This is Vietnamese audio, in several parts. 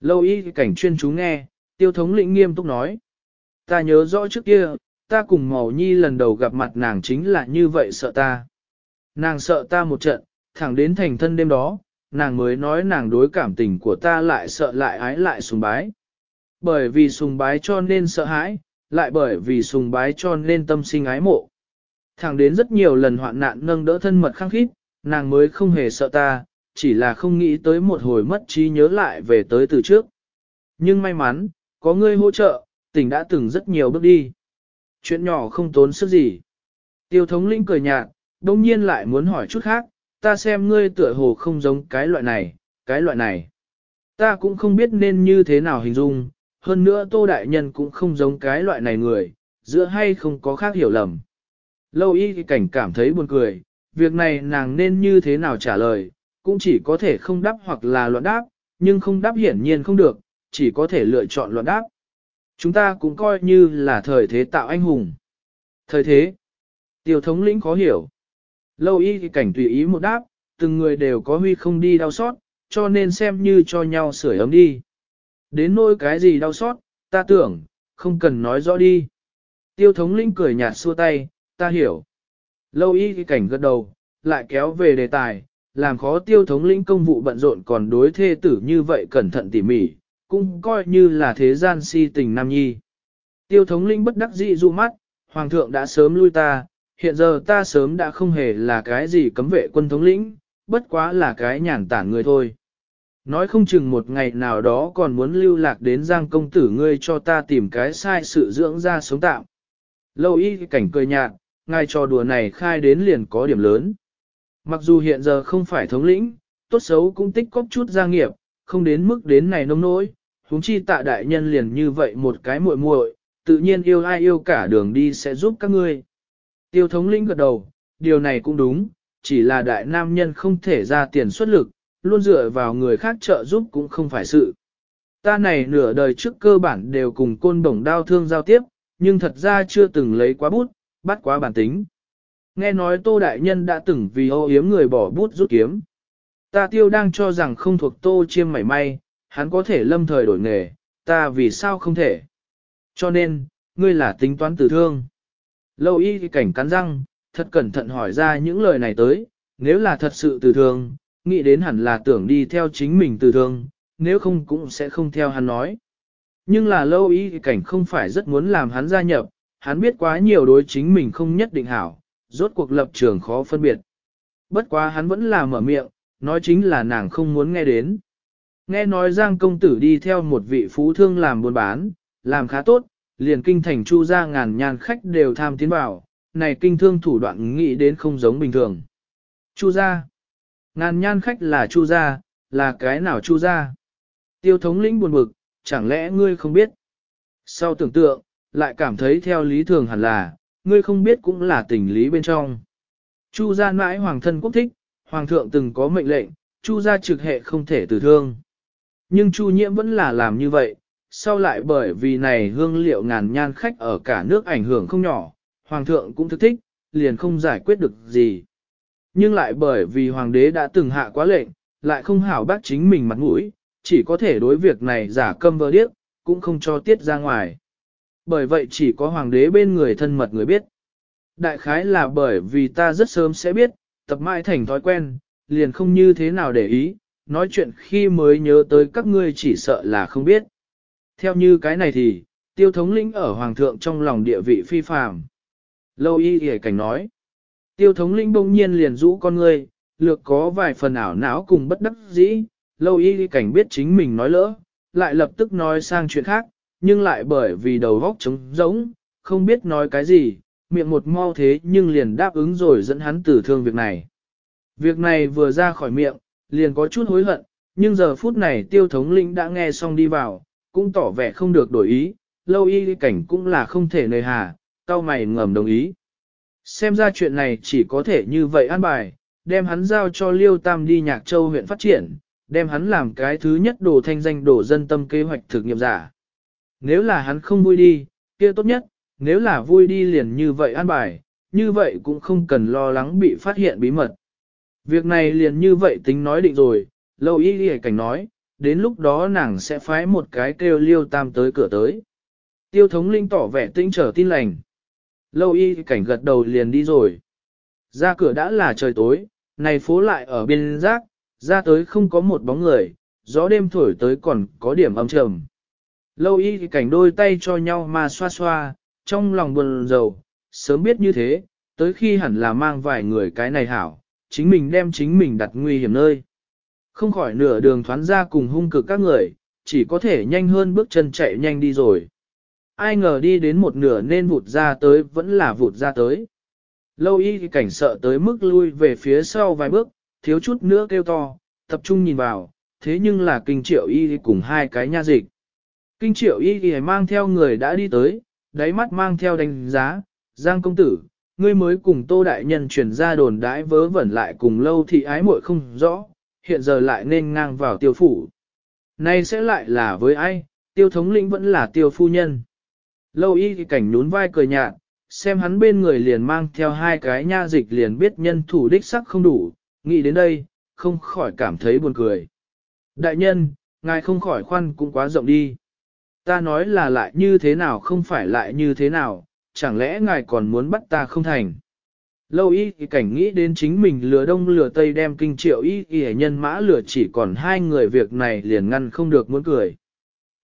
Lâu y cảnh chuyên chú nghe, tiêu thống lĩnh nghiêm túc nói. Ta nhớ rõ trước kia, ta cùng màu nhi lần đầu gặp mặt nàng chính là như vậy sợ ta. Nàng sợ ta một trận, thẳng đến thành thân đêm đó, nàng mới nói nàng đối cảm tình của ta lại sợ lại ái lại sùng bái. Bởi vì sùng bái cho nên sợ hãi, lại bởi vì sùng bái cho nên tâm sinh ái mộ. Thẳng đến rất nhiều lần hoạn nạn nâng đỡ thân mật khăng khít, nàng mới không hề sợ ta, chỉ là không nghĩ tới một hồi mất trí nhớ lại về tới từ trước. Nhưng may mắn, có ngươi hỗ trợ, tình đã từng rất nhiều bước đi. Chuyện nhỏ không tốn sức gì. Tiêu thống lĩnh cười nhạt, đông nhiên lại muốn hỏi chút khác, ta xem ngươi tựa hồ không giống cái loại này, cái loại này. Ta cũng không biết nên như thế nào hình dung, hơn nữa tô đại nhân cũng không giống cái loại này người, giữa hay không có khác hiểu lầm. Lâu y cảnh cảm thấy buồn cười, việc này nàng nên như thế nào trả lời, cũng chỉ có thể không đáp hoặc là loạn đáp, nhưng không đáp hiển nhiên không được, chỉ có thể lựa chọn loạn đáp. Chúng ta cũng coi như là thời thế tạo anh hùng. Thời thế, tiêu thống lĩnh khó hiểu. Lâu y thì cảnh tùy ý một đáp, từng người đều có huy không đi đau xót, cho nên xem như cho nhau sửa ấm đi. Đến nỗi cái gì đau xót, ta tưởng, không cần nói rõ đi. Tiêu thống lĩnh cười nhạt xua tay, ta hiểu. Lâu y thì cảnh gật đầu, lại kéo về đề tài, làm khó tiêu thống lĩnh công vụ bận rộn còn đối thê tử như vậy cẩn thận tỉ mỉ, cũng coi như là thế gian si tình nam nhi. Tiêu thống lĩnh bất đắc dĩ dụ mắt, hoàng thượng đã sớm lui ta, hiện giờ ta sớm đã không hề là cái gì cấm vệ quân thống lĩnh, bất quá là cái nhàn tản người thôi. Nói không chừng một ngày nào đó còn muốn lưu lạc đến giang công tử ngươi cho ta tìm cái sai sự dưỡng ra sống tạm. Lâu y cảnh cười nhạt, ngài trò đùa này khai đến liền có điểm lớn. Mặc dù hiện giờ không phải thống lĩnh, tốt xấu cũng tích cóp chút gia nghiệp, không đến mức đến này nông nỗi, huống chi tạ đại nhân liền như vậy một cái muội muội, tự nhiên yêu ai yêu cả đường đi sẽ giúp các ngươi. Tiêu thống lĩnh gật đầu, điều này cũng đúng, chỉ là đại nam nhân không thể ra tiền xuất lực, luôn dựa vào người khác trợ giúp cũng không phải sự. Ta này nửa đời trước cơ bản đều cùng côn đồng đao thương giao tiếp, nhưng thật ra chưa từng lấy quá bút, bắt quá bản tính. Nghe nói Tô Đại Nhân đã từng vì ô yếm người bỏ bút rút kiếm. Ta tiêu đang cho rằng không thuộc Tô Chiêm mảy may, hắn có thể lâm thời đổi nghề, ta vì sao không thể. Cho nên, ngươi là tính toán tử thương. Lâu y cảnh cắn răng, thật cẩn thận hỏi ra những lời này tới, nếu là thật sự tử thương, nghĩ đến hẳn là tưởng đi theo chính mình tử thương, nếu không cũng sẽ không theo hắn nói. Nhưng là lâu y cảnh không phải rất muốn làm hắn gia nhập, hắn biết quá nhiều đối chính mình không nhất định hảo, rốt cuộc lập trường khó phân biệt. Bất quá hắn vẫn là mở miệng, nói chính là nàng không muốn nghe đến. Nghe nói Giang công tử đi theo một vị phú thương làm buôn bán, làm khá tốt, liền kinh thành chu ra ngàn nhàn khách đều tham tiến vào, này kinh thương thủ đoạn nghĩ đến không giống bình thường. Chu ra. Ngàn nhan khách là chu ra, là cái nào chu ra? Tiêu thống lĩnh buồn bực, chẳng lẽ ngươi không biết? Sau tưởng tượng, lại cảm thấy theo lý thường hẳn là, ngươi không biết cũng là tình lý bên trong. Chu gia mãi hoàng thân quốc thích, hoàng thượng từng có mệnh lệnh, chu gia trực hệ không thể tử thương. Nhưng chu nhiễm vẫn là làm như vậy, sau lại bởi vì này hương liệu ngàn nhan khách ở cả nước ảnh hưởng không nhỏ, hoàng thượng cũng thức thích, liền không giải quyết được gì. Nhưng lại bởi vì hoàng đế đã từng hạ quá lệnh, lại không hảo bác chính mình mặt mũi, chỉ có thể đối việc này giả câm vơ điếc, cũng không cho tiết ra ngoài. Bởi vậy chỉ có hoàng đế bên người thân mật người biết. Đại khái là bởi vì ta rất sớm sẽ biết, tập mãi thành thói quen, liền không như thế nào để ý, nói chuyện khi mới nhớ tới các ngươi chỉ sợ là không biết. Theo như cái này thì, tiêu thống lĩnh ở hoàng thượng trong lòng địa vị phi phàm. Lâu y hề cảnh nói, tiêu thống lĩnh bỗng nhiên liền rũ con ngươi, lược có vài phần ảo não cùng bất đắc dĩ, lâu y cảnh biết chính mình nói lỡ, lại lập tức nói sang chuyện khác, nhưng lại bởi vì đầu góc trống rỗng, không biết nói cái gì, miệng một mau thế nhưng liền đáp ứng rồi dẫn hắn tử thương việc này. Việc này vừa ra khỏi miệng, liền có chút hối hận, nhưng giờ phút này tiêu thống lĩnh đã nghe xong đi vào, cũng tỏ vẻ không được đổi ý, lâu y cảnh cũng là không thể nơi hà, cao mày ngầm đồng ý. Xem ra chuyện này chỉ có thể như vậy an bài, đem hắn giao cho Liêu Tam đi Nhạc Châu huyện phát triển, đem hắn làm cái thứ nhất đồ thanh danh đồ dân tâm kế hoạch thực nghiệm giả. Nếu là hắn không vui đi, kia tốt nhất, nếu là vui đi liền như vậy an bài, như vậy cũng không cần lo lắng bị phát hiện bí mật. Việc này liền như vậy tính nói định rồi, lâu y y cảnh nói, đến lúc đó nàng sẽ phái một cái kêu liêu tam tới cửa tới. Tiêu thống linh tỏ vẻ tinh trở tin lành. Lâu y cảnh gật đầu liền đi rồi. Ra cửa đã là trời tối, này phố lại ở biên giác, ra tới không có một bóng người, gió đêm thổi tới còn có điểm âm trầm. Lâu y cảnh đôi tay cho nhau mà xoa xoa, trong lòng buồn rầu, sớm biết như thế, tới khi hẳn là mang vài người cái này hảo, chính mình đem chính mình đặt nguy hiểm nơi. Không khỏi nửa đường thoán ra cùng hung cực các người, chỉ có thể nhanh hơn bước chân chạy nhanh đi rồi. Ai ngờ đi đến một nửa nên vụt ra tới vẫn là vụt ra tới. Lâu y cảnh sợ tới mức lui về phía sau vài bước, thiếu chút nữa kêu to, tập trung nhìn vào, thế nhưng là kinh triệu y cùng hai cái nha dịch. Kinh triệu y y mang theo người đã đi tới, đáy mắt mang theo đánh giá, Giang công tử, ngươi mới cùng tô đại nhân chuyển ra đồn đãi vớ vẩn lại cùng lâu thị ái muội không rõ, hiện giờ lại nên ngang vào tiêu phủ. Nay sẽ lại là với ai, tiêu thống lĩnh vẫn là tiêu phu nhân. Lâu y thì cảnh nhún vai cười nhạt, xem hắn bên người liền mang theo hai cái nha dịch liền biết nhân thủ đích sắc không đủ, nghĩ đến đây, không khỏi cảm thấy buồn cười. Đại nhân, ngài không khỏi khoan cũng quá rộng đi. Ta nói là lại như thế nào không phải lại như thế nào, chẳng lẽ ngài còn muốn bắt ta không thành. Lâu y thì cảnh nghĩ đến chính mình lừa đông lừa tây đem kinh triệu y y nhân mã lừa chỉ còn hai người việc này liền ngăn không được muốn cười.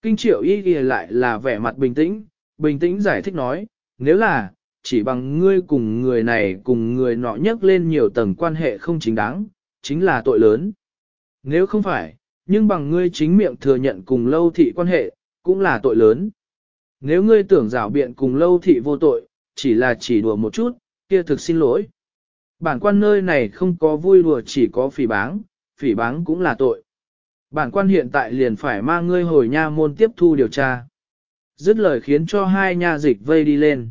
Kinh triệu y y lại là vẻ mặt bình tĩnh, bình tĩnh giải thích nói, nếu là, chỉ bằng ngươi cùng người này cùng người nọ nhắc lên nhiều tầng quan hệ không chính đáng, chính là tội lớn. Nếu không phải, nhưng bằng ngươi chính miệng thừa nhận cùng lâu thị quan hệ, cũng là tội lớn. Nếu ngươi tưởng rảo biện cùng lâu thị vô tội, chỉ là chỉ đùa một chút, kia thực xin lỗi. Bản quan nơi này không có vui đùa chỉ có phỉ báng, phỉ báng cũng là tội. Bản quan hiện tại liền phải mang ngươi hồi nha môn tiếp thu điều tra. Dứt lời khiến cho hai nha dịch vây đi lên.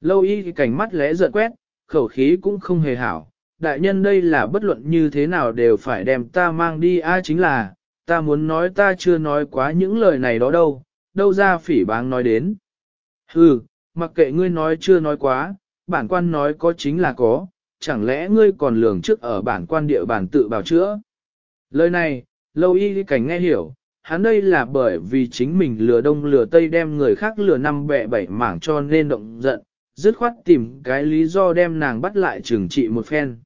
Lâu y cảnh mắt lẽ giận quét, khẩu khí cũng không hề hảo. Đại nhân đây là bất luận như thế nào đều phải đem ta mang đi ai chính là, ta muốn nói ta chưa nói quá những lời này đó đâu, đâu ra phỉ báng nói đến. Hừ, mặc kệ ngươi nói chưa nói quá, bản quan nói có chính là có, chẳng lẽ ngươi còn lường trước ở bản quan địa bản tự bảo chữa. Lời này, lâu y cảnh nghe hiểu, hắn đây là bởi vì chính mình lừa đông lừa tây đem người khác lừa năm bẹ bảy mảng cho nên động giận, dứt khoát tìm cái lý do đem nàng bắt lại trừng trị một phen.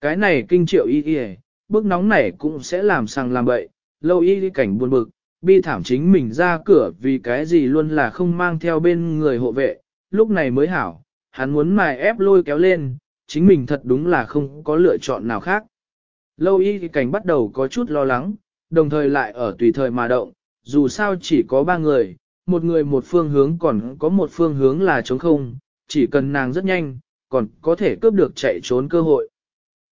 Cái này kinh triệu y y, bước nóng này cũng sẽ làm sang làm bậy, lâu y cảnh buồn bực, bi thảm chính mình ra cửa vì cái gì luôn là không mang theo bên người hộ vệ, lúc này mới hảo, hắn muốn mài ép lôi kéo lên, chính mình thật đúng là không có lựa chọn nào khác. Lâu y cảnh bắt đầu có chút lo lắng, đồng thời lại ở tùy thời mà động, dù sao chỉ có ba người, một người một phương hướng còn có một phương hướng là trống không, chỉ cần nàng rất nhanh, còn có thể cướp được chạy trốn cơ hội.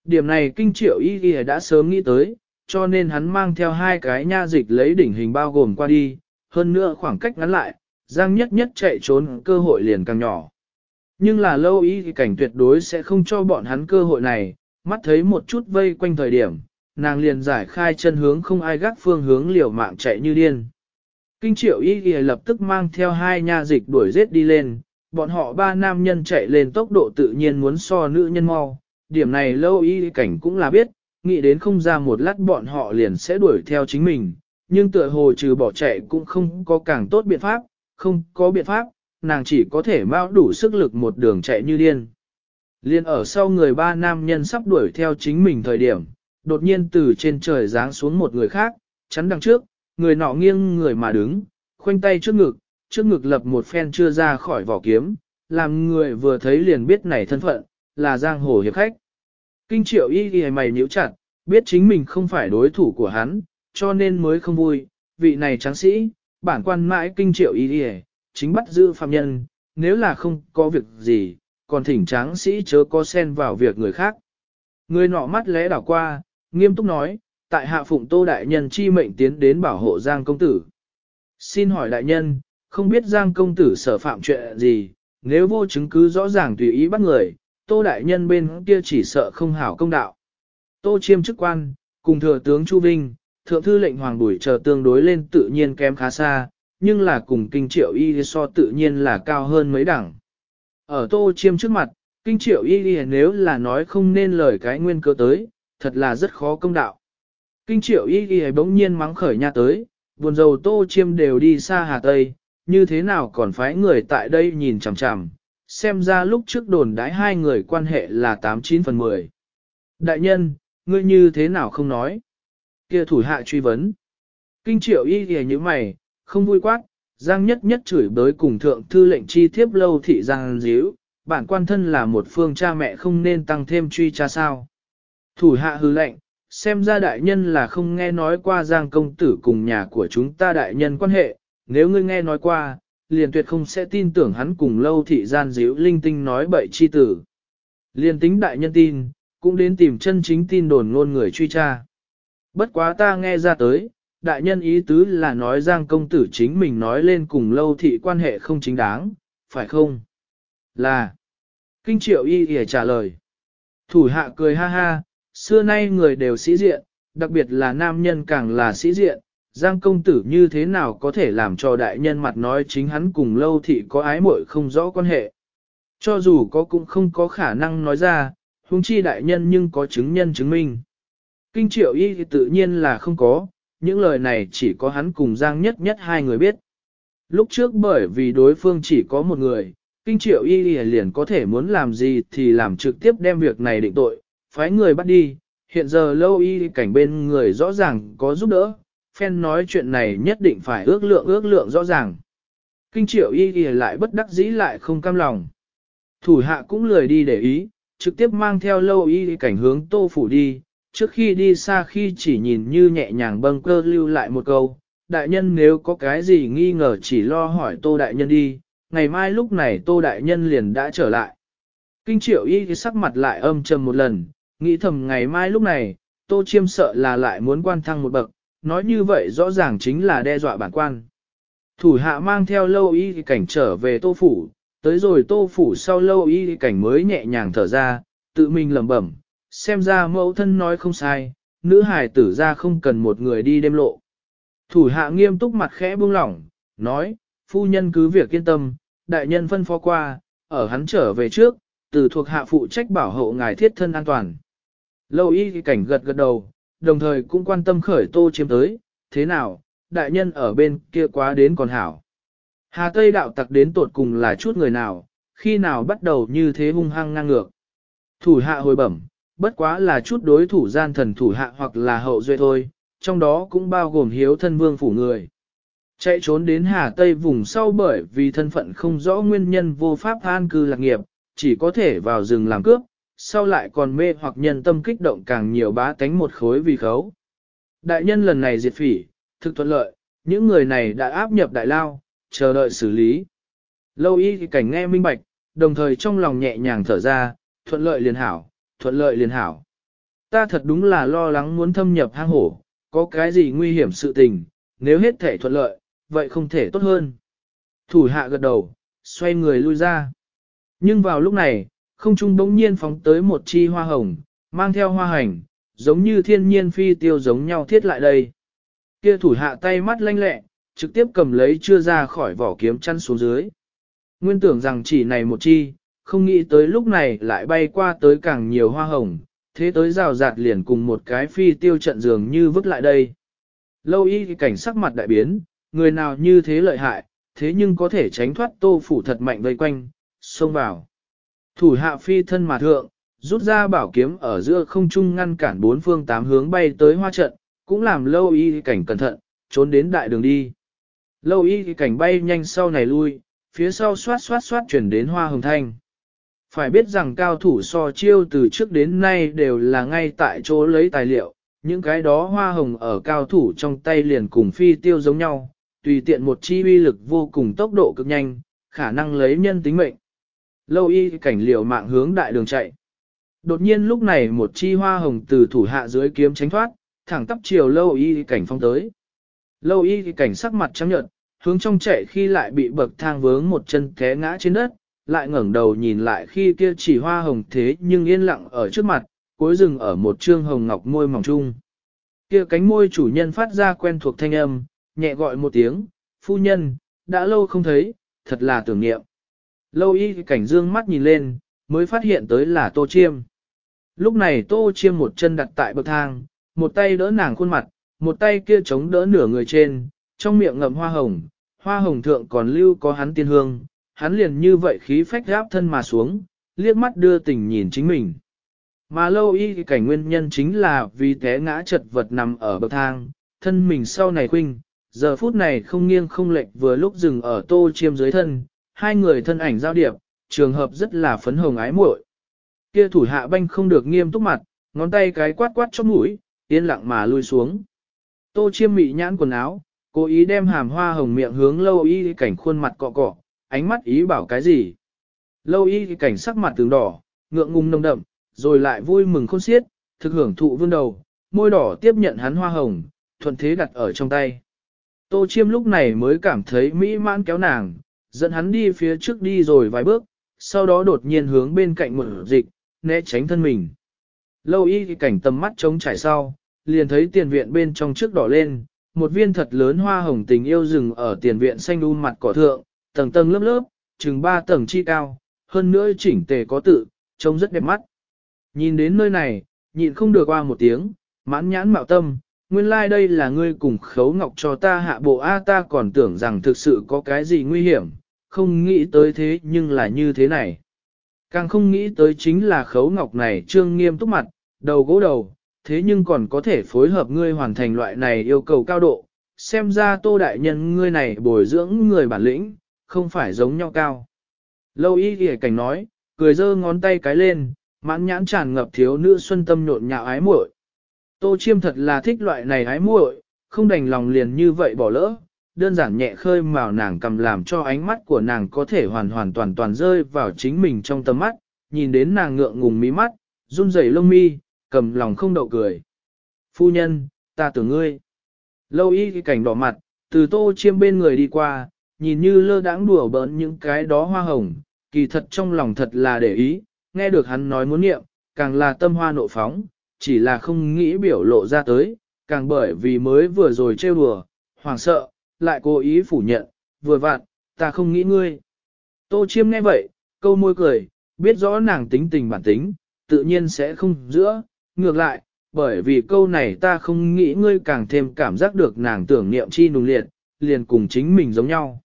Điểm này kinh triệu y y đã sớm nghĩ tới, cho nên hắn mang theo hai cái nha dịch lấy đỉnh hình bao gồm qua đi, hơn nữa khoảng cách ngắn lại, giang nhất nhất chạy trốn cơ hội liền càng nhỏ. Nhưng là lâu y thì cảnh tuyệt đối sẽ không cho bọn hắn cơ hội này, mắt thấy một chút vây quanh thời điểm, nàng liền giải khai chân hướng không ai gác phương hướng liều mạng chạy như điên. Kinh triệu y thì lập tức mang theo hai nha dịch đuổi giết đi lên, bọn họ ba nam nhân chạy lên tốc độ tự nhiên muốn so nữ nhân mau, điểm này lâu y cảnh cũng là biết, nghĩ đến không ra một lát bọn họ liền sẽ đuổi theo chính mình, nhưng tựa hồ trừ bỏ chạy cũng không có càng tốt biện pháp, không có biện pháp, nàng chỉ có thể mau đủ sức lực một đường chạy như điên. Liên ở sau người ba nam nhân sắp đuổi theo chính mình thời điểm, đột nhiên từ trên trời giáng xuống một người khác, chắn đằng trước, người nọ nghiêng người mà đứng, khoanh tay trước ngực, trước ngực lập một phen chưa ra khỏi vỏ kiếm, làm người vừa thấy liền biết này thân phận, là giang hồ hiệp khách. Kinh triệu y ghi mày nhíu chặt, biết chính mình không phải đối thủ của hắn, cho nên mới không vui, vị này tráng sĩ, bản quan mãi kinh triệu y ghi chính bắt giữ phạm nhân, nếu là không có việc gì, còn thỉnh tráng sĩ chớ có xen vào việc người khác. Người nọ mắt lẽ đảo qua, nghiêm túc nói, tại hạ phụng tô đại nhân chi mệnh tiến đến bảo hộ Giang công tử. Xin hỏi đại nhân, không biết Giang công tử sở phạm chuyện gì, nếu vô chứng cứ rõ ràng tùy ý bắt người, tô đại nhân bên kia chỉ sợ không hảo công đạo. Tô chiêm chức quan, cùng thừa tướng Chu Vinh, thượng thư lệnh hoàng bùi chờ tương đối lên tự nhiên kém khá xa, nhưng là cùng kinh triệu y so tự nhiên là cao hơn mấy đẳng. Ở tô chiêm trước mặt, kinh triệu y nếu là nói không nên lời cái nguyên cơ tới, thật là rất khó công đạo. Kinh triệu y bỗng nhiên mắng khởi nha tới, buồn dầu tô chiêm đều đi xa Hà Tây, như thế nào còn phái người tại đây nhìn chằm chằm, xem ra lúc trước đồn đái hai người quan hệ là 89 phần 10. Đại nhân, ngươi như thế nào không nói? Kia thủ hạ truy vấn. Kinh triệu y kìa như mày, không vui quát, giang nhất nhất chửi bới cùng thượng thư lệnh chi thiếp lâu thị giang díu, bản quan thân là một phương cha mẹ không nên tăng thêm truy cha sao. Thủ hạ hư lệnh, xem ra đại nhân là không nghe nói qua giang công tử cùng nhà của chúng ta đại nhân quan hệ, nếu ngươi nghe nói qua, liền tuyệt không sẽ tin tưởng hắn cùng lâu thị gian díu linh tinh nói bậy chi tử. Liền tính đại nhân tin, cũng đến tìm chân chính tin đồn ngôn người truy tra. Bất quá ta nghe ra tới, đại nhân ý tứ là nói giang công tử chính mình nói lên cùng lâu thị quan hệ không chính đáng, phải không? Là. Kinh triệu y y trả lời. Thủ hạ cười ha ha, xưa nay người đều sĩ diện, đặc biệt là nam nhân càng là sĩ diện, Giang công tử như thế nào có thể làm cho đại nhân mặt nói chính hắn cùng lâu thị có ái muội không rõ quan hệ. Cho dù có cũng không có khả năng nói ra, huống chi đại nhân nhưng có chứng nhân chứng minh. Kinh triệu y thì tự nhiên là không có, những lời này chỉ có hắn cùng Giang nhất nhất hai người biết. Lúc trước bởi vì đối phương chỉ có một người, kinh triệu y liền có thể muốn làm gì thì làm trực tiếp đem việc này định tội, phái người bắt đi, hiện giờ lâu y cảnh bên người rõ ràng có giúp đỡ, phen nói chuyện này nhất định phải ước lượng ước lượng rõ ràng. Kinh triệu y y lại bất đắc dĩ lại không cam lòng. Thủ hạ cũng lười đi để ý, trực tiếp mang theo lâu y cảnh hướng tô phủ đi, trước khi đi xa khi chỉ nhìn như nhẹ nhàng bâng cơ lưu lại một câu, đại nhân nếu có cái gì nghi ngờ chỉ lo hỏi tô đại nhân đi, ngày mai lúc này tô đại nhân liền đã trở lại. Kinh triệu y sắc mặt lại âm trầm một lần, nghĩ thầm ngày mai lúc này, tô chiêm sợ là lại muốn quan thăng một bậc, nói như vậy rõ ràng chính là đe dọa bản quan. Thủ hạ mang theo lâu y cảnh trở về tô phủ, tới rồi tô phủ sau lâu y cảnh mới nhẹ nhàng thở ra, tự mình lẩm bẩm, xem ra mẫu thân nói không sai, nữ hài tử ra không cần một người đi đêm lộ. Thủ hạ nghiêm túc mặt khẽ buông lỏng, nói, phu nhân cứ việc yên tâm, đại nhân phân phó qua, ở hắn trở về trước, từ thuộc hạ phụ trách bảo hộ ngài thiết thân an toàn. Lâu y cảnh gật gật đầu, đồng thời cũng quan tâm khởi tô chiếm tới, thế nào, đại nhân ở bên kia quá đến còn hảo. Hà Tây đạo tặc đến tột cùng là chút người nào, khi nào bắt đầu như thế hung hăng ngang ngược. Thủ hạ hồi bẩm, bất quá là chút đối thủ gian thần thủ hạ hoặc là hậu duệ thôi, trong đó cũng bao gồm hiếu thân vương phủ người. Chạy trốn đến Hà Tây vùng sau bởi vì thân phận không rõ nguyên nhân vô pháp an cư lạc nghiệp, chỉ có thể vào rừng làm cướp, sau lại còn mê hoặc nhân tâm kích động càng nhiều bá tánh một khối vì khấu. Đại nhân lần này diệt phỉ, thực thuận lợi, những người này đã áp nhập đại lao, chờ đợi xử lý. Lâu y thì cảnh nghe minh bạch, đồng thời trong lòng nhẹ nhàng thở ra, thuận lợi liền hảo, thuận lợi liền hảo. Ta thật đúng là lo lắng muốn thâm nhập hang hổ, có cái gì nguy hiểm sự tình, nếu hết thể thuận lợi, vậy không thể tốt hơn. Thủ hạ gật đầu, xoay người lui ra. Nhưng vào lúc này, không trung bỗng nhiên phóng tới một chi hoa hồng, mang theo hoa hành, giống như thiên nhiên phi tiêu giống nhau thiết lại đây. Kia thủ hạ tay mắt lanh lẹ, trực tiếp cầm lấy chưa ra khỏi vỏ kiếm chăn xuống dưới. Nguyên tưởng rằng chỉ này một chi, không nghĩ tới lúc này lại bay qua tới càng nhiều hoa hồng, thế tới rào rạt liền cùng một cái phi tiêu trận dường như vứt lại đây. Lâu y cảnh sắc mặt đại biến, người nào như thế lợi hại, thế nhưng có thể tránh thoát tô phủ thật mạnh vây quanh, xông vào. Thủ hạ phi thân mà thượng, rút ra bảo kiếm ở giữa không trung ngăn cản bốn phương tám hướng bay tới hoa trận, cũng làm lâu y cảnh cẩn thận, trốn đến đại đường đi. Lâu y cảnh bay nhanh sau này lui, phía sau xoát xoát xoát chuyển đến hoa hồng thanh. Phải biết rằng cao thủ so chiêu từ trước đến nay đều là ngay tại chỗ lấy tài liệu, những cái đó hoa hồng ở cao thủ trong tay liền cùng phi tiêu giống nhau, tùy tiện một chi uy lực vô cùng tốc độ cực nhanh, khả năng lấy nhân tính mệnh. Lâu y cảnh liều mạng hướng đại đường chạy. Đột nhiên lúc này một chi hoa hồng từ thủ hạ dưới kiếm tránh thoát, thẳng tắp chiều lâu y cảnh phong tới. Lâu y cảnh sắc mặt trắng nhợt, hướng trong chạy khi lại bị bậc thang vướng một chân té ngã trên đất, lại ngẩng đầu nhìn lại khi kia chỉ hoa hồng thế nhưng yên lặng ở trước mặt, cuối rừng ở một trương hồng ngọc môi mỏng trung. Kia cánh môi chủ nhân phát ra quen thuộc thanh âm, nhẹ gọi một tiếng, phu nhân, đã lâu không thấy, thật là tưởng niệm. Lâu y cảnh dương mắt nhìn lên, mới phát hiện tới là tô chiêm. Lúc này tô chiêm một chân đặt tại bậc thang, một tay đỡ nàng khuôn mặt, một tay kia chống đỡ nửa người trên, trong miệng ngậm hoa hồng, hoa hồng thượng còn lưu có hắn tiên hương, hắn liền như vậy khí phách gáp thân mà xuống, liếc mắt đưa tình nhìn chính mình. Mà lâu y cảnh nguyên nhân chính là vì té ngã chật vật nằm ở bậc thang, thân mình sau này khuynh, giờ phút này không nghiêng không lệch vừa lúc dừng ở tô chiêm dưới thân, hai người thân ảnh giao điệp, trường hợp rất là phấn hồng ái muội. Kia thủ hạ banh không được nghiêm túc mặt, ngón tay cái quát quát chóp mũi, yên lặng mà lui xuống. Tô chiêm mị nhãn quần áo, cố ý đem hàm hoa hồng miệng hướng lâu y cảnh khuôn mặt cọ cọ, ánh mắt ý bảo cái gì. Lâu y cảnh sắc mặt tướng đỏ, ngượng ngùng nồng đậm, rồi lại vui mừng khôn xiết, thực hưởng thụ vươn đầu, môi đỏ tiếp nhận hắn hoa hồng, thuận thế đặt ở trong tay. Tô chiêm lúc này mới cảm thấy mỹ mãn kéo nàng, dẫn hắn đi phía trước đi rồi vài bước, sau đó đột nhiên hướng bên cạnh một dịch, né tránh thân mình. Lâu y thì cảnh tầm mắt trống trải sau, liền thấy tiền viện bên trong trước đỏ lên, một viên thật lớn hoa hồng tình yêu rừng ở tiền viện xanh đun mặt cỏ thượng, tầng tầng lớp lớp, chừng ba tầng chi cao, hơn nữa chỉnh tề có tự, trông rất đẹp mắt. Nhìn đến nơi này, nhịn không được qua một tiếng, mãn nhãn mạo tâm, nguyên lai like đây là ngươi cùng khấu ngọc cho ta hạ bộ A ta còn tưởng rằng thực sự có cái gì nguy hiểm, không nghĩ tới thế nhưng là như thế này. Càng không nghĩ tới chính là khấu ngọc này trương nghiêm túc mặt, đầu gỗ đầu, thế nhưng còn có thể phối hợp ngươi hoàn thành loại này yêu cầu cao độ, xem ra tô đại nhân ngươi này bồi dưỡng người bản lĩnh, không phải giống nhau cao. Lâu y ghề cảnh nói, cười giơ ngón tay cái lên, mãn nhãn tràn ngập thiếu nữ xuân tâm nhộn nhạo ái muội. Tô chiêm thật là thích loại này ái muội, không đành lòng liền như vậy bỏ lỡ, đơn giản nhẹ khơi màu nàng cầm làm cho ánh mắt của nàng có thể hoàn hoàn toàn toàn rơi vào chính mình trong tầm mắt, nhìn đến nàng ngượng ngùng mí mắt, run rẩy lông mi, cầm lòng không đậu cười. Phu nhân, ta tưởng ngươi. Lâu y cái cảnh đỏ mặt, từ tô chiêm bên người đi qua, nhìn như lơ đãng đùa bỡn những cái đó hoa hồng, kỳ thật trong lòng thật là để ý, nghe được hắn nói muốn niệm, càng là tâm hoa nộ phóng, chỉ là không nghĩ biểu lộ ra tới, càng bởi vì mới vừa rồi trêu đùa, hoàng sợ, lại cố ý phủ nhận, vừa vặn, ta không nghĩ ngươi. Tô chiêm nghe vậy, câu môi cười, biết rõ nàng tính tình bản tính, tự nhiên sẽ không giữa, ngược lại, bởi vì câu này ta không nghĩ ngươi càng thêm cảm giác được nàng tưởng niệm chi nùng liệt, liền cùng chính mình giống nhau.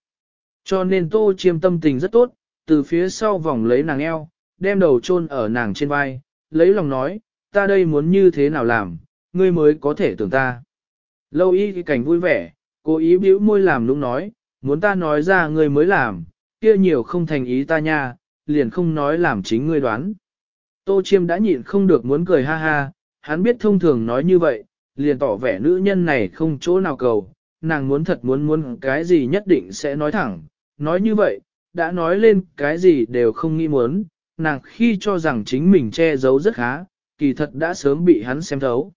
Cho nên tô chiêm tâm tình rất tốt, từ phía sau vòng lấy nàng eo, đem đầu chôn ở nàng trên vai, lấy lòng nói, ta đây muốn như thế nào làm, ngươi mới có thể tưởng ta. Lâu y cái cảnh vui vẻ, cố ý bĩu môi làm lúc nói, muốn ta nói ra ngươi mới làm, kia nhiều không thành ý ta nha, liền không nói làm chính ngươi đoán. Tô chiêm đã nhịn không được muốn cười ha ha, hắn biết thông thường nói như vậy, liền tỏ vẻ nữ nhân này không chỗ nào cầu, nàng muốn thật muốn muốn cái gì nhất định sẽ nói thẳng, nói như vậy, đã nói lên cái gì đều không nghĩ muốn, nàng khi cho rằng chính mình che giấu rất khá, kỳ thật đã sớm bị hắn xem thấu.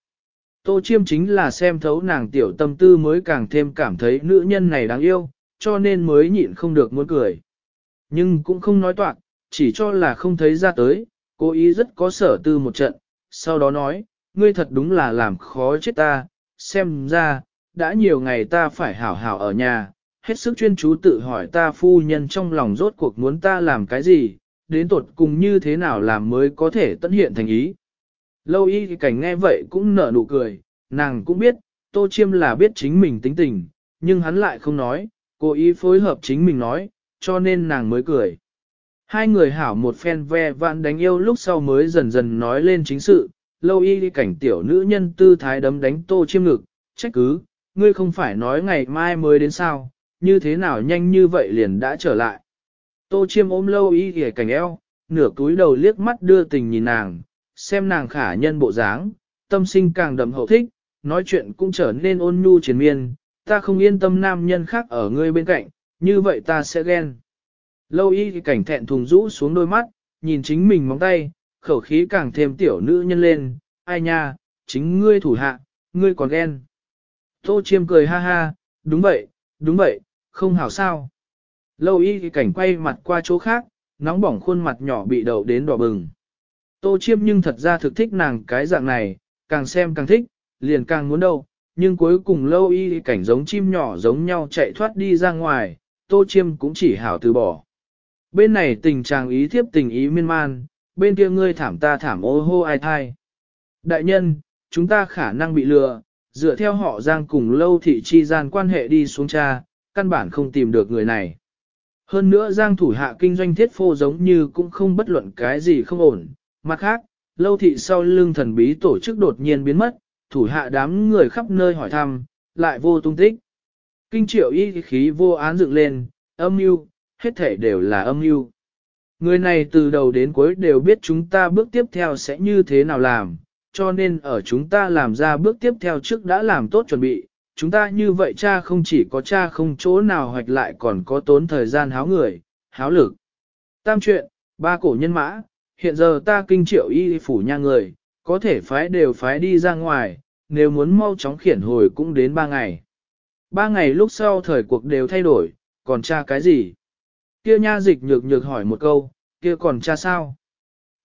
Tô chiêm chính là xem thấu nàng tiểu tâm tư mới càng thêm cảm thấy nữ nhân này đáng yêu, cho nên mới nhịn không được muốn cười. Nhưng cũng không nói toạc, chỉ cho là không thấy ra tới, cố ý rất có sở tư một trận, sau đó nói, ngươi thật đúng là làm khó chết ta, xem ra, đã nhiều ngày ta phải hảo hảo ở nhà, hết sức chuyên chú tự hỏi ta phu nhân trong lòng rốt cuộc muốn ta làm cái gì, đến tột cùng như thế nào làm mới có thể tận hiện thành ý. Lâu y cảnh nghe vậy cũng nở nụ cười, nàng cũng biết, tô chiêm là biết chính mình tính tình, nhưng hắn lại không nói, cố ý phối hợp chính mình nói, cho nên nàng mới cười. Hai người hảo một phen ve vạn đánh yêu lúc sau mới dần dần nói lên chính sự, lâu y cảnh tiểu nữ nhân tư thái đấm đánh tô chiêm ngực, trách cứ, ngươi không phải nói ngày mai mới đến sao, như thế nào nhanh như vậy liền đã trở lại. Tô chiêm ôm lâu y ghề cảnh eo, nửa túi đầu liếc mắt đưa tình nhìn nàng, xem nàng khả nhân bộ dáng, tâm sinh càng đậm hậu thích, nói chuyện cũng trở nên ôn nhu triền miên, ta không yên tâm nam nhân khác ở ngươi bên cạnh, như vậy ta sẽ ghen. Lâu y cảnh thẹn thùng rũ xuống đôi mắt, nhìn chính mình móng tay, khẩu khí càng thêm tiểu nữ nhân lên, ai nha, chính ngươi thủ hạ, ngươi còn ghen. Tô chiêm cười ha ha, đúng vậy, đúng vậy, không hảo sao. Lâu y cảnh quay mặt qua chỗ khác, nóng bỏng khuôn mặt nhỏ bị đậu đến đỏ bừng. Tô chiêm nhưng thật ra thực thích nàng cái dạng này, càng xem càng thích, liền càng muốn đâu, nhưng cuối cùng lâu y cảnh giống chim nhỏ giống nhau chạy thoát đi ra ngoài, tô chiêm cũng chỉ hảo từ bỏ. Bên này tình trạng ý thiếp tình ý miên man, bên kia ngươi thảm ta thảm ô hô ai thai. Đại nhân, chúng ta khả năng bị lừa, dựa theo họ giang cùng lâu thị chi gian quan hệ đi xuống cha, căn bản không tìm được người này. Hơn nữa giang thủ hạ kinh doanh thiết phô giống như cũng không bất luận cái gì không ổn, mặt khác, lâu thị sau lưng thần bí tổ chức đột nhiên biến mất, thủ hạ đám người khắp nơi hỏi thăm, lại vô tung tích. Kinh triệu y khí vô án dựng lên, âm mưu, hết thể đều là âm mưu. Người này từ đầu đến cuối đều biết chúng ta bước tiếp theo sẽ như thế nào làm, cho nên ở chúng ta làm ra bước tiếp theo trước đã làm tốt chuẩn bị, chúng ta như vậy cha không chỉ có cha không chỗ nào hoạch lại còn có tốn thời gian háo người, háo lực. Tam chuyện, ba cổ nhân mã, hiện giờ ta kinh triệu y phủ nha người, có thể phái đều phái đi ra ngoài, nếu muốn mau chóng khiển hồi cũng đến ba ngày. Ba ngày lúc sau thời cuộc đều thay đổi, còn cha cái gì? Kia nha dịch nhược nhược hỏi một câu, kia còn cha sao?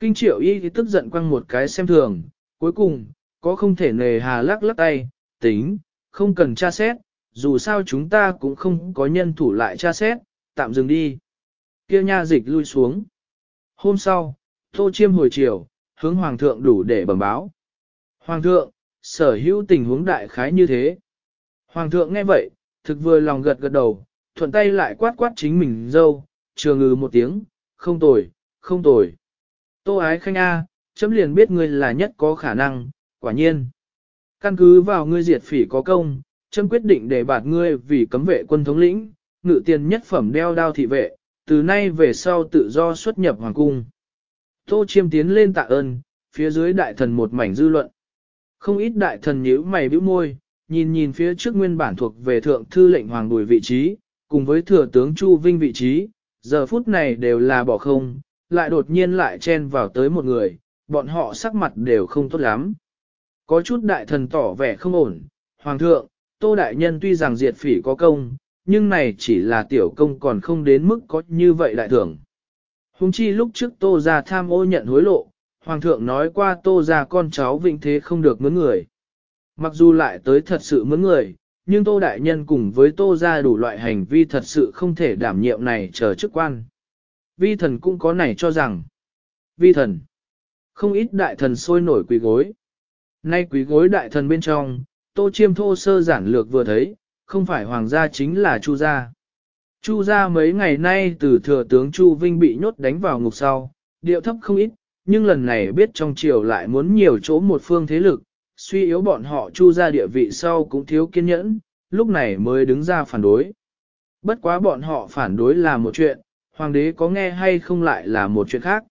Kinh triệu y thì tức giận quăng một cái xem thường, cuối cùng, có không thể nề hà lắc lắc tay, tính, không cần tra xét, dù sao chúng ta cũng không có nhân thủ lại tra xét, tạm dừng đi. Kia nha dịch lui xuống. Hôm sau, Tô Chiêm hồi chiều, hướng Hoàng thượng đủ để bẩm báo. Hoàng thượng, sở hữu tình huống đại khái như thế. Hoàng thượng nghe vậy, thực vừa lòng gật gật đầu, thuận tay lại quát quát chính mình dâu, trường ngừ một tiếng, không tồi, không tồi. Tô ái khanh A, chấm liền biết ngươi là nhất có khả năng, quả nhiên. Căn cứ vào ngươi diệt phỉ có công, chấm quyết định để bạt ngươi vì cấm vệ quân thống lĩnh, ngự tiền nhất phẩm đeo đao thị vệ, từ nay về sau tự do xuất nhập hoàng cung. Tô chiêm tiến lên tạ ơn, phía dưới đại thần một mảnh dư luận. Không ít đại thần nhíu mày bĩu môi, nhìn nhìn phía trước nguyên bản thuộc về thượng thư lệnh hoàng đùi vị trí, cùng với thừa tướng Chu Vinh vị trí, giờ phút này đều là bỏ không, lại đột nhiên lại chen vào tới một người, bọn họ sắc mặt đều không tốt lắm. Có chút đại thần tỏ vẻ không ổn, Hoàng thượng, Tô Đại Nhân tuy rằng diệt phỉ có công, nhưng này chỉ là tiểu công còn không đến mức có như vậy đại thưởng. Hùng chi lúc trước Tô ra tham ô nhận hối lộ, Hoàng thượng nói qua Tô ra con cháu vĩnh thế không được mướn người. Mặc dù lại tới thật sự mướn người, nhưng Tô Đại Nhân cùng với Tô ra đủ loại hành vi thật sự không thể đảm nhiệm này chờ chức quan. Vi thần cũng có này cho rằng, vi thần, không ít đại thần sôi nổi quỳ gối. Nay quý gối đại thần bên trong, tô chiêm thô sơ giản lược vừa thấy, không phải hoàng gia chính là chu gia. Chu gia mấy ngày nay từ thừa tướng Chu Vinh bị nhốt đánh vào ngục sau, điệu thấp không ít, nhưng lần này biết trong triều lại muốn nhiều chỗ một phương thế lực, suy yếu bọn họ Chu gia địa vị sau cũng thiếu kiên nhẫn, lúc này mới đứng ra phản đối. Bất quá bọn họ phản đối là một chuyện, hoàng đế có nghe hay không lại là một chuyện khác.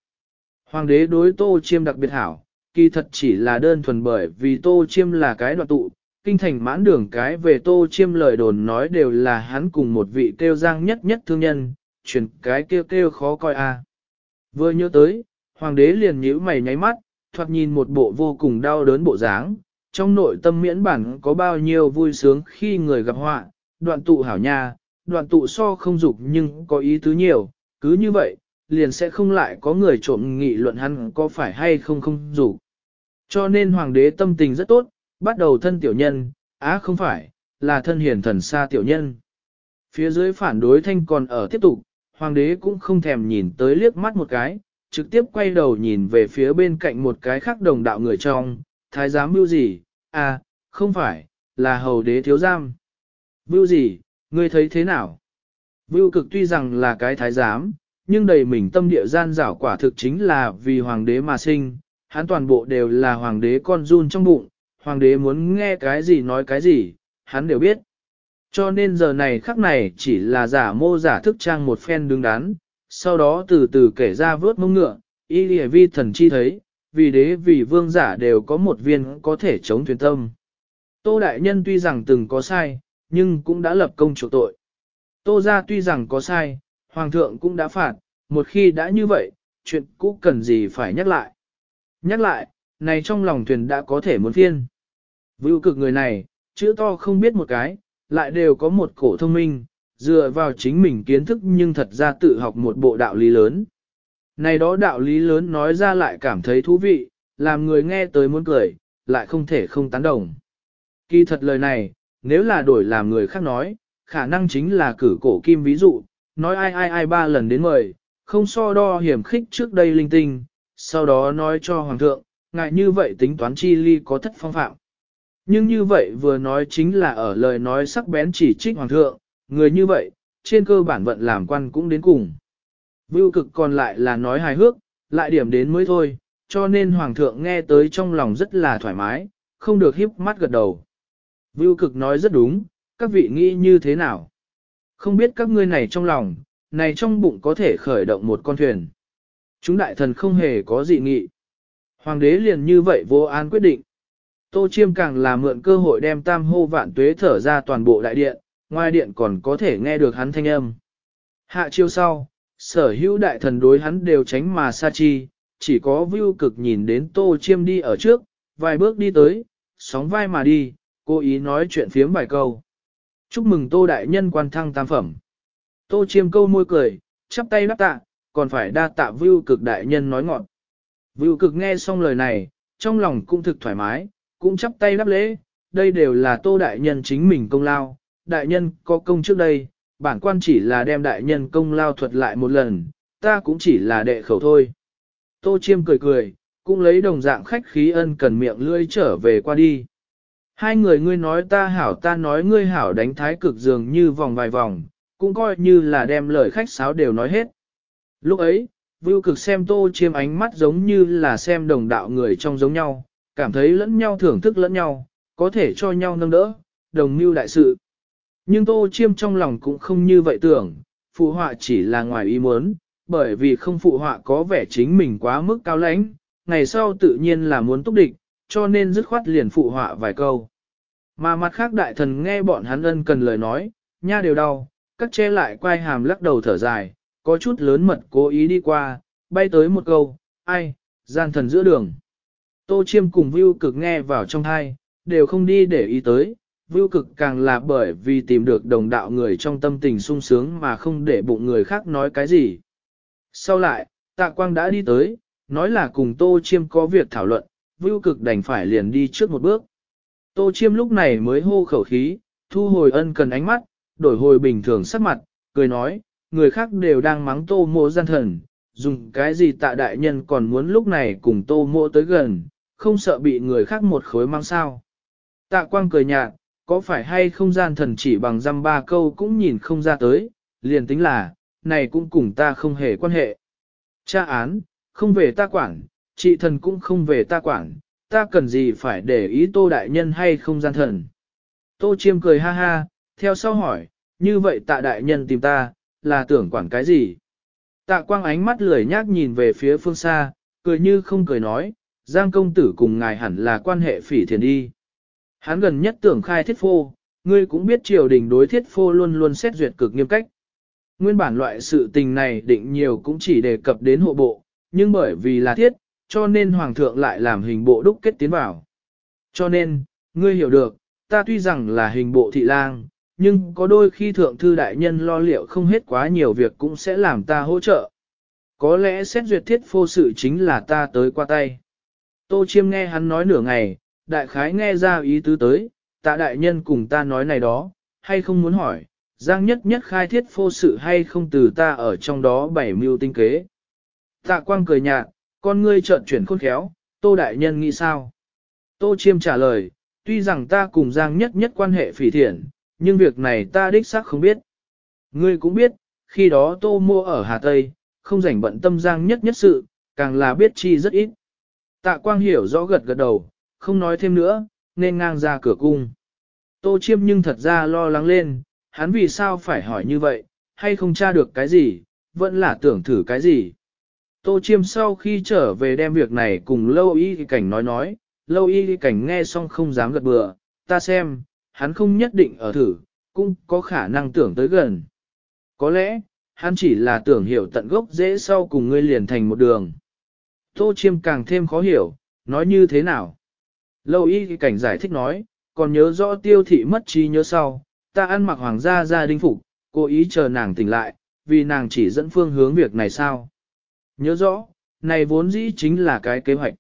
Hoàng đế đối tô chiêm đặc biệt hảo, kỳ thật chỉ là đơn thuần bởi vì tô chiêm là cái đoạn tụ, kinh thành mãn đường cái về tô chiêm lời đồn nói đều là hắn cùng một vị kêu giang nhất nhất thương nhân, chuyển cái kêu kêu khó coi a. Vừa nhớ tới, hoàng đế liền nhíu mày nháy mắt, thoạt nhìn một bộ vô cùng đau đớn bộ dáng, trong nội tâm miễn bản có bao nhiêu vui sướng khi người gặp họa, đoạn tụ hảo nha, đoạn tụ so không dục nhưng có ý tứ nhiều, cứ như vậy, liền sẽ không lại có người trộm nghị luận hắn có phải hay không không dục. Cho nên hoàng đế tâm tình rất tốt, bắt đầu thân tiểu nhân, á không phải, là thân hiền thần xa tiểu nhân. Phía dưới phản đối thanh còn ở tiếp tục, hoàng đế cũng không thèm nhìn tới liếc mắt một cái, trực tiếp quay đầu nhìn về phía bên cạnh một cái khác đồng đạo người trong, thái giám mưu gì, à, không phải, là hầu đế thiếu giam. Mưu gì, ngươi thấy thế nào? Mưu cực tuy rằng là cái thái giám, nhưng đầy mình tâm địa gian rảo quả thực chính là vì hoàng đế mà sinh, hắn toàn bộ đều là hoàng đế con run trong bụng, hoàng đế muốn nghe cái gì nói cái gì, hắn đều biết. Cho nên giờ này khắc này chỉ là giả mô giả thức trang một phen đứng đắn, sau đó từ từ kể ra vớt mông ngựa, y lìa vi thần chi thấy, vì đế vì vương giả đều có một viên có thể chống thuyền tâm. Tô Đại Nhân tuy rằng từng có sai, nhưng cũng đã lập công chủ tội. Tô gia tuy rằng có sai, Hoàng thượng cũng đã phạt, một khi đã như vậy, chuyện cũ cần gì phải nhắc lại. Nhắc lại, này trong lòng thuyền đã có thể muốn phiên. Vưu cực người này, chữ to không biết một cái, lại đều có một cổ thông minh, dựa vào chính mình kiến thức nhưng thật ra tự học một bộ đạo lý lớn. Này đó đạo lý lớn nói ra lại cảm thấy thú vị, làm người nghe tới muốn cười, lại không thể không tán đồng. Kỳ thật lời này, nếu là đổi làm người khác nói, khả năng chính là cử cổ kim ví dụ, nói ai ai ai ba lần đến mời, không so đo hiểm khích trước đây linh tinh, sau đó nói cho hoàng thượng, ngại như vậy tính toán chi ly có thất phong phạm. Nhưng như vậy vừa nói chính là ở lời nói sắc bén chỉ trích hoàng thượng, người như vậy, trên cơ bản vận làm quan cũng đến cùng. Vưu cực còn lại là nói hài hước, lại điểm đến mới thôi, cho nên hoàng thượng nghe tới trong lòng rất là thoải mái, không được hiếp mắt gật đầu. Vưu cực nói rất đúng, các vị nghĩ như thế nào? Không biết các ngươi này trong lòng, này trong bụng có thể khởi động một con thuyền. Chúng đại thần không hề có dị nghị. Hoàng đế liền như vậy vô an quyết định. Tô Chiêm càng là mượn cơ hội đem tam hô vạn tuế thở ra toàn bộ đại điện, ngoài điện còn có thể nghe được hắn thanh âm. Hạ chiêu sau, sở hữu đại thần đối hắn đều tránh mà xa chi, chỉ có view cực nhìn đến Tô Chiêm đi ở trước, vài bước đi tới, sóng vai mà đi, cố ý nói chuyện phiếm vài câu. Chúc mừng Tô Đại Nhân quan thăng tam phẩm. Tô Chiêm câu môi cười, chắp tay đáp tạ, còn phải đa tạ view cực đại nhân nói ngọn. Vưu cực nghe xong lời này, trong lòng cũng thực thoải mái, cũng chắp tay đáp lễ, đây đều là Tô Đại Nhân chính mình công lao, đại nhân có công trước đây, bản quan chỉ là đem đại nhân công lao thuật lại một lần, ta cũng chỉ là đệ khẩu thôi. Tô Chiêm cười cười, cũng lấy đồng dạng khách khí ân cần miệng lưỡi trở về qua đi. Hai người ngươi nói ta hảo ta nói ngươi hảo đánh thái cực dường như vòng vài vòng, cũng coi như là đem lời khách sáo đều nói hết. Lúc ấy, Vưu cực xem tô chiêm ánh mắt giống như là xem đồng đạo người trong giống nhau, cảm thấy lẫn nhau thưởng thức lẫn nhau, có thể cho nhau nâng đỡ, đồng mưu đại sự. Nhưng tô chiêm trong lòng cũng không như vậy tưởng, phụ họa chỉ là ngoài ý muốn, bởi vì không phụ họa có vẻ chính mình quá mức cao lãnh, ngày sau tự nhiên là muốn túc địch, cho nên dứt khoát liền phụ họa vài câu. Mà mặt khác đại thần nghe bọn hắn ân cần lời nói, nha đều đau, cắt che lại quay hàm lắc đầu thở dài, có chút lớn mật cố ý đi qua, bay tới một câu, ai, gian thần giữa đường. Tô chiêm cùng view cực nghe vào trong thai, đều không đi để ý tới, view cực càng là bởi vì tìm được đồng đạo người trong tâm tình sung sướng mà không để bụng người khác nói cái gì. Sau lại, tạ quang đã đi tới, nói là cùng tô chiêm có việc thảo luận, view cực đành phải liền đi trước một bước. Tô chiêm lúc này mới hô khẩu khí, thu hồi ân cần ánh mắt, đổi hồi bình thường sắc mặt, cười nói, người khác đều đang mắng tô mộ gian thần, dùng cái gì tạ đại nhân còn muốn lúc này cùng tô mộ tới gần, không sợ bị người khác một khối mang sao. Tạ quang cười nhạt, có phải hay không gian thần chỉ bằng dăm ba câu cũng nhìn không ra tới, liền tính là, này cũng cùng ta không hề quan hệ. Cha án, không về ta quản, chị thần cũng không về ta quản, ta cần gì phải để ý tô đại nhân hay không gian thần. Tô chiêm cười ha ha, theo sau hỏi, như vậy tạ đại nhân tìm ta, là tưởng quản cái gì? Tạ quang ánh mắt lười nhác nhìn về phía phương xa, cười như không cười nói, Giang công tử cùng ngài hẳn là quan hệ phỉ thiền đi. Hắn gần nhất tưởng khai thiết phô, ngươi cũng biết triều đình đối thiết phô luôn luôn xét duyệt cực nghiêm cách. Nguyên bản loại sự tình này định nhiều cũng chỉ đề cập đến hộ bộ, nhưng bởi vì là thiết, cho nên hoàng thượng lại làm hình bộ đúc kết tiến vào. Cho nên, ngươi hiểu được, ta tuy rằng là hình bộ thị lang, nhưng có đôi khi thượng thư đại nhân lo liệu không hết quá nhiều việc cũng sẽ làm ta hỗ trợ. Có lẽ xét duyệt thiết phô sự chính là ta tới qua tay. Tô Chiêm nghe hắn nói nửa ngày, đại khái nghe ra ý tứ tới, tạ đại nhân cùng ta nói này đó, hay không muốn hỏi, giang nhất nhất khai thiết phô sự hay không từ ta ở trong đó bảy mưu tinh kế. Tạ quang cười nhạt, con ngươi trợn chuyển khôn khéo, tô đại nhân nghĩ sao? Tô Chiêm trả lời, tuy rằng ta cùng giang nhất nhất quan hệ phỉ thiện, nhưng việc này ta đích xác không biết. Ngươi cũng biết, khi đó tô mua ở Hà Tây, không rảnh bận tâm giang nhất nhất sự, càng là biết chi rất ít. Tạ quang hiểu rõ gật gật đầu, không nói thêm nữa, nên ngang ra cửa cung. Tô chiêm nhưng thật ra lo lắng lên, hắn vì sao phải hỏi như vậy, hay không tra được cái gì, vẫn là tưởng thử cái gì. Tô chiêm sau khi trở về đem việc này cùng lâu y cảnh nói nói, lâu y cảnh nghe xong không dám gật bừa, ta xem, hắn không nhất định ở thử, cũng có khả năng tưởng tới gần. Có lẽ, hắn chỉ là tưởng hiểu tận gốc dễ sau cùng ngươi liền thành một đường. Tô chiêm càng thêm khó hiểu, nói như thế nào. Lâu y cảnh giải thích nói, còn nhớ rõ tiêu thị mất trí nhớ sau, ta ăn mặc hoàng gia gia đình phục, cố ý chờ nàng tỉnh lại, vì nàng chỉ dẫn phương hướng việc này sao. Nhớ rõ, này vốn dĩ chính là cái kế hoạch.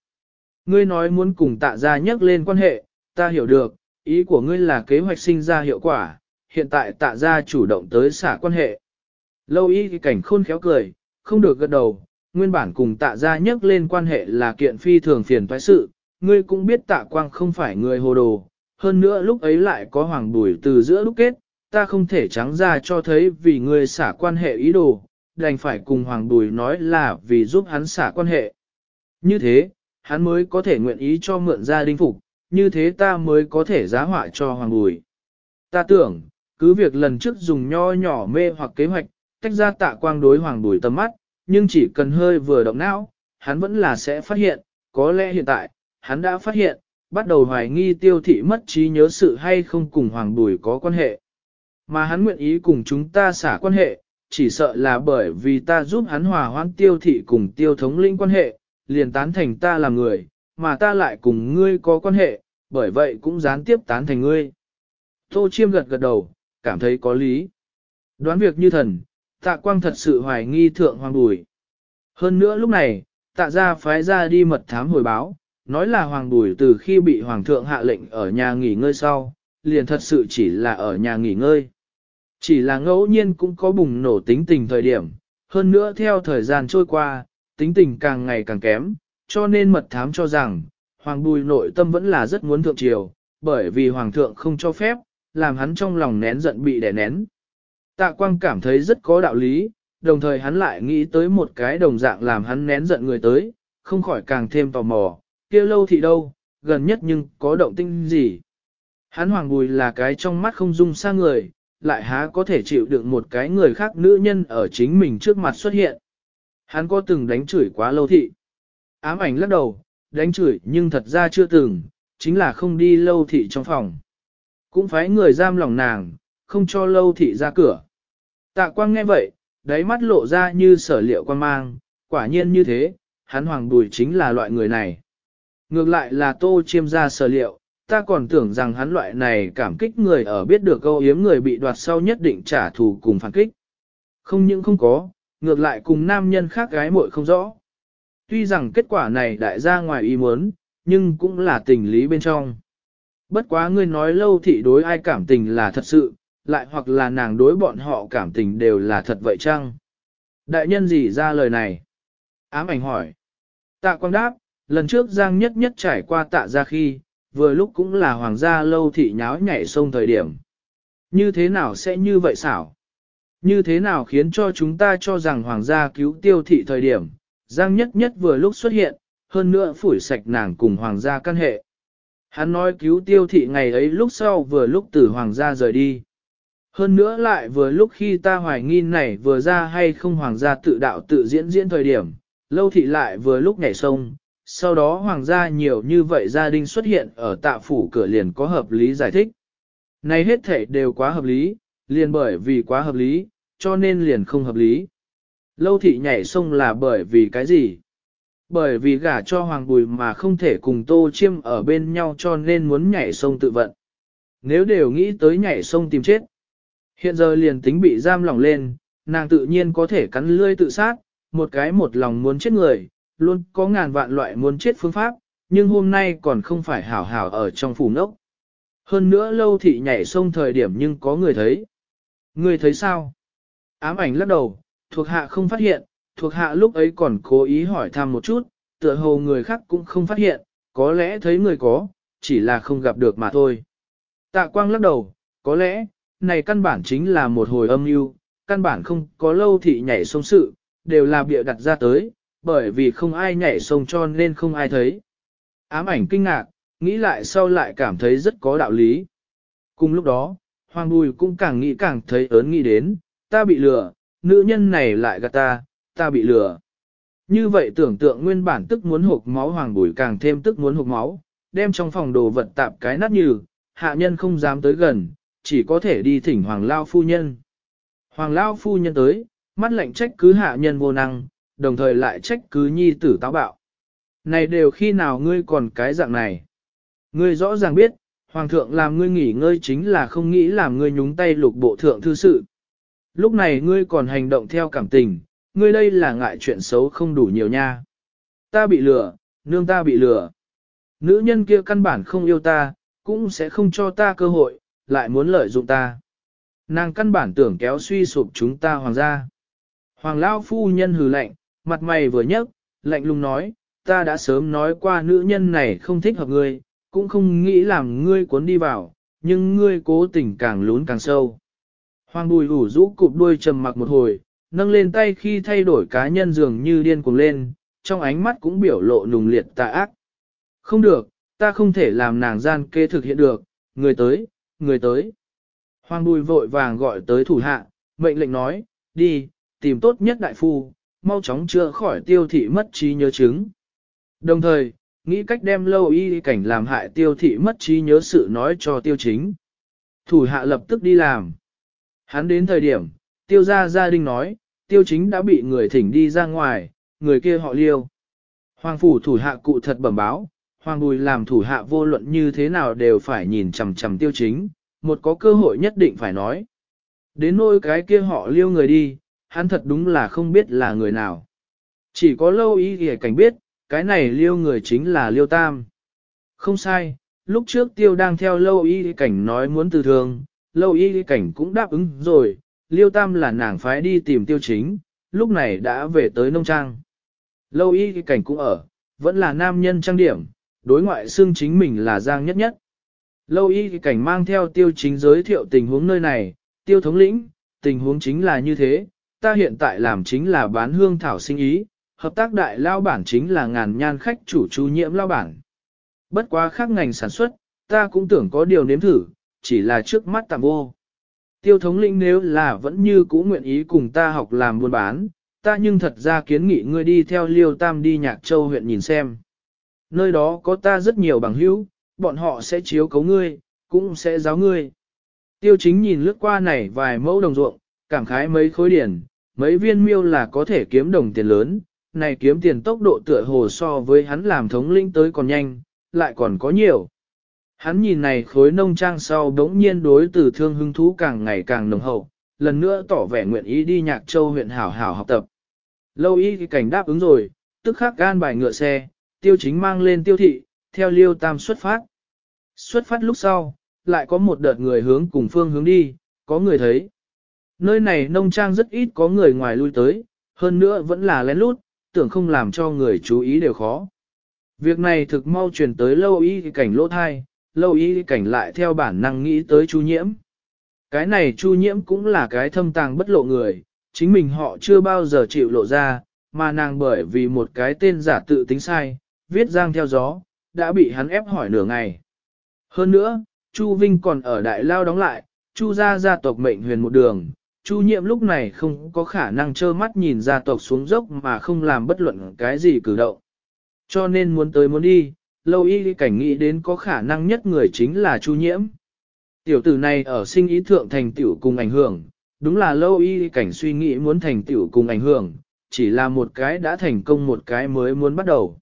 Ngươi nói muốn cùng tạ gia nhắc lên quan hệ, ta hiểu được, ý của ngươi là kế hoạch sinh ra hiệu quả, hiện tại tạ gia chủ động tới xả quan hệ. Lâu y cảnh khôn khéo cười, không được gật đầu, nguyên bản cùng tạ gia nhắc lên quan hệ là kiện phi thường phiền toái sự, ngươi cũng biết tạ quang không phải người hồ đồ, hơn nữa lúc ấy lại có hoàng bùi từ giữa lúc kết, ta không thể trắng ra cho thấy vì ngươi xả quan hệ ý đồ, đành phải cùng hoàng bùi nói là vì giúp hắn xả quan hệ. Như thế, hắn mới có thể nguyện ý cho mượn gia đình phục, như thế ta mới có thể giá họa cho hoàng bùi. Ta tưởng, cứ việc lần trước dùng nho nhỏ mê hoặc kế hoạch, tách ra tạ quang đối hoàng bùi tầm mắt, nhưng chỉ cần hơi vừa động não, hắn vẫn là sẽ phát hiện, có lẽ hiện tại, hắn đã phát hiện, bắt đầu hoài nghi tiêu thị mất trí nhớ sự hay không cùng hoàng bùi có quan hệ. Mà hắn nguyện ý cùng chúng ta xả quan hệ, chỉ sợ là bởi vì ta giúp hắn hòa hoãn tiêu thị cùng tiêu thống linh quan hệ, liền tán thành ta làm người, mà ta lại cùng ngươi có quan hệ, bởi vậy cũng gián tiếp tán thành ngươi. Tô Chiêm gật gật đầu, cảm thấy có lý. Đoán việc như thần, tạ quang thật sự hoài nghi thượng hoàng Đùi. Hơn nữa lúc này, tạ ra phái ra đi mật thám hồi báo, nói là hoàng Đùi từ khi bị hoàng thượng hạ lệnh ở nhà nghỉ ngơi sau, liền thật sự chỉ là ở nhà nghỉ ngơi. Chỉ là ngẫu nhiên cũng có bùng nổ tính tình thời điểm, hơn nữa theo thời gian trôi qua, tính tình càng ngày càng kém, cho nên mật thám cho rằng, hoàng bùi nội tâm vẫn là rất muốn thượng triều, bởi vì hoàng thượng không cho phép, làm hắn trong lòng nén giận bị đè nén. Tạ quang cảm thấy rất có đạo lý, đồng thời hắn lại nghĩ tới một cái đồng dạng làm hắn nén giận người tới, không khỏi càng thêm tò mò, kia lâu thị đâu, gần nhất nhưng có động tinh gì. Hắn hoàng bùi là cái trong mắt không dung xa người, lại há có thể chịu đựng một cái người khác nữ nhân ở chính mình trước mặt xuất hiện. Hắn có từng đánh chửi quá lâu thị. Ám ảnh lắc đầu, đánh chửi nhưng thật ra chưa từng, chính là không đi lâu thị trong phòng. Cũng phải người giam lòng nàng, không cho lâu thị ra cửa. Tạ quang nghe vậy, đáy mắt lộ ra như sở liệu quan mang, quả nhiên như thế, hắn hoàng bùi chính là loại người này. Ngược lại là tô chiêm ra sở liệu, ta còn tưởng rằng hắn loại này cảm kích người ở biết được câu yếm người bị đoạt sau nhất định trả thù cùng phản kích. Không những không có, ngược lại cùng nam nhân khác gái muội không rõ. Tuy rằng kết quả này đại gia ngoài ý muốn, nhưng cũng là tình lý bên trong. Bất quá ngươi nói lâu thị đối ai cảm tình là thật sự, lại hoặc là nàng đối bọn họ cảm tình đều là thật vậy chăng? Đại nhân gì ra lời này? Ám ảnh hỏi. Tạ quang đáp, lần trước Giang nhất nhất trải qua tạ ra khi, vừa lúc cũng là hoàng gia lâu thị nháo nhảy sông thời điểm. Như thế nào sẽ như vậy xảo? Như thế nào khiến cho chúng ta cho rằng hoàng gia cứu tiêu thị thời điểm, Giang nhất nhất vừa lúc xuất hiện, hơn nữa phủi sạch nàng cùng hoàng gia căn hệ. Hắn nói cứu tiêu thị ngày ấy lúc sau vừa lúc từ hoàng gia rời đi. Hơn nữa lại vừa lúc khi ta hoài nghi này vừa ra hay không hoàng gia tự đạo tự diễn diễn thời điểm, lâu thị lại vừa lúc nhảy sông, sau đó hoàng gia nhiều như vậy gia đình xuất hiện ở tạ phủ cửa liền có hợp lý giải thích. Này hết thể đều quá hợp lý, liền bởi vì quá hợp lý, cho nên liền không hợp lý. Lâu thị nhảy sông là bởi vì cái gì? Bởi vì gả cho hoàng bùi mà không thể cùng tô chiêm ở bên nhau cho nên muốn nhảy sông tự vận. Nếu đều nghĩ tới nhảy sông tìm chết, hiện giờ liền tính bị giam lỏng lên, nàng tự nhiên có thể cắn lươi tự sát, một cái một lòng muốn chết người, luôn có ngàn vạn loại muốn chết phương pháp, nhưng hôm nay còn không phải hảo hảo ở trong phủ nốc. Hơn nữa lâu thị nhảy sông thời điểm nhưng có người thấy. Người thấy sao? Ám ảnh lắc đầu, thuộc hạ không phát hiện, thuộc hạ lúc ấy còn cố ý hỏi thăm một chút, tựa hồ người khác cũng không phát hiện, có lẽ thấy người có, chỉ là không gặp được mà thôi. Tạ quang lắc đầu, có lẽ, này căn bản chính là một hồi âm mưu, căn bản không có lâu thị nhảy sông sự, đều là bịa đặt ra tới, bởi vì không ai nhảy sông cho nên không ai thấy. Ám ảnh kinh ngạc, nghĩ lại sau lại cảm thấy rất có đạo lý. Cùng lúc đó, Hoàng Bùi cũng càng nghĩ càng thấy ớn nghĩ đến, ta bị lừa, nữ nhân này lại gạt ta, ta bị lừa. Như vậy tưởng tượng nguyên bản tức muốn hộp máu Hoàng Bùi càng thêm tức muốn hộp máu, đem trong phòng đồ vật tạp cái nát như, hạ nhân không dám tới gần, chỉ có thể đi thỉnh Hoàng Lao Phu Nhân. Hoàng Lao Phu Nhân tới, mắt lạnh trách cứ hạ nhân vô năng, đồng thời lại trách cứ nhi tử táo bạo. Này đều khi nào ngươi còn cái dạng này? Ngươi rõ ràng biết, Hoàng thượng làm ngươi nghỉ ngơi chính là không nghĩ làm ngươi nhúng tay lục bộ thượng thư sự. Lúc này ngươi còn hành động theo cảm tình, ngươi đây là ngại chuyện xấu không đủ nhiều nha. Ta bị lừa, nương ta bị lừa. Nữ nhân kia căn bản không yêu ta, cũng sẽ không cho ta cơ hội, lại muốn lợi dụng ta. Nàng căn bản tưởng kéo suy sụp chúng ta hoàng gia. Hoàng Lao phu nhân hừ lạnh, Mặt mày vừa nhấc, lạnh lùng nói, ta đã sớm nói qua nữ nhân này không thích hợp ngươi, cũng không nghĩ làm ngươi cuốn đi vào, nhưng ngươi cố tình càng lún càng sâu. Hoàng bùi ủ rũ cụp đuôi trầm mặc một hồi, nâng lên tay khi thay đổi cá nhân dường như điên cuồng lên, trong ánh mắt cũng biểu lộ nùng liệt tà ác. Không được, ta không thể làm nàng gian kê thực hiện được, người tới, người tới. Hoàng bùi vội vàng gọi tới thủ hạ, mệnh lệnh nói, đi, tìm tốt nhất đại phu, mau chóng chữa khỏi tiêu thị mất trí nhớ chứng. Đồng thời, nghĩ cách đem lâu y cảnh làm hại tiêu thị mất trí nhớ sự nói cho tiêu chính. Thủ hạ lập tức đi làm. Hắn đến thời điểm, tiêu gia gia đình nói, tiêu chính đã bị người thỉnh đi ra ngoài, người kia họ liêu. Hoàng phủ thủ hạ cụ thật bẩm báo, hoàng bùi làm thủ hạ vô luận như thế nào đều phải nhìn chằm chằm tiêu chính, một có cơ hội nhất định phải nói. Đến nỗi cái kia họ liêu người đi, hắn thật đúng là không biết là người nào. Chỉ có lâu ý ghề cảnh biết, cái này liêu người chính là liêu tam. Không sai, lúc trước tiêu đang theo lâu y cảnh nói muốn từ thường, lâu y cảnh cũng đáp ứng rồi, liêu tam là nàng phái đi tìm tiêu chính, lúc này đã về tới nông trang. Lâu y cảnh cũng ở, vẫn là nam nhân trang điểm, đối ngoại xương chính mình là giang nhất nhất. Lâu y cảnh mang theo tiêu chính giới thiệu tình huống nơi này, tiêu thống lĩnh, tình huống chính là như thế, ta hiện tại làm chính là bán hương thảo sinh ý, hợp tác đại lao bản chính là ngàn nhan khách chủ chú nhiễm lao bản. Bất quá khác ngành sản xuất, ta cũng tưởng có điều nếm thử, chỉ là trước mắt tạm vô. Tiêu thống lĩnh nếu là vẫn như cũ nguyện ý cùng ta học làm buôn bán, ta nhưng thật ra kiến nghị ngươi đi theo liêu tam đi nhạc châu huyện nhìn xem. Nơi đó có ta rất nhiều bằng hữu, bọn họ sẽ chiếu cấu ngươi, cũng sẽ giáo ngươi. Tiêu chính nhìn lướt qua này vài mẫu đồng ruộng, cảm khái mấy khối điển, mấy viên miêu là có thể kiếm đồng tiền lớn, này kiếm tiền tốc độ tựa hồ so với hắn làm thống lĩnh tới còn nhanh, lại còn có nhiều. Hắn nhìn này khối nông trang sau đống nhiên đối từ thương hứng thú càng ngày càng nồng hậu, lần nữa tỏ vẻ nguyện ý đi nhạc châu huyện hảo hảo học tập. Lâu y thì cảnh đáp ứng rồi, tức khắc gan bài ngựa xe, tiêu chính mang lên tiêu thị, theo liêu tam xuất phát. Xuất phát lúc sau, lại có một đợt người hướng cùng phương hướng đi, có người thấy. Nơi này nông trang rất ít có người ngoài lui tới, hơn nữa vẫn là lén lút, tưởng không làm cho người chú ý đều khó. Việc này thực mau truyền tới lâu y cảnh lỗ thai, lâu y cảnh lại theo bản năng nghĩ tới chu nhiễm. Cái này chu nhiễm cũng là cái thâm tàng bất lộ người, chính mình họ chưa bao giờ chịu lộ ra, mà nàng bởi vì một cái tên giả tự tính sai, viết giang theo gió, đã bị hắn ép hỏi nửa ngày. Hơn nữa, Chu Vinh còn ở đại lao đóng lại, Chu gia gia tộc mệnh huyền một đường, Chu nhiệm lúc này không có khả năng trơ mắt nhìn gia tộc xuống dốc mà không làm bất luận cái gì cử động. Cho nên muốn tới muốn đi, lâu y cảnh nghĩ đến có khả năng nhất người chính là Chu nhiễm. Tiểu tử này ở sinh ý thượng thành tiểu cùng ảnh hưởng, đúng là lâu y cảnh suy nghĩ muốn thành tiểu cùng ảnh hưởng, chỉ là một cái đã thành công một cái mới muốn bắt đầu.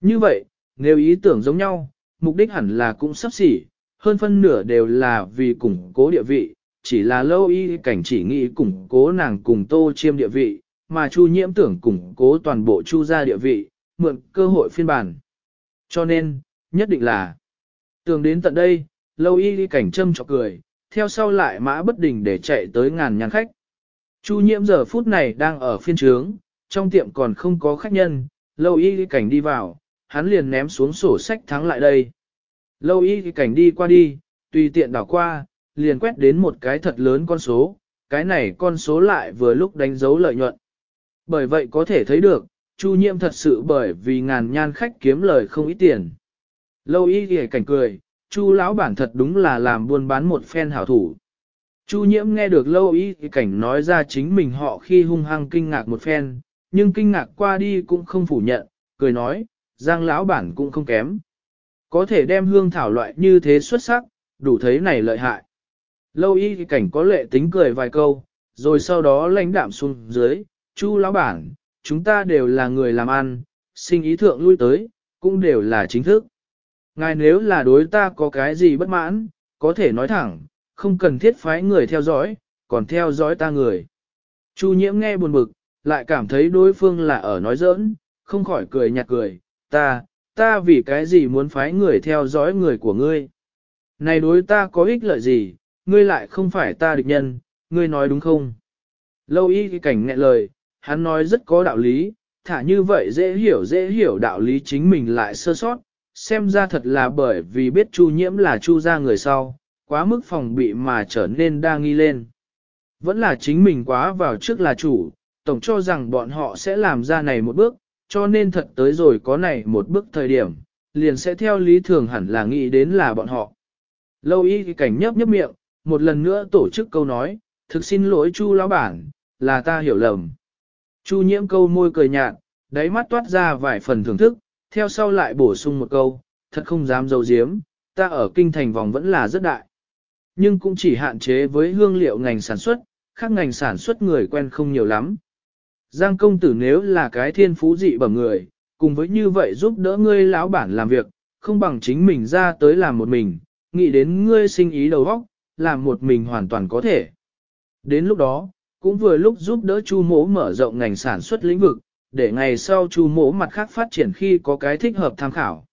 Như vậy, nếu ý tưởng giống nhau, mục đích hẳn là cũng sắp xỉ, hơn phân nửa đều là vì củng cố địa vị, chỉ là lâu y cảnh chỉ nghĩ củng cố nàng cùng tô chiêm địa vị, mà chu nhiễm tưởng củng cố toàn bộ chu gia địa vị, mượn cơ hội phiên bản. Cho nên, nhất định là, tường đến tận đây, lâu y cảnh châm chọc cười, theo sau lại mã bất đình để chạy tới ngàn nhàn khách. Chu nhiễm giờ phút này đang ở phiên trướng, trong tiệm còn không có khách nhân, lâu y cảnh đi vào, hắn liền ném xuống sổ sách thắng lại đây. Lâu y cảnh đi qua đi, tùy tiện đảo qua, liền quét đến một cái thật lớn con số, cái này con số lại vừa lúc đánh dấu lợi nhuận. Bởi vậy có thể thấy được, Chu Nhiễm thật sự bởi vì ngàn nhan khách kiếm lời không ít tiền. Lâu y thì cảnh cười, Chu lão bản thật đúng là làm buôn bán một phen hảo thủ. Chu Nhiễm nghe được lâu y thì cảnh nói ra chính mình họ khi hung hăng kinh ngạc một phen, nhưng kinh ngạc qua đi cũng không phủ nhận, cười nói, Giang lão bản cũng không kém. Có thể đem hương thảo loại như thế xuất sắc, đủ thấy này lợi hại. Lâu y thì cảnh có lệ tính cười vài câu, rồi sau đó lãnh đạm xuống dưới, chu lão bản, chúng ta đều là người làm ăn, sinh ý thượng lui tới, cũng đều là chính thức. Ngài nếu là đối ta có cái gì bất mãn, có thể nói thẳng, không cần thiết phái người theo dõi, còn theo dõi ta người. Chu nhiễm nghe buồn bực, lại cảm thấy đối phương là ở nói giỡn, không khỏi cười nhạt cười, ta, ta vì cái gì muốn phái người theo dõi người của ngươi. Này đối ta có ích lợi gì, ngươi lại không phải ta địch nhân, ngươi nói đúng không? Lâu y cái cảnh nghẹn lời, hắn nói rất có đạo lý, thả như vậy dễ hiểu dễ hiểu đạo lý chính mình lại sơ sót, xem ra thật là bởi vì biết Chu nhiễm là Chu gia người sau, quá mức phòng bị mà trở nên đa nghi lên. Vẫn là chính mình quá vào trước là chủ, tổng cho rằng bọn họ sẽ làm ra này một bước, cho nên thật tới rồi có này một bước thời điểm, liền sẽ theo lý thường hẳn là nghĩ đến là bọn họ. Lâu y cảnh nhấp nhấp miệng, một lần nữa tổ chức câu nói, thực xin lỗi Chu lão bản, là ta hiểu lầm. Chu nhiễm câu môi cười nhạt, đáy mắt toát ra vài phần thưởng thức, theo sau lại bổ sung một câu, thật không dám dấu diếm, ta ở kinh thành vòng vẫn là rất đại. Nhưng cũng chỉ hạn chế với hương liệu ngành sản xuất, khác ngành sản xuất người quen không nhiều lắm. Giang công tử nếu là cái thiên phú dị bẩm người, cùng với như vậy giúp đỡ ngươi lão bản làm việc, không bằng chính mình ra tới làm một mình, nghĩ đến ngươi sinh ý đầu óc, làm một mình hoàn toàn có thể. Đến lúc đó, cũng vừa lúc giúp đỡ Chu Mỗ mở rộng ngành sản xuất lĩnh vực, để ngày sau Chu Mỗ mặt khác phát triển khi có cái thích hợp tham khảo.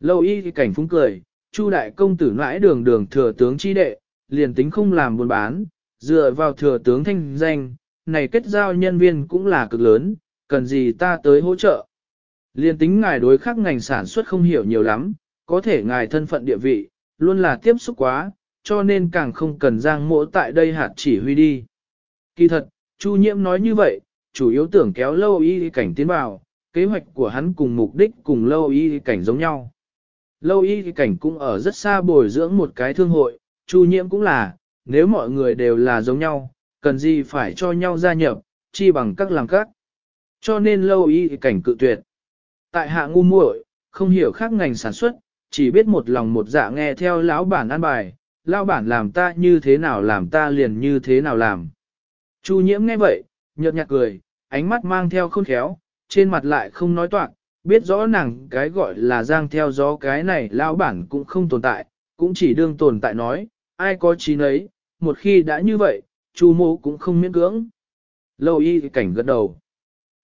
Lâu y thì cảnh phúng cười, Chu đại công tử nãi đường đường thừa tướng chi đệ, liền tính không làm buôn bán, dựa vào thừa tướng thanh danh, này kết giao nhân viên cũng là cực lớn, cần gì ta tới hỗ trợ. Liên tính ngài đối khắc ngành sản xuất không hiểu nhiều lắm, có thể ngài thân phận địa vị, luôn là tiếp xúc quá, cho nên càng không cần giang mỗ tại đây hạt chỉ huy đi. Kỳ thật, Chu Nhiễm nói như vậy, chủ yếu tưởng kéo lâu y cảnh tiến vào, kế hoạch của hắn cùng mục đích cùng lâu y cảnh giống nhau. Lâu y cảnh cũng ở rất xa bồi dưỡng một cái thương hội, Chu Nhiễm cũng là, nếu mọi người đều là giống nhau, cần gì phải cho nhau gia nhập, chi bằng các làm các. Cho nên lâu y cảnh cự tuyệt. Tại hạ ngu muội, không hiểu khác ngành sản xuất, chỉ biết một lòng một dạ nghe theo lão bản an bài, lão bản làm ta như thế nào làm ta liền như thế nào làm. Chu nhiễm nghe vậy, nhợt nhạt cười, ánh mắt mang theo khôn khéo, trên mặt lại không nói toạc, biết rõ nàng cái gọi là giang theo gió cái này lão bản cũng không tồn tại, cũng chỉ đương tồn tại nói, ai có trí nấy, một khi đã như vậy, chu mô cũng không miễn cưỡng. Lâu y cảnh gật đầu.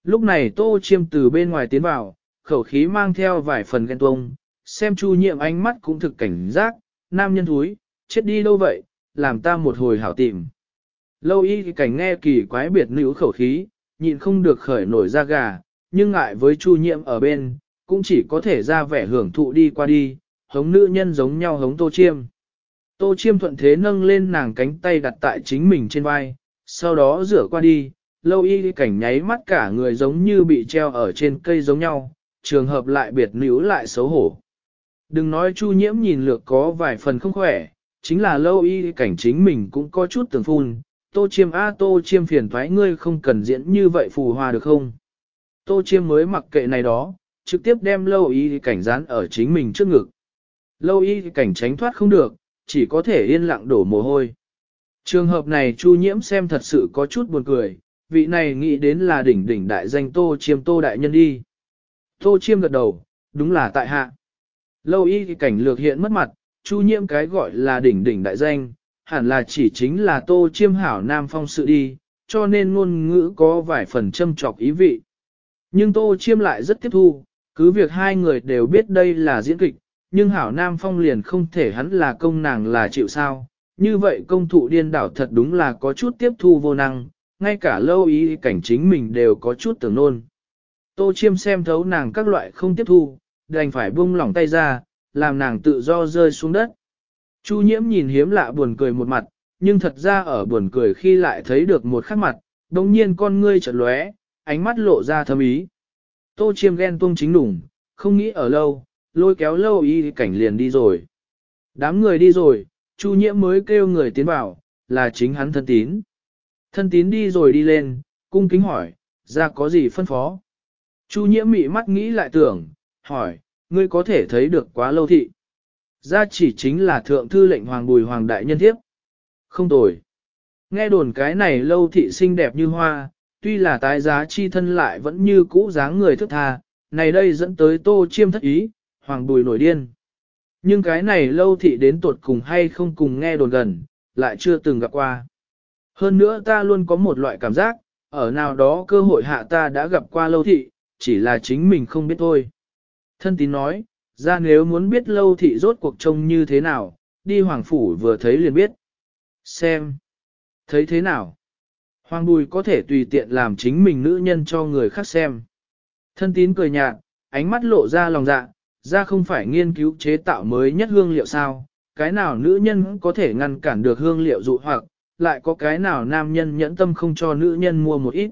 Lúc này tô chiêm từ bên ngoài tiến vào, khẩu khí mang theo vài phần ghen tuông, xem chu nhiệm ánh mắt cũng thực cảnh giác, nam nhân thúi, chết đi đâu vậy, làm ta một hồi hảo tìm. Lâu y cảnh nghe kỳ quái biệt nữ khẩu khí, nhịn không được khởi nổi ra gà, nhưng ngại với chu nhiệm ở bên, cũng chỉ có thể ra vẻ hưởng thụ đi qua đi, hống nữ nhân giống nhau hống tô chiêm. Tô chiêm thuận thế nâng lên nàng cánh tay đặt tại chính mình trên vai, sau đó rửa qua đi, lâu y cảnh nháy mắt cả người giống như bị treo ở trên cây giống nhau, trường hợp lại biệt nữ lại xấu hổ. Đừng nói chu nhiễm nhìn lược có vài phần không khỏe, chính là lâu y cảnh chính mình cũng có chút tưởng phun, tô chiêm a tô chiêm phiền thoái ngươi không cần diễn như vậy phù hòa được không? Tô chiêm mới mặc kệ này đó, trực tiếp đem lâu y cảnh dán ở chính mình trước ngực. Lâu y cảnh tránh thoát không được, chỉ có thể yên lặng đổ mồ hôi. Trường hợp này chu nhiễm xem thật sự có chút buồn cười, vị này nghĩ đến là đỉnh đỉnh đại danh tô chiêm tô đại nhân đi. Tô chiêm gật đầu, đúng là tại hạ. Lâu y cảnh lược hiện mất mặt, chu nhiễm cái gọi là đỉnh đỉnh đại danh, hẳn là chỉ chính là tô chiêm hảo nam phong sự đi, cho nên ngôn ngữ có vài phần châm trọc ý vị. Nhưng tô chiêm lại rất tiếp thu, cứ việc hai người đều biết đây là diễn kịch, nhưng hảo nam phong liền không thể hắn là công nàng là chịu sao. Như vậy công thụ điên đảo thật đúng là có chút tiếp thu vô năng, ngay cả lâu ý cảnh chính mình đều có chút tưởng nôn. Tô chiêm xem thấu nàng các loại không tiếp thu, đành phải buông lỏng tay ra, làm nàng tự do rơi xuống đất. Chu nhiễm nhìn hiếm lạ buồn cười một mặt, nhưng thật ra ở buồn cười khi lại thấy được một khắc mặt, đồng nhiên con ngươi chợt lóe, ánh mắt lộ ra thâm ý. Tô chiêm ghen tuông chính đủng, không nghĩ ở lâu, lôi kéo lâu y cảnh liền đi rồi. Đám người đi rồi, Chu nhiễm mới kêu người tiến vào, là chính hắn thân tín. Thân tín đi rồi đi lên, cung kính hỏi, ra có gì phân phó. Chu nhiễm mị mắt nghĩ lại tưởng, hỏi, ngươi có thể thấy được quá lâu thị. Ra chỉ chính là thượng thư lệnh hoàng bùi hoàng đại nhân thiếp. Không tồi. Nghe đồn cái này lâu thị xinh đẹp như hoa, tuy là tái giá chi thân lại vẫn như cũ dáng người thức tha, này đây dẫn tới tô chiêm thất ý, hoàng bùi nổi điên. Nhưng cái này lâu thị đến tuột cùng hay không cùng nghe đồn gần, lại chưa từng gặp qua. Hơn nữa ta luôn có một loại cảm giác, ở nào đó cơ hội hạ ta đã gặp qua lâu thị, chỉ là chính mình không biết thôi. Thân tín nói, ra nếu muốn biết lâu thị rốt cuộc trông như thế nào, đi hoàng phủ vừa thấy liền biết. Xem. Thấy thế nào? Hoàng bùi có thể tùy tiện làm chính mình nữ nhân cho người khác xem. Thân tín cười nhạt, ánh mắt lộ ra lòng dạ, ra không phải nghiên cứu chế tạo mới nhất hương liệu sao, cái nào nữ nhân có thể ngăn cản được hương liệu dụ hoặc, lại có cái nào nam nhân nhẫn tâm không cho nữ nhân mua một ít.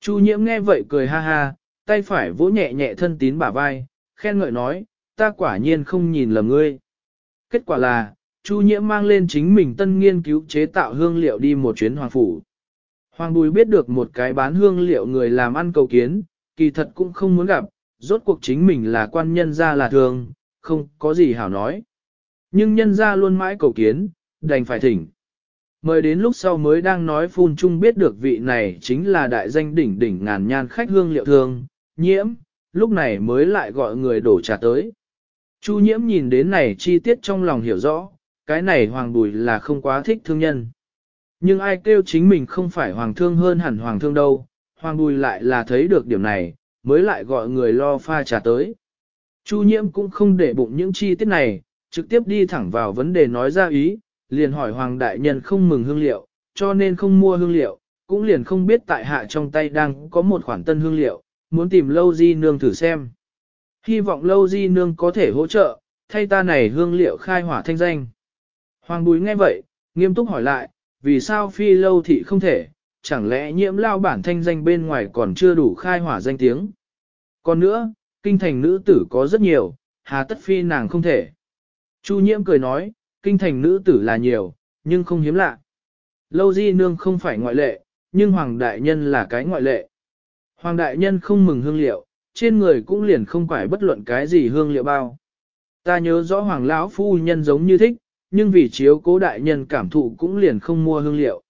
Chu nhiễm nghe vậy cười ha ha, tay phải vỗ nhẹ nhẹ thân tín bả vai, khen ngợi nói, ta quả nhiên không nhìn lầm ngươi. Kết quả là, Chu nhiễm mang lên chính mình tân nghiên cứu chế tạo hương liệu đi một chuyến hoàng phủ. Hoàng Bùi biết được một cái bán hương liệu người làm ăn cầu kiến, kỳ thật cũng không muốn gặp, rốt cuộc chính mình là quan nhân gia là thường, không có gì hảo nói. Nhưng nhân gia luôn mãi cầu kiến, đành phải thỉnh. Mời đến lúc sau mới đang nói phun chung biết được vị này chính là đại danh đỉnh đỉnh ngàn nhan khách hương liệu thường, nhiễm, lúc này mới lại gọi người đổ trà tới. Chu nhiễm nhìn đến này chi tiết trong lòng hiểu rõ, cái này hoàng bùi là không quá thích thương nhân. Nhưng ai kêu chính mình không phải hoàng thương hơn hẳn hoàng thương đâu, hoàng bùi lại là thấy được điểm này, mới lại gọi người lo pha trà tới. Chu nhiễm cũng không để bụng những chi tiết này, trực tiếp đi thẳng vào vấn đề nói ra ý, liền hỏi hoàng đại nhân không mừng hương liệu, cho nên không mua hương liệu, cũng liền không biết tại hạ trong tay đang có một khoản tân hương liệu, muốn tìm lâu di nương thử xem. Hy vọng lâu di nương có thể hỗ trợ, thay ta này hương liệu khai hỏa thanh danh. Hoàng bùi nghe vậy, nghiêm túc hỏi lại, vì sao phi lâu thị không thể, chẳng lẽ nhiễm lao bản thanh danh bên ngoài còn chưa đủ khai hỏa danh tiếng. Còn nữa, kinh thành nữ tử có rất nhiều, hà tất phi nàng không thể. Chu nhiễm cười nói, kinh thành nữ tử là nhiều, nhưng không hiếm lạ. Lâu di nương không phải ngoại lệ, nhưng hoàng đại nhân là cái ngoại lệ. Hoàng đại nhân không mừng hương liệu, trên người cũng liền không phải bất luận cái gì hương liệu bao. Ta nhớ rõ hoàng lão phu nhân giống như thích, nhưng vì chiếu cố đại nhân cảm thụ cũng liền không mua hương liệu.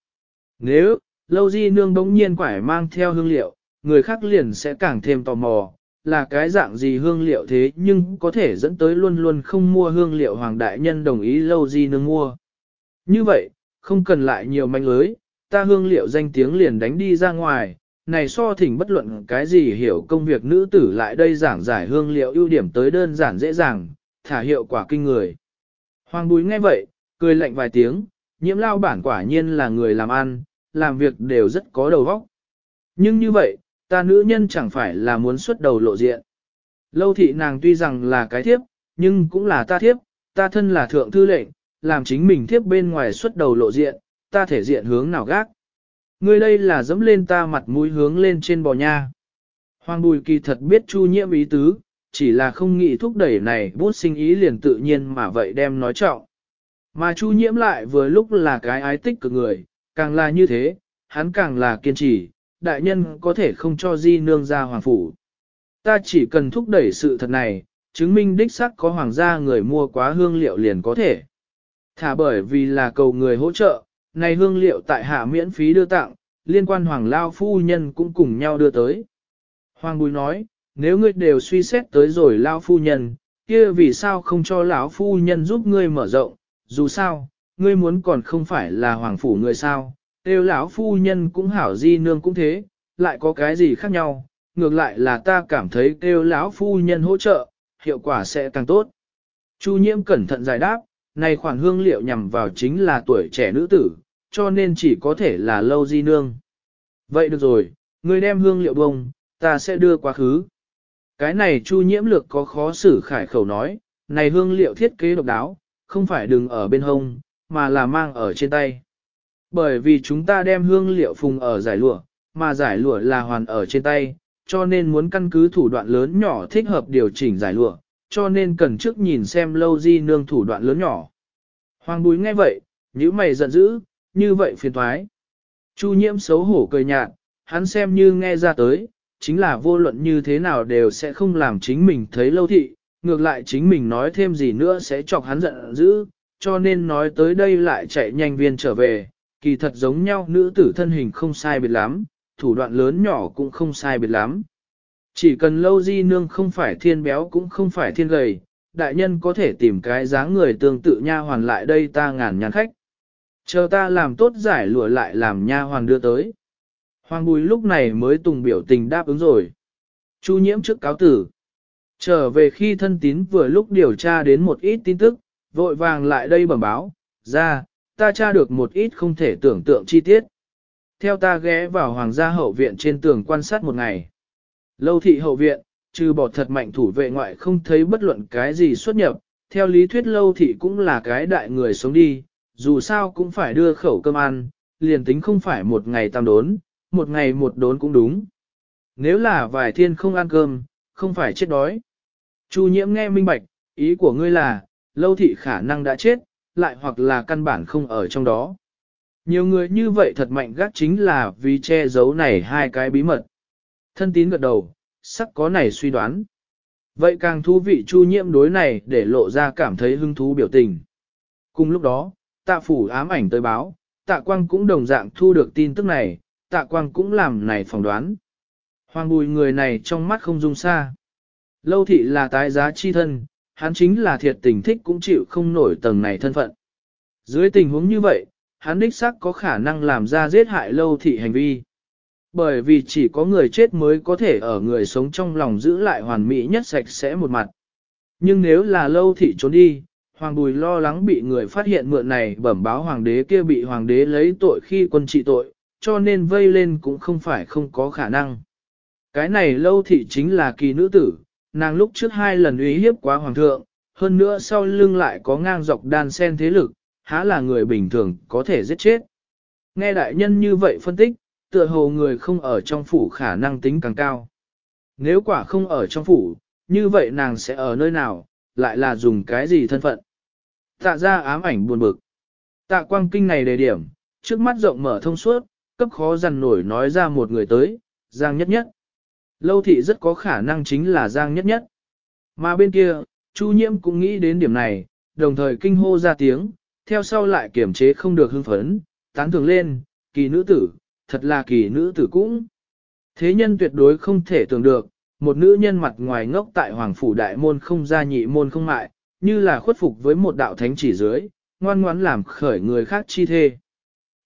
Nếu, lâu di nương bỗng nhiên quải mang theo hương liệu, người khác liền sẽ càng thêm tò mò, là cái dạng gì hương liệu thế nhưng có thể dẫn tới luôn luôn không mua hương liệu hoàng đại nhân đồng ý lâu di nương mua. Như vậy, không cần lại nhiều manh lưới, ta hương liệu danh tiếng liền đánh đi ra ngoài, này so thỉnh bất luận cái gì hiểu công việc nữ tử lại đây giảng giải hương liệu ưu điểm tới đơn giản dễ dàng, thả hiệu quả kinh người. Hoàng bùi nghe vậy, cười lạnh vài tiếng, nhiễm lao bản quả nhiên là người làm ăn, làm việc đều rất có đầu óc. Nhưng như vậy, ta nữ nhân chẳng phải là muốn xuất đầu lộ diện. Lâu thị nàng tuy rằng là cái thiếp, nhưng cũng là ta thiếp, ta thân là thượng thư lệnh, làm chính mình thiếp bên ngoài xuất đầu lộ diện, ta thể diện hướng nào gác. Ngươi đây là dẫm lên ta mặt mũi hướng lên trên bò nha. Hoàng bùi kỳ thật biết chu nhiễm ý tứ, chỉ là không nghĩ thúc đẩy này bút sinh ý liền tự nhiên mà vậy đem nói trọng. Mà chu nhiễm lại vừa lúc là cái ái tích cực người, càng là như thế, hắn càng là kiên trì, đại nhân có thể không cho di nương ra hoàng phủ. Ta chỉ cần thúc đẩy sự thật này, chứng minh đích xác có hoàng gia người mua quá hương liệu liền có thể. Thả bởi vì là cầu người hỗ trợ, này hương liệu tại hạ miễn phí đưa tặng, liên quan hoàng lao phu nhân cũng cùng nhau đưa tới. Hoàng Bùi nói, nếu ngươi đều suy xét tới rồi lao phu nhân, kia vì sao không cho lão phu nhân giúp ngươi mở rộng, dù sao, ngươi muốn còn không phải là hoàng phủ người sao, đều lão phu nhân cũng hảo di nương cũng thế, lại có cái gì khác nhau, ngược lại là ta cảm thấy kêu lão phu nhân hỗ trợ, hiệu quả sẽ càng tốt. Chu nhiễm cẩn thận giải đáp, này khoản hương liệu nhằm vào chính là tuổi trẻ nữ tử, cho nên chỉ có thể là lâu di nương. Vậy được rồi, người đem hương liệu bông, ta sẽ đưa quá khứ. Cái này chu nhiễm lược có khó xử khải khẩu nói, này hương liệu thiết kế độc đáo, không phải đừng ở bên hông, mà là mang ở trên tay. Bởi vì chúng ta đem hương liệu phùng ở giải lụa, mà giải lụa là hoàn ở trên tay, cho nên muốn căn cứ thủ đoạn lớn nhỏ thích hợp điều chỉnh giải lụa, cho nên cần trước nhìn xem lâu di nương thủ đoạn lớn nhỏ. Hoàng bùi nghe vậy, nhíu mày giận dữ, như vậy phiền thoái. Chu nhiễm xấu hổ cười nhạt, hắn xem như nghe ra tới, chính là vô luận như thế nào đều sẽ không làm chính mình thấy lâu thị, ngược lại chính mình nói thêm gì nữa sẽ chọc hắn giận dữ, cho nên nói tới đây lại chạy nhanh viên trở về, kỳ thật giống nhau nữ tử thân hình không sai biệt lắm, thủ đoạn lớn nhỏ cũng không sai biệt lắm. Chỉ cần lâu di nương không phải thiên béo cũng không phải thiên gầy, đại nhân có thể tìm cái dáng người tương tự nha hoàn lại đây ta ngàn nhàn khách. Chờ ta làm tốt giải lụa lại làm nha hoàn đưa tới. Hoàng bùi lúc này mới tùng biểu tình đáp ứng rồi. Chu nhiễm trước cáo tử. Trở về khi thân tín vừa lúc điều tra đến một ít tin tức, vội vàng lại đây bẩm báo, ra, ta tra được một ít không thể tưởng tượng chi tiết. Theo ta ghé vào hoàng gia hậu viện trên tường quan sát một ngày. Lâu thị hậu viện, trừ bỏ thật mạnh thủ vệ ngoại không thấy bất luận cái gì xuất nhập, theo lý thuyết lâu thị cũng là cái đại người sống đi, dù sao cũng phải đưa khẩu cơm ăn, liền tính không phải một ngày tam đốn, một ngày một đốn cũng đúng. Nếu là vài thiên không ăn cơm, không phải chết đói. Chu nhiễm nghe minh bạch, ý của ngươi là, lâu thị khả năng đã chết, lại hoặc là căn bản không ở trong đó. Nhiều người như vậy thật mạnh gắt chính là vì che giấu này hai cái bí mật. Thân tín gật đầu, sắc có này suy đoán. Vậy càng thú vị chu nhiễm đối này để lộ ra cảm thấy hứng thú biểu tình. Cùng lúc đó, tạ phủ ám ảnh tới báo, tạ quang cũng đồng dạng thu được tin tức này, tạ quang cũng làm này phỏng đoán. Hoàng bùi người này trong mắt không dung xa. Lâu thị là tái giá chi thân, hắn chính là thiệt tình thích cũng chịu không nổi tầng này thân phận. Dưới tình huống như vậy, hắn đích xác có khả năng làm ra giết hại lâu thị hành vi. Bởi vì chỉ có người chết mới có thể ở người sống trong lòng giữ lại hoàn mỹ nhất sạch sẽ một mặt. Nhưng nếu là lâu thị trốn đi, Hoàng Bùi lo lắng bị người phát hiện mượn này bẩm báo hoàng đế kia bị hoàng đế lấy tội khi quân trị tội, cho nên vây lên cũng không phải không có khả năng. Cái này lâu thị chính là kỳ nữ tử, nàng lúc trước hai lần uy hiếp quá hoàng thượng, hơn nữa sau lưng lại có ngang dọc đan sen thế lực, há là người bình thường có thể giết chết. Nghe đại nhân như vậy phân tích, tựa hồ người không ở trong phủ khả năng tính càng cao. Nếu quả không ở trong phủ, như vậy nàng sẽ ở nơi nào, lại là dùng cái gì thân phận. Tạ ra ám ảnh buồn bực. Tạ quang kinh này đề điểm, trước mắt rộng mở thông suốt, cấp khó dằn nổi nói ra một người tới, Giang Nhất Nhất. Lâu thị rất có khả năng chính là Giang Nhất Nhất. Mà bên kia, Chu Nhiễm cũng nghĩ đến điểm này, đồng thời kinh hô ra tiếng, theo sau lại kiểm chế không được hưng phấn, tán thường lên, kỳ nữ tử, thật là kỳ nữ tử cũng. Thế nhân tuyệt đối không thể tưởng được, một nữ nhân mặt ngoài ngốc tại hoàng phủ đại môn không ra nhị môn không mại, như là khuất phục với một đạo thánh chỉ dưới, ngoan ngoãn làm khởi người khác chi thê.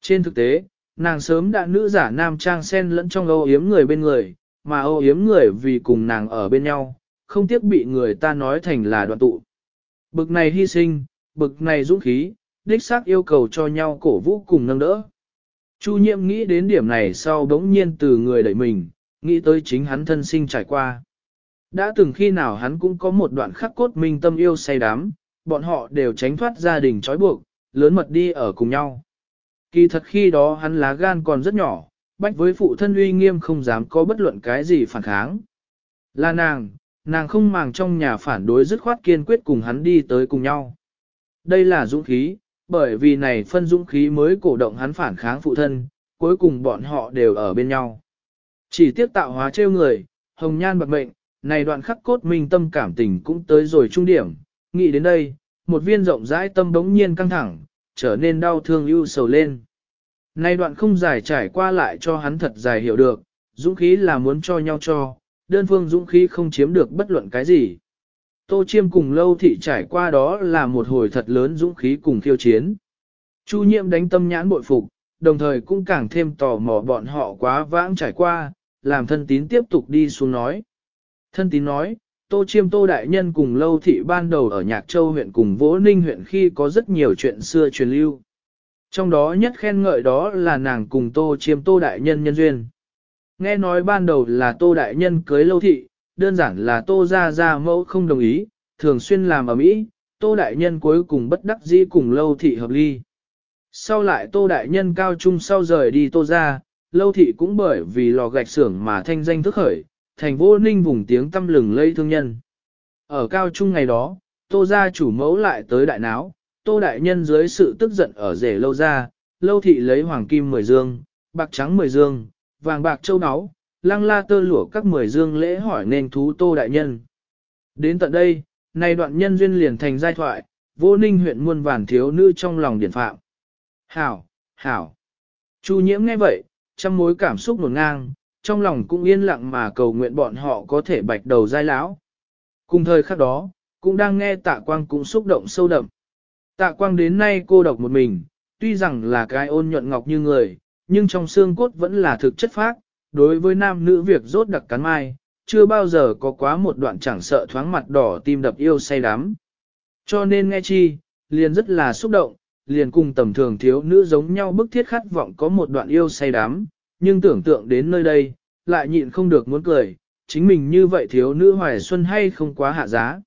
Trên thực tế, nàng sớm đã nữ giả nam trang sen lẫn trong âu yếm người bên người, mà âu yếm người vì cùng nàng ở bên nhau, không tiếc bị người ta nói thành là đoạn tụ. Bực này hy sinh, bực này dũng khí, đích xác yêu cầu cho nhau cổ vũ cùng nâng đỡ. Chu nhiệm nghĩ đến điểm này sau đống nhiên từ người đẩy mình, nghĩ tới chính hắn thân sinh trải qua. Đã từng khi nào hắn cũng có một đoạn khắc cốt minh tâm yêu say đắm, bọn họ đều tránh thoát gia đình trói buộc, lớn mật đi ở cùng nhau. Kỳ thật khi đó hắn lá gan còn rất nhỏ, bách với phụ thân uy nghiêm không dám có bất luận cái gì phản kháng. Là nàng, nàng không màng trong nhà phản đối dứt khoát kiên quyết cùng hắn đi tới cùng nhau. Đây là dũng khí, bởi vì này phân dũng khí mới cổ động hắn phản kháng phụ thân, cuối cùng bọn họ đều ở bên nhau. Chỉ tiếc tạo hóa trêu người, hồng nhan bạc mệnh, này đoạn khắc cốt minh tâm cảm tình cũng tới rồi trung điểm, nghĩ đến đây, một viên rộng rãi tâm bỗng nhiên căng thẳng, trở nên đau thương ưu sầu lên. Này đoạn không dài trải qua lại cho hắn thật dài hiểu được, dũng khí là muốn cho nhau cho, đơn phương dũng khí không chiếm được bất luận cái gì. Tô Chiêm cùng lâu thị trải qua đó là một hồi thật lớn dũng khí cùng khiêu chiến. Chu nhiệm đánh tâm nhãn bội phục, đồng thời cũng càng thêm tò mò bọn họ quá vãng trải qua, làm thân tín tiếp tục đi xuống nói. Thân tín nói, Tô Chiêm Tô Đại Nhân cùng Lâu Thị ban đầu ở Nhạc Châu huyện cùng Vỗ Ninh huyện khi có rất nhiều chuyện xưa truyền lưu. Trong đó nhất khen ngợi đó là nàng cùng Tô Chiêm Tô Đại Nhân nhân duyên. Nghe nói ban đầu là Tô Đại Nhân cưới Lâu Thị, đơn giản là Tô Gia Gia mẫu không đồng ý, thường xuyên làm ở Mỹ, Tô Đại Nhân cuối cùng bất đắc dĩ cùng Lâu Thị hợp ly. Sau lại Tô Đại Nhân cao trung sau rời đi Tô Gia, Lâu Thị cũng bởi vì lò gạch xưởng mà thanh danh thức khởi, thành vô ninh vùng tiếng tâm lừng lây thương nhân. Ở cao trung ngày đó, Tô Gia chủ mẫu lại tới đại náo, Tô Đại Nhân dưới sự tức giận ở rể lâu ra, Lâu Thị lấy hoàng kim 10 dương, bạc trắng 10 dương, vàng bạc châu áo, Lang la tơ lụa các 10 dương lễ hỏi nên thú Tô Đại Nhân. Đến tận đây, nay đoạn nhân duyên liền thành giai thoại, vô ninh huyện muôn vàn thiếu nữ trong lòng điển phạm. Hảo, hảo. Chu nhiễm nghe vậy, trăm mối cảm xúc nổn ngang, trong lòng cũng yên lặng mà cầu nguyện bọn họ có thể bạch đầu giai lão. Cùng thời khắc đó, cũng đang nghe tạ quang cũng xúc động sâu đậm. Tạ quang đến nay cô độc một mình, tuy rằng là cái ôn nhuận ngọc như người, nhưng trong xương cốt vẫn là thực chất phác, đối với nam nữ việc rốt đặc cắn mai, chưa bao giờ có quá một đoạn chẳng sợ thoáng mặt đỏ tim đập yêu say đắm. Cho nên nghe chi, liền rất là xúc động, liền cùng tầm thường thiếu nữ giống nhau bức thiết khát vọng có một đoạn yêu say đắm, nhưng tưởng tượng đến nơi đây, lại nhịn không được muốn cười, chính mình như vậy thiếu nữ hoài xuân hay không quá hạ giá.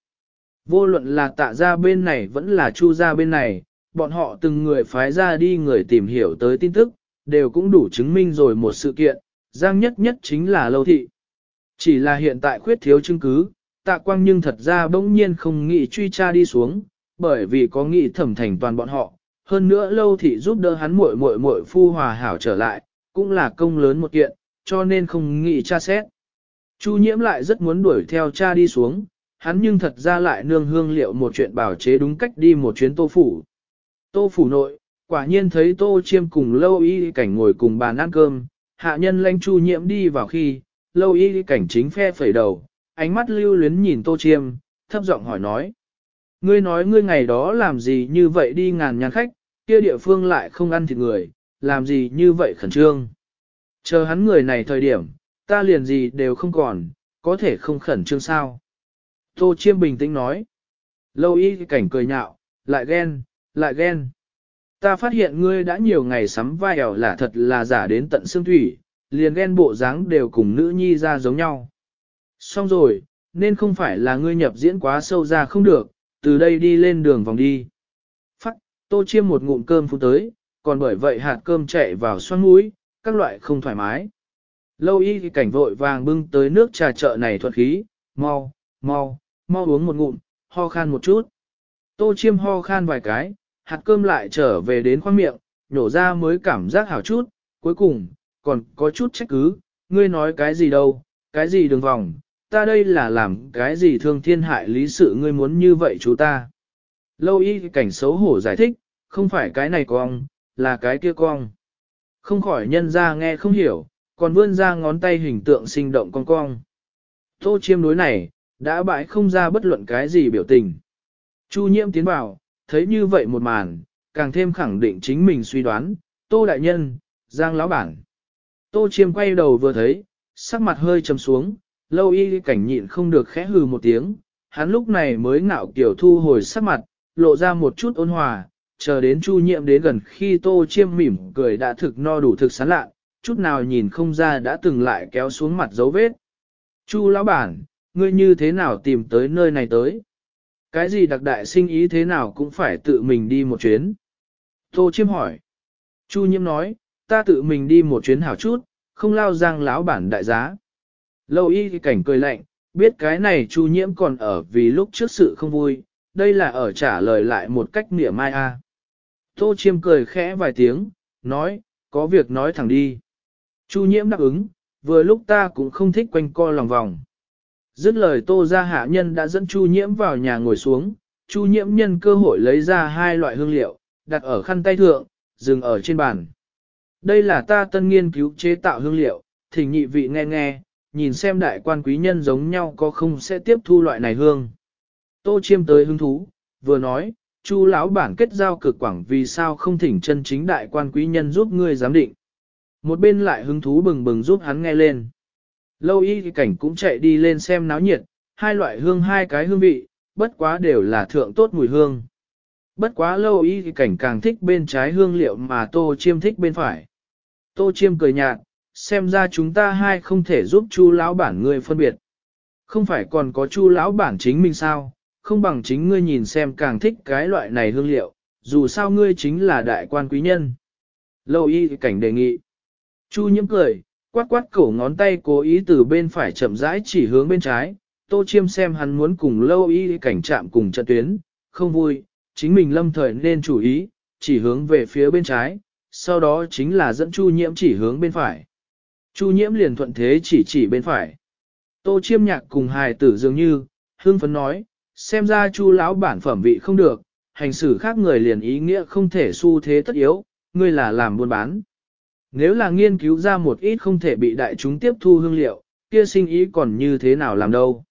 Vô luận là tạ ra bên này vẫn là chu ra bên này, bọn họ từng người phái ra đi người tìm hiểu tới tin tức, đều cũng đủ chứng minh rồi một sự kiện, giang nhất nhất chính là lâu thị. Chỉ là hiện tại khuyết thiếu chứng cứ, tạ quang nhưng thật ra bỗng nhiên không nghĩ truy tra đi xuống, bởi vì có nghĩ thẩm thành toàn bọn họ. Hơn nữa lâu thị giúp đỡ hắn muội muội muội phu hòa hảo trở lại, cũng là công lớn một kiện, cho nên không nghĩ tra xét. Chu nhiễm lại rất muốn đuổi theo cha đi xuống, hắn nhưng thật ra lại nương hương liệu một chuyện bảo chế đúng cách đi một chuyến tô phủ. Tô phủ nội, quả nhiên thấy tô chiêm cùng lâu y cảnh ngồi cùng bàn ăn cơm, hạ nhân lanh chu nhiễm đi vào khi, lâu y cảnh chính phe phẩy đầu, ánh mắt lưu luyến nhìn tô chiêm, thấp giọng hỏi nói. Ngươi nói ngươi ngày đó làm gì như vậy đi ngàn nhàn khách, kia địa phương lại không ăn thịt người, làm gì như vậy khẩn trương. Chờ hắn người này thời điểm, ta liền gì đều không còn, có thể không khẩn trương sao. Tô chiêm bình tĩnh nói. Lâu y cảnh cười nhạo, lại ghen, lại ghen. Ta phát hiện ngươi đã nhiều ngày sắm vai ẻo là thật là giả đến tận xương thủy, liền ghen bộ dáng đều cùng nữ nhi ra giống nhau. Xong rồi, nên không phải là ngươi nhập diễn quá sâu ra không được, từ đây đi lên đường vòng đi. Phát, tô chiêm một ngụm cơm phút tới, còn bởi vậy hạt cơm chạy vào xoăn mũi, các loại không thoải mái. Lâu y thì cảnh vội vàng bưng tới nước trà chợ này thuật khí, mau, mau, mau uống một ngụm, ho khan một chút. Tô chiêm ho khan vài cái, hạt cơm lại trở về đến khoang miệng, nhổ ra mới cảm giác hảo chút, cuối cùng, còn có chút trách cứ, ngươi nói cái gì đâu, cái gì đường vòng, ta đây là làm cái gì thương thiên hại lý sự ngươi muốn như vậy chú ta. Lâu y cảnh xấu hổ giải thích, không phải cái này cong, là cái kia cong. Không khỏi nhân ra nghe không hiểu, còn vươn ra ngón tay hình tượng sinh động cong cong. Tô chiêm đối này, đã bãi không ra bất luận cái gì biểu tình. Chu nhiễm tiến vào, thấy như vậy một màn, càng thêm khẳng định chính mình suy đoán, tô đại nhân, giang lão bản. Tô chiêm quay đầu vừa thấy, sắc mặt hơi trầm xuống, lâu y cảnh nhịn không được khẽ hừ một tiếng, hắn lúc này mới ngạo kiểu thu hồi sắc mặt, lộ ra một chút ôn hòa, chờ đến chu nhiệm đến gần khi tô chiêm mỉm cười đã thực no đủ thực sán lạ, chút nào nhìn không ra đã từng lại kéo xuống mặt dấu vết. Chu lão bản, ngươi như thế nào tìm tới nơi này tới? Cái gì đặc đại sinh ý thế nào cũng phải tự mình đi một chuyến. Tô chiêm hỏi. Chu nhiễm nói, ta tự mình đi một chuyến hảo chút, không lao giang lão bản đại giá. Lâu y cảnh cười lạnh, biết cái này chu nhiễm còn ở vì lúc trước sự không vui, đây là ở trả lời lại một cách mỉa mai a. Tô chiêm cười khẽ vài tiếng, nói, có việc nói thẳng đi. Chu nhiễm đáp ứng, vừa lúc ta cũng không thích quanh co lòng vòng. Dứt lời tô ra hạ nhân đã dẫn chu nhiễm vào nhà ngồi xuống, chu nhiễm nhân cơ hội lấy ra hai loại hương liệu, đặt ở khăn tay thượng, dừng ở trên bàn. Đây là ta tân nghiên cứu chế tạo hương liệu, thỉnh nhị vị nghe nghe, nhìn xem đại quan quý nhân giống nhau có không sẽ tiếp thu loại này hương. Tô chiêm tới hứng thú, vừa nói, chu lão bản kết giao cực quảng vì sao không thỉnh chân chính đại quan quý nhân giúp ngươi giám định. Một bên lại hứng thú bừng bừng giúp hắn nghe lên. Lâu y thì cảnh cũng chạy đi lên xem náo nhiệt, hai loại hương hai cái hương vị, bất quá đều là thượng tốt mùi hương. Bất quá lâu y thì cảnh càng thích bên trái hương liệu mà tô chiêm thích bên phải. Tô chiêm cười nhạt, xem ra chúng ta hai không thể giúp chu lão bản ngươi phân biệt. Không phải còn có chu lão bản chính mình sao, không bằng chính ngươi nhìn xem càng thích cái loại này hương liệu, dù sao ngươi chính là đại quan quý nhân. Lâu y thì cảnh đề nghị. Chu nhiễm cười, quát quát cổ ngón tay cố ý từ bên phải chậm rãi chỉ hướng bên trái, tô chiêm xem hắn muốn cùng lâu y cảnh chạm cùng trận tuyến, không vui, chính mình lâm thời nên chú ý, chỉ hướng về phía bên trái, sau đó chính là dẫn chu nhiễm chỉ hướng bên phải. Chu nhiễm liền thuận thế chỉ chỉ bên phải. Tô chiêm nhạc cùng hài tử dường như, hương phấn nói, xem ra chu lão bản phẩm vị không được, hành xử khác người liền ý nghĩa không thể xu thế tất yếu, ngươi là làm buôn bán. Nếu là nghiên cứu ra một ít không thể bị đại chúng tiếp thu hương liệu, kia sinh ý còn như thế nào làm đâu.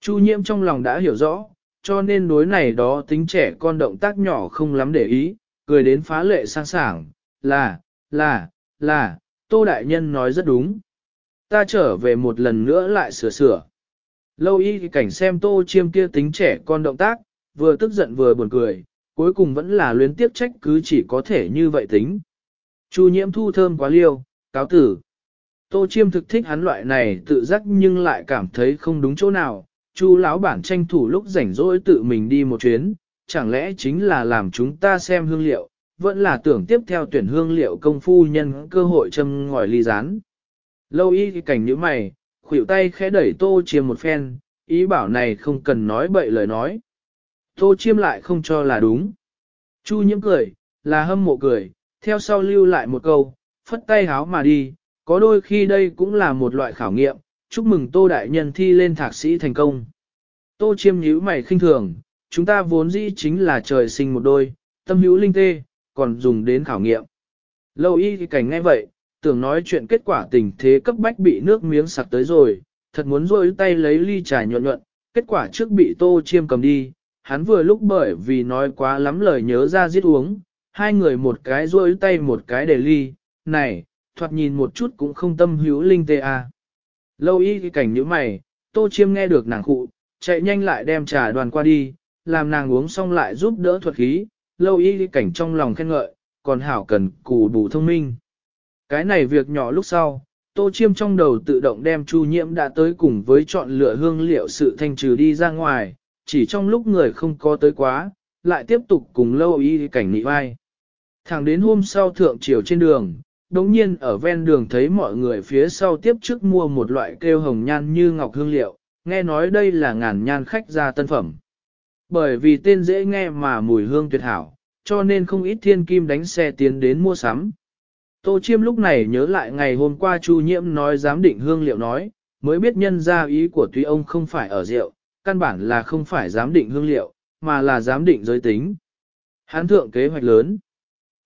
Chu nhiễm trong lòng đã hiểu rõ, cho nên đối này đó tính trẻ con động tác nhỏ không lắm để ý, cười đến phá lệ sang sảng, là, là, là, tô đại nhân nói rất đúng. Ta trở về một lần nữa lại sửa sửa. Lâu y cảnh xem tô chiêm kia tính trẻ con động tác, vừa tức giận vừa buồn cười, cuối cùng vẫn là luyến tiếp trách cứ chỉ có thể như vậy tính. Chu nhiễm thu thơm quá liêu, cáo tử. Tô Chiêm thực thích hắn loại này tự giác nhưng lại cảm thấy không đúng chỗ nào. Chu lão bản tranh thủ lúc rảnh rỗi tự mình đi một chuyến, chẳng lẽ chính là làm chúng ta xem hương liệu, vẫn là tưởng tiếp theo tuyển hương liệu công phu nhân cơ hội châm ngòi ly rán. Lâu y cái cảnh như mày, khuỷu tay khẽ đẩy Tô Chiêm một phen, ý bảo này không cần nói bậy lời nói. Tô Chiêm lại không cho là đúng. Chu nhiễm cười, là hâm mộ cười, theo sau lưu lại một câu, phất tay háo mà đi, có đôi khi đây cũng là một loại khảo nghiệm, chúc mừng Tô Đại Nhân thi lên thạc sĩ thành công. Tô chiêm nhíu mày khinh thường, chúng ta vốn dĩ chính là trời sinh một đôi, tâm hữu linh tê, còn dùng đến khảo nghiệm. Lâu y thì cảnh ngay vậy, tưởng nói chuyện kết quả tình thế cấp bách bị nước miếng sặc tới rồi, thật muốn rôi tay lấy ly trà nhuận nhuận, kết quả trước bị tô chiêm cầm đi, hắn vừa lúc bởi vì nói quá lắm lời nhớ ra giết uống, hai người một cái rôi tay một cái để ly, này, thoạt nhìn một chút cũng không tâm hữu linh tê à. Lâu y cái cảnh như mày, tô chiêm nghe được nàng khụ, chạy nhanh lại đem trà đoàn qua đi, làm nàng uống xong lại giúp đỡ thuật khí, lâu y cái cảnh trong lòng khen ngợi, còn hảo cần cù bù thông minh. Cái này việc nhỏ lúc sau, tô chiêm trong đầu tự động đem chu nhiễm đã tới cùng với chọn lựa hương liệu sự thanh trừ đi ra ngoài, chỉ trong lúc người không có tới quá, lại tiếp tục cùng lâu y cảnh nị vai. Thẳng đến hôm sau thượng chiều trên đường, đống nhiên ở ven đường thấy mọi người phía sau tiếp trước mua một loại kêu hồng nhan như ngọc hương liệu, nghe nói đây là ngàn nhan khách ra tân phẩm. Bởi vì tên dễ nghe mà mùi hương tuyệt hảo, cho nên không ít thiên kim đánh xe tiến đến mua sắm. Tô Chiêm lúc này nhớ lại ngày hôm qua Chu Nhiễm nói giám định hương liệu nói, mới biết nhân ra ý của tuy ông không phải ở rượu, căn bản là không phải giám định hương liệu, mà là giám định giới tính. Hán thượng kế hoạch lớn.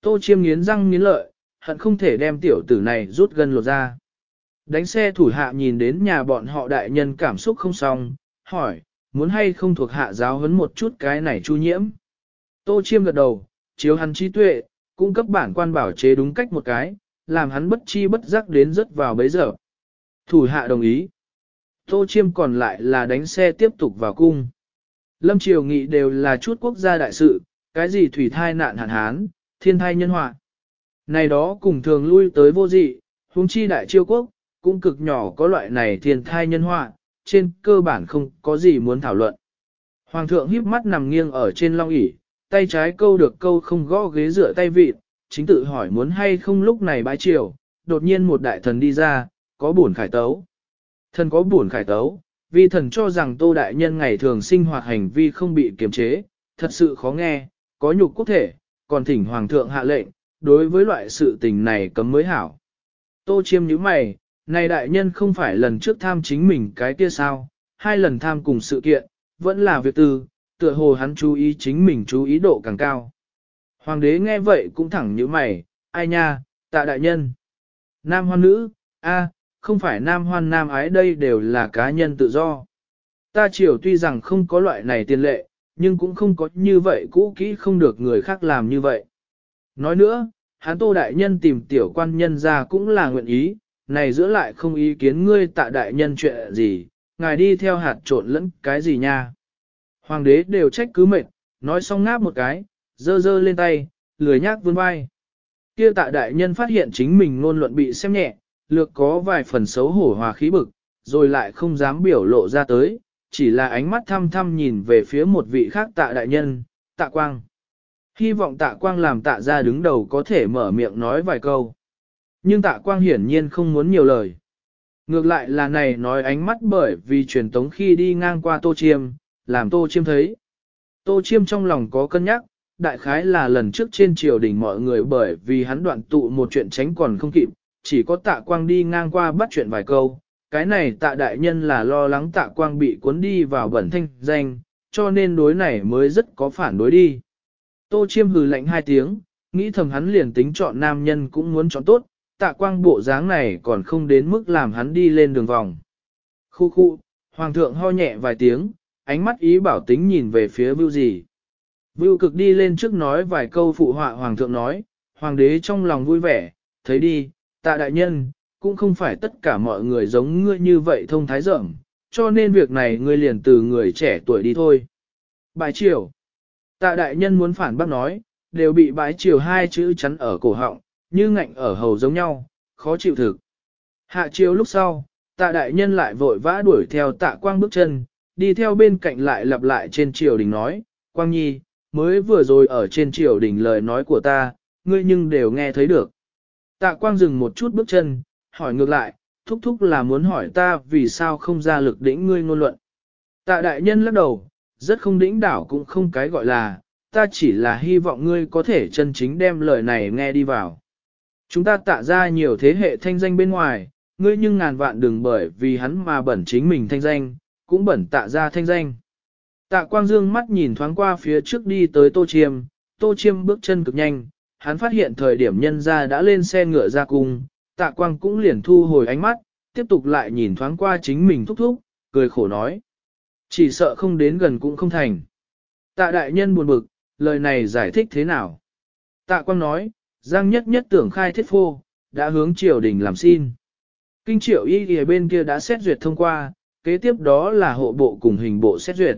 Tô Chiêm nghiến răng nghiến lợi, hận không thể đem tiểu tử này rút gần lột ra. Đánh xe thủ hạ nhìn đến nhà bọn họ đại nhân cảm xúc không xong, hỏi, muốn hay không thuộc hạ giáo huấn một chút cái này chu nhiễm. Tô chiêm gật đầu, chiếu hắn trí tuệ, cung cấp bản quan bảo chế đúng cách một cái, làm hắn bất chi bất giác đến rớt vào bấy giờ. Thủ hạ đồng ý. Tô chiêm còn lại là đánh xe tiếp tục vào cung. Lâm Triều Nghị đều là chút quốc gia đại sự, cái gì thủy thai nạn hạn hán, thiên thai nhân họa. Này đó cùng thường lui tới vô dị, huống chi đại chiêu quốc, cũng cực nhỏ có loại này thiên thai nhân họa, trên cơ bản không có gì muốn thảo luận. Hoàng thượng híp mắt nằm nghiêng ở trên long ỷ, tay trái câu được câu không gõ ghế dựa tay vịt, chính tự hỏi muốn hay không lúc này bái chiều, đột nhiên một đại thần đi ra, có buồn khải tấu. Thần có buồn khải tấu, vì thần cho rằng tô đại nhân ngày thường sinh hoạt hành vi không bị kiềm chế, thật sự khó nghe, có nhục quốc thể, còn thỉnh hoàng thượng hạ lệnh, đối với loại sự tình này cấm mới hảo. Tô chiêm như mày, này đại nhân không phải lần trước tham chính mình cái kia sao, hai lần tham cùng sự kiện, vẫn là việc tư, tựa hồ hắn chú ý chính mình chú ý độ càng cao. Hoàng đế nghe vậy cũng thẳng như mày, ai nha, tạ đại nhân. Nam hoan nữ, a, không phải nam hoan nam ái đây đều là cá nhân tự do. Ta triều tuy rằng không có loại này tiền lệ, nhưng cũng không có như vậy cũ kỹ không được người khác làm như vậy. Nói nữa, hắn tô đại nhân tìm tiểu quan nhân ra cũng là nguyện ý, này giữa lại không ý kiến ngươi tạ đại nhân chuyện gì, ngài đi theo hạt trộn lẫn cái gì nha. Hoàng đế đều trách cứ mệt, nói xong ngáp một cái, dơ dơ lên tay, lười nhác vươn vai. Kia tạ đại nhân phát hiện chính mình ngôn luận bị xem nhẹ, lược có vài phần xấu hổ hòa khí bực, rồi lại không dám biểu lộ ra tới, chỉ là ánh mắt thăm thăm nhìn về phía một vị khác tạ đại nhân, tạ quang. Hy vọng tạ quang làm tạ ra đứng đầu có thể mở miệng nói vài câu. Nhưng tạ quang hiển nhiên không muốn nhiều lời. Ngược lại là này nói ánh mắt bởi vì truyền tống khi đi ngang qua tô chiêm, làm tô chiêm thấy. Tô chiêm trong lòng có cân nhắc, đại khái là lần trước trên triều đình mọi người bởi vì hắn đoạn tụ một chuyện tránh còn không kịp, chỉ có tạ quang đi ngang qua bắt chuyện vài câu. Cái này tạ đại nhân là lo lắng tạ quang bị cuốn đi vào bẩn thanh danh, cho nên đối này mới rất có phản đối đi. Tô chiêm hừ lạnh hai tiếng, nghĩ thầm hắn liền tính chọn nam nhân cũng muốn chọn tốt, tạ quang bộ dáng này còn không đến mức làm hắn đi lên đường vòng. Khu khu, hoàng thượng ho nhẹ vài tiếng, ánh mắt ý bảo tính nhìn về phía vưu gì. Vưu cực đi lên trước nói vài câu phụ họa hoàng thượng nói, hoàng đế trong lòng vui vẻ, thấy đi, tạ đại nhân, cũng không phải tất cả mọi người giống ngươi như vậy thông thái rộng, cho nên việc này ngươi liền từ người trẻ tuổi đi thôi. bãi triều. Tạ đại nhân muốn phản bác nói, đều bị bái triều hai chữ chắn ở cổ họng, như ngạnh ở hầu giống nhau, khó chịu thực. Hạ chiều lúc sau, tạ đại nhân lại vội vã đuổi theo tạ quang bước chân, đi theo bên cạnh lại lặp lại trên triều đình nói, Quang Nhi, mới vừa rồi ở trên triều đình lời nói của ta, ngươi nhưng đều nghe thấy được. Tạ Quang dừng một chút bước chân, hỏi ngược lại, thúc thúc là muốn hỏi ta vì sao không ra lực đỉnh ngươi ngôn luận. Tạ đại nhân lắc đầu, rất không đỉnh đảo cũng không cái gọi là, ta chỉ là hy vọng ngươi có thể chân chính đem lời này nghe đi vào. Chúng ta tạ ra nhiều thế hệ thanh danh bên ngoài, ngươi nhưng ngàn vạn đừng bởi vì hắn mà bẩn chính mình thanh danh, cũng bẩn tạ ra thanh danh. Tạ Quang Dương mắt nhìn thoáng qua phía trước đi tới Tô Chiêm, Tô Chiêm bước chân cực nhanh, hắn phát hiện thời điểm nhân ra đã lên xe ngựa ra cung, Tạ Quang cũng liền thu hồi ánh mắt, tiếp tục lại nhìn thoáng qua chính mình thúc thúc, cười khổ nói. Chỉ sợ không đến gần cũng không thành. Tạ đại nhân buồn bực, lời này giải thích thế nào? Tạ Quang nói, Giang nhất nhất tưởng khai thiết phô, đã hướng triều đình làm xin. Kinh triệu y ở bên kia đã xét duyệt thông qua, kế tiếp đó là hộ bộ cùng hình bộ xét duyệt.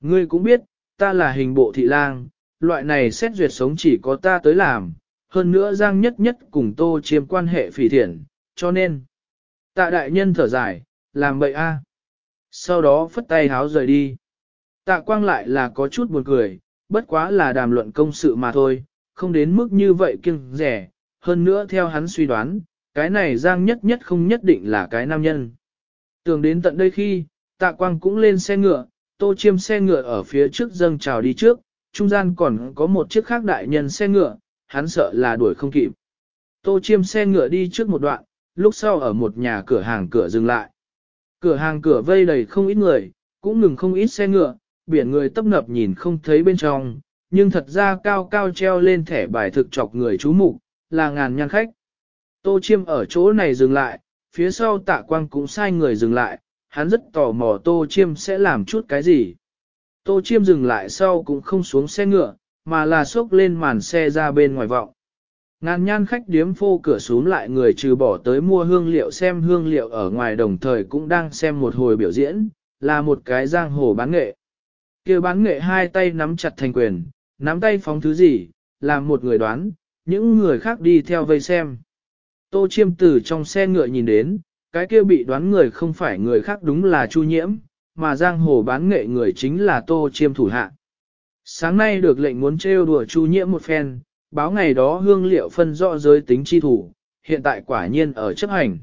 Ngươi cũng biết, ta là hình bộ thị lang, loại này xét duyệt sống chỉ có ta tới làm, hơn nữa Giang nhất nhất cùng tô chiêm quan hệ phỉ thiện, cho nên. Tạ đại nhân thở dài, làm bậy a. Sau đó phất tay háo rời đi. Tạ quang lại là có chút buồn cười, bất quá là đàm luận công sự mà thôi, không đến mức như vậy kiêng rẻ, hơn nữa theo hắn suy đoán, cái này Giang nhất nhất không nhất định là cái nam nhân. Tưởng đến tận đây khi, tạ quang cũng lên xe ngựa, tô chiêm xe ngựa ở phía trước dâng trào đi trước, trung gian còn có một chiếc khác đại nhân xe ngựa, hắn sợ là đuổi không kịp. Tô chiêm xe ngựa đi trước một đoạn, lúc sau ở một nhà cửa hàng cửa dừng lại. Cửa hàng cửa vây đầy không ít người, cũng ngừng không ít xe ngựa, biển người tấp nập nhìn không thấy bên trong, nhưng thật ra cao cao treo lên thẻ bài thực chọc người chú mục là ngàn nhan khách. Tô chiêm ở chỗ này dừng lại, phía sau tạ quang cũng sai người dừng lại, hắn rất tò mò Tô Chiêm sẽ làm chút cái gì. Tô Chiêm dừng lại sau cũng không xuống xe ngựa, mà là xốc lên màn xe ra bên ngoài vọng. Ngàn nhan khách điếm phô cửa xuống lại người trừ bỏ tới mua hương liệu xem hương liệu ở ngoài đồng thời cũng đang xem một hồi biểu diễn, là một cái giang hồ bán nghệ. kia bán nghệ hai tay nắm chặt thành quyền, nắm tay phóng thứ gì, làm một người đoán, những người khác đi theo vây xem. Tô chiêm tử trong xe ngựa nhìn đến, cái kia bị đoán người không phải người khác đúng là Chu Nhiễm, mà giang hồ bán nghệ người chính là Tô Chiêm thủ hạ. Sáng nay được lệnh muốn trêu đùa Chu Nhiễm một phen, báo ngày đó hương liệu phân rõ giới tính chi thủ, hiện tại quả nhiên ở chấp hành.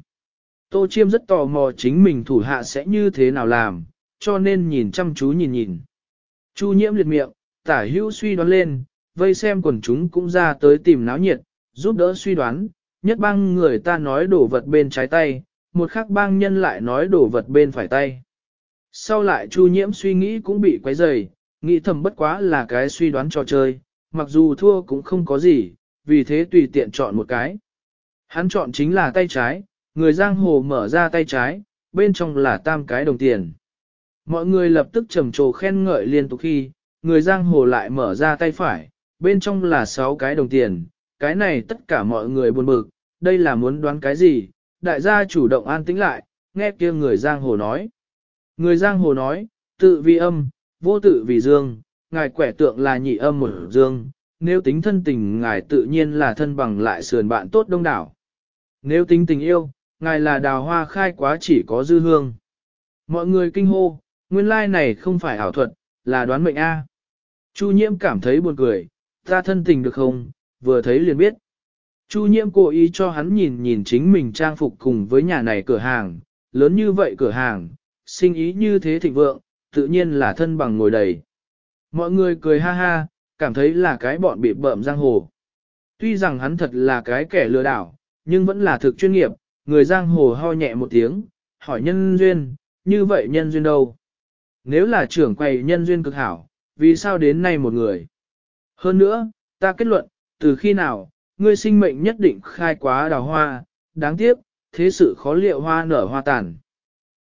Tô Chiêm rất tò mò chính mình thủ hạ sẽ như thế nào làm, cho nên nhìn chăm chú nhìn nhìn. Chu Nhiễm liệt miệng, tả hữu suy đoán lên, vây xem quần chúng cũng ra tới tìm náo nhiệt, giúp đỡ suy đoán, nhất băng người ta nói đổ vật bên trái tay, một khắc bang nhân lại nói đổ vật bên phải tay. Sau lại Chu Nhiễm suy nghĩ cũng bị quấy rầy, nghĩ thầm bất quá là cái suy đoán trò chơi, mặc dù thua cũng không có gì, vì thế tùy tiện chọn một cái. Hắn chọn chính là tay trái, người giang hồ mở ra tay trái, bên trong là tam cái đồng tiền. Mọi người lập tức trầm trồ khen ngợi liên tục khi, người giang hồ lại mở ra tay phải, bên trong là sáu cái đồng tiền, cái này tất cả mọi người buồn bực, đây là muốn đoán cái gì, đại gia chủ động an tĩnh lại, nghe kia người giang hồ nói. Người giang hồ nói, tự vi âm, vô tự vì dương, ngài quẻ tượng là nhị âm một dương, nếu tính thân tình ngài tự nhiên là thân bằng lại sườn bạn tốt đông đảo. Nếu tính tình yêu, ngài là đào hoa khai quá chỉ có dư hương. Mọi người kinh hô, nguyên lai này không phải ảo thuật, là đoán mệnh A. Chu nhiễm cảm thấy buồn cười, ta thân tình được không, vừa thấy liền biết. Chu nhiễm cố ý cho hắn nhìn nhìn chính mình trang phục cùng với nhà này cửa hàng, lớn như vậy cửa hàng, sinh ý như thế thịnh vượng, tự nhiên là thân bằng ngồi đầy. Mọi người cười ha ha, cảm thấy là cái bọn bị bợm giang hồ. Tuy rằng hắn thật là cái kẻ lừa đảo, nhưng vẫn là thực chuyên nghiệp, người giang hồ ho nhẹ một tiếng, hỏi nhân duyên, như vậy nhân duyên đâu? Nếu là trưởng quầy nhân duyên cực hảo, vì sao đến nay một người? Hơn nữa, ta kết luận, từ khi nào, ngươi sinh mệnh nhất định khai quá đào hoa, đáng tiếc, thế sự khó liệu hoa nở hoa tàn.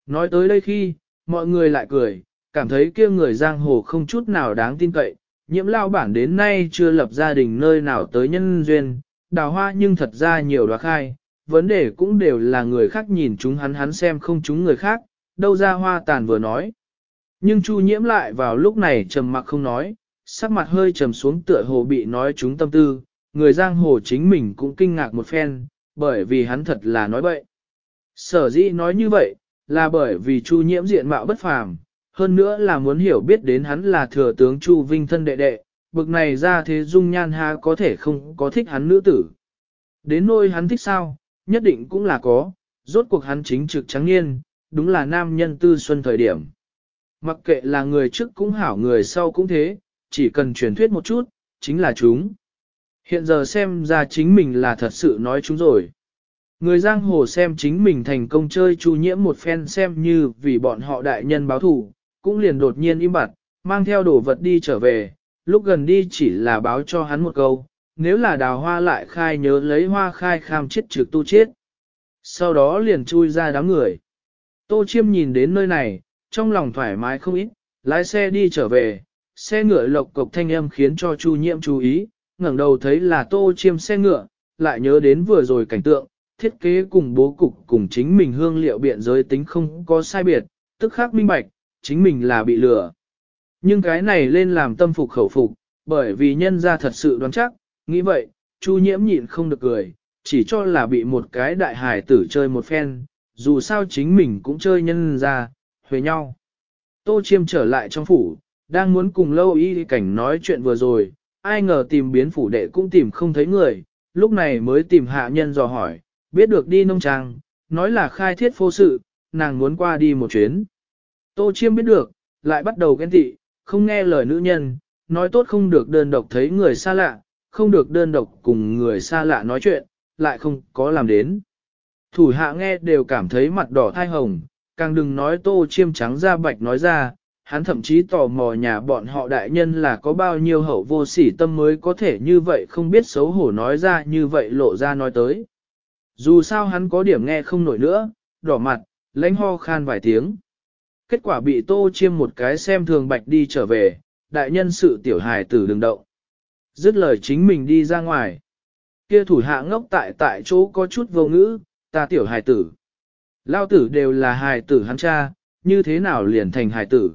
Nói tới đây khi, mọi người lại cười, cảm thấy kia người giang hồ không chút nào đáng tin cậy, nhiễm lao bản đến nay chưa lập gia đình nơi nào tới nhân duyên, đào hoa nhưng thật ra nhiều đoá khai, vấn đề cũng đều là người khác nhìn chúng hắn hắn xem không chúng người khác, đâu ra hoa tàn vừa nói. Nhưng Chu nhiễm lại vào lúc này trầm mặc không nói, sắc mặt hơi trầm xuống tựa hồ bị nói chúng tâm tư, người giang hồ chính mình cũng kinh ngạc một phen, bởi vì hắn thật là nói bậy. Sở dĩ nói như vậy, là bởi vì Chu nhiễm diện mạo bất phàm, hơn nữa là muốn hiểu biết đến hắn là thừa tướng Chu Vinh thân đệ đệ, bực này ra thế dung nhan ha có thể không có thích hắn nữ tử. Đến nôi hắn thích sao, nhất định cũng là có, rốt cuộc hắn chính trực trắng niên, đúng là nam nhân tư xuân thời điểm. Mặc kệ là người trước cũng hảo người sau cũng thế, chỉ cần truyền thuyết một chút, chính là chúng. Hiện giờ xem ra chính mình là thật sự nói chúng rồi. Người giang hồ xem chính mình thành công chơi chu nhiễm một phen xem như vì bọn họ đại nhân báo thủ, cũng liền đột nhiên im bặt, mang theo đồ vật đi trở về, lúc gần đi chỉ là báo cho hắn một câu, nếu là đào hoa lại khai nhớ lấy hoa khai kham chết trực tu chết. Sau đó liền chui ra đám người. Tô Chiêm nhìn đến nơi này, trong lòng thoải mái không ít, lái xe đi trở về, xe ngựa lộc cộc thanh âm khiến cho Chu Nhiễm chú ý, ngẩng đầu thấy là Tô Chiêm xe ngựa, lại nhớ đến vừa rồi cảnh tượng, thiết kế cùng bố cục cùng chính mình hương liệu biện giới tính không có sai biệt, tức khác minh bạch, chính mình là bị lừa. Nhưng cái này lên làm tâm phục khẩu phục, bởi vì nhân ra thật sự đoán chắc, nghĩ vậy, Chu Nhiễm nhịn không được cười, chỉ cho là bị một cái đại hải tử chơi một phen, dù sao chính mình cũng chơi nhân ra, huề nhau. Tô Chiêm trở lại trong phủ, đang muốn cùng lâu y cảnh nói chuyện vừa rồi, ai ngờ tìm biến phủ đệ cũng tìm không thấy người, lúc này mới tìm hạ nhân dò hỏi, biết được đi nông trang, nói là khai thiết phô sự, nàng muốn qua đi một chuyến. Tô Chiêm biết được, lại bắt đầu ghen tị, không nghe lời nữ nhân, nói tốt không được đơn độc thấy người xa lạ, không được đơn độc cùng người xa lạ nói chuyện, lại không có làm đến. Thủ hạ nghe đều cảm thấy mặt đỏ thai hồng, càng đừng nói tô chiêm trắng ra bạch nói ra, hắn thậm chí tò mò nhà bọn họ đại nhân là có bao nhiêu hậu vô sỉ tâm mới có thể như vậy không biết xấu hổ nói ra như vậy lộ ra nói tới. Dù sao hắn có điểm nghe không nổi nữa, đỏ mặt, lãnh ho khan vài tiếng. Kết quả bị tô chiêm một cái xem thường bạch đi trở về, đại nhân sự tiểu hài tử đường động. Dứt lời chính mình đi ra ngoài. Kia thủ hạ ngốc tại tại chỗ có chút vô ngữ, ta tiểu hài tử. Lao tử đều là hài tử hắn cha, như thế nào liền thành hài tử.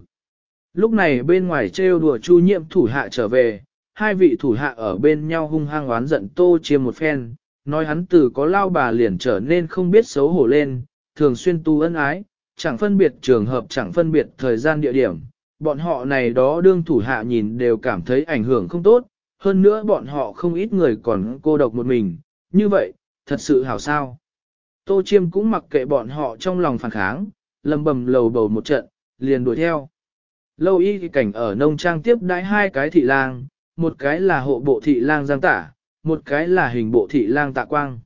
Lúc này bên ngoài trêu đùa chu nhiệm thủ hạ trở về, hai vị thủ hạ ở bên nhau hung hăng oán giận tô chiêm một phen, nói hắn tử có lao bà liền trở nên không biết xấu hổ lên, thường xuyên tu ân ái, chẳng phân biệt trường hợp chẳng phân biệt thời gian địa điểm. Bọn họ này đó đương thủ hạ nhìn đều cảm thấy ảnh hưởng không tốt, hơn nữa bọn họ không ít người còn cô độc một mình, như vậy, thật sự hảo sao. Tô Chiêm cũng mặc kệ bọn họ trong lòng phản kháng, lầm bầm lầu bầu một trận, liền đuổi theo. Lâu y cảnh ở nông trang tiếp đãi hai cái thị lang, một cái là hộ bộ thị lang giang tả, một cái là hình bộ thị lang tạ quang.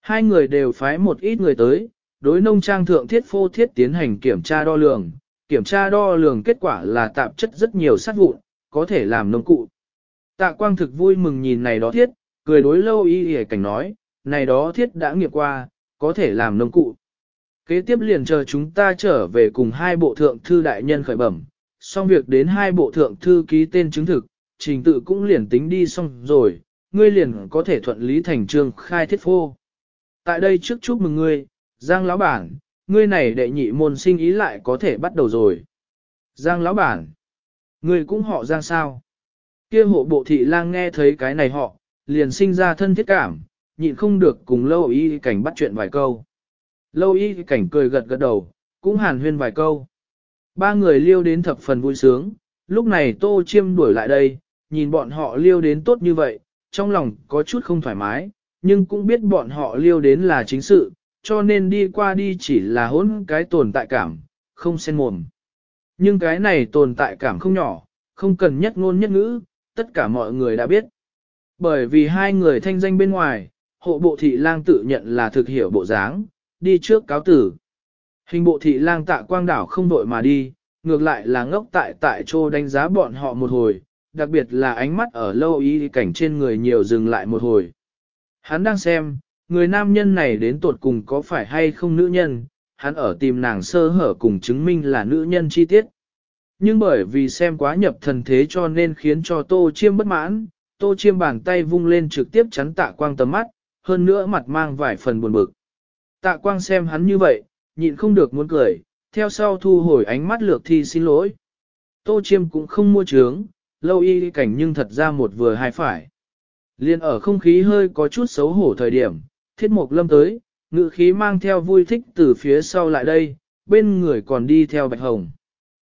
Hai người đều phái một ít người tới, đối nông trang thượng thiết phô thiết tiến hành kiểm tra đo lường, kiểm tra đo lường kết quả là tạp chất rất nhiều sát vụn, có thể làm nông cụ. Tạ quang thực vui mừng nhìn này đó thiết, cười đối lâu y hề cảnh nói, này đó thiết đã nghiệp qua, có thể làm nông cụ. Kế tiếp liền chờ chúng ta trở về cùng hai bộ thượng thư đại nhân khởi bẩm, xong việc đến hai bộ thượng thư ký tên chứng thực, trình tự cũng liền tính đi xong rồi, ngươi liền có thể thuận lý thành trương khai thiết phô. Tại đây trước chúc mừng ngươi, Giang lão bản, ngươi này đệ nhị môn sinh ý lại có thể bắt đầu rồi. Giang lão bản, ngươi cũng họ Giang sao? Kia hộ bộ thị lang nghe thấy cái này họ, liền sinh ra thân thiết cảm, nhịn không được cùng lâu y cảnh bắt chuyện vài câu. Lâu y cảnh cười gật gật đầu, cũng hàn huyên vài câu. Ba người liêu đến thập phần vui sướng, lúc này tô chiêm đuổi lại đây, nhìn bọn họ liêu đến tốt như vậy, trong lòng có chút không thoải mái, nhưng cũng biết bọn họ liêu đến là chính sự, cho nên đi qua đi chỉ là hỗn cái tồn tại cảm, không xen mồm. Nhưng cái này tồn tại cảm không nhỏ, không cần nhất ngôn nhất ngữ, tất cả mọi người đã biết. Bởi vì hai người thanh danh bên ngoài, hộ bộ thị lang tự nhận là thực hiểu bộ dáng, đi trước cáo tử. Hình bộ thị lang tạ quang đảo không đội mà đi, ngược lại là ngốc tại tại chỗ đánh giá bọn họ một hồi, đặc biệt là ánh mắt ở lâu ý cảnh trên người nhiều dừng lại một hồi. Hắn đang xem, người nam nhân này đến tột cùng có phải hay không nữ nhân, hắn ở tìm nàng sơ hở cùng chứng minh là nữ nhân chi tiết. Nhưng bởi vì xem quá nhập thần thế cho nên khiến cho tô chiêm bất mãn, tô chiêm bàn tay vung lên trực tiếp chắn tạ quang tầm mắt, hơn nữa mặt mang vài phần buồn bực. Tạ quang xem hắn như vậy, nhịn không được muốn cười, theo sau thu hồi ánh mắt lược thi xin lỗi. Tô chiêm cũng không mua trướng, lâu y cảnh nhưng thật ra một vừa hai phải. Liên ở không khí hơi có chút xấu hổ thời điểm, thiết mục lâm tới, Ngự khí mang theo vui thích từ phía sau lại đây, bên người còn đi theo Bạch Hồng.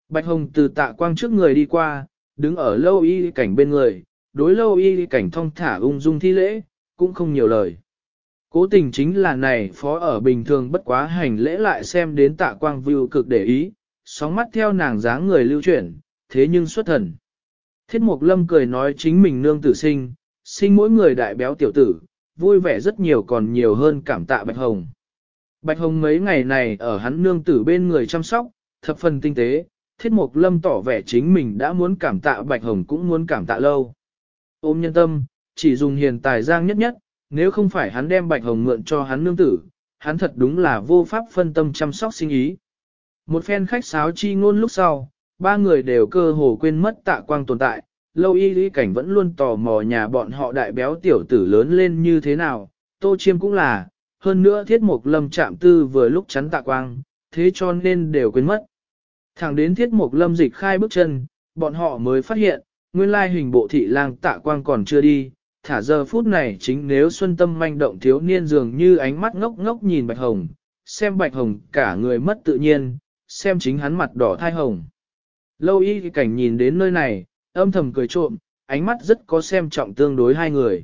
Bạch Hồng từ tạ quang trước người đi qua, đứng ở lâu y cảnh bên người, đối lâu y cảnh thong thả ung dung thi lễ, cũng không nhiều lời. Cố tình chính là này phó ở bình thường bất quá hành lễ lại xem đến tạ quang view cực để ý, sóng mắt theo nàng dáng người lưu chuyển, thế nhưng xuất thần. Thiết Mục Lâm cười nói chính mình nương tử sinh, sinh mỗi người đại béo tiểu tử, vui vẻ rất nhiều còn nhiều hơn cảm tạ Bạch Hồng. Bạch Hồng mấy ngày này ở hắn nương tử bên người chăm sóc, thập phần tinh tế, Thiết mục Lâm tỏ vẻ chính mình đã muốn cảm tạ Bạch Hồng cũng muốn cảm tạ lâu. Ôm nhân tâm, chỉ dùng hiền tài giang nhất nhất, nếu không phải hắn đem Bạch Hồng mượn cho hắn nương tử, hắn thật đúng là vô pháp phân tâm chăm sóc sinh ý. Một phen khách sáo chi ngôn lúc sau, ba người đều cơ hồ quên mất tạ quang tồn tại, lâu y lý cảnh vẫn luôn tò mò nhà bọn họ đại béo tiểu tử lớn lên như thế nào, tô chiêm cũng là, hơn nữa thiết mục lâm chạm tư vừa lúc chắn tạ quang, thế cho nên đều quên mất. Thẳng đến thiết mục lâm dịch khai bước chân, bọn họ mới phát hiện, nguyên lai hình bộ thị lang tạ quang còn chưa đi, thả giờ phút này chính nếu xuân tâm manh động thiếu niên dường như ánh mắt ngốc ngốc nhìn bạch hồng, xem bạch hồng cả người mất tự nhiên, xem chính hắn mặt đỏ thai hồng. Lâu y cảnh nhìn đến nơi này, âm thầm cười trộm, ánh mắt rất có xem trọng tương đối hai người.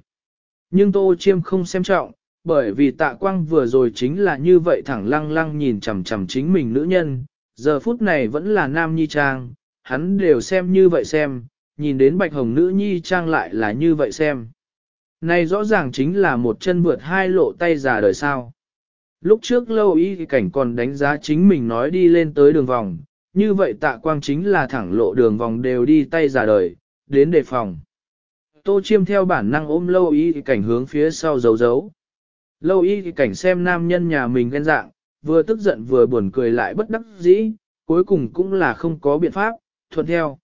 Nhưng Tô Chiêm không xem trọng, bởi vì tạ quang vừa rồi chính là như vậy thẳng lăng lăng nhìn chằm chằm chính mình nữ nhân, giờ phút này vẫn là nam nhi trang, hắn đều xem như vậy xem, nhìn đến bạch hồng nữ nhi trang lại là như vậy xem. Này rõ ràng chính là một chân vượt hai lộ tay già đời sao. Lúc trước lâu y cảnh còn đánh giá chính mình nói đi lên tới đường vòng, như vậy tạ quang chính là thẳng lộ đường vòng đều đi tay giả đời, đến đề phòng. Tô chiêm theo bản năng ôm lâu y cảnh hướng phía sau giấu giấu. Lâu y cảnh xem nam nhân nhà mình ghen dạng, vừa tức giận vừa buồn cười lại bất đắc dĩ, cuối cùng cũng là không có biện pháp, thuận theo.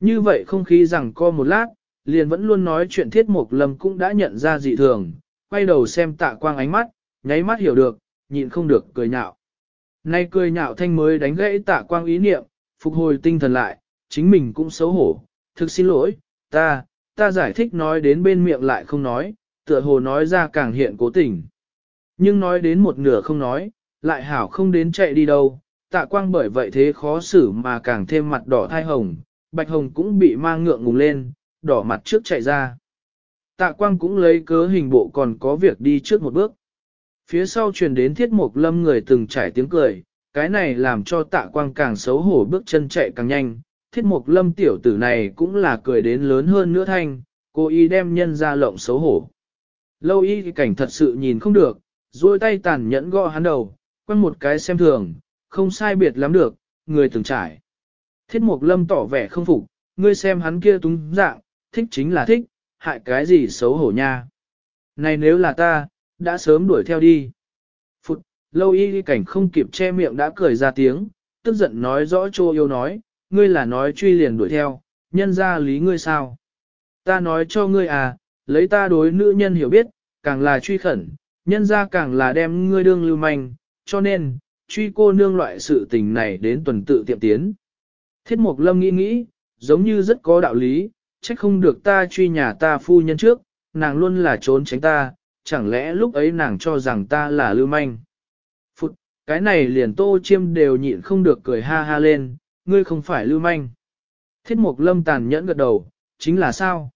Như vậy không khí rằng co một lát, liền vẫn luôn nói chuyện thiết mục lâm cũng đã nhận ra dị thường, quay đầu xem tạ quang ánh mắt, nháy mắt hiểu được, nhịn không được cười nhạo. Nay cười nhạo thanh mới đánh gãy tạ quang ý niệm, phục hồi tinh thần lại, chính mình cũng xấu hổ, thực xin lỗi, ta, ta giải thích nói đến bên miệng lại không nói, tựa hồ nói ra càng hiện cố tình. Nhưng nói đến một nửa không nói, lại hảo không đến chạy đi đâu, tạ quang bởi vậy thế khó xử mà càng thêm mặt đỏ thai hồng, bạch hồng cũng bị mang ngượng ngùng lên, đỏ mặt trước chạy ra. Tạ quang cũng lấy cớ hình bộ còn có việc đi trước một bước. Phía sau truyền đến thiết mục lâm người từng trải tiếng cười, cái này làm cho tạ quang càng xấu hổ bước chân chạy càng nhanh. Thiết mục lâm tiểu tử này cũng là cười đến lớn hơn nữa thanh, cô y đem nhân ra lộng xấu hổ. Lâu y cảnh thật sự nhìn không được, duỗi tay tàn nhẫn gõ hắn đầu, quăng một cái xem thường, không sai biệt lắm được, người từng trải. Thiết mục lâm tỏ vẻ không phục, ngươi xem hắn kia túng dạng, thích chính là thích, hại cái gì xấu hổ nha. Này nếu là ta, đã sớm đuổi theo đi. Phụt, lâu y cảnh không kịp che miệng đã cười ra tiếng, tức giận nói rõ chô yêu nói, ngươi là nói truy liền đuổi theo, nhân ra lý ngươi sao. Ta nói cho ngươi à, lấy ta đối nữ nhân hiểu biết, càng là truy khẩn, nhân ra càng là đem ngươi đương lưu manh, cho nên, truy cô nương loại sự tình này đến tuần tự tiệm tiến. Thiết mục Lâm nghĩ nghĩ, giống như rất có đạo lý, trách không được ta truy nhà ta phu nhân trước, nàng luôn là trốn tránh ta, chẳng lẽ lúc ấy nàng cho rằng ta là lưu manh. Phụt, cái này liền tô chiêm đều nhịn không được cười ha ha lên, ngươi không phải lưu manh. Thiết mục lâm tàn nhẫn gật đầu, chính là sao?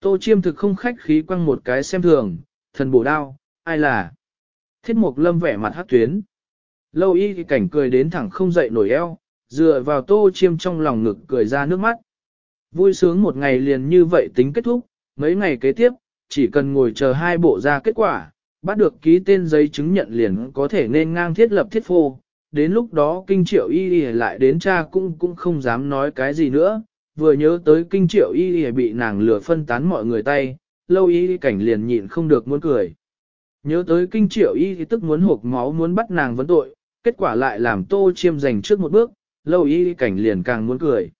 Tô chiêm thực không khách khí quăng một cái xem thường, thần bổ đao, ai là? Thiết mục lâm vẻ mặt hát tuyến. Lâu y thì cảnh cười đến thẳng không dậy nổi eo, dựa vào tô chiêm trong lòng ngực cười ra nước mắt. Vui sướng một ngày liền như vậy tính kết thúc, mấy ngày kế tiếp, chỉ cần ngồi chờ hai bộ ra kết quả, bắt được ký tên giấy chứng nhận liền có thể nên ngang thiết lập thiết phô. Đến lúc đó kinh triệu y y lại đến cha cũng cũng không dám nói cái gì nữa, vừa nhớ tới kinh triệu y y bị nàng lừa phân tán mọi người tay, lâu y cảnh liền nhịn không được muốn cười. Nhớ tới kinh triệu y thì tức muốn hộp máu muốn bắt nàng vấn tội, kết quả lại làm tô chiêm giành trước một bước, lâu y cảnh liền càng muốn cười.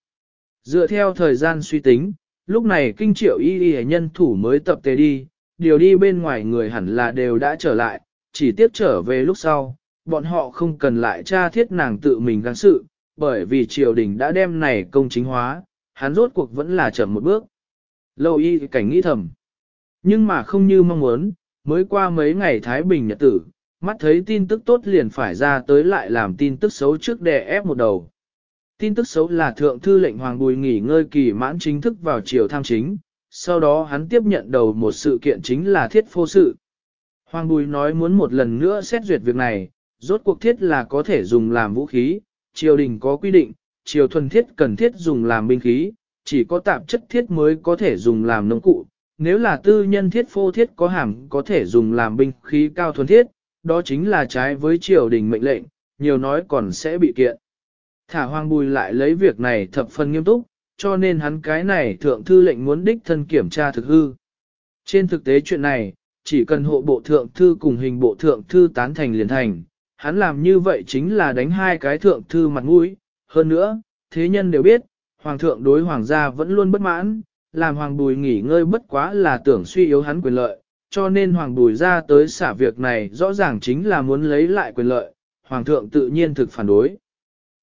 Dựa theo thời gian suy tính, Lúc này kinh triệu y y nhân thủ mới tập tề đi, điều đi bên ngoài người hẳn là đều đã trở lại, chỉ tiếp trở về lúc sau, bọn họ không cần lại tra thiết nàng tự mình gắng sự, bởi vì triều đình đã đem này công chính hóa, hắn rốt cuộc vẫn là chậm một bước. Lâu y cảnh nghĩ thầm. Nhưng mà không như mong muốn, mới qua mấy ngày Thái Bình nhật tử, mắt thấy tin tức tốt liền phải ra tới lại làm tin tức xấu trước đè ép một đầu. Tin tức xấu là thượng thư lệnh Hoàng Bùi nghỉ ngơi kỳ mãn chính thức vào triều tham chính, sau đó hắn tiếp nhận đầu một sự kiện chính là thiết phô sự. Hoàng Bùi nói muốn một lần nữa xét duyệt việc này, rốt cuộc thiết là có thể dùng làm vũ khí, triều đình có quy định, triều thuần thiết cần thiết dùng làm binh khí, chỉ có tạp chất thiết mới có thể dùng làm nông cụ, nếu là tư nhân thiết phô thiết có hàm có thể dùng làm binh khí cao thuần thiết, đó chính là trái với triều đình mệnh lệnh, nhiều nói còn sẽ bị kiện. Thả Hoàng Bùi lại lấy việc này thập phần nghiêm túc, cho nên hắn cái này thượng thư lệnh muốn đích thân kiểm tra thực hư. Trên thực tế chuyện này, chỉ cần hộ bộ thượng thư cùng hình bộ thượng thư tán thành liền thành, hắn làm như vậy chính là đánh hai cái thượng thư mặt mũi. Hơn nữa, thế nhân đều biết, hoàng thượng đối hoàng gia vẫn luôn bất mãn, làm hoàng bùi nghỉ ngơi bất quá là tưởng suy yếu hắn quyền lợi, cho nên hoàng bùi ra tới xả việc này rõ ràng chính là muốn lấy lại quyền lợi, hoàng thượng tự nhiên thực phản đối.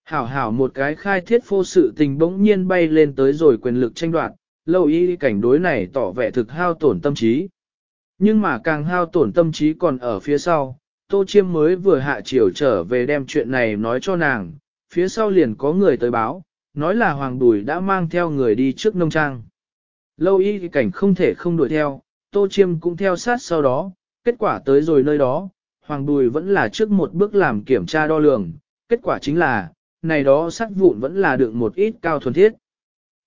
Hảo hảo một cái khai thiết phô sự tình bỗng nhiên bay lên tới rồi quyền lực tranh đoạt, lâu y cảnh đối này tỏ vẻ thực hao tổn tâm trí. Nhưng mà càng hao tổn tâm trí còn ở phía sau, Tô Chiêm mới vừa hạ chiều trở về đem chuyện này nói cho nàng, phía sau liền có người tới báo, nói là Hoàng Bùi đã mang theo người đi trước nông trang. Lâu y cảnh không thể không đuổi theo, Tô Chiêm cũng theo sát sau đó, kết quả tới rồi nơi đó, Hoàng Bùi vẫn là trước một bước làm kiểm tra đo lường, kết quả chính là, này đó sắt vụn vẫn là được một ít cao thuần thiết.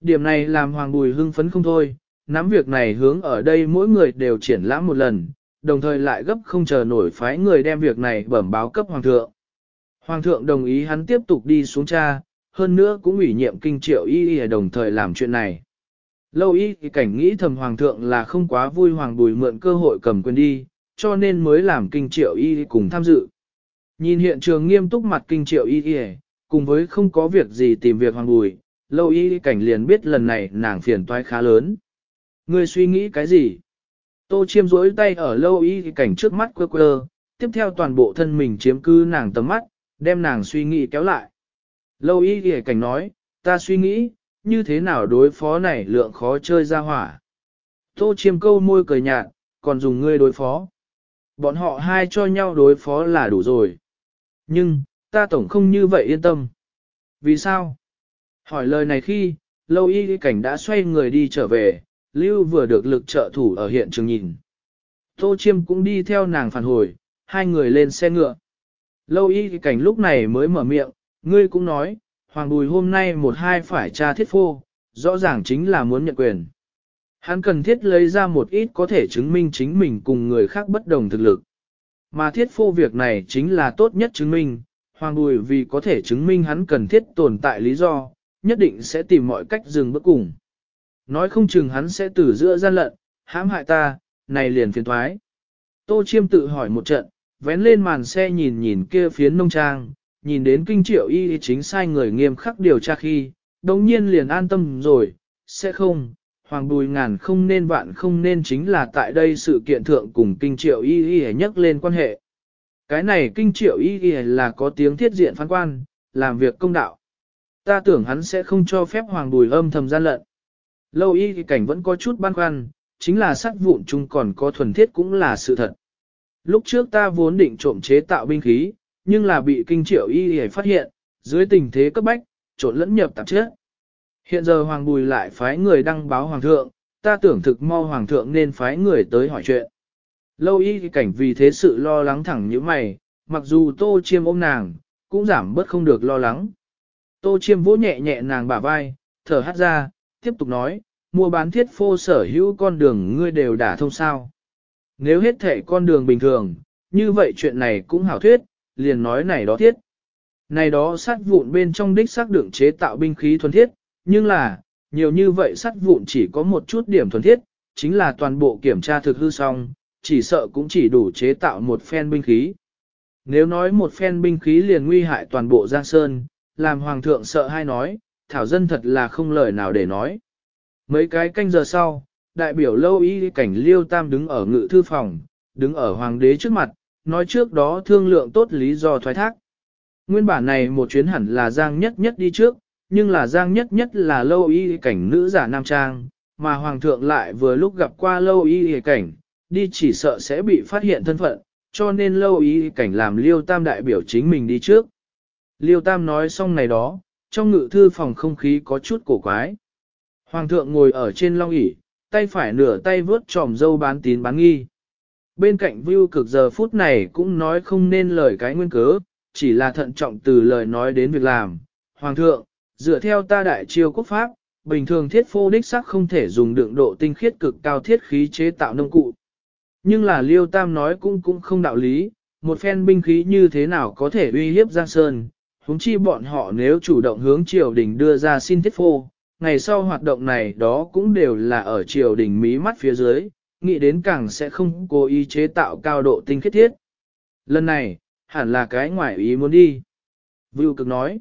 Điểm này làm Hoàng Bùi hưng phấn không thôi, nắm việc này hướng ở đây mỗi người đều triển lãm một lần, đồng thời lại gấp không chờ nổi phái người đem việc này bẩm báo cấp Hoàng thượng. Hoàng thượng đồng ý hắn tiếp tục đi xuống cha, hơn nữa cũng ủy nhiệm kinh triệu y y đồng thời làm chuyện này. Lâu y thì cảnh nghĩ thầm Hoàng thượng là không quá vui Hoàng Bùi mượn cơ hội cầm quyền đi, cho nên mới làm kinh triệu y cùng tham dự. Nhìn hiện trường nghiêm túc mặt kinh triệu y y, cùng với không có việc gì tìm việc Hoàng Bùi, lâu y cảnh liền biết lần này nàng phiền toái khá lớn. Ngươi suy nghĩ cái gì? Tô chiêm rỗi tay ở lâu y cảnh trước mắt quơ quơ, tiếp theo toàn bộ thân mình chiếm cư nàng tầm mắt, đem nàng suy nghĩ kéo lại. Lâu y cảnh nói, ta suy nghĩ, như thế nào đối phó này lượng khó chơi ra hỏa. Tô chiêm câu môi cười nhạt, còn dùng ngươi đối phó. Bọn họ hai cho nhau đối phó là đủ rồi. Nhưng, ta tổng không như vậy yên tâm. Vì sao? Hỏi lời này khi, lâu y cảnh đã xoay người đi trở về, Lưu vừa được lực trợ thủ ở hiện trường nhìn. Tô Chiêm cũng đi theo nàng phản hồi, hai người lên xe ngựa. Lâu y cảnh lúc này mới mở miệng, ngươi cũng nói, Hoàng Bùi hôm nay một hai phải tra thiết phô, rõ ràng chính là muốn nhận quyền. Hắn cần thiết lấy ra một ít có thể chứng minh chính mình cùng người khác bất đồng thực lực. Mà thiết phô việc này chính là tốt nhất chứng minh, Hoàng Bùi vì có thể chứng minh hắn cần thiết tồn tại lý do, nhất định sẽ tìm mọi cách dừng bước cùng. Nói không chừng hắn sẽ từ giữa gian lận, hãm hại ta, này liền phiền thoái. Tô Chiêm tự hỏi một trận, vén lên màn xe nhìn nhìn kia phiến nông trang, nhìn đến kinh triệu y chính sai người nghiêm khắc điều tra khi, đồng nhiên liền an tâm rồi, sẽ không, hoàng bùi ngàn không nên vạn không nên chính là tại đây sự kiện thượng cùng kinh triệu y y nhắc lên quan hệ. Cái này kinh triệu y y là có tiếng thiết diện phán quan, làm việc công đạo. Ta tưởng hắn sẽ không cho phép hoàng bùi âm thầm gian lận. Lâu y thì cảnh vẫn có chút băn khoăn, chính là sắt vụn chung còn có thuần thiết cũng là sự thật. Lúc trước ta vốn định trộm chế tạo binh khí, nhưng là bị kinh triệu y y phát hiện, dưới tình thế cấp bách, trộn lẫn nhập tạp chất. Hiện giờ Hoàng Bùi lại phái người đăng báo Hoàng thượng, ta tưởng thực mau Hoàng thượng nên phái người tới hỏi chuyện. Lâu y thì cảnh vì thế sự lo lắng thẳng như mày, mặc dù tô chiêm ôm nàng, cũng giảm bớt không được lo lắng. Tô chiêm vỗ nhẹ nhẹ nàng bả vai, thở hát ra, tiếp tục nói, mua bán thiết phô sở hữu con đường ngươi đều đả thông sao. Nếu hết thể con đường bình thường, như vậy chuyện này cũng hảo thuyết, liền nói này đó thiết. Này đó sát vụn bên trong đích xác đường chế tạo binh khí thuần thiết, nhưng là, nhiều như vậy sắt vụn chỉ có một chút điểm thuần thiết, chính là toàn bộ kiểm tra thực hư xong, chỉ sợ cũng chỉ đủ chế tạo một phen binh khí. Nếu nói một phen binh khí liền nguy hại toàn bộ Giang Sơn, làm Hoàng thượng sợ hay nói, Thảo dân thật là không lời nào để nói. Mấy cái canh giờ sau, đại biểu lâu y cảnh liêu tam đứng ở ngự thư phòng, đứng ở hoàng đế trước mặt, nói trước đó thương lượng tốt lý do thoái thác. Nguyên bản này một chuyến hẳn là Giang nhất nhất đi trước, nhưng là Giang nhất nhất là lâu y cảnh nữ giả nam trang, mà hoàng thượng lại vừa lúc gặp qua lâu y cảnh, đi chỉ sợ sẽ bị phát hiện thân phận, cho nên lâu ý cảnh làm liêu tam đại biểu chính mình đi trước. Liêu tam nói xong này đó, trong ngự thư phòng không khí có chút cổ quái. Hoàng thượng ngồi ở trên long ỷ tay phải nửa tay vớt tròm dâu bán tín bán nghi. Bên cạnh view cực giờ phút này cũng nói không nên lời cái nguyên cớ, chỉ là thận trọng từ lời nói đến việc làm. Hoàng thượng, dựa theo ta đại triều quốc pháp, bình thường thiết phô đích sắc không thể dùng đựng độ tinh khiết cực cao thiết khí chế tạo nông cụ. Nhưng là Liêu Tam nói cũng cũng không đạo lý, một phen binh khí như thế nào có thể uy hiếp Giang Sơn, huống chi bọn họ nếu chủ động hướng triều đình đưa ra xin thiết phô, ngày sau hoạt động này đó cũng đều là ở triều đình mí mắt phía dưới, nghĩ đến càng sẽ không cố ý chế tạo cao độ tinh khiết thiết. Lần này, hẳn là cái ngoại ý muốn đi. Vưu cực nói,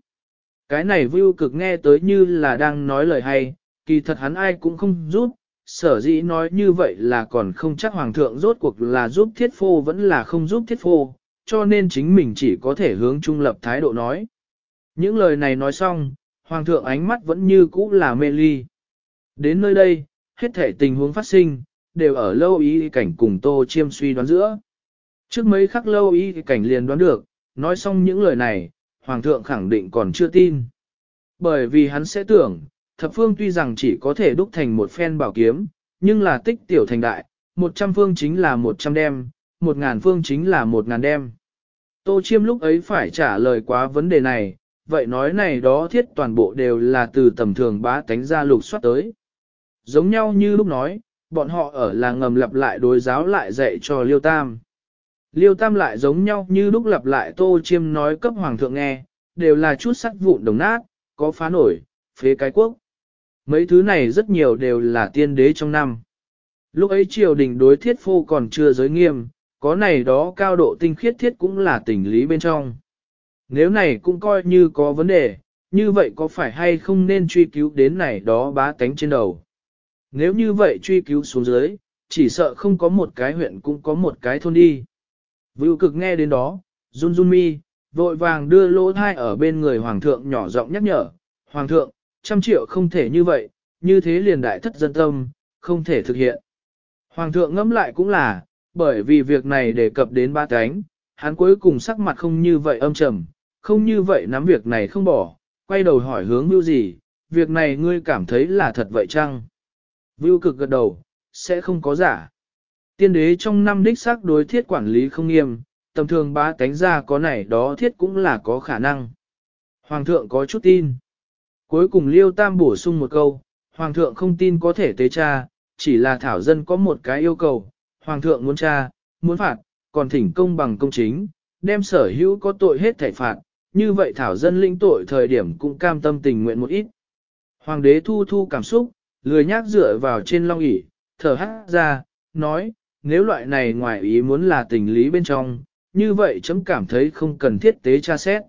cái này vưu cực nghe tới như là đang nói lời hay, kỳ thật hắn ai cũng không giúp, sở dĩ nói như vậy là còn không chắc hoàng thượng rốt cuộc là giúp thiết phô vẫn là không giúp thiết phô, cho nên chính mình chỉ có thể hướng trung lập thái độ nói. Những lời này nói xong, hoàng thượng ánh mắt vẫn như cũ là mê ly. Đến nơi đây, hết thể tình huống phát sinh, đều ở lâu ý cảnh cùng tô chiêm suy đoán giữa. Trước mấy khắc lâu ý cảnh liền đoán được, nói xong những lời này, hoàng thượng khẳng định còn chưa tin. Bởi vì hắn sẽ tưởng, thập phương tuy rằng chỉ có thể đúc thành một phen bảo kiếm, nhưng là tích tiểu thành đại, một trăm phương chính là một trăm đem, một ngàn phương chính là một ngàn đem. Tô Chiêm lúc ấy phải trả lời quá vấn đề này, vậy nói này đó thiết toàn bộ đều là từ tầm thường bá tánh ra lục soát tới. Giống nhau như lúc nói, bọn họ ở là ngầm lặp lại đối giáo lại dạy cho Liêu Tam. Liêu Tam lại giống nhau như lúc lặp lại Tô Chiêm nói cấp Hoàng thượng nghe, đều là chút sắt vụn đồng nát, có phá nổi, phế cái quốc. Mấy thứ này rất nhiều đều là tiên đế trong năm. Lúc ấy triều đình đối thiết phô còn chưa giới nghiêm, có này đó cao độ tinh khiết thiết cũng là tình lý bên trong. Nếu này cũng coi như có vấn đề, như vậy có phải hay không nên truy cứu đến này đó bá tánh trên đầu. Nếu như vậy truy cứu xuống dưới, chỉ sợ không có một cái huyện cũng có một cái thôn đi. Vưu cực nghe đến đó, run run mi, vội vàng đưa lỗ thai ở bên người hoàng thượng nhỏ giọng nhắc nhở. Hoàng thượng, trăm triệu không thể như vậy, như thế liền đại thất dân tâm, không thể thực hiện. Hoàng thượng ngẫm lại cũng là, bởi vì việc này đề cập đến ba cánh, hắn cuối cùng sắc mặt không như vậy âm trầm, không như vậy nắm việc này không bỏ, quay đầu hỏi hướng mưu gì, việc này ngươi cảm thấy là thật vậy chăng? Vưu cực gật đầu, sẽ không có giả. Tiên đế trong năm đích xác đối thiết quản lý không nghiêm, tầm thường ba cánh ra có này đó thiết cũng là có khả năng. Hoàng thượng có chút tin. Cuối cùng Liêu Tam bổ sung một câu, Hoàng thượng không tin có thể tế cha, chỉ là thảo dân có một cái yêu cầu, Hoàng thượng muốn cha, muốn phạt, còn thỉnh công bằng công chính, đem sở hữu có tội hết thảy phạt, như vậy thảo dân linh tội thời điểm cũng cam tâm tình nguyện một ít. Hoàng đế thu thu cảm xúc, lười nhác dựa vào trên long ỷ, thở hát ra, nói, nếu loại này ngoài ý muốn là tình lý bên trong, như vậy chấm cảm thấy không cần thiết tế tra xét.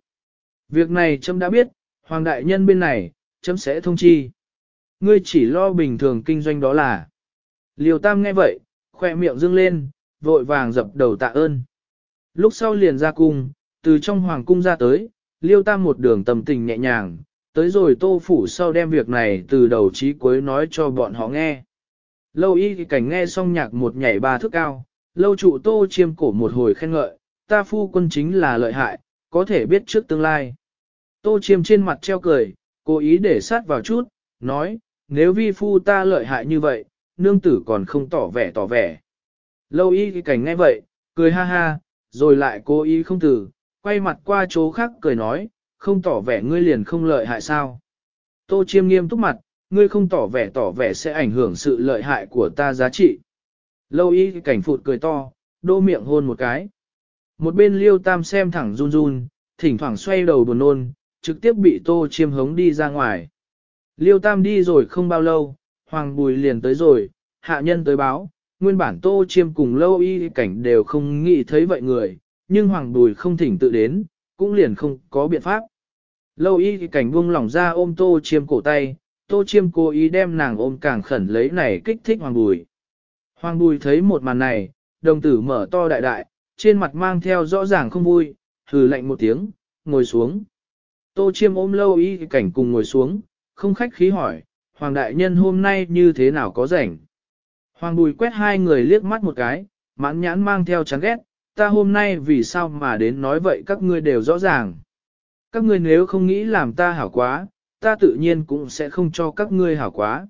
Việc này chấm đã biết, Hoàng đại nhân bên này, chấm sẽ thông chi. Ngươi chỉ lo bình thường kinh doanh đó là. Liều tam nghe vậy, khoe miệng dương lên, vội vàng dập đầu tạ ơn. Lúc sau liền ra cung, từ trong hoàng cung ra tới, liêu tam một đường tầm tình nhẹ nhàng, tới rồi tô phủ sau đem việc này từ đầu chí cuối nói cho bọn họ nghe. Lâu y thì cảnh nghe xong nhạc một nhảy ba thước cao, lâu trụ tô chiêm cổ một hồi khen ngợi, ta phu quân chính là lợi hại, có thể biết trước tương lai. Tô chiêm trên mặt treo cười, cố ý để sát vào chút, nói, nếu vi phu ta lợi hại như vậy, nương tử còn không tỏ vẻ tỏ vẻ. Lâu y cái cảnh nghe vậy, cười ha ha, rồi lại cố ý không tử, quay mặt qua chỗ khác cười nói, không tỏ vẻ ngươi liền không lợi hại sao. Tô chiêm nghiêm túc mặt, ngươi không tỏ vẻ tỏ vẻ sẽ ảnh hưởng sự lợi hại của ta giá trị. Lâu y cảnh phụt cười to, đô miệng hôn một cái. Một bên liêu tam xem thẳng run run, thỉnh thoảng xoay đầu buồn nôn, trực tiếp bị tô chiêm hống đi ra ngoài. Liêu tam đi rồi không bao lâu, hoàng bùi liền tới rồi, hạ nhân tới báo, nguyên bản tô chiêm cùng lâu y cảnh đều không nghĩ thấy vậy người, nhưng hoàng bùi không thỉnh tự đến, cũng liền không có biện pháp. Lâu y cảnh buông lỏng ra ôm tô chiêm cổ tay, tô chiêm cố ý đem nàng ôm càng khẩn lấy này kích thích hoàng bùi. Hoàng bùi thấy một màn này, đồng tử mở to đại đại, trên mặt mang theo rõ ràng không vui, hừ lạnh một tiếng, ngồi xuống. Tô chiêm ôm lâu y cảnh cùng ngồi xuống, không khách khí hỏi, Hoàng đại nhân hôm nay như thế nào có rảnh. Hoàng bùi quét hai người liếc mắt một cái, mãn nhãn mang theo chán ghét, ta hôm nay vì sao mà đến nói vậy các ngươi đều rõ ràng. Các ngươi nếu không nghĩ làm ta hảo quá, ta tự nhiên cũng sẽ không cho các ngươi hảo quá.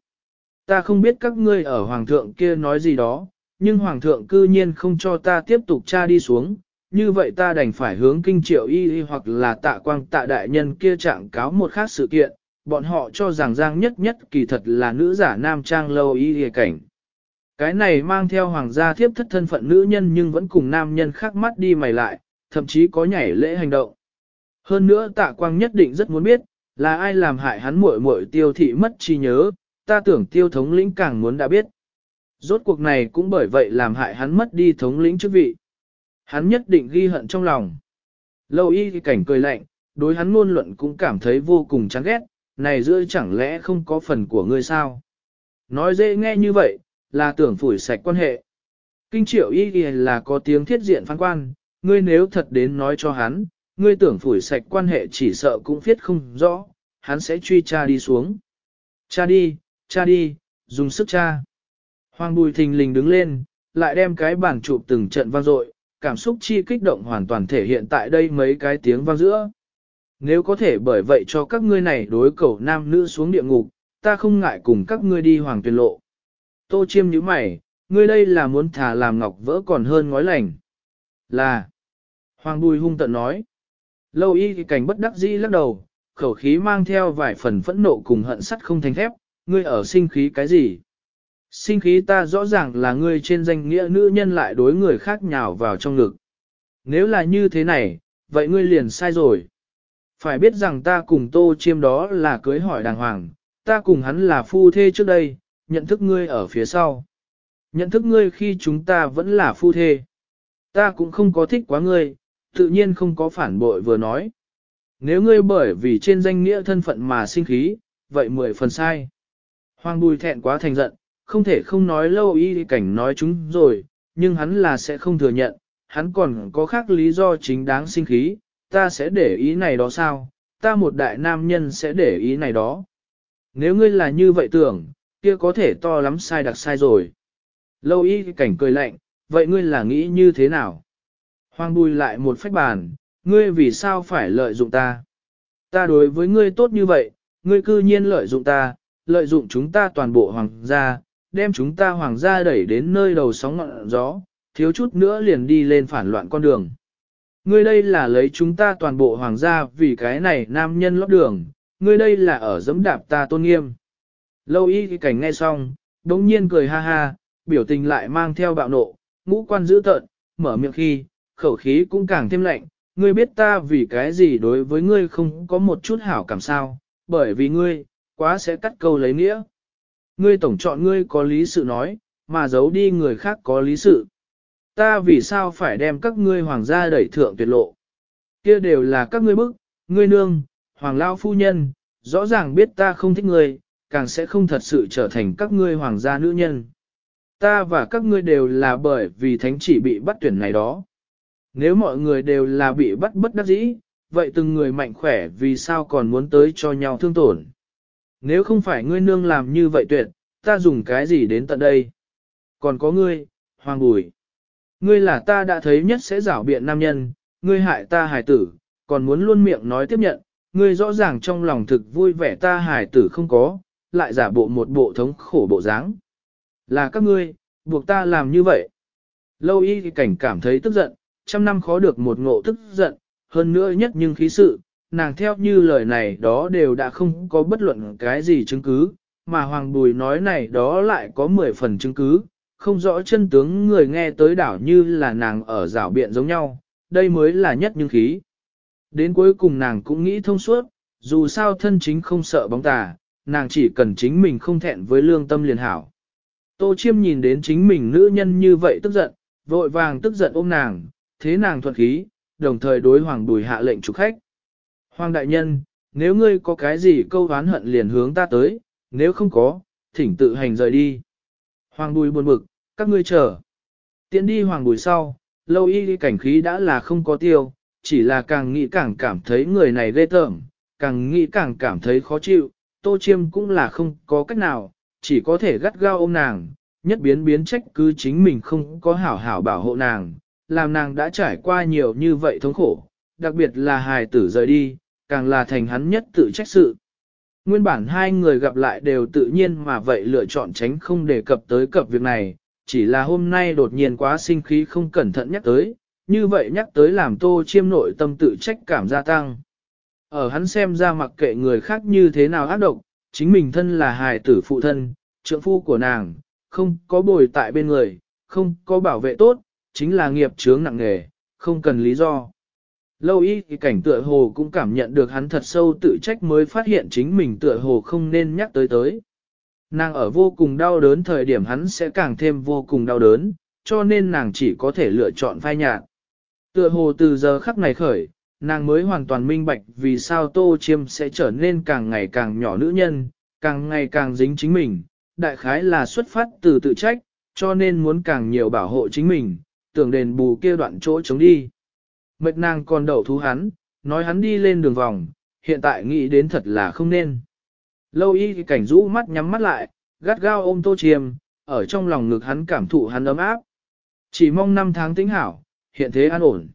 Ta không biết các ngươi ở hoàng thượng kia nói gì đó, nhưng hoàng thượng cư nhiên không cho ta tiếp tục tra đi xuống, như vậy ta đành phải hướng kinh triệu y y hoặc là tạ quang tạ đại nhân kia trạng cáo một khác sự kiện, bọn họ cho rằng giang nhất nhất kỳ thật là nữ giả nam trang lâu y y cảnh. Cái này mang theo hoàng gia thiếp thất thân phận nữ nhân nhưng vẫn cùng nam nhân khác mắt đi mày lại, thậm chí có nhảy lễ hành động. Hơn nữa tạ quang nhất định rất muốn biết, là ai làm hại hắn muội muội tiêu thị mất chi nhớ, ta tưởng tiêu thống lĩnh càng muốn đã biết. Rốt cuộc này cũng bởi vậy làm hại hắn mất đi thống lĩnh chức vị. Hắn nhất định ghi hận trong lòng. Lâu y thì cảnh cười lạnh, đối hắn ngôn luận cũng cảm thấy vô cùng chán ghét, này giữa chẳng lẽ không có phần của ngươi sao? Nói dễ nghe như vậy, là tưởng phủi sạch quan hệ. Kinh triệu y thì là có tiếng thiết diện phán quan, ngươi nếu thật đến nói cho hắn, ngươi tưởng phủi sạch quan hệ chỉ sợ cũng viết không rõ, hắn sẽ truy tra đi xuống. Cha đi, cha đi, dùng sức cha. Hoàng Bùi thình lình đứng lên, lại đem cái bản chụp từng trận vang dội, cảm xúc chi kích động hoàn toàn thể hiện tại đây mấy cái tiếng vang giữa. Nếu có thể bởi vậy cho các ngươi này đối cầu nam nữ xuống địa ngục, ta không ngại cùng các ngươi đi hoàng tuyên lộ. Tô chiêm như mày, ngươi đây là muốn thả làm ngọc vỡ còn hơn ngói lành. Là. Hoàng Bùi hung tận nói. Lâu y thì cảnh bất đắc dĩ lắc đầu, khẩu khí mang theo vài phần phẫn nộ cùng hận sắt không thành thép, ngươi ở sinh khí cái gì? Sinh khí ta rõ ràng là ngươi trên danh nghĩa nữ nhân lại đối người khác nhào vào trong ngực. Nếu là như thế này, vậy ngươi liền sai rồi. Phải biết rằng ta cùng tô chiêm đó là cưới hỏi đàng hoàng, ta cùng hắn là phu thê trước đây, nhận thức ngươi ở phía sau. Nhận thức ngươi khi chúng ta vẫn là phu thê. Ta cũng không có thích quá ngươi, tự nhiên không có phản bội vừa nói. Nếu ngươi bởi vì trên danh nghĩa thân phận mà sinh khí, vậy mười phần sai. Hoàng bùi thẹn quá thành giận, không thể không nói lâu y cảnh nói chúng rồi, nhưng hắn là sẽ không thừa nhận, hắn còn có khác lý do chính đáng sinh khí, ta sẽ để ý này đó sao, ta một đại nam nhân sẽ để ý này đó. Nếu ngươi là như vậy tưởng, kia có thể to lắm sai đặc sai rồi. Lâu y cảnh cười lạnh, vậy ngươi là nghĩ như thế nào? Hoàng bùi lại một phách bàn, ngươi vì sao phải lợi dụng ta? Ta đối với ngươi tốt như vậy, ngươi cư nhiên lợi dụng ta, lợi dụng chúng ta toàn bộ hoàng gia, đem chúng ta hoàng gia đẩy đến nơi đầu sóng ngọn gió, thiếu chút nữa liền đi lên phản loạn con đường. Ngươi đây là lấy chúng ta toàn bộ hoàng gia vì cái này nam nhân lót đường, ngươi đây là ở dẫm đạp ta tôn nghiêm. Lâu y cảnh nghe xong, đống nhiên cười ha ha, biểu tình lại mang theo bạo nộ, ngũ quan dữ tợn, mở miệng khi, khẩu khí cũng càng thêm lạnh, ngươi biết ta vì cái gì đối với ngươi không có một chút hảo cảm sao, bởi vì ngươi, quá sẽ cắt câu lấy nghĩa. Ngươi tổng chọn ngươi có lý sự nói, mà giấu đi người khác có lý sự. Ta vì sao phải đem các ngươi hoàng gia đẩy thượng tuyệt lộ? Kia đều là các ngươi bức, ngươi nương, hoàng lao phu nhân, rõ ràng biết ta không thích ngươi, càng sẽ không thật sự trở thành các ngươi hoàng gia nữ nhân. Ta và các ngươi đều là bởi vì thánh chỉ bị bắt tuyển này đó. Nếu mọi người đều là bị bắt bất đắc dĩ, vậy từng người mạnh khỏe vì sao còn muốn tới cho nhau thương tổn. Nếu không phải ngươi nương làm như vậy tuyệt, ta dùng cái gì đến tận đây? Còn có ngươi, Hoàng Bùi. Ngươi là ta đã thấy nhất sẽ rảo biện nam nhân, ngươi hại ta hài tử, còn muốn luôn miệng nói tiếp nhận, ngươi rõ ràng trong lòng thực vui vẻ ta hài tử không có, lại giả bộ một bộ thống khổ bộ dáng. Là các ngươi, buộc ta làm như vậy. Lâu y thì cảnh cảm thấy tức giận, trăm năm khó được một ngộ tức giận, hơn nữa nhất nhưng khí sự, nàng theo như lời này đó đều đã không có bất luận cái gì chứng cứ, mà Hoàng Bùi nói này đó lại có 10 phần chứng cứ, không rõ chân tướng người nghe tới đảo như là nàng ở rảo biện giống nhau, đây mới là nhất nhưng khí. Đến cuối cùng nàng cũng nghĩ thông suốt, dù sao thân chính không sợ bóng tà, nàng chỉ cần chính mình không thẹn với lương tâm liền hảo. Tô Chiêm nhìn đến chính mình nữ nhân như vậy tức giận, vội vàng tức giận ôm nàng, thế nàng thuận khí, đồng thời đối Hoàng Bùi hạ lệnh chủ khách. Hoàng đại nhân, nếu ngươi có cái gì câu oán hận liền hướng ta tới, nếu không có, thỉnh tự hành rời đi. Hoàng Bùi buồn bực, các ngươi chờ. Tiến đi Hoàng Bùi sau, lâu y cảnh khí đã là không có tiêu, chỉ là càng nghĩ càng cảm thấy người này ghê tởm, càng nghĩ càng cảm thấy khó chịu, tô chiêm cũng là không có cách nào, chỉ có thể gắt gao ôm nàng, nhất biến biến trách cứ chính mình không có hảo hảo bảo hộ nàng, làm nàng đã trải qua nhiều như vậy thống khổ, đặc biệt là hài tử rời đi, càng là thành hắn nhất tự trách sự. Nguyên bản hai người gặp lại đều tự nhiên mà vậy lựa chọn tránh không đề cập tới cập việc này, chỉ là hôm nay đột nhiên quá sinh khí không cẩn thận nhắc tới, như vậy nhắc tới làm tô chiêm nội tâm tự trách cảm gia tăng. Ở hắn xem ra mặc kệ người khác như thế nào ác độc, chính mình thân là hài tử phụ thân, trượng phu của nàng, không có bồi tại bên người, không có bảo vệ tốt, chính là nghiệp chướng nặng nề, không cần lý do. Lâu y thì cảnh tựa hồ cũng cảm nhận được hắn thật sâu tự trách mới phát hiện chính mình tựa hồ không nên nhắc tới tới. Nàng ở vô cùng đau đớn thời điểm hắn sẽ càng thêm vô cùng đau đớn, cho nên nàng chỉ có thể lựa chọn phai nhạt. Tựa hồ từ giờ khắc này khởi, nàng mới hoàn toàn minh bạch vì sao Tô Chiêm sẽ trở nên càng ngày càng nhỏ nữ nhân, càng ngày càng dính chính mình, đại khái là xuất phát từ tự trách, cho nên muốn càng nhiều bảo hộ chính mình, tưởng đền bù kia đoạn chỗ chống đi. Mệt nàng còn đậu thú hắn, nói hắn đi lên đường vòng, hiện tại nghĩ đến thật là không nên. Lâu y cảnh rũ mắt nhắm mắt lại, gắt gao ôm tô chiêm, ở trong lòng ngực hắn cảm thụ hắn ấm áp. Chỉ mong năm tháng tính hảo, hiện thế an ổn.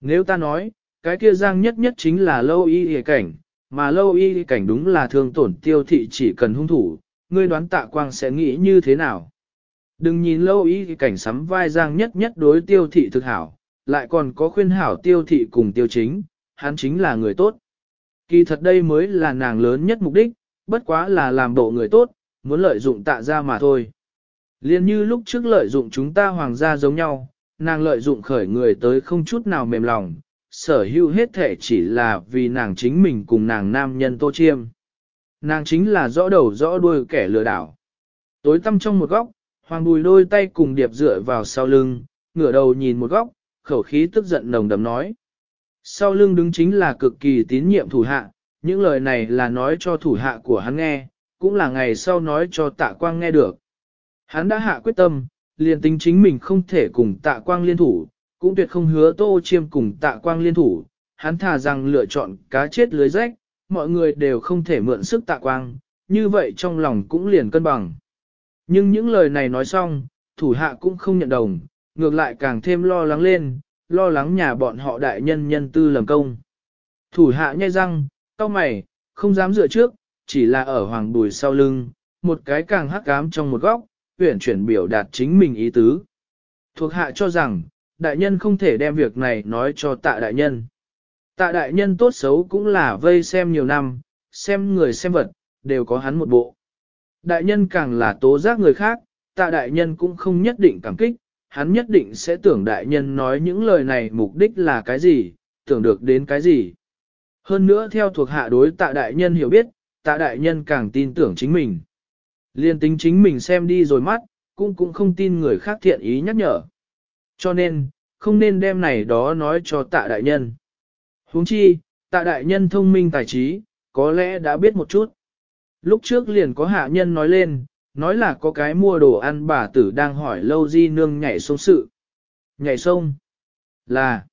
Nếu ta nói, cái kia giang nhất nhất chính là lâu y y cảnh, mà lâu y y cảnh đúng là thương tổn tiêu thị chỉ cần hung thủ, ngươi đoán tạ quang sẽ nghĩ như thế nào? Đừng nhìn lâu y y cảnh sắm vai giang nhất nhất đối tiêu thị thực hảo, lại còn có khuyên hảo tiêu thị cùng tiêu chính, hắn chính là người tốt. Kỳ thật đây mới là nàng lớn nhất mục đích, bất quá là làm bộ người tốt, muốn lợi dụng tạ ra mà thôi. Liên như lúc trước lợi dụng chúng ta hoàng gia giống nhau, nàng lợi dụng khởi người tới không chút nào mềm lòng, sở hữu hết thể chỉ là vì nàng chính mình cùng nàng nam nhân tô chiêm. Nàng chính là rõ đầu rõ đuôi kẻ lừa đảo. Tối tăm trong một góc, hoàng bùi đôi tay cùng điệp dựa vào sau lưng, ngửa đầu nhìn một góc, khẩu khí tức giận nồng đầm nói. Sau lưng đứng chính là cực kỳ tín nhiệm thủ hạ, những lời này là nói cho thủ hạ của hắn nghe, cũng là ngày sau nói cho tạ quang nghe được. Hắn đã hạ quyết tâm, liền tính chính mình không thể cùng tạ quang liên thủ, cũng tuyệt không hứa tô chiêm cùng tạ quang liên thủ, hắn thà rằng lựa chọn cá chết lưới rách, mọi người đều không thể mượn sức tạ quang, như vậy trong lòng cũng liền cân bằng. Nhưng những lời này nói xong, thủ hạ cũng không nhận đồng, ngược lại càng thêm lo lắng lên, lo lắng nhà bọn họ đại nhân nhân tư lầm công. Thủ hạ nhai răng, cau mày, không dám dựa trước, chỉ là ở hoàng bùi sau lưng, một cái càng hắc cám trong một góc, huyển chuyển biểu đạt chính mình ý tứ. Thuộc hạ cho rằng, đại nhân không thể đem việc này nói cho tạ đại nhân. Tạ đại nhân tốt xấu cũng là vây xem nhiều năm, xem người xem vật, đều có hắn một bộ. Đại nhân càng là tố giác người khác, tạ đại nhân cũng không nhất định cảm kích, hắn nhất định sẽ tưởng đại nhân nói những lời này mục đích là cái gì, tưởng được đến cái gì. Hơn nữa theo thuộc hạ đối tạ đại nhân hiểu biết, tạ đại nhân càng tin tưởng chính mình. Liên tính chính mình xem đi rồi mắt, cũng cũng không tin người khác thiện ý nhắc nhở. Cho nên, không nên đem này đó nói cho tạ đại nhân. huống chi, tạ đại nhân thông minh tài trí, có lẽ đã biết một chút. Lúc trước liền có hạ nhân nói lên, nói là có cái mua đồ ăn bà tử đang hỏi lâu di nương nhảy sông sự. Nhảy sông là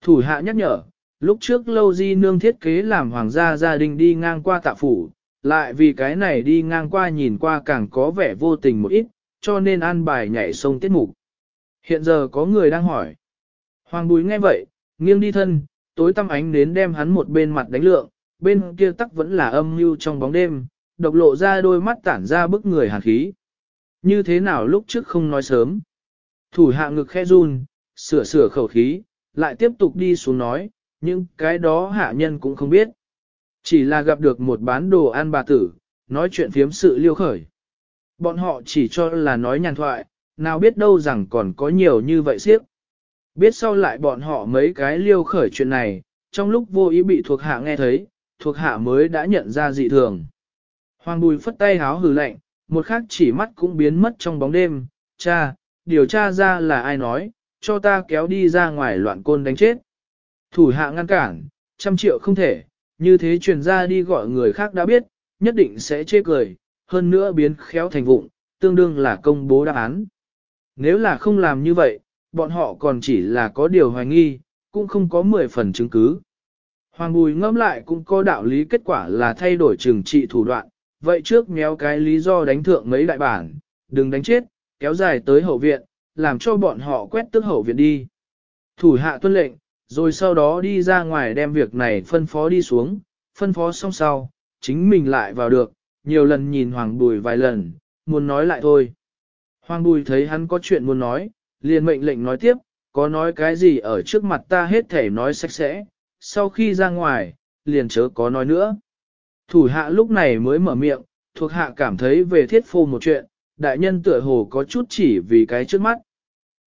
thủ hạ nhắc nhở, lúc trước lâu di nương thiết kế làm hoàng gia gia đình đi ngang qua tạ phủ, lại vì cái này đi ngang qua nhìn qua càng có vẻ vô tình một ít, cho nên ăn bài nhảy sông tiết mục. Hiện giờ có người đang hỏi. Hoàng bùi nghe vậy, nghiêng đi thân, tối tăm ánh đến đem hắn một bên mặt đánh lượng, bên kia tắc vẫn là âm mưu trong bóng đêm, độc lộ ra đôi mắt tản ra bức người hàn khí. Như thế nào lúc trước không nói sớm. Thủ hạ ngực khe run, sửa sửa khẩu khí, lại tiếp tục đi xuống nói, nhưng cái đó hạ nhân cũng không biết. Chỉ là gặp được một bán đồ ăn bà tử, nói chuyện phiếm sự liêu khởi. Bọn họ chỉ cho là nói nhàn thoại, nào biết đâu rằng còn có nhiều như vậy siếp. Biết sau lại bọn họ mấy cái liêu khởi chuyện này, trong lúc vô ý bị thuộc hạ nghe thấy, thuộc hạ mới đã nhận ra dị thường. Hoàng Bùi phất tay háo hừ lạnh, một khắc chỉ mắt cũng biến mất trong bóng đêm, cha, điều tra ra là ai nói, cho ta kéo đi ra ngoài loạn côn đánh chết. Thủ hạ ngăn cản, trăm triệu không thể, như thế truyền ra đi gọi người khác đã biết, nhất định sẽ chê cười, hơn nữa biến khéo thành vụng, tương đương là công bố đáp án. Nếu là không làm như vậy, bọn họ còn chỉ là có điều hoài nghi, cũng không có 10 phần chứng cứ. Hoàng Bùi ngẫm lại cũng có đạo lý kết quả là thay đổi trừng trị thủ đoạn, vậy trước méo cái lý do đánh thượng mấy đại bản, đừng đánh chết, kéo dài tới hậu viện, làm cho bọn họ quét tức hậu viện đi. Thủ hạ tuân lệnh, rồi sau đó đi ra ngoài đem việc này phân phó đi xuống, phân phó xong sau, chính mình lại vào được, nhiều lần nhìn Hoàng Bùi vài lần, muốn nói lại thôi. Hoàng Bùi thấy hắn có chuyện muốn nói, liền mệnh lệnh nói tiếp, có nói cái gì ở trước mặt ta hết thể nói sạch sẽ, sau khi ra ngoài, liền chớ có nói nữa. Thủ hạ lúc này mới mở miệng, thuộc hạ cảm thấy về thiết phô một chuyện, đại nhân tựa hồ có chút chỉ vì cái trước mắt.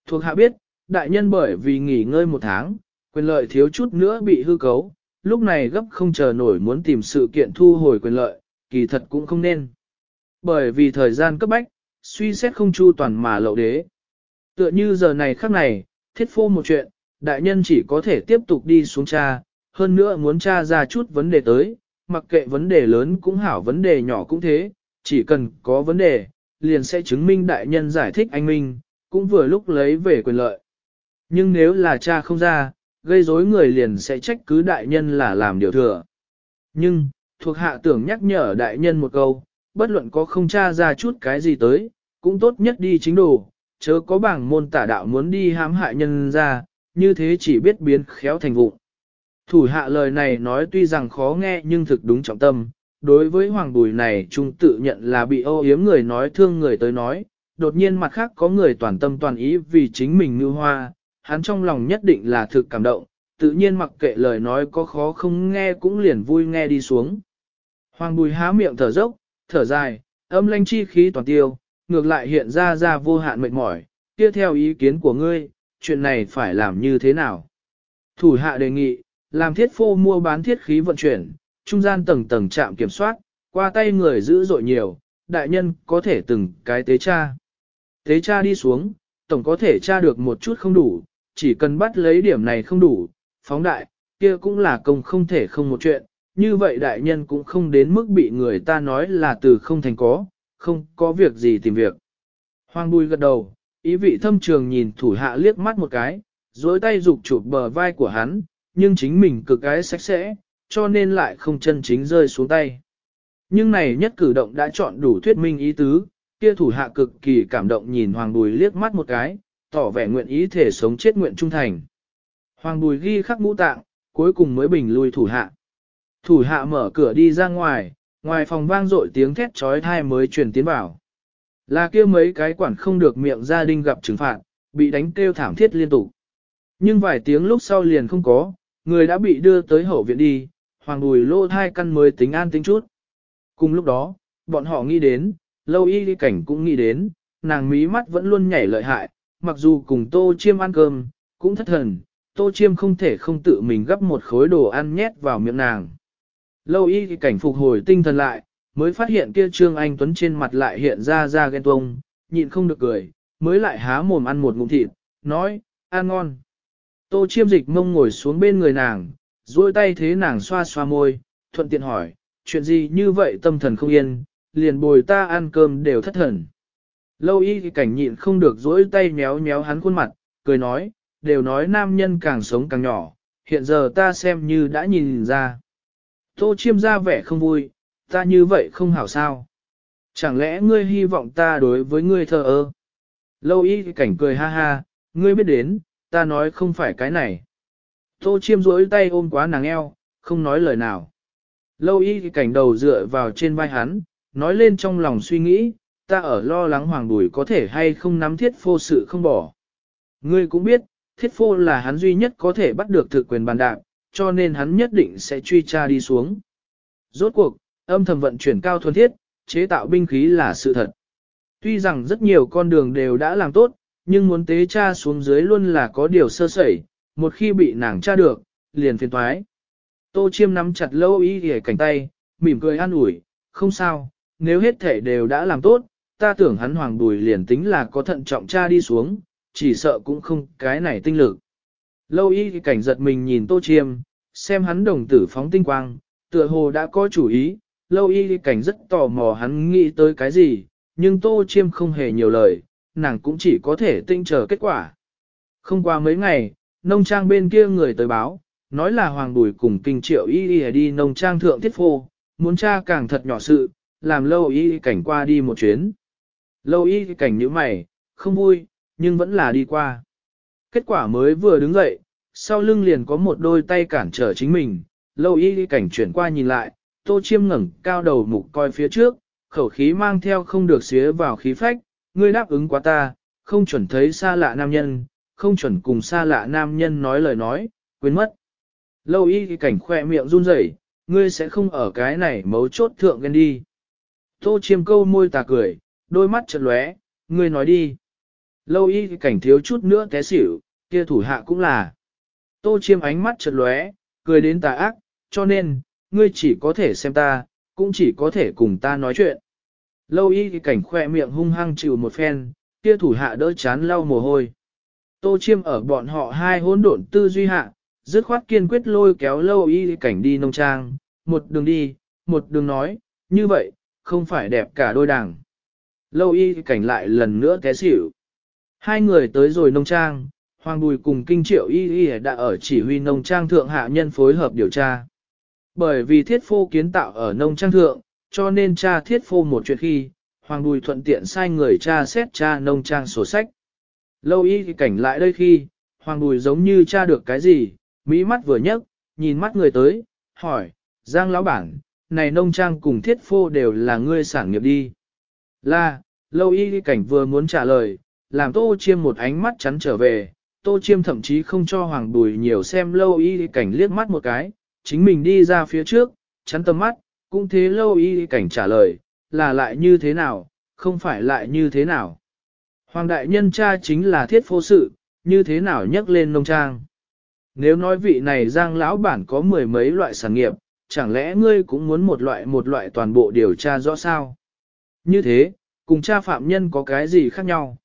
Thuộc hạ biết, đại nhân bởi vì nghỉ ngơi một tháng, quyền lợi thiếu chút nữa bị hư cấu, lúc này gấp không chờ nổi muốn tìm sự kiện thu hồi quyền lợi, kỳ thật cũng không nên. Bởi vì thời gian cấp bách, suy xét không chu toàn mà lậu đế. Tựa như giờ này khắc này, thiết phô một chuyện, đại nhân chỉ có thể tiếp tục đi xuống cha, hơn nữa muốn tra ra chút vấn đề tới, mặc kệ vấn đề lớn cũng hảo vấn đề nhỏ cũng thế, chỉ cần có vấn đề, liền sẽ chứng minh đại nhân giải thích anh Minh, cũng vừa lúc lấy về quyền lợi. Nhưng nếu là cha không ra, gây rối người liền sẽ trách cứ đại nhân là làm điều thừa. Nhưng, thuộc hạ tưởng nhắc nhở đại nhân một câu, bất luận có không tra ra chút cái gì tới, cũng tốt nhất đi chính đồ, chớ có bảng môn tả đạo muốn đi hãm hại nhân ra, như thế chỉ biết biến khéo thành vụ. Thủ hạ lời này nói tuy rằng khó nghe nhưng thực đúng trọng tâm, đối với hoàng bùi này trung tự nhận là bị ô yếm người nói thương người tới nói, đột nhiên mặt khác có người toàn tâm toàn ý vì chính mình ngư hoa, hắn trong lòng nhất định là thực cảm động, tự nhiên mặc kệ lời nói có khó không nghe cũng liền vui nghe đi xuống. Hoàng bùi há miệng thở dốc, thở dài, âm lanh chi khí toàn tiêu, ngược lại hiện ra ra vô hạn mệt mỏi, tiếp theo ý kiến của ngươi, chuyện này phải làm như thế nào? Thủ hạ đề nghị, làm thiết phô mua bán thiết khí vận chuyển, trung gian tầng tầng chạm kiểm soát, qua tay người giữ dội nhiều, đại nhân có thể từng cái tế cha. Tế cha đi xuống, tổng có thể tra được một chút không đủ, chỉ cần bắt lấy điểm này không đủ, phóng đại, kia cũng là công không thể không một chuyện, như vậy đại nhân cũng không đến mức bị người ta nói là từ không thành có, không có việc gì tìm việc. Hoàng bùi gật đầu, ý vị thâm trường nhìn thủ hạ liếc mắt một cái, dối tay dục chụp bờ vai của hắn, nhưng chính mình cực cái sạch sẽ, cho nên lại không chân chính rơi xuống tay. Nhưng này nhất cử động đã chọn đủ thuyết minh ý tứ, kia thủ hạ cực kỳ cảm động nhìn Hoàng Bùi liếc mắt một cái, tỏ vẻ nguyện ý thể sống chết nguyện trung thành. Hoàng Bùi ghi khắc ngũ tạng, cuối cùng mới bình lui thủ hạ. Thủ hạ mở cửa đi ra ngoài, ngoài phòng vang dội tiếng thét trói thai mới truyền tiến vào. Là kia mấy cái quản không được miệng gia đình gặp trừng phạt, bị đánh kêu thảm thiết liên tục. Nhưng vài tiếng lúc sau liền không có, người đã bị đưa tới hậu viện đi, hoàng bùi lô thai căn mới tính an tính chút. Cùng lúc đó, bọn họ nghĩ đến, lâu y cảnh cũng nghĩ đến, nàng mí mắt vẫn luôn nhảy lợi hại, mặc dù cùng tô chiêm ăn cơm, cũng thất thần, tô chiêm không thể không tự mình gấp một khối đồ ăn nhét vào miệng nàng. Lâu y cảnh phục hồi tinh thần lại, mới phát hiện kia trương anh tuấn trên mặt lại hiện ra ra ghen tuông, nhịn không được cười, mới lại há mồm ăn một ngụm thịt, nói, ăn ngon. Tô chiêm dịch mông ngồi xuống bên người nàng, duỗi tay thế nàng xoa xoa môi, thuận tiện hỏi, chuyện gì như vậy tâm thần không yên, liền bồi ta ăn cơm đều thất thần. Lâu y thì cảnh nhịn không được duỗi tay méo méo hắn khuôn mặt, cười nói, đều nói nam nhân càng sống càng nhỏ, hiện giờ ta xem như đã nhìn ra. Tô chiêm ra vẻ không vui, ta như vậy không hảo sao. Chẳng lẽ ngươi hy vọng ta đối với ngươi thờ ơ? Lâu y thì cảnh cười ha ha, ngươi biết đến, ta nói không phải cái này. Tô chiêm rỗi tay ôm quá nàng eo, không nói lời nào. Lâu y cảnh đầu dựa vào trên vai hắn, nói lên trong lòng suy nghĩ, ta ở lo lắng hoàng đùi có thể hay không nắm thiết phô sự không bỏ. Ngươi cũng biết, thiết phô là hắn duy nhất có thể bắt được thực quyền bàn đạp, cho nên hắn nhất định sẽ truy tra đi xuống. Rốt cuộc, âm thầm vận chuyển cao thuần thiết, chế tạo binh khí là sự thật. Tuy rằng rất nhiều con đường đều đã làm tốt, nhưng muốn tế cha xuống dưới luôn là có điều sơ sẩy, một khi bị nàng tra được, liền phiền thoái. Tô chiêm nắm chặt lâu ý ghề cảnh tay, mỉm cười an ủi, không sao, nếu hết thể đều đã làm tốt, ta tưởng hắn hoàng bùi liền tính là có thận trọng cha đi xuống, chỉ sợ cũng không cái này tinh lực. Lâu y cảnh giật mình nhìn tô chiêm, xem hắn đồng tử phóng tinh quang, tựa hồ đã có chủ ý, lâu y cảnh rất tò mò hắn nghĩ tới cái gì, nhưng tô chiêm không hề nhiều lời, nàng cũng chỉ có thể tinh chờ kết quả. Không qua mấy ngày, nông trang bên kia người tới báo, nói là Hoàng Bùi cùng kinh triệu y y đi nông trang thượng thiết phô, muốn tra càng thật nhỏ sự, làm lâu y cảnh qua đi một chuyến. Lâu y cảnh như mày, không vui, nhưng vẫn là đi qua. Kết quả mới vừa đứng dậy, sau lưng liền có một đôi tay cản trở chính mình, lâu y cảnh chuyển qua nhìn lại, tô chiêm ngẩng cao đầu mục coi phía trước, khẩu khí mang theo không được xía vào khí phách, ngươi đáp ứng quá ta, không chuẩn thấy xa lạ nam nhân, không chuẩn cùng xa lạ nam nhân nói lời nói, quên mất. Lâu y cảnh khoe miệng run rẩy, ngươi sẽ không ở cái này mấu chốt thượng ghen đi. Tô chiêm câu môi tà cười, đôi mắt chật lóe, ngươi nói đi. Lâu y cảnh thiếu chút nữa té xỉu, kia thủ hạ cũng là. Tô chiêm ánh mắt chật lóe, cười đến tà ác, cho nên, ngươi chỉ có thể xem ta, cũng chỉ có thể cùng ta nói chuyện. Lâu y cảnh khoe miệng hung hăng chịu một phen, kia thủ hạ đỡ chán lau mồ hôi. Tô chiêm ở bọn họ hai hỗn độn tư duy hạ, dứt khoát kiên quyết lôi kéo lâu y cảnh đi nông trang, một đường đi, một đường nói, như vậy, không phải đẹp cả đôi đảng. Lâu y cảnh lại lần nữa té xỉu. Hai người tới rồi nông trang, Hoàng Bùi cùng Kinh Triệu Y Y đã ở chỉ huy nông trang thượng hạ nhân phối hợp điều tra. Bởi vì thiết phô kiến tạo ở nông trang thượng, cho nên cha thiết phô một chuyện khi, Hoàng Bùi thuận tiện sai người cha xét cha nông trang sổ sách. Lâu y cảnh lại đây khi, Hoàng Bùi giống như cha được cái gì, mỹ mắt vừa nhấc, nhìn mắt người tới, hỏi, Giang lão bản, này nông trang cùng thiết phô đều là ngươi sản nghiệp đi. Là, lâu y cảnh vừa muốn trả lời, làm tô chiêm một ánh mắt chắn trở về, tô chiêm thậm chí không cho hoàng bùi nhiều xem lâu y cảnh liếc mắt một cái, chính mình đi ra phía trước, chắn tầm mắt, cũng thế lâu y cảnh trả lời, là lại như thế nào, không phải lại như thế nào. Hoàng đại nhân cha chính là thiết phô sự, như thế nào nhắc lên nông trang. Nếu nói vị này giang lão bản có mười mấy loại sản nghiệp, chẳng lẽ ngươi cũng muốn một loại một loại toàn bộ điều tra rõ sao? Như thế, cùng cha phạm nhân có cái gì khác nhau?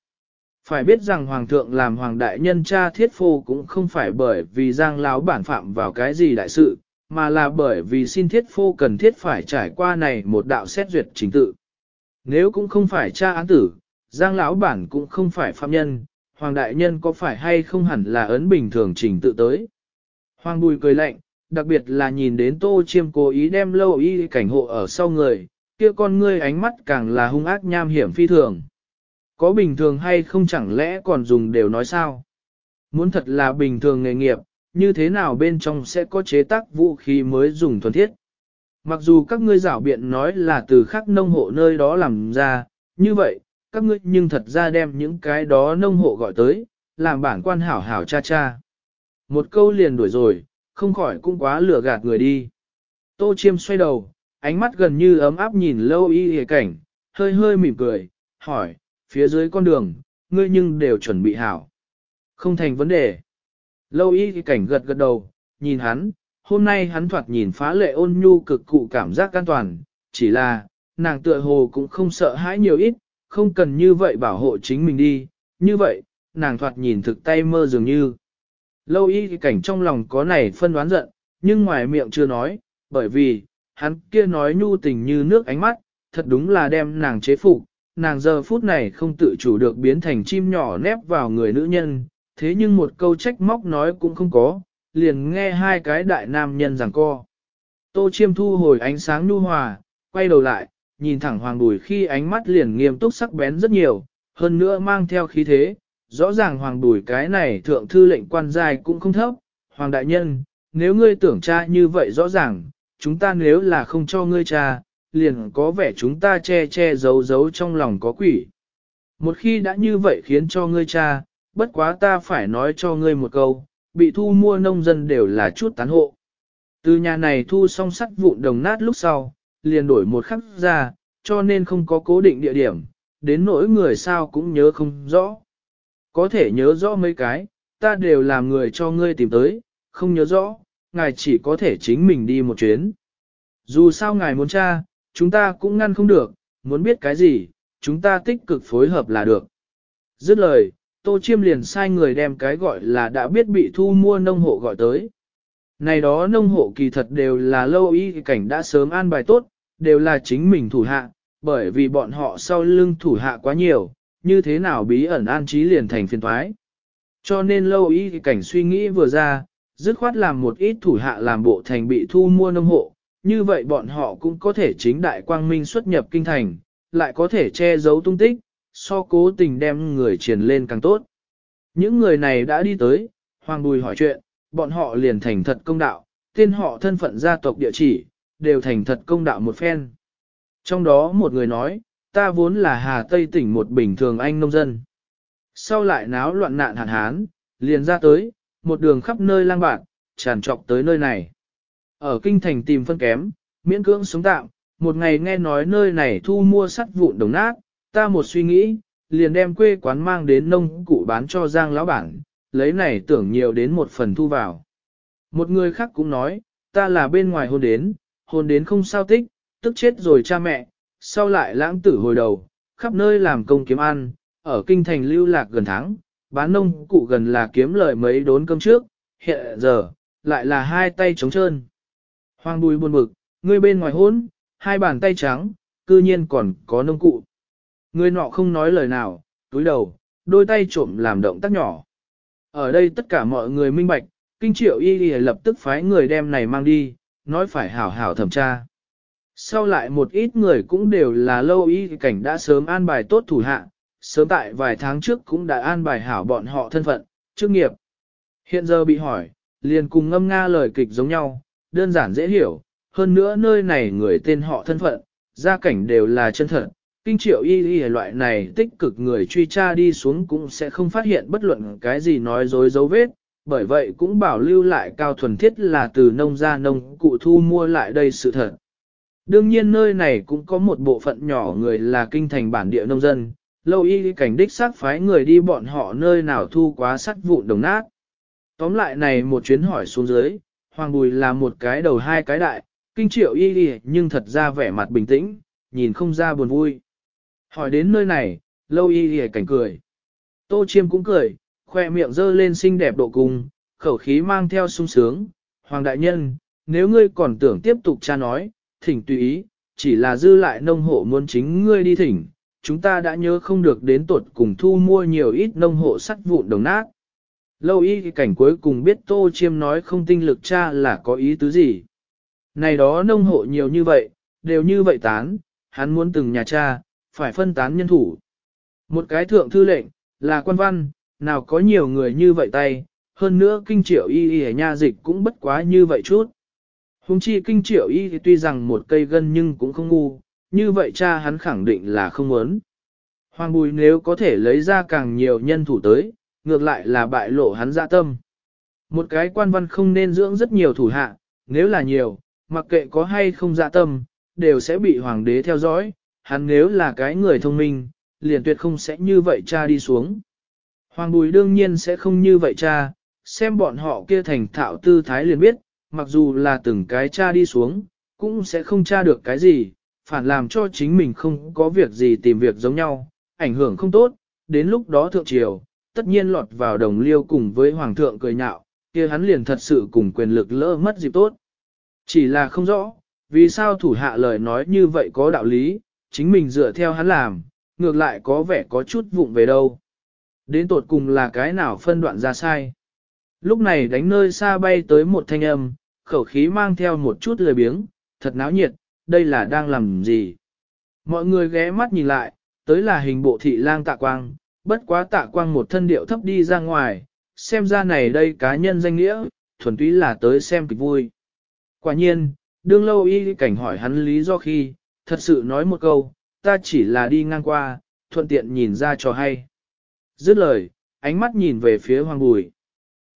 Phải biết rằng hoàng thượng làm hoàng đại nhân cha thiết phô cũng không phải bởi vì giang lão bản phạm vào cái gì đại sự, mà là bởi vì xin thiết phô cần thiết phải trải qua này một đạo xét duyệt chính tự. Nếu cũng không phải cha án tử, giang lão bản cũng không phải phạm nhân, hoàng đại nhân có phải hay không hẳn là ấn bình thường trình tự tới. Hoàng bùi cười lạnh, đặc biệt là nhìn đến tô chiêm cố ý đem lâu y cảnh hộ ở sau người, kia con ngươi ánh mắt càng là hung ác nham hiểm phi thường. Có bình thường hay không chẳng lẽ còn dùng đều nói sao? Muốn thật là bình thường nghề nghiệp, như thế nào bên trong sẽ có chế tác vũ khí mới dùng thuần thiết? Mặc dù các ngươi giảo biện nói là từ khắc nông hộ nơi đó làm ra, như vậy, các ngươi nhưng thật ra đem những cái đó nông hộ gọi tới, làm bản quan hảo hảo cha cha. Một câu liền đuổi rồi, không khỏi cũng quá lừa gạt người đi. Tô chiêm xoay đầu, ánh mắt gần như ấm áp nhìn lâu y hề cảnh, hơi hơi mỉm cười, hỏi, phía dưới con đường, ngươi nhưng đều chuẩn bị hảo. Không thành vấn đề. Lâu y cảnh gật gật đầu, nhìn hắn, hôm nay hắn thoạt nhìn phá lệ ôn nhu cực cụ cảm giác an toàn, chỉ là, nàng tựa hồ cũng không sợ hãi nhiều ít, không cần như vậy bảo hộ chính mình đi, như vậy, nàng thoạt nhìn thực tay mơ dường như. Lâu y cảnh trong lòng có này phân đoán giận, nhưng ngoài miệng chưa nói, bởi vì, hắn kia nói nhu tình như nước ánh mắt, thật đúng là đem nàng chế phục, nàng giờ phút này không tự chủ được biến thành chim nhỏ nép vào người nữ nhân, thế nhưng một câu trách móc nói cũng không có, liền nghe hai cái đại nam nhân giảng co. Tô chiêm thu hồi ánh sáng nhu hòa, quay đầu lại, nhìn thẳng hoàng bùi khi ánh mắt liền nghiêm túc sắc bén rất nhiều, hơn nữa mang theo khí thế, rõ ràng hoàng bùi cái này thượng thư lệnh quan dài cũng không thấp, hoàng đại nhân, nếu ngươi tưởng cha như vậy rõ ràng, chúng ta nếu là không cho ngươi cha, liền có vẻ chúng ta che che giấu giấu trong lòng có quỷ. Một khi đã như vậy khiến cho ngươi cha, bất quá ta phải nói cho ngươi một câu, bị thu mua nông dân đều là chút tán hộ. Từ nhà này thu xong sắt vụn đồng nát lúc sau, liền đổi một khắc ra, cho nên không có cố định địa điểm, đến nỗi người sao cũng nhớ không rõ. Có thể nhớ rõ mấy cái, ta đều làm người cho ngươi tìm tới, không nhớ rõ, ngài chỉ có thể chính mình đi một chuyến. Dù sao ngài muốn tra, chúng ta cũng ngăn không được, muốn biết cái gì, chúng ta tích cực phối hợp là được. Dứt lời, Tô Chiêm liền sai người đem cái gọi là đã biết bị thu mua nông hộ gọi tới. Này đó nông hộ kỳ thật đều là lâu y cảnh đã sớm an bài tốt, đều là chính mình thủ hạ, bởi vì bọn họ sau lưng thủ hạ quá nhiều, như thế nào bí ẩn an trí liền thành phiền thoái. Cho nên lâu y cảnh suy nghĩ vừa ra, dứt khoát làm một ít thủ hạ làm bộ thành bị thu mua nông hộ, như vậy bọn họ cũng có thể chính đại quang minh xuất nhập kinh thành, lại có thể che giấu tung tích, so cố tình đem người truyền lên càng tốt. Những người này đã đi tới, Hoàng Bùi hỏi chuyện, bọn họ liền thành thật công đạo, tên họ thân phận gia tộc địa chỉ, đều thành thật công đạo một phen. Trong đó một người nói, ta vốn là Hà Tây tỉnh một bình thường anh nông dân. Sau lại náo loạn nạn hạn hán, liền ra tới, một đường khắp nơi lang bạt, tràn trọc tới nơi này. Ở kinh thành tìm phân kém, miễn cưỡng sống tạm, một ngày nghe nói nơi này thu mua sắt vụn đồng nát, ta một suy nghĩ, liền đem quê quán mang đến nông cụ bán cho Giang lão bản, lấy này tưởng nhiều đến một phần thu vào. Một người khác cũng nói, ta là bên ngoài hôn đến, hôn đến không sao tích, tức chết rồi cha mẹ, sau lại lãng tử hồi đầu, khắp nơi làm công kiếm ăn, ở kinh thành lưu lạc gần tháng, bán nông cụ gần là kiếm lời mấy đốn cơm trước, hiện giờ, lại là hai tay trống trơn. Hoàng bùi buồn bực, người bên ngoài hôn, hai bàn tay trắng, cư nhiên còn có nông cụ. Người nọ không nói lời nào, túi đầu, đôi tay trộm làm động tác nhỏ. Ở đây tất cả mọi người minh bạch, kinh triệu y y lập tức phái người đem này mang đi, nói phải hảo hảo thẩm tra. Sau lại một ít người cũng đều là lâu y cảnh đã sớm an bài tốt thủ hạ, sớm tại vài tháng trước cũng đã an bài hảo bọn họ thân phận, chức nghiệp. Hiện giờ bị hỏi, liền cùng ngâm nga lời kịch giống nhau, đơn giản dễ hiểu, hơn nữa nơi này người tên họ thân phận, gia cảnh đều là chân thật. Kinh triệu y y loại này tích cực người truy tra đi xuống cũng sẽ không phát hiện bất luận cái gì nói dối dấu vết, bởi vậy cũng bảo lưu lại cao thuần thiết là từ nông gia nông cụ thu mua lại đây sự thật. Đương nhiên nơi này cũng có một bộ phận nhỏ người là kinh thành bản địa nông dân, lâu y cảnh đích xác phái người đi bọn họ nơi nào thu quá sắt vụn đồng nát. Tóm lại này một chuyến hỏi xuống dưới, Hoàng Bùi là một cái đầu hai cái đại, kinh triệu y nhưng thật ra vẻ mặt bình tĩnh, nhìn không ra buồn vui. Hỏi đến nơi này, lâu y Hề cảnh cười. Tô chiêm cũng cười, khoe miệng dơ lên xinh đẹp độ cùng, khẩu khí mang theo sung sướng. Hoàng đại nhân, nếu ngươi còn tưởng tiếp tục cha nói, thỉnh tùy ý, chỉ là dư lại nông hộ muốn chính ngươi đi thỉnh, chúng ta đã nhớ không được đến tuột cùng thu mua nhiều ít nông hộ sắt vụn đồng nát. Lâu y cảnh cuối cùng biết Tô Chiêm nói không tinh lực cha là có ý tứ gì. Này đó nông hộ nhiều như vậy, đều như vậy tán, hắn muốn từng nhà cha, phải phân tán nhân thủ. Một cái thượng thư lệnh, là quan văn, nào có nhiều người như vậy tay, hơn nữa kinh triệu y y nha dịch cũng bất quá như vậy chút. Hùng chi kinh triệu y thì tuy rằng một cây gân nhưng cũng không ngu, như vậy cha hắn khẳng định là không muốn. Hoàng bùi nếu có thể lấy ra càng nhiều nhân thủ tới, ngược lại là bại lộ hắn dạ tâm. Một cái quan văn không nên dưỡng rất nhiều thủ hạ, nếu là nhiều, mặc kệ có hay không dạ tâm, đều sẽ bị hoàng đế theo dõi, hắn nếu là cái người thông minh, liền tuyệt không sẽ như vậy cha đi xuống. Hoàng bùi đương nhiên sẽ không như vậy cha, xem bọn họ kia thành thạo tư thái liền biết, mặc dù là từng cái cha đi xuống, cũng sẽ không tra được cái gì, phản làm cho chính mình không có việc gì tìm việc giống nhau, ảnh hưởng không tốt, đến lúc đó thượng triều, tất nhiên lọt vào đồng liêu cùng với hoàng thượng cười nhạo, kia hắn liền thật sự cùng quyền lực lỡ mất dịp tốt. Chỉ là không rõ, vì sao thủ hạ lời nói như vậy có đạo lý, chính mình dựa theo hắn làm, ngược lại có vẻ có chút vụng về đâu. Đến tột cùng là cái nào phân đoạn ra sai. Lúc này đánh nơi xa bay tới một thanh âm, khẩu khí mang theo một chút lười biếng, thật náo nhiệt, đây là đang làm gì. Mọi người ghé mắt nhìn lại, tới là hình bộ thị lang tạ quang, bất quá tạ quang một thân điệu thấp đi ra ngoài, xem ra này đây cá nhân danh nghĩa, thuần túy là tới xem kịch vui. Quả nhiên, đương lâu y cảnh hỏi hắn lý do khi, thật sự nói một câu, ta chỉ là đi ngang qua, thuận tiện nhìn ra cho hay. Dứt lời, ánh mắt nhìn về phía Hoàng Bùi.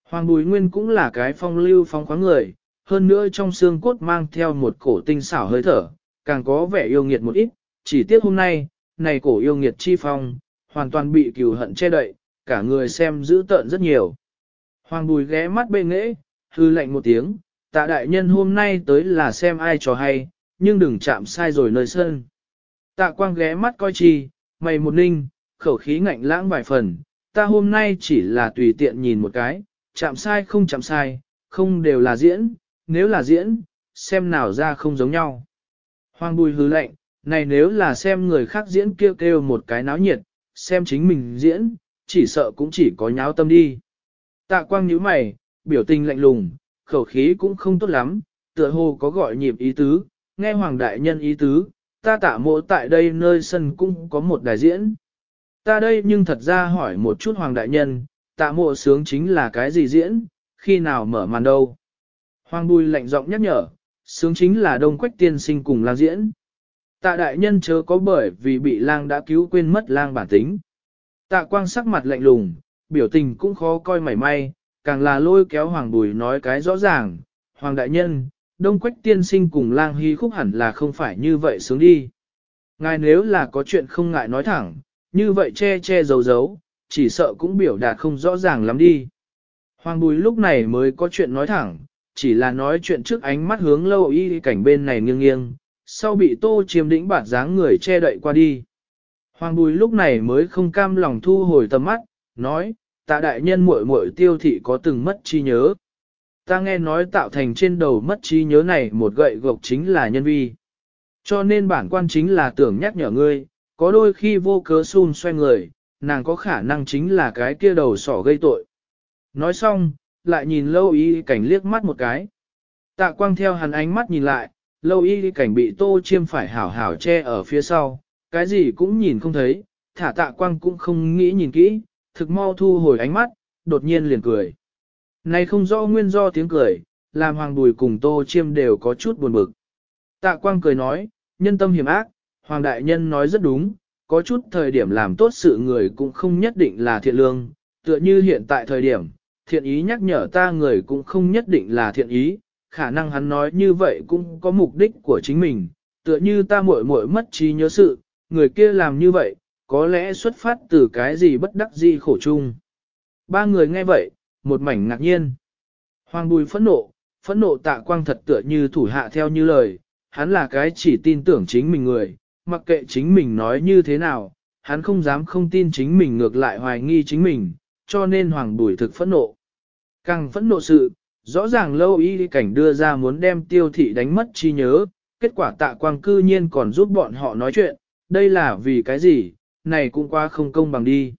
Hoàng Bùi Nguyên cũng là cái phong lưu phong khoáng người, hơn nữa trong xương cốt mang theo một cổ tinh xảo hơi thở, càng có vẻ yêu nghiệt một ít, chỉ tiếc hôm nay, này cổ yêu nghiệt chi phong, hoàn toàn bị cừu hận che đậy, cả người xem giữ tợn rất nhiều. Hoàng Bùi ghé mắt bê nghễ, hư lạnh một tiếng, tạ đại nhân hôm nay tới là xem ai cho hay, nhưng đừng chạm sai rồi nơi sân. Tạ quang ghé mắt coi chi, mày một ninh, khẩu khí ngạnh lãng vài phần, ta hôm nay chỉ là tùy tiện nhìn một cái, chạm sai không chạm sai, không đều là diễn, nếu là diễn, xem nào ra không giống nhau. Hoàng bùi hứ lệnh, này nếu là xem người khác diễn kêu kêu một cái náo nhiệt, xem chính mình diễn, chỉ sợ cũng chỉ có nháo tâm đi. Tạ quang nhíu mày, biểu tình lạnh lùng, khẩu khí cũng không tốt lắm, tựa hồ có gọi nhịp ý tứ, nghe hoàng đại nhân ý tứ, ta tạ mộ tại đây nơi sân cũng có một đại diễn. Ta đây nhưng thật ra hỏi một chút hoàng đại nhân, tạ mộ sướng chính là cái gì diễn, khi nào mở màn đâu. Hoàng bùi lạnh giọng nhắc nhở, sướng chính là đông quách tiên sinh cùng lang diễn. Tạ đại nhân chớ có bởi vì bị lang đã cứu quên mất lang bản tính. Tạ quang sắc mặt lạnh lùng, biểu tình cũng khó coi mảy may, càng là lôi kéo hoàng bùi nói cái rõ ràng. Hoàng đại nhân, đông quách tiên sinh cùng lang hy khúc hẳn là không phải như vậy sướng đi. Ngài nếu là có chuyện không ngại nói thẳng, như vậy che che giấu giấu, chỉ sợ cũng biểu đạt không rõ ràng lắm đi. Hoàng bùi lúc này mới có chuyện nói thẳng, chỉ là nói chuyện trước ánh mắt hướng lâu y cảnh bên này nghiêng nghiêng, sau bị tô chiếm đĩnh bản dáng người che đậy qua đi. Hoàng bùi lúc này mới không cam lòng thu hồi tầm mắt, nói, tạ đại nhân muội muội tiêu thị có từng mất chi nhớ. Ta nghe nói tạo thành trên đầu mất trí nhớ này một gậy gộc chính là nhân vi. Cho nên bản quan chính là tưởng nhắc nhở ngươi, có đôi khi vô cớ xun xoay người, nàng có khả năng chính là cái kia đầu sỏ gây tội. Nói xong, lại nhìn lâu y cảnh liếc mắt một cái. Tạ quang theo hắn ánh mắt nhìn lại, lâu y cảnh bị tô chiêm phải hảo hảo che ở phía sau, cái gì cũng nhìn không thấy, thả tạ quang cũng không nghĩ nhìn kỹ, thực mau thu hồi ánh mắt, đột nhiên liền cười. Này không rõ nguyên do tiếng cười, làm hoàng bùi cùng tô chiêm đều có chút buồn bực. Tạ quang cười nói, nhân tâm hiểm ác, hoàng đại nhân nói rất đúng, có chút thời điểm làm tốt sự người cũng không nhất định là thiện lương, tựa như hiện tại thời điểm, thiện ý nhắc nhở ta người cũng không nhất định là thiện ý, khả năng hắn nói như vậy cũng có mục đích của chính mình, tựa như ta muội muội mất trí nhớ sự, người kia làm như vậy, có lẽ xuất phát từ cái gì bất đắc gì khổ chung. Ba người nghe vậy, một mảnh ngạc nhiên. Hoàng bùi phẫn nộ, phẫn nộ tạ quang thật tựa như thủ hạ theo như lời, hắn là cái chỉ tin tưởng chính mình người, mặc kệ chính mình nói như thế nào, hắn không dám không tin chính mình ngược lại hoài nghi chính mình, cho nên hoàng bùi thực phẫn nộ. Càng phẫn nộ sự, rõ ràng lâu y cảnh đưa ra muốn đem tiêu thị đánh mất chi nhớ, kết quả tạ quang cư nhiên còn giúp bọn họ nói chuyện, đây là vì cái gì, này cũng quá không công bằng đi.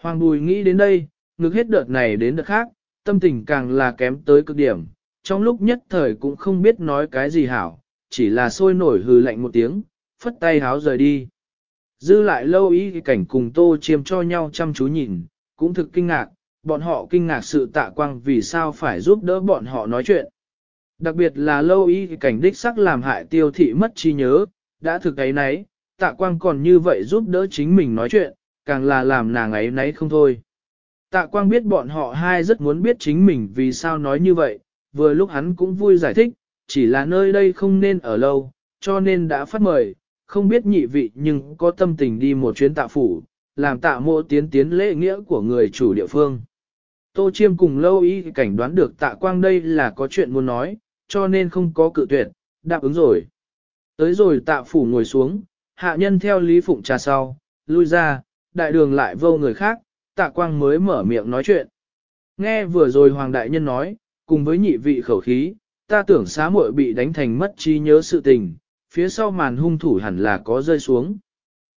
Hoàng bùi nghĩ đến đây, ngược hết đợt này đến đợt khác, tâm tình càng là kém tới cực điểm, trong lúc nhất thời cũng không biết nói cái gì hảo, chỉ là sôi nổi hừ lạnh một tiếng, phất tay háo rời đi. Dư lại lâu ý cảnh cùng tô chiêm cho nhau chăm chú nhìn, cũng thực kinh ngạc, bọn họ kinh ngạc sự tạ quang vì sao phải giúp đỡ bọn họ nói chuyện. Đặc biệt là lâu ý cảnh đích sắc làm hại tiêu thị mất trí nhớ, đã thực ấy nấy, tạ quang còn như vậy giúp đỡ chính mình nói chuyện, càng là làm nàng ấy nấy không thôi. Tạ quang biết bọn họ hai rất muốn biết chính mình vì sao nói như vậy, vừa lúc hắn cũng vui giải thích, chỉ là nơi đây không nên ở lâu, cho nên đã phát mời, không biết nhị vị nhưng có tâm tình đi một chuyến tạ phủ, làm tạ mộ tiến tiến lễ nghĩa của người chủ địa phương. Tô Chiêm cùng lâu ý cảnh đoán được tạ quang đây là có chuyện muốn nói, cho nên không có cự tuyệt, đáp ứng rồi. Tới rồi tạ phủ ngồi xuống, hạ nhân theo Lý Phụng trà sau, lui ra, đại đường lại vô người khác, tạ quang mới mở miệng nói chuyện. Nghe vừa rồi Hoàng Đại Nhân nói, cùng với nhị vị khẩu khí, ta tưởng xá muội bị đánh thành mất trí nhớ sự tình, phía sau màn hung thủ hẳn là có rơi xuống.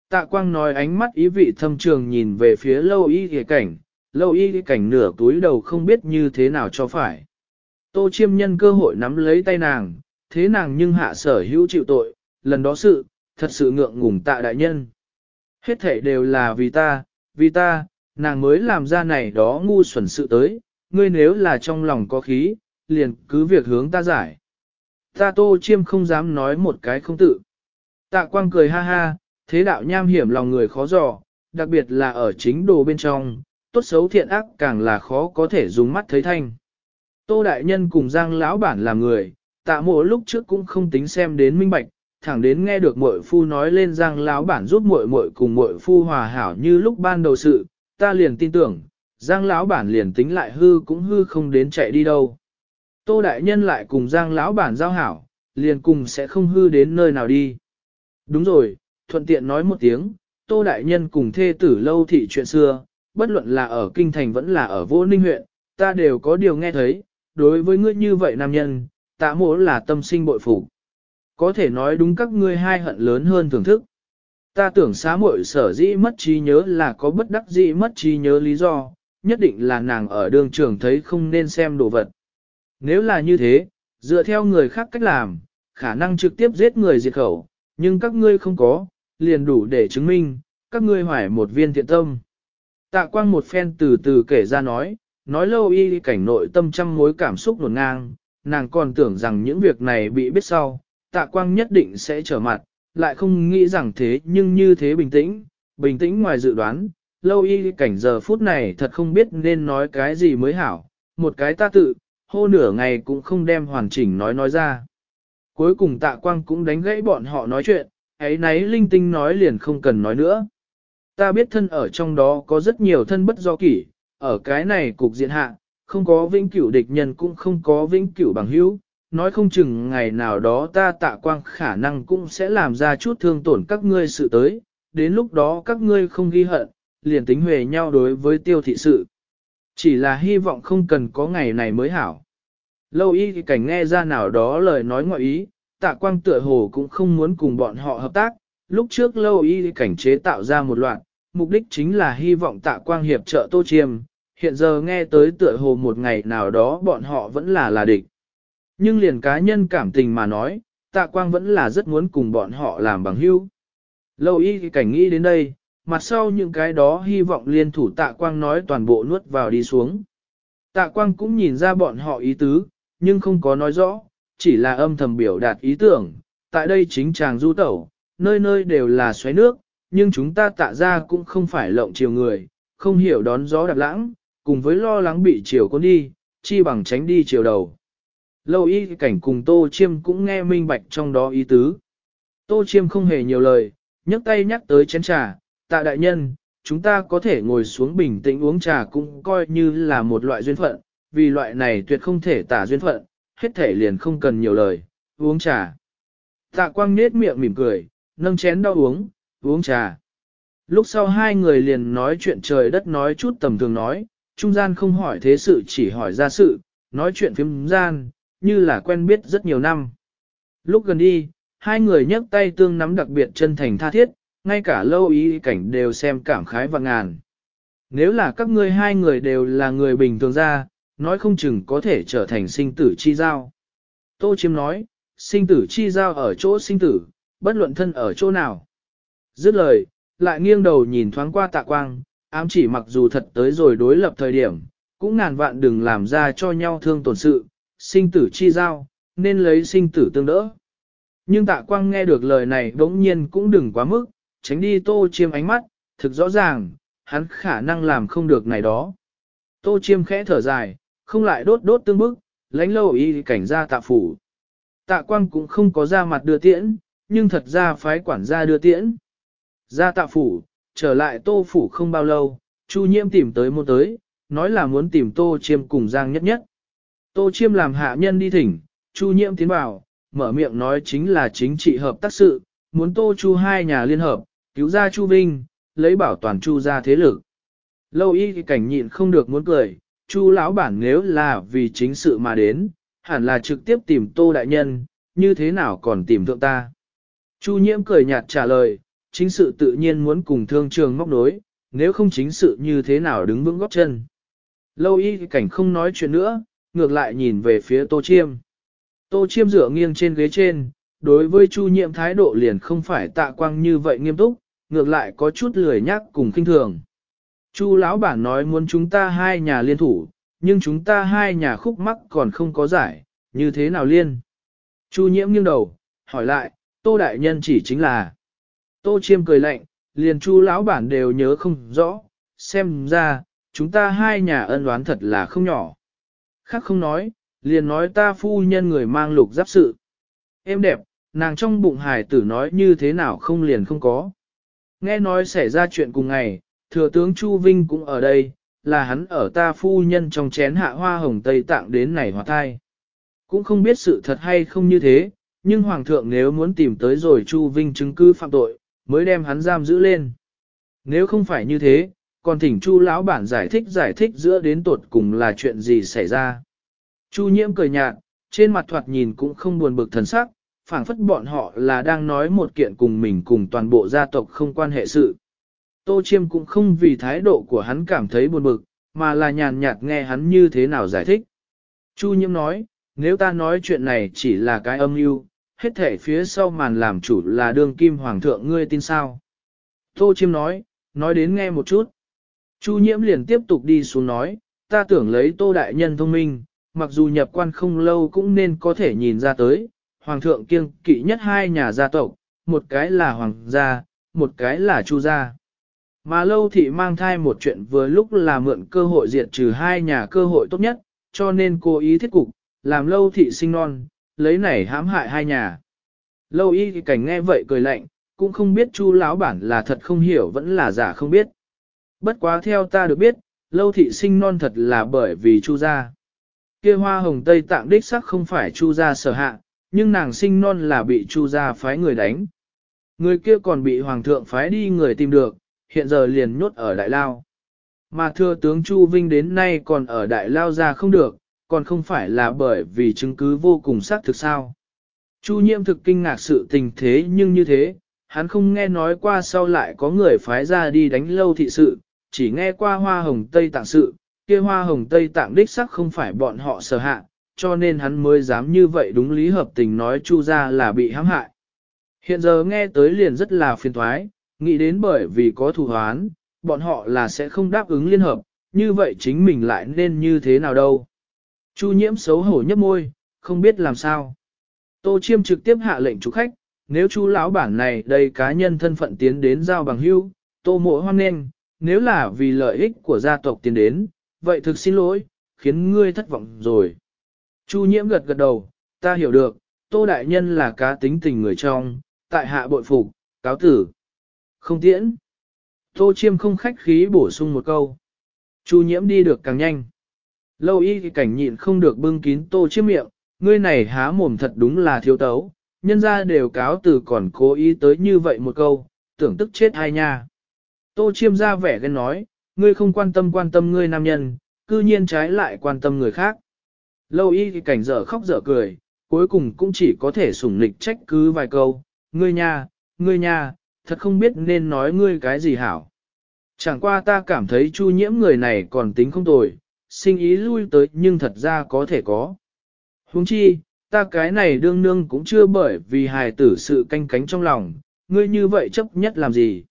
Tạ quang nói ánh mắt ý vị thâm trường nhìn về phía lâu y ghề cảnh, lâu y ghề cảnh nửa túi đầu không biết như thế nào cho phải. Tô chiêm nhân cơ hội nắm lấy tay nàng, thế nàng nhưng hạ sở hữu chịu tội, lần đó sự, thật sự ngượng ngùng tạ đại nhân. Hết thể đều là vì ta, vì ta, nàng mới làm ra này đó ngu xuẩn sự tới, ngươi nếu là trong lòng có khí, liền cứ việc hướng ta giải. Ta tô chiêm không dám nói một cái không tự. Tạ quang cười ha ha, thế đạo nham hiểm lòng người khó dò, đặc biệt là ở chính đồ bên trong, tốt xấu thiện ác càng là khó có thể dùng mắt thấy thanh. Tô đại nhân cùng giang lão bản là người, tạ mộ lúc trước cũng không tính xem đến minh bạch, thẳng đến nghe được muội phu nói lên giang lão bản giúp muội muội cùng muội phu hòa hảo như lúc ban đầu sự, ta liền tin tưởng, giang lão bản liền tính lại hư cũng hư không đến chạy đi đâu. Tô đại nhân lại cùng giang lão bản giao hảo, liền cùng sẽ không hư đến nơi nào đi. Đúng rồi, thuận tiện nói một tiếng, tô đại nhân cùng thê tử lâu thị chuyện xưa, bất luận là ở kinh thành vẫn là ở vô ninh huyện, ta đều có điều nghe thấy, đối với ngươi như vậy nam nhân, tạ mỗ là tâm sinh bội phục. Có thể nói đúng các ngươi hai hận lớn hơn thưởng thức. Ta tưởng xá muội sở dĩ mất trí nhớ là có bất đắc dĩ mất trí nhớ lý do, nhất định là nàng ở đường trường thấy không nên xem đồ vật. Nếu là như thế, dựa theo người khác cách làm, khả năng trực tiếp giết người diệt khẩu, nhưng các ngươi không có, liền đủ để chứng minh, các ngươi hoài một viên thiện tâm. Tạ quang một phen từ từ kể ra nói, nói lâu y cảnh nội tâm trăm mối cảm xúc nổn ngang, nàng còn tưởng rằng những việc này bị biết sau, tạ quang nhất định sẽ trở mặt, lại không nghĩ rằng thế nhưng như thế bình tĩnh, bình tĩnh ngoài dự đoán, lâu y cảnh giờ phút này thật không biết nên nói cái gì mới hảo, một cái ta tự, hô nửa ngày cũng không đem hoàn chỉnh nói nói ra. Cuối cùng tạ quang cũng đánh gãy bọn họ nói chuyện, ấy nấy linh tinh nói liền không cần nói nữa. Ta biết thân ở trong đó có rất nhiều thân bất do kỷ, ở cái này cục diện hạ, không có vĩnh cửu địch nhân cũng không có vĩnh cửu bằng hữu, nói không chừng ngày nào đó ta tạ quang khả năng cũng sẽ làm ra chút thương tổn các ngươi sự tới, đến lúc đó các ngươi không ghi hận, liền tính huề nhau đối với tiêu thị sự. Chỉ là hy vọng không cần có ngày này mới hảo. Lâu y thì cảnh nghe ra nào đó lời nói ngoại ý, tạ quang tựa hồ cũng không muốn cùng bọn họ hợp tác, lúc trước lâu y thì cảnh chế tạo ra một loạt, mục đích chính là hy vọng tạ quang hiệp trợ tô chiêm, hiện giờ nghe tới tựa hồ một ngày nào đó bọn họ vẫn là là địch. Nhưng liền cá nhân cảm tình mà nói, tạ quang vẫn là rất muốn cùng bọn họ làm bằng hữu. Lâu y thì cảnh nghĩ đến đây, mặt sau những cái đó hy vọng liên thủ tạ quang nói toàn bộ nuốt vào đi xuống. Tạ quang cũng nhìn ra bọn họ ý tứ, nhưng không có nói rõ, chỉ là âm thầm biểu đạt ý tưởng, tại đây chính chàng du tẩu, nơi nơi đều là xoáy nước, nhưng chúng ta tạ ra cũng không phải lộng chiều người, không hiểu đón gió đạp lãng, cùng với lo lắng bị chiều con đi, chi bằng tránh đi chiều đầu. Lâu y cảnh cùng Tô Chiêm cũng nghe minh bạch trong đó ý tứ. Tô Chiêm không hề nhiều lời, nhấc tay nhắc tới chén trà, tạ đại nhân, chúng ta có thể ngồi xuống bình tĩnh uống trà cũng coi như là một loại duyên phận, vì loại này tuyệt không thể tả duyên phận, hết thể liền không cần nhiều lời, uống trà. Tạ quang nết miệng mỉm cười, nâng chén đau uống, uống trà. Lúc sau hai người liền nói chuyện trời đất nói chút tầm thường nói, trung gian không hỏi thế sự chỉ hỏi ra sự, nói chuyện phiếm gian, như là quen biết rất nhiều năm. Lúc gần đi, hai người nhấc tay tương nắm đặc biệt chân thành tha thiết, ngay cả lâu ý cảnh đều xem cảm khái và ngàn. Nếu là các ngươi hai người đều là người bình thường ra, nói không chừng có thể trở thành sinh tử chi giao. Tô Chiêm nói, sinh tử chi giao ở chỗ sinh tử, bất luận thân ở chỗ nào. Dứt lời, lại nghiêng đầu nhìn thoáng qua tạ quang, ám chỉ mặc dù thật tới rồi đối lập thời điểm, cũng ngàn vạn đừng làm ra cho nhau thương tổn sự, sinh tử chi giao, nên lấy sinh tử tương đỡ. Nhưng tạ quang nghe được lời này đống nhiên cũng đừng quá mức, tránh đi tô chiêm ánh mắt, thực rõ ràng, hắn khả năng làm không được này đó. Tô chiêm khẽ thở dài, không lại đốt đốt tương bức, lãnh lâu y cảnh ra tạ phủ. Tạ quang cũng không có ra mặt đưa tiễn, nhưng thật ra phái quản gia đưa tiễn. Ra tạ phủ, trở lại tô phủ không bao lâu, Chu nhiễm tìm tới một tới, nói là muốn tìm tô chiêm cùng giang nhất nhất. Tô chiêm làm hạ nhân đi thỉnh, Chu nhiễm tiến vào, mở miệng nói chính là chính trị hợp tác sự, muốn tô chu hai nhà liên hợp, cứu ra Chu Vinh, lấy bảo toàn Chu ra thế lực. Lâu y cảnh nhịn không được muốn cười, Chu lão bản nếu là vì chính sự mà đến, hẳn là trực tiếp tìm Tô đại nhân, như thế nào còn tìm thượng ta. Chu nhiễm cười nhạt trả lời, chính sự tự nhiên muốn cùng thương trường móc nối, nếu không chính sự như thế nào đứng vững góp chân. Lâu y cảnh không nói chuyện nữa, ngược lại nhìn về phía Tô Chiêm. Tô Chiêm dựa nghiêng trên ghế trên, đối với Chu nhiễm thái độ liền không phải tạ quang như vậy nghiêm túc, ngược lại có chút lười nhắc cùng kinh thường. Chu lão bản nói muốn chúng ta hai nhà liên thủ, nhưng chúng ta hai nhà khúc mắc còn không có giải, như thế nào liên? Chu nhiễm nghiêng đầu, hỏi lại, tô đại nhân chỉ chính là. Tô chiêm cười lạnh, liền chu lão bản đều nhớ không rõ, xem ra, chúng ta hai nhà ân oán thật là không nhỏ. Khác không nói, liền nói ta phu nhân người mang lục giáp sự. Em đẹp, nàng trong bụng hài tử nói như thế nào không liền không có. Nghe nói xảy ra chuyện cùng ngày, thừa tướng Chu Vinh cũng ở đây, là hắn ở ta phu nhân trong chén hạ hoa hồng Tây Tạng đến này hòa thai. Cũng không biết sự thật hay không như thế, nhưng Hoàng thượng nếu muốn tìm tới rồi Chu Vinh chứng cứ phạm tội, mới đem hắn giam giữ lên. Nếu không phải như thế, còn thỉnh Chu lão bản giải thích giải thích giữa đến tột cùng là chuyện gì xảy ra. Chu nhiễm cười nhạt, trên mặt thoạt nhìn cũng không buồn bực thần sắc, phảng phất bọn họ là đang nói một kiện cùng mình cùng toàn bộ gia tộc không quan hệ sự. Tô Chiêm cũng không vì thái độ của hắn cảm thấy buồn bực, mà là nhàn nhạt nghe hắn như thế nào giải thích. Chu Nhiễm nói, nếu ta nói chuyện này chỉ là cái âm mưu, hết thể phía sau màn làm chủ là đương kim hoàng thượng ngươi tin sao. Tô Chiêm nói, nói đến nghe một chút. Chu nhiễm liền tiếp tục đi xuống nói, ta tưởng lấy tô đại nhân thông minh, mặc dù nhập quan không lâu cũng nên có thể nhìn ra tới, hoàng thượng kiêng kỵ nhất hai nhà gia tộc, một cái là hoàng gia, một cái là chu gia. Mà lâu thị mang thai một chuyện vừa lúc là mượn cơ hội diệt trừ hai nhà cơ hội tốt nhất, cho nên cố ý thiết cục, làm lâu thị sinh non, lấy này hãm hại hai nhà. Lâu y cảnh nghe vậy cười lạnh, cũng không biết chu lão bản là thật không hiểu vẫn là giả không biết. Bất quá theo ta được biết, lâu thị sinh non thật là bởi vì chu gia. Kia hoa hồng tây tạng đích sắc không phải chu gia sở hạ, nhưng nàng sinh non là bị chu gia phái người đánh. Người kia còn bị hoàng thượng phái đi người tìm được, hiện giờ liền nhốt ở đại lao. Mà thưa tướng Chu Vinh đến nay còn ở đại lao ra không được, còn không phải là bởi vì chứng cứ vô cùng xác thực sao. Chu nhiễm thực kinh ngạc sự tình thế nhưng như thế, hắn không nghe nói qua sau lại có người phái ra đi đánh lâu thị sự, chỉ nghe qua hoa hồng Tây Tạng sự, kia hoa hồng Tây Tạng đích sắc không phải bọn họ sở hạ, cho nên hắn mới dám như vậy đúng lý hợp tình nói chu ra là bị hãm hại. Hiện giờ nghe tới liền rất là phiền thoái, nghĩ đến bởi vì có thù hoán, bọn họ là sẽ không đáp ứng liên hợp, như vậy chính mình lại nên như thế nào đâu. Chu nhiễm xấu hổ nhấp môi, không biết làm sao. Tô Chiêm trực tiếp hạ lệnh chủ khách, nếu chu lão bản này đây cá nhân thân phận tiến đến giao bằng hưu, tô mộ hoan nghênh, nếu là vì lợi ích của gia tộc tiến đến, vậy thực xin lỗi, khiến ngươi thất vọng rồi. Chu nhiễm gật gật đầu, ta hiểu được, tô đại nhân là cá tính tình người trong, tại hạ bội phục, cáo tử. Không tiễn. Tô chiêm không khách khí bổ sung một câu. Chu nhiễm đi được càng nhanh. Lâu y thì cảnh nhịn không được bưng kín tô chiêm miệng, ngươi này há mồm thật đúng là thiếu tấu, nhân ra đều cáo từ còn cố ý tới như vậy một câu, tưởng tức chết ai nha. Tô chiêm ra vẻ ghen nói, ngươi không quan tâm quan tâm ngươi nam nhân, cư nhiên trái lại quan tâm người khác. Lâu y thì cảnh dở khóc dở cười, cuối cùng cũng chỉ có thể sủng nịch trách cứ vài câu, ngươi nha, ngươi nha, thật không biết nên nói ngươi cái gì hảo. Chẳng qua ta cảm thấy chu nhiễm người này còn tính không tồi, sinh ý lui tới nhưng thật ra có thể có. Huống chi, ta cái này đương nương cũng chưa bởi vì hài tử sự canh cánh trong lòng, ngươi như vậy chấp nhất làm gì.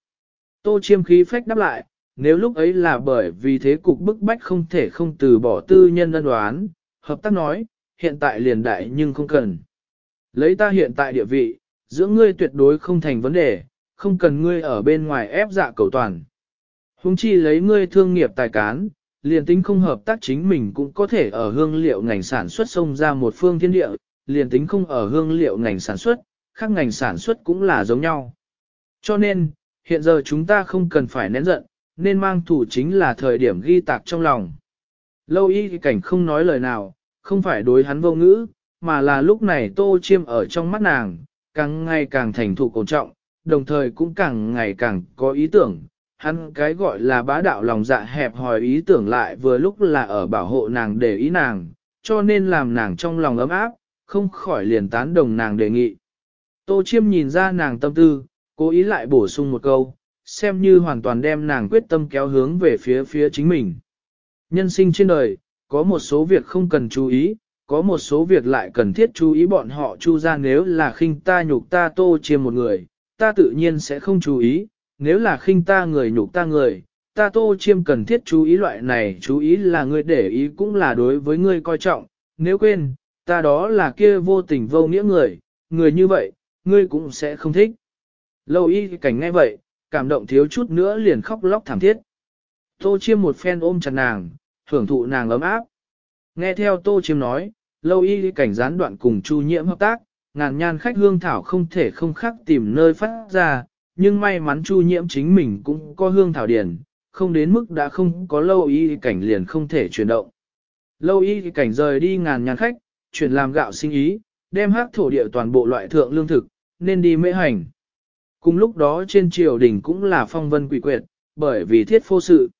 Tô chiêm khí phách đáp lại, nếu lúc ấy là bởi vì thế cục bức bách không thể không từ bỏ tư nhân ân đoán, hợp tác nói, hiện tại liền đại nhưng không cần. Lấy ta hiện tại địa vị, giữa ngươi tuyệt đối không thành vấn đề, không cần ngươi ở bên ngoài ép dạ cầu toàn. Hùng chi lấy ngươi thương nghiệp tài cán, liền tính không hợp tác chính mình cũng có thể ở hương liệu ngành sản xuất xông ra một phương thiên địa, liền tính không ở hương liệu ngành sản xuất, khác ngành sản xuất cũng là giống nhau. Cho nên, hiện giờ chúng ta không cần phải nén giận, nên mang thủ chính là thời điểm ghi tạc trong lòng. Lâu y cảnh không nói lời nào, không phải đối hắn vô ngữ, mà là lúc này tô chiêm ở trong mắt nàng, càng ngày càng thành thục cổ trọng, đồng thời cũng càng ngày càng có ý tưởng. Hắn cái gọi là bá đạo lòng dạ hẹp hòi ý tưởng lại vừa lúc là ở bảo hộ nàng để ý nàng, cho nên làm nàng trong lòng ấm áp, không khỏi liền tán đồng nàng đề nghị. Tô chiêm nhìn ra nàng tâm tư, cố ý lại bổ sung một câu, xem như hoàn toàn đem nàng quyết tâm kéo hướng về phía phía chính mình. Nhân sinh trên đời, có một số việc không cần chú ý, có một số việc lại cần thiết chú ý bọn họ chu ra nếu là khinh ta nhục ta tô chiêm một người, ta tự nhiên sẽ không chú ý, nếu là khinh ta người nhục ta người, ta tô chiêm cần thiết chú ý loại này chú ý là người để ý cũng là đối với ngươi coi trọng, nếu quên, ta đó là kia vô tình vô nghĩa người, người như vậy, ngươi cũng sẽ không thích. Lâu y cảnh ngay vậy, cảm động thiếu chút nữa liền khóc lóc thảm thiết. Tô chiêm một phen ôm chặt nàng, hưởng thụ nàng ấm áp. Nghe theo tô chiêm nói, lâu y cảnh gián đoạn cùng chu nhiễm hợp tác, ngàn nhan khách hương thảo không thể không khắc tìm nơi phát ra, nhưng may mắn chu nhiễm chính mình cũng có hương thảo điển, không đến mức đã không có lâu y cảnh liền không thể chuyển động. Lâu y cảnh rời đi ngàn nhan khách, chuyển làm gạo sinh ý, đem hát thổ địa toàn bộ loại thượng lương thực, nên đi mễ hành. Cùng lúc đó trên triều đình cũng là phong vân quỷ quyệt, bởi vì thiết phô sự.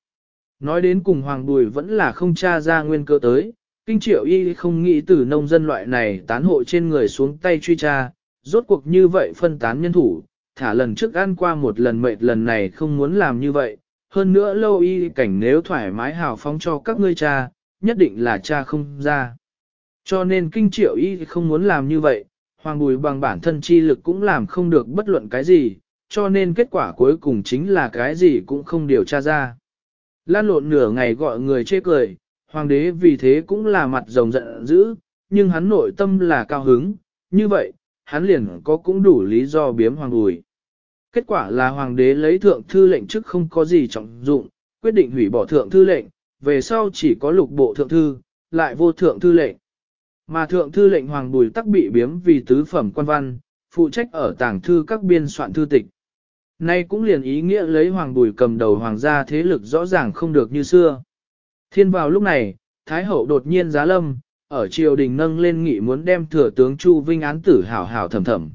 Nói đến cùng Hoàng Bùi vẫn là không tra ra nguyên cơ tới, kinh triệu y không nghĩ từ nông dân loại này tán hộ trên người xuống tay truy tra, rốt cuộc như vậy phân tán nhân thủ, thả lần trước ăn qua một lần mệt lần này không muốn làm như vậy, hơn nữa lâu y cảnh nếu thoải mái hào phóng cho các ngươi cha, nhất định là cha không ra. Cho nên kinh triệu y không muốn làm như vậy, hoàng bùi bằng bản thân chi lực cũng làm không được bất luận cái gì, cho nên kết quả cuối cùng chính là cái gì cũng không điều tra ra. Lan lộn nửa ngày gọi người chê cười, hoàng đế vì thế cũng là mặt rồng giận dữ, nhưng hắn nội tâm là cao hứng, như vậy, hắn liền có cũng đủ lý do biếm hoàng bùi. Kết quả là hoàng đế lấy thượng thư lệnh trước không có gì trọng dụng, quyết định hủy bỏ thượng thư lệnh, về sau chỉ có lục bộ thượng thư, lại vô thượng thư lệnh. Mà thượng thư lệnh hoàng bùi tắc bị biếm vì tứ phẩm quan văn, phụ trách ở tàng thư các biên soạn thư tịch. Nay cũng liền ý nghĩa lấy hoàng bùi cầm đầu hoàng gia thế lực rõ ràng không được như xưa. Thiên vào lúc này, Thái hậu đột nhiên giá lâm, ở triều đình nâng lên nghị muốn đem thừa tướng Chu Vinh án tử hảo hảo thầm thầm.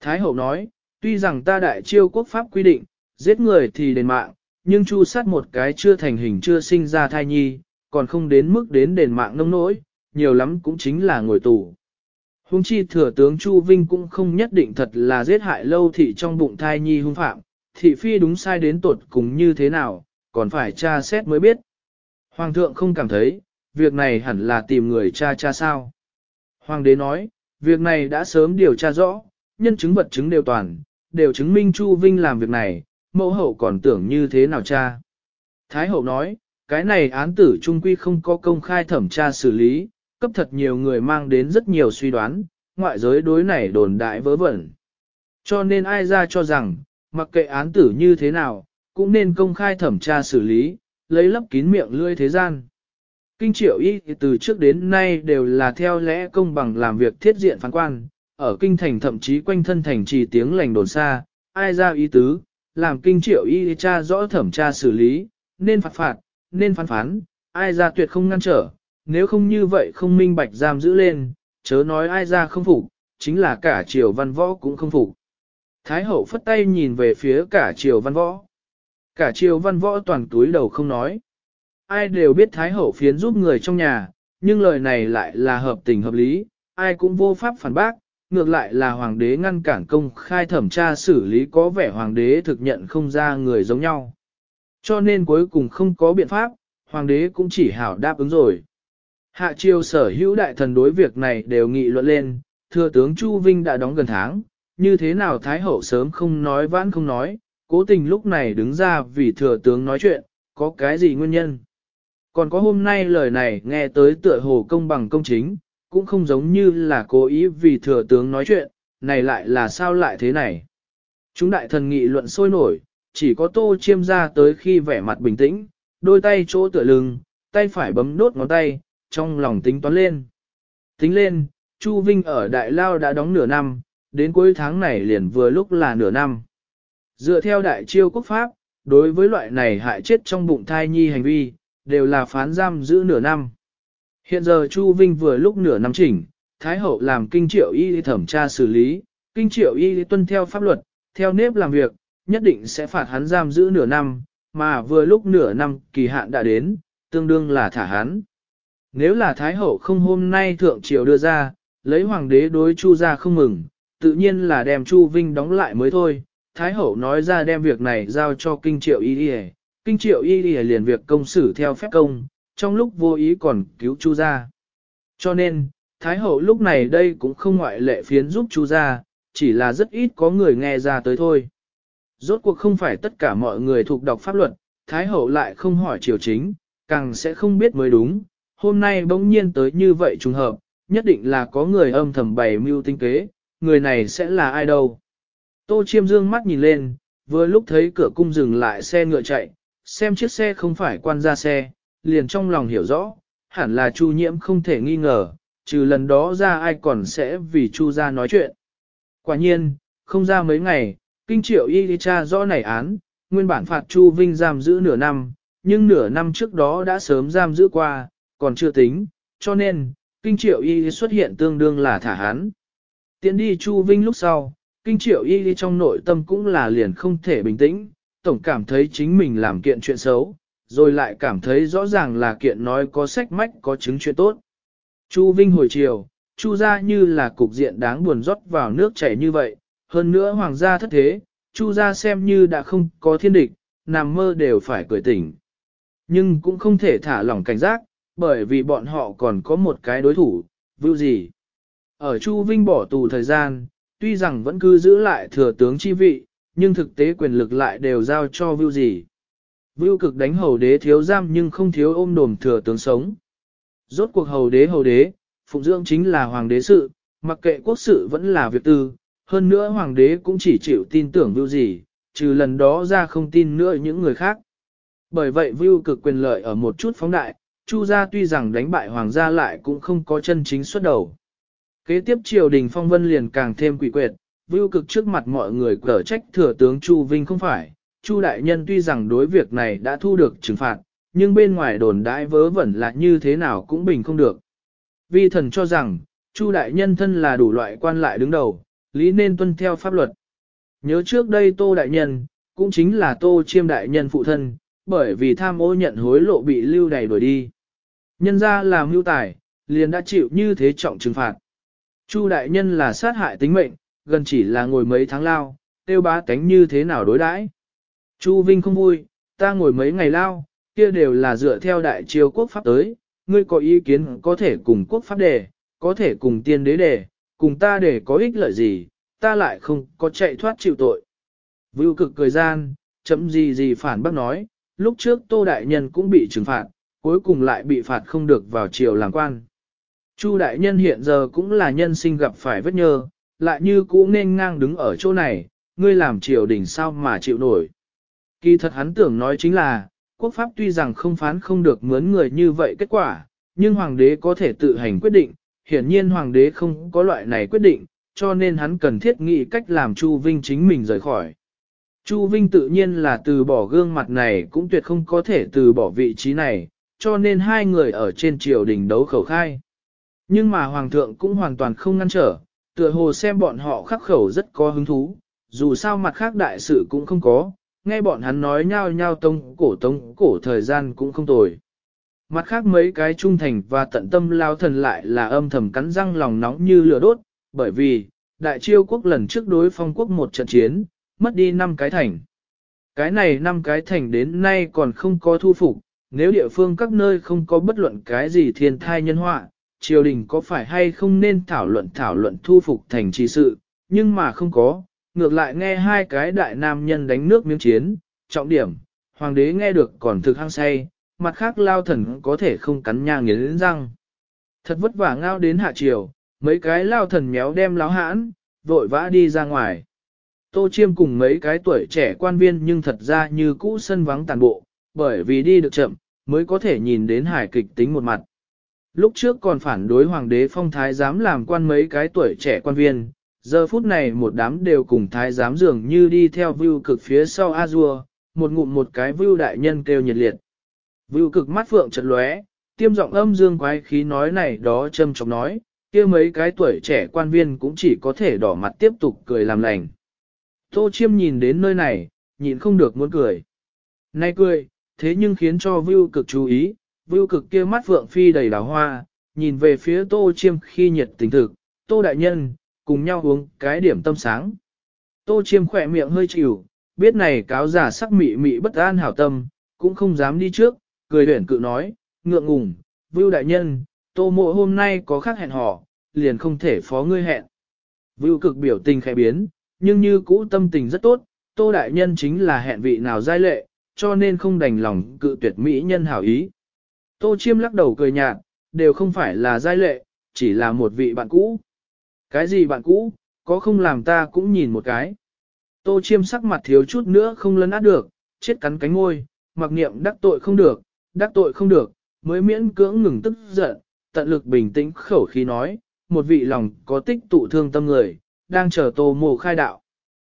Thái hậu nói, tuy rằng ta đại chiêu quốc pháp quy định, giết người thì đền mạng, nhưng chu sát một cái chưa thành hình chưa sinh ra thai nhi, còn không đến mức đến đền mạng nông nỗi, nhiều lắm cũng chính là ngồi tù. Hùng chi thừa tướng Chu Vinh cũng không nhất định thật là giết hại lâu thị trong bụng thai nhi hung phạm, thị phi đúng sai đến tột cùng như thế nào, còn phải tra xét mới biết. Hoàng thượng không cảm thấy, việc này hẳn là tìm người cha cha sao. Hoàng đế nói, việc này đã sớm điều tra rõ, nhân chứng vật chứng đều toàn, đều chứng minh Chu Vinh làm việc này, mẫu hậu còn tưởng như thế nào cha. Thái hậu nói, cái này án tử trung quy không có công khai thẩm tra xử lý, cấp thật nhiều người mang đến rất nhiều suy đoán, ngoại giới đối này đồn đại vớ vẩn. Cho nên ai ra cho rằng, mặc kệ án tử như thế nào, cũng nên công khai thẩm tra xử lý, lấy lấp kín miệng lươi thế gian. Kinh triệu y từ trước đến nay đều là theo lẽ công bằng làm việc thiết diện phán quan, ở kinh thành thậm chí quanh thân thành trì tiếng lành đồn xa, ai ra ý tứ, làm kinh triệu y tra rõ thẩm tra xử lý, nên phạt phạt, nên phán phán, ai ra tuyệt không ngăn trở, nếu không như vậy không minh bạch giam giữ lên, chớ nói ai ra không phục, chính là cả triều văn võ cũng không phục. Thái hậu phất tay nhìn về phía cả triều văn võ. Cả triều văn võ toàn túi đầu không nói. Ai đều biết Thái hậu phiến giúp người trong nhà, nhưng lời này lại là hợp tình hợp lý, ai cũng vô pháp phản bác, ngược lại là hoàng đế ngăn cản công khai thẩm tra xử lý có vẻ hoàng đế thực nhận không ra người giống nhau. Cho nên cuối cùng không có biện pháp, hoàng đế cũng chỉ hảo đáp ứng rồi. Hạ triều sở hữu đại thần đối việc này đều nghị luận lên, thừa tướng Chu Vinh đã đóng gần tháng, như thế nào Thái Hậu sớm không nói vãn không nói, cố tình lúc này đứng ra vì thừa tướng nói chuyện, có cái gì nguyên nhân. Còn có hôm nay lời này nghe tới tựa hồ công bằng công chính, cũng không giống như là cố ý vì thừa tướng nói chuyện, này lại là sao lại thế này. Chúng đại thần nghị luận sôi nổi, chỉ có tô chiêm ra tới khi vẻ mặt bình tĩnh, đôi tay chỗ tựa lưng, tay phải bấm nốt ngón tay, trong lòng tính toán lên. Tính lên, Chu Vinh ở Đại Lao đã đóng nửa năm, đến cuối tháng này liền vừa lúc là nửa năm. Dựa theo đại chiêu quốc pháp, đối với loại này hại chết trong bụng thai nhi hành vi, đều là phán giam giữ nửa năm. Hiện giờ Chu Vinh vừa lúc nửa năm chỉnh, Thái Hậu làm kinh triệu y thẩm tra xử lý, kinh triệu y tuân theo pháp luật, theo nếp làm việc, nhất định sẽ phạt hắn giam giữ nửa năm, mà vừa lúc nửa năm kỳ hạn đã đến, tương đương là thả hắn. Nếu là Thái Hậu không hôm nay Thượng Triều đưa ra, lấy Hoàng đế đối Chu ra không mừng, tự nhiên là đem Chu Vinh đóng lại mới thôi. Thái Hậu nói ra đem việc này giao cho Kinh Triệu Y Điề. Kinh Triệu Y Điề liền việc công xử theo phép công, trong lúc vô ý còn cứu Chu ra. Cho nên, Thái Hậu lúc này đây cũng không ngoại lệ phiến giúp Chu ra, chỉ là rất ít có người nghe ra tới thôi. Rốt cuộc không phải tất cả mọi người thuộc đọc pháp luật, Thái Hậu lại không hỏi triều chính, càng sẽ không biết mới đúng, hôm nay bỗng nhiên tới như vậy trùng hợp, nhất định là có người âm thầm bày mưu tinh kế, người này sẽ là ai đâu. Tô chiêm dương mắt nhìn lên, vừa lúc thấy cửa cung dừng lại xe ngựa chạy, xem chiếc xe không phải quan ra xe, liền trong lòng hiểu rõ, hẳn là Chu nhiễm không thể nghi ngờ, trừ lần đó ra ai còn sẽ vì Chu ra nói chuyện. Quả nhiên, không ra mấy ngày, kinh triệu y đi Cha rõ này án, nguyên bản phạt Chu Vinh giam giữ nửa năm, nhưng nửa năm trước đó đã sớm giam giữ qua, còn chưa tính, cho nên, kinh triệu y xuất hiện tương đương là thả hắn. Tiến đi Chu Vinh lúc sau, kinh triệu y trong nội tâm cũng là liền không thể bình tĩnh, tổng cảm thấy chính mình làm kiện chuyện xấu, rồi lại cảm thấy rõ ràng là kiện nói có sách mách có chứng chuyện tốt. Chu Vinh hồi chiều, Chu ra như là cục diện đáng buồn rót vào nước chảy như vậy, hơn nữa hoàng gia thất thế, Chu ra xem như đã không có thiên địch, nằm mơ đều phải cười tỉnh. Nhưng cũng không thể thả lỏng cảnh giác, bởi vì bọn họ còn có một cái đối thủ, vưu gì. Ở Chu Vinh bỏ tù thời gian, tuy rằng vẫn cứ giữ lại thừa tướng chi vị, nhưng thực tế quyền lực lại đều giao cho vưu gì. Vưu cực đánh hầu đế thiếu giam nhưng không thiếu ôm đồm thừa tướng sống. Rốt cuộc hầu đế hầu đế, phụng dưỡng chính là hoàng đế sự, mặc kệ quốc sự vẫn là việc tư, hơn nữa hoàng đế cũng chỉ chịu tin tưởng Vưu gì, trừ lần đó ra không tin nữa những người khác. Bởi vậy Vưu cực quyền lợi ở một chút phóng đại, Chu gia tuy rằng đánh bại hoàng gia lại cũng không có chân chính xuất đầu. Kế tiếp triều đình phong vân liền càng thêm quỷ quyệt, vưu cực trước mặt mọi người cở trách thừa tướng Chu Vinh không phải, Chu đại nhân tuy rằng đối việc này đã thu được trừng phạt, nhưng bên ngoài đồn đãi vớ vẩn là như thế nào cũng bình không được. Vi thần cho rằng, Chu đại nhân thân là đủ loại quan lại đứng đầu, lý nên tuân theo pháp luật. Nhớ trước đây Tô đại nhân, cũng chính là Tô chiêm đại nhân phụ thân, bởi vì tham ô nhận hối lộ bị lưu đày đuổi đi. Nhân ra là mưu tài, liền đã chịu như thế trọng trừng phạt. Chu đại nhân là sát hại tính mệnh, gần chỉ là ngồi mấy tháng lao, tiêu bá tánh như thế nào đối đãi. Chu Vinh không vui, ta ngồi mấy ngày lao, kia đều là dựa theo đại triều quốc pháp tới, ngươi có ý kiến có thể cùng quốc pháp đề, có thể cùng tiên đế đề, cùng ta để có ích lợi gì, ta lại không có chạy thoát chịu tội. Vưu cực cười gian, chấm gì gì phản bác nói, lúc trước tô đại nhân cũng bị trừng phạt, cuối cùng lại bị phạt không được vào triều làm quan. Chu đại nhân hiện giờ cũng là nhân sinh gặp phải vết nhơ, lại như cũ nên ngang đứng ở chỗ này, ngươi làm triều đình sao mà chịu nổi. Kỳ thật hắn tưởng nói chính là, quốc pháp tuy rằng không phán không được mướn người như vậy kết quả, nhưng hoàng đế có thể tự hành quyết định, hiển nhiên hoàng đế không có loại này quyết định, cho nên hắn cần thiết nghĩ cách làm Chu Vinh chính mình rời khỏi. Chu Vinh tự nhiên là từ bỏ gương mặt này cũng tuyệt không có thể từ bỏ vị trí này, cho nên hai người ở trên triều đình đấu khẩu khai. Nhưng mà hoàng thượng cũng hoàn toàn không ngăn trở, tựa hồ xem bọn họ khắc khẩu rất có hứng thú, dù sao mặt khác đại sự cũng không có, nghe bọn hắn nói nhau nhau tông cổ tông cổ thời gian cũng không tồi. Mặt khác mấy cái trung thành và tận tâm lao thần lại là âm thầm cắn răng lòng nóng như lửa đốt, bởi vì, đại chiêu quốc lần trước đối phong quốc một trận chiến, mất đi năm cái thành. Cái này năm cái thành đến nay còn không có thu phục, nếu địa phương các nơi không có bất luận cái gì thiên thai nhân họa, triều đình có phải hay không nên thảo luận thảo luận thu phục thành trì sự, nhưng mà không có, ngược lại nghe hai cái đại nam nhân đánh nước miếng chiến, trọng điểm, hoàng đế nghe được còn thực hăng say, mặt khác lao thần có thể không cắn nha nghiến răng. Thật vất vả ngao đến hạ triều, mấy cái lao thần méo đem láo hãn, vội vã đi ra ngoài. Tô Chiêm cùng mấy cái tuổi trẻ quan viên nhưng thật ra như cũ sân vắng tàn bộ, bởi vì đi được chậm, mới có thể nhìn đến hải kịch tính một mặt. Lúc trước còn phản đối hoàng đế phong thái giám làm quan mấy cái tuổi trẻ quan viên, giờ phút này một đám đều cùng thái giám dường như đi theo view cực phía sau Azure, một ngụm một cái view đại nhân kêu nhiệt liệt. View cực mắt phượng chật lóe, tiêm giọng âm dương quái khí nói này đó châm chọc nói, kia mấy cái tuổi trẻ quan viên cũng chỉ có thể đỏ mặt tiếp tục cười làm lành. Tô chiêm nhìn đến nơi này, nhìn không được muốn cười. Nay cười, thế nhưng khiến cho Vưu cực chú ý, vưu cực kia mắt vượng phi đầy đào hoa, nhìn về phía tô chiêm khi nhiệt tình thực, tô đại nhân, cùng nhau uống cái điểm tâm sáng. Tô chiêm khỏe miệng hơi chịu, biết này cáo giả sắc mị mị bất an hảo tâm, cũng không dám đi trước, cười huyển cự nói, ngượng ngùng, vưu đại nhân, tô mộ hôm nay có khác hẹn hò, liền không thể phó ngươi hẹn. Vưu cực biểu tình khẽ biến, nhưng như cũ tâm tình rất tốt, tô đại nhân chính là hẹn vị nào giai lệ, cho nên không đành lòng cự tuyệt mỹ nhân hảo ý. Tô Chiêm lắc đầu cười nhạt, đều không phải là giai lệ, chỉ là một vị bạn cũ. Cái gì bạn cũ, có không làm ta cũng nhìn một cái. Tô Chiêm sắc mặt thiếu chút nữa không lấn át được, chết cắn cánh ngôi, mặc niệm đắc tội không được, đắc tội không được, mới miễn cưỡng ngừng tức giận, tận lực bình tĩnh khẩu khí nói, một vị lòng có tích tụ thương tâm người, đang chờ tô mộ khai đạo.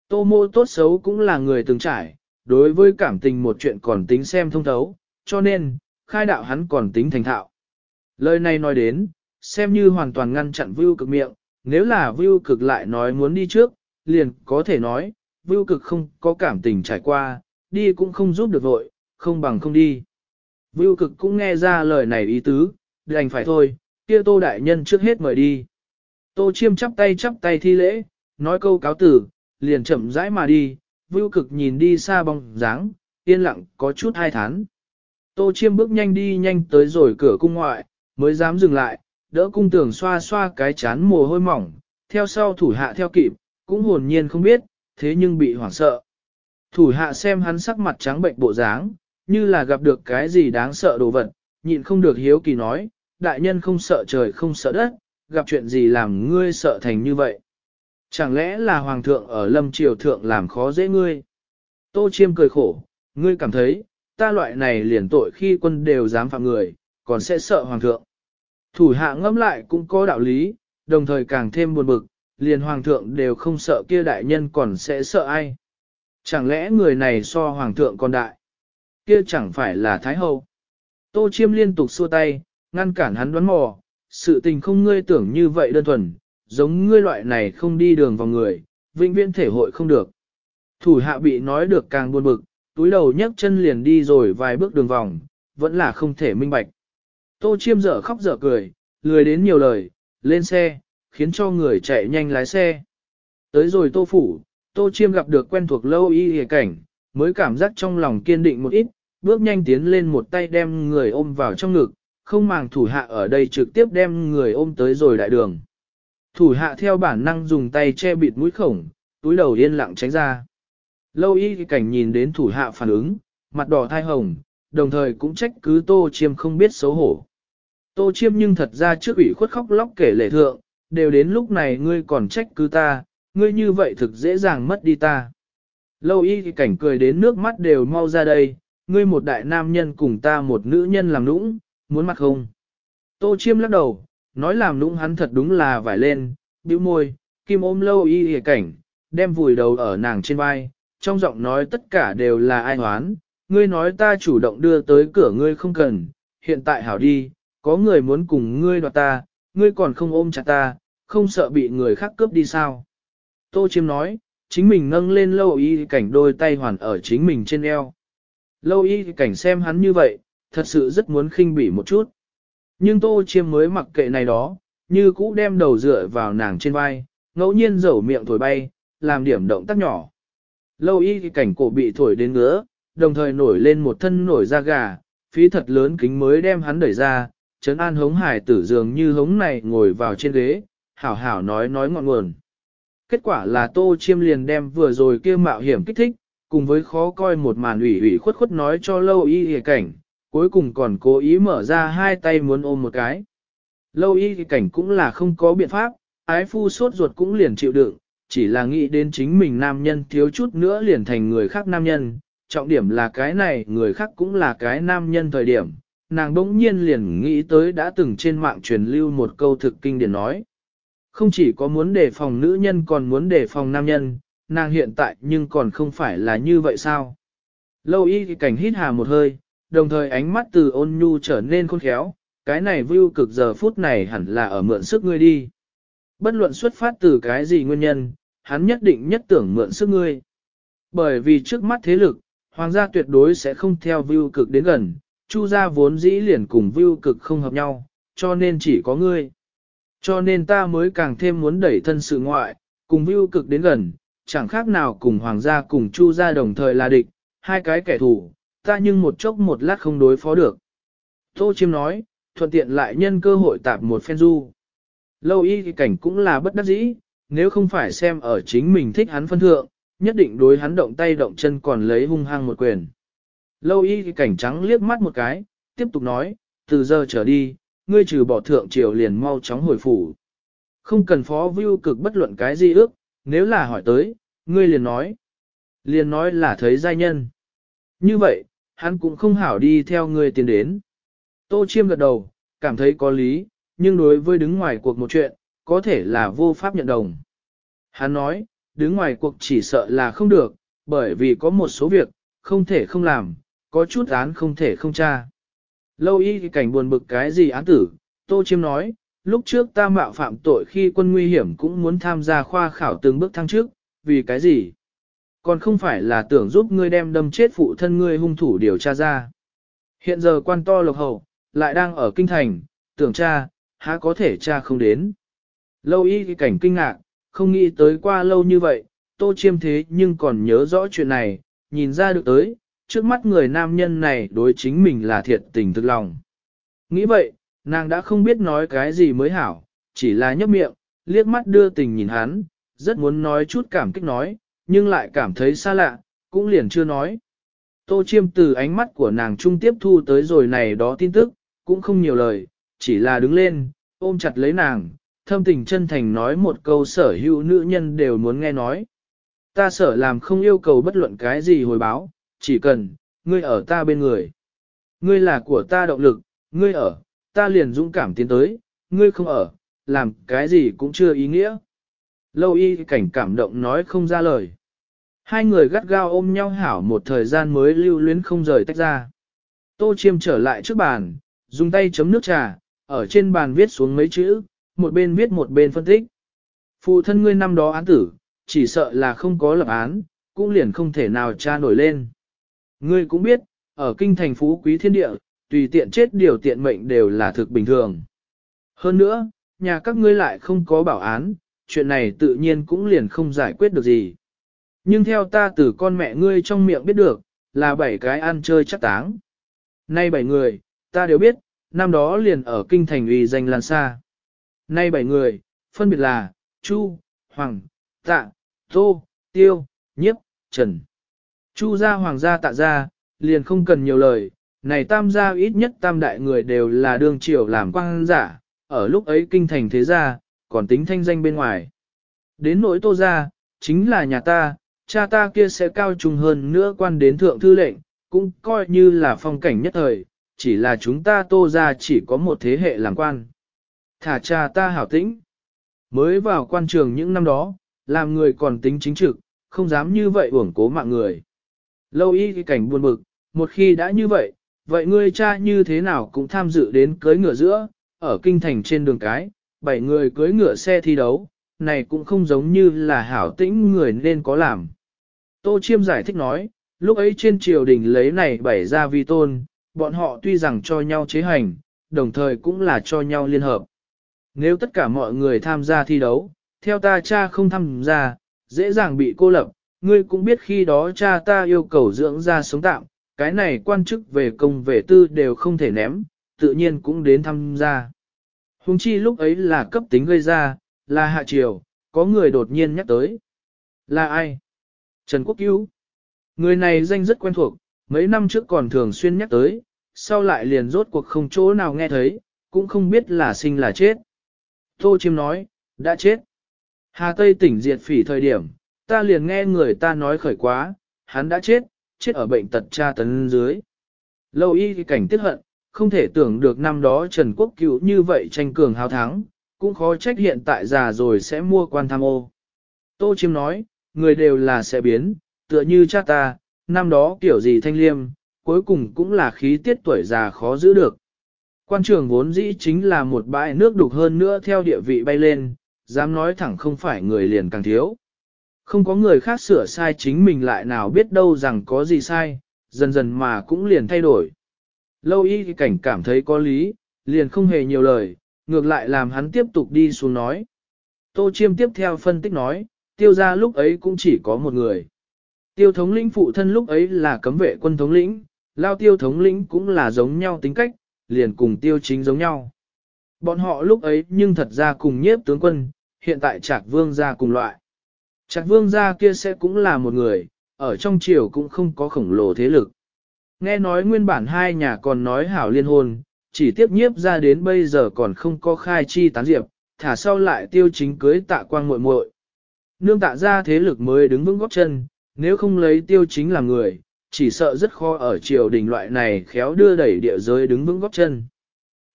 Tô mộ tốt xấu cũng là người từng trải, đối với cảm tình một chuyện còn tính xem thông thấu, cho nên, khai đạo hắn còn tính thành thạo. Lời này nói đến, xem như hoàn toàn ngăn chặn vưu cực miệng, nếu là vưu cực lại nói muốn đi trước, liền có thể nói, vưu cực không có cảm tình trải qua, đi cũng không giúp được vội, không bằng không đi. Vưu cực cũng nghe ra lời này ý tứ, đành phải thôi, kia tô đại nhân trước hết mời đi. Tô chiêm chắp tay chắp tay thi lễ, nói câu cáo tử, liền chậm rãi mà đi, vưu cực nhìn đi xa bóng dáng, yên lặng có chút hai thán. Tô chiêm bước nhanh đi nhanh tới rồi cửa cung ngoại, mới dám dừng lại, đỡ cung tường xoa xoa cái chán mồ hôi mỏng, theo sau thủ hạ theo kịp, cũng hồn nhiên không biết, thế nhưng bị hoảng sợ. Thủ hạ xem hắn sắc mặt trắng bệnh bộ dáng, như là gặp được cái gì đáng sợ đồ vật, nhịn không được hiếu kỳ nói, đại nhân không sợ trời không sợ đất, gặp chuyện gì làm ngươi sợ thành như vậy. Chẳng lẽ là hoàng thượng ở lâm triều thượng làm khó dễ ngươi? Tô chiêm cười khổ, ngươi cảm thấy, ta loại này liền tội khi quân đều dám phạm người, còn sẽ sợ hoàng thượng. Thủ hạ ngẫm lại cũng có đạo lý, đồng thời càng thêm buồn bực, liền hoàng thượng đều không sợ kia đại nhân còn sẽ sợ ai. Chẳng lẽ người này so hoàng thượng còn đại? Kia chẳng phải là thái hậu. Tô chiêm liên tục xua tay, ngăn cản hắn đoán mò, sự tình không ngươi tưởng như vậy đơn thuần, giống ngươi loại này không đi đường vào người, vĩnh viễn thể hội không được. Thủ hạ bị nói được càng buồn bực, túi đầu nhấc chân liền đi rồi vài bước đường vòng, vẫn là không thể minh bạch. Tô chiêm dở khóc dở cười, lười đến nhiều lời, lên xe, khiến cho người chạy nhanh lái xe. Tới rồi tô phủ, tô chiêm gặp được quen thuộc lâu y hề cảnh, mới cảm giác trong lòng kiên định một ít, bước nhanh tiến lên một tay đem người ôm vào trong ngực, không màng thủ hạ ở đây trực tiếp đem người ôm tới rồi đại đường. Thủ hạ theo bản năng dùng tay che bịt mũi khổng, túi đầu yên lặng tránh ra. Lâu y cảnh nhìn đến thủ hạ phản ứng, mặt đỏ thai hồng, đồng thời cũng trách cứ tô chiêm không biết xấu hổ. Tô chiêm nhưng thật ra trước ủy khuất khóc lóc kể lệ thượng, đều đến lúc này ngươi còn trách cứ ta, ngươi như vậy thực dễ dàng mất đi ta. Lâu y cảnh cười đến nước mắt đều mau ra đây, ngươi một đại nam nhân cùng ta một nữ nhân làm nũng, muốn mặt không? Tô chiêm lắc đầu, nói làm nũng hắn thật đúng là vải lên, bĩu môi, kim ôm lâu y hề cảnh, đem vùi đầu ở nàng trên vai, trong giọng nói tất cả đều là ai hoán, ngươi nói ta chủ động đưa tới cửa ngươi không cần, hiện tại hảo đi, có người muốn cùng ngươi đoạt ta, ngươi còn không ôm chặt ta, không sợ bị người khác cướp đi sao. Tô chiêm nói, chính mình nâng lên lâu y cảnh đôi tay hoàn ở chính mình trên eo. Lâu y cảnh xem hắn như vậy, thật sự rất muốn khinh bỉ một chút. Nhưng tô chiêm mới mặc kệ này đó, như cũ đem đầu dựa vào nàng trên vai, ngẫu nhiên dẩu miệng thổi bay, làm điểm động tác nhỏ. Lâu y cảnh cổ bị thổi đến ngứa, đồng thời nổi lên một thân nổi da gà, phí thật lớn kính mới đem hắn đẩy ra, trấn an hống hải tử dường như hống này ngồi vào trên ghế, hảo hảo nói nói ngọn nguồn. Kết quả là tô chiêm liền đem vừa rồi kia mạo hiểm kích thích, cùng với khó coi một màn ủy ủy khuất khuất nói cho lâu y hề cảnh, cuối cùng còn cố ý mở ra hai tay muốn ôm một cái. Lâu y cảnh cũng là không có biện pháp, ái phu sốt ruột cũng liền chịu đựng, chỉ là nghĩ đến chính mình nam nhân thiếu chút nữa liền thành người khác nam nhân, trọng điểm là cái này người khác cũng là cái nam nhân thời điểm, nàng bỗng nhiên liền nghĩ tới đã từng trên mạng truyền lưu một câu thực kinh điển nói. Không chỉ có muốn đề phòng nữ nhân còn muốn đề phòng nam nhân, nàng hiện tại nhưng còn không phải là như vậy sao. Lâu y cảnh hít hà một hơi, đồng thời ánh mắt từ ôn nhu trở nên khôn khéo, cái này view cực giờ phút này hẳn là ở mượn sức ngươi đi. Bất luận xuất phát từ cái gì nguyên nhân, hắn nhất định nhất tưởng mượn sức ngươi. Bởi vì trước mắt thế lực, hoàng gia tuyệt đối sẽ không theo view cực đến gần, chu gia vốn dĩ liền cùng view cực không hợp nhau, cho nên chỉ có ngươi. Cho nên ta mới càng thêm muốn đẩy thân sự ngoại, cùng view cực đến gần, chẳng khác nào cùng hoàng gia cùng chu gia đồng thời là địch, hai cái kẻ thù, ta nhưng một chốc một lát không đối phó được. Tô Chiêm nói, thuận tiện lại nhân cơ hội tạp một phen du. Lâu y thì cảnh cũng là bất đắc dĩ, nếu không phải xem ở chính mình thích hắn phân thượng, nhất định đối hắn động tay động chân còn lấy hung hăng một quyền. Lâu y thì cảnh trắng liếc mắt một cái, tiếp tục nói, từ giờ trở đi, ngươi trừ bỏ thượng triều liền mau chóng hồi phủ. Không cần phó view cực bất luận cái gì ước, nếu là hỏi tới, ngươi liền nói. Liền nói là thấy giai nhân. Như vậy, hắn cũng không hảo đi theo ngươi tiến đến. Tô Chiêm gật đầu, cảm thấy có lý, nhưng đối với đứng ngoài cuộc một chuyện, có thể là vô pháp nhận đồng. Hắn nói, đứng ngoài cuộc chỉ sợ là không được, bởi vì có một số việc, không thể không làm, có chút án không thể không tra. Lâu y thì cảnh buồn bực cái gì án tử, Tô Chiêm nói, lúc trước ta mạo phạm tội khi quân nguy hiểm cũng muốn tham gia khoa khảo từng bước thăng trước, vì cái gì? Còn không phải là tưởng giúp ngươi đem đâm chết phụ thân ngươi hung thủ điều tra ra. Hiện giờ quan to lộc hậu, lại đang ở kinh thành, tưởng cha, há có thể cha không đến. Lâu y cái cảnh kinh ngạc, không nghĩ tới qua lâu như vậy, tô chiêm thế nhưng còn nhớ rõ chuyện này, nhìn ra được tới, trước mắt người nam nhân này đối chính mình là thiệt tình thực lòng. Nghĩ vậy, nàng đã không biết nói cái gì mới hảo, chỉ là nhấp miệng, liếc mắt đưa tình nhìn hắn, rất muốn nói chút cảm kích nói, nhưng lại cảm thấy xa lạ, cũng liền chưa nói. Tô chiêm từ ánh mắt của nàng trung tiếp thu tới rồi này đó tin tức, cũng không nhiều lời, chỉ là đứng lên, ôm chặt lấy nàng, thâm tình chân thành nói một câu sở hữu nữ nhân đều muốn nghe nói. Ta sở làm không yêu cầu bất luận cái gì hồi báo, chỉ cần, ngươi ở ta bên người. Ngươi là của ta động lực, ngươi ở, ta liền dũng cảm tiến tới, ngươi không ở, làm cái gì cũng chưa ý nghĩa. Lâu y cảnh cảm động nói không ra lời. Hai người gắt gao ôm nhau hảo một thời gian mới lưu luyến không rời tách ra. Tô chiêm trở lại trước bàn, dùng tay chấm nước trà, ở trên bàn viết xuống mấy chữ, một bên viết một bên phân tích. Phụ thân ngươi năm đó án tử, chỉ sợ là không có lập án, cũng liền không thể nào tra nổi lên. Ngươi cũng biết, ở kinh thành phú quý thiên địa, tùy tiện chết điều tiện mệnh đều là thực bình thường. Hơn nữa, nhà các ngươi lại không có bảo án, chuyện này tự nhiên cũng liền không giải quyết được gì. Nhưng theo ta từ con mẹ ngươi trong miệng biết được, là bảy cái ăn chơi chắc táng. Nay bảy người, ta đều biết, năm đó liền ở kinh thành uy danh lan xa. Nay bảy người, phân biệt là, Chu, Hoàng, Tạ, Tô, Tiêu, Nhiếp, Trần. Chu gia Hoàng gia tạ gia, liền không cần nhiều lời, này tam gia ít nhất tam đại người đều là đương triều làm quang giả, ở lúc ấy kinh thành thế gia, còn tính thanh danh bên ngoài. Đến nỗi tô gia, chính là nhà ta, cha ta kia sẽ cao trùng hơn nữa quan đến thượng thư lệnh, cũng coi như là phong cảnh nhất thời, chỉ là chúng ta tô gia chỉ có một thế hệ làm quan. Thả cha ta hảo tĩnh. Mới vào quan trường những năm đó, làm người còn tính chính trực, không dám như vậy uổng cố mạng người. Lâu y cái cảnh buồn bực, một khi đã như vậy, vậy ngươi cha như thế nào cũng tham dự đến cưới ngựa giữa, ở kinh thành trên đường cái, bảy người cưới ngựa xe thi đấu, này cũng không giống như là hảo tĩnh người nên có làm. Tô Chiêm giải thích nói, lúc ấy trên triều đình lấy này bảy ra vi tôn, bọn họ tuy rằng cho nhau chế hành, đồng thời cũng là cho nhau liên hợp. Nếu tất cả mọi người tham gia thi đấu, theo ta cha không tham gia, dễ dàng bị cô lập, ngươi cũng biết khi đó cha ta yêu cầu dưỡng ra sống tạm, cái này quan chức về công về tư đều không thể ném, tự nhiên cũng đến tham gia. Hùng chi lúc ấy là cấp tính gây ra, là hạ triều, có người đột nhiên nhắc tới. Là ai? Trần Quốc Cứu. Người này danh rất quen thuộc, mấy năm trước còn thường xuyên nhắc tới, sau lại liền rốt cuộc không chỗ nào nghe thấy, cũng không biết là sinh là chết. Tô Chiêm nói, đã chết. Hà Tây tỉnh diệt phỉ thời điểm, ta liền nghe người ta nói khởi quá, hắn đã chết, chết ở bệnh tật tra tấn dưới. Lâu y cảnh tiếc hận, không thể tưởng được năm đó Trần Quốc Cựu như vậy tranh cường hào thắng, cũng khó trách hiện tại già rồi sẽ mua quan tham ô. Tô Chiêm nói, người đều là sẽ biến, tựa như cha ta, năm đó kiểu gì thanh liêm, cuối cùng cũng là khí tiết tuổi già khó giữ được. Quan trường vốn dĩ chính là một bãi nước đục hơn nữa theo địa vị bay lên, dám nói thẳng không phải người liền càng thiếu. Không có người khác sửa sai chính mình lại nào biết đâu rằng có gì sai, dần dần mà cũng liền thay đổi. Lâu y cảnh cảm thấy có lý, liền không hề nhiều lời, ngược lại làm hắn tiếp tục đi xuống nói. Tô Chiêm tiếp theo phân tích nói, tiêu ra lúc ấy cũng chỉ có một người. Tiêu thống lĩnh phụ thân lúc ấy là cấm vệ quân thống lĩnh, lao tiêu thống lĩnh cũng là giống nhau tính cách, liền cùng tiêu chính giống nhau. Bọn họ lúc ấy nhưng thật ra cùng nhiếp tướng quân, hiện tại trạc vương gia cùng loại. Trạc vương gia kia sẽ cũng là một người, ở trong triều cũng không có khổng lồ thế lực. Nghe nói nguyên bản hai nhà còn nói hảo liên hôn, chỉ tiếp nhiếp ra đến bây giờ còn không có khai chi tán diệp, thả sau lại tiêu chính cưới tạ quang muội muội. Nương tạ ra thế lực mới đứng vững góp chân, nếu không lấy tiêu chính là người, chỉ sợ rất khó ở triều đình loại này khéo đưa đẩy địa giới đứng vững góp chân.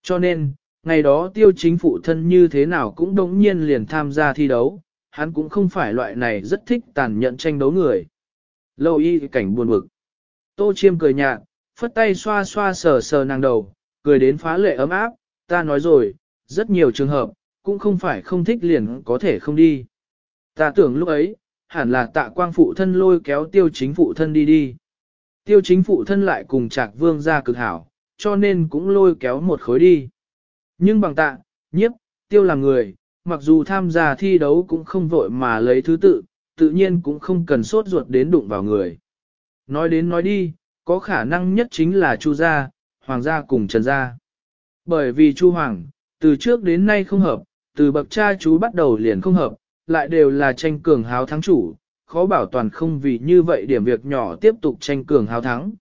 Cho nên, ngày đó tiêu chính phụ thân như thế nào cũng đống nhiên liền tham gia thi đấu, hắn cũng không phải loại này rất thích tàn nhẫn tranh đấu người. Lâu y cảnh buồn bực. Tô chiêm cười nhạt, phất tay xoa xoa sờ sờ nàng đầu, cười đến phá lệ ấm áp, ta nói rồi, rất nhiều trường hợp, cũng không phải không thích liền có thể không đi. Ta tưởng lúc ấy, hẳn là tạ quang phụ thân lôi kéo tiêu chính phụ thân đi đi. Tiêu chính phụ thân lại cùng trạc vương ra cực hảo, cho nên cũng lôi kéo một khối đi. Nhưng bằng tạ, nhiếp, tiêu là người, mặc dù tham gia thi đấu cũng không vội mà lấy thứ tự, tự nhiên cũng không cần sốt ruột đến đụng vào người. Nói đến nói đi, có khả năng nhất chính là Chu gia, Hoàng gia cùng Trần gia. Bởi vì Chu Hoàng, từ trước đến nay không hợp, từ bậc cha chú bắt đầu liền không hợp, lại đều là tranh cường háo thắng chủ, khó bảo toàn không vì như vậy điểm việc nhỏ tiếp tục tranh cường háo thắng,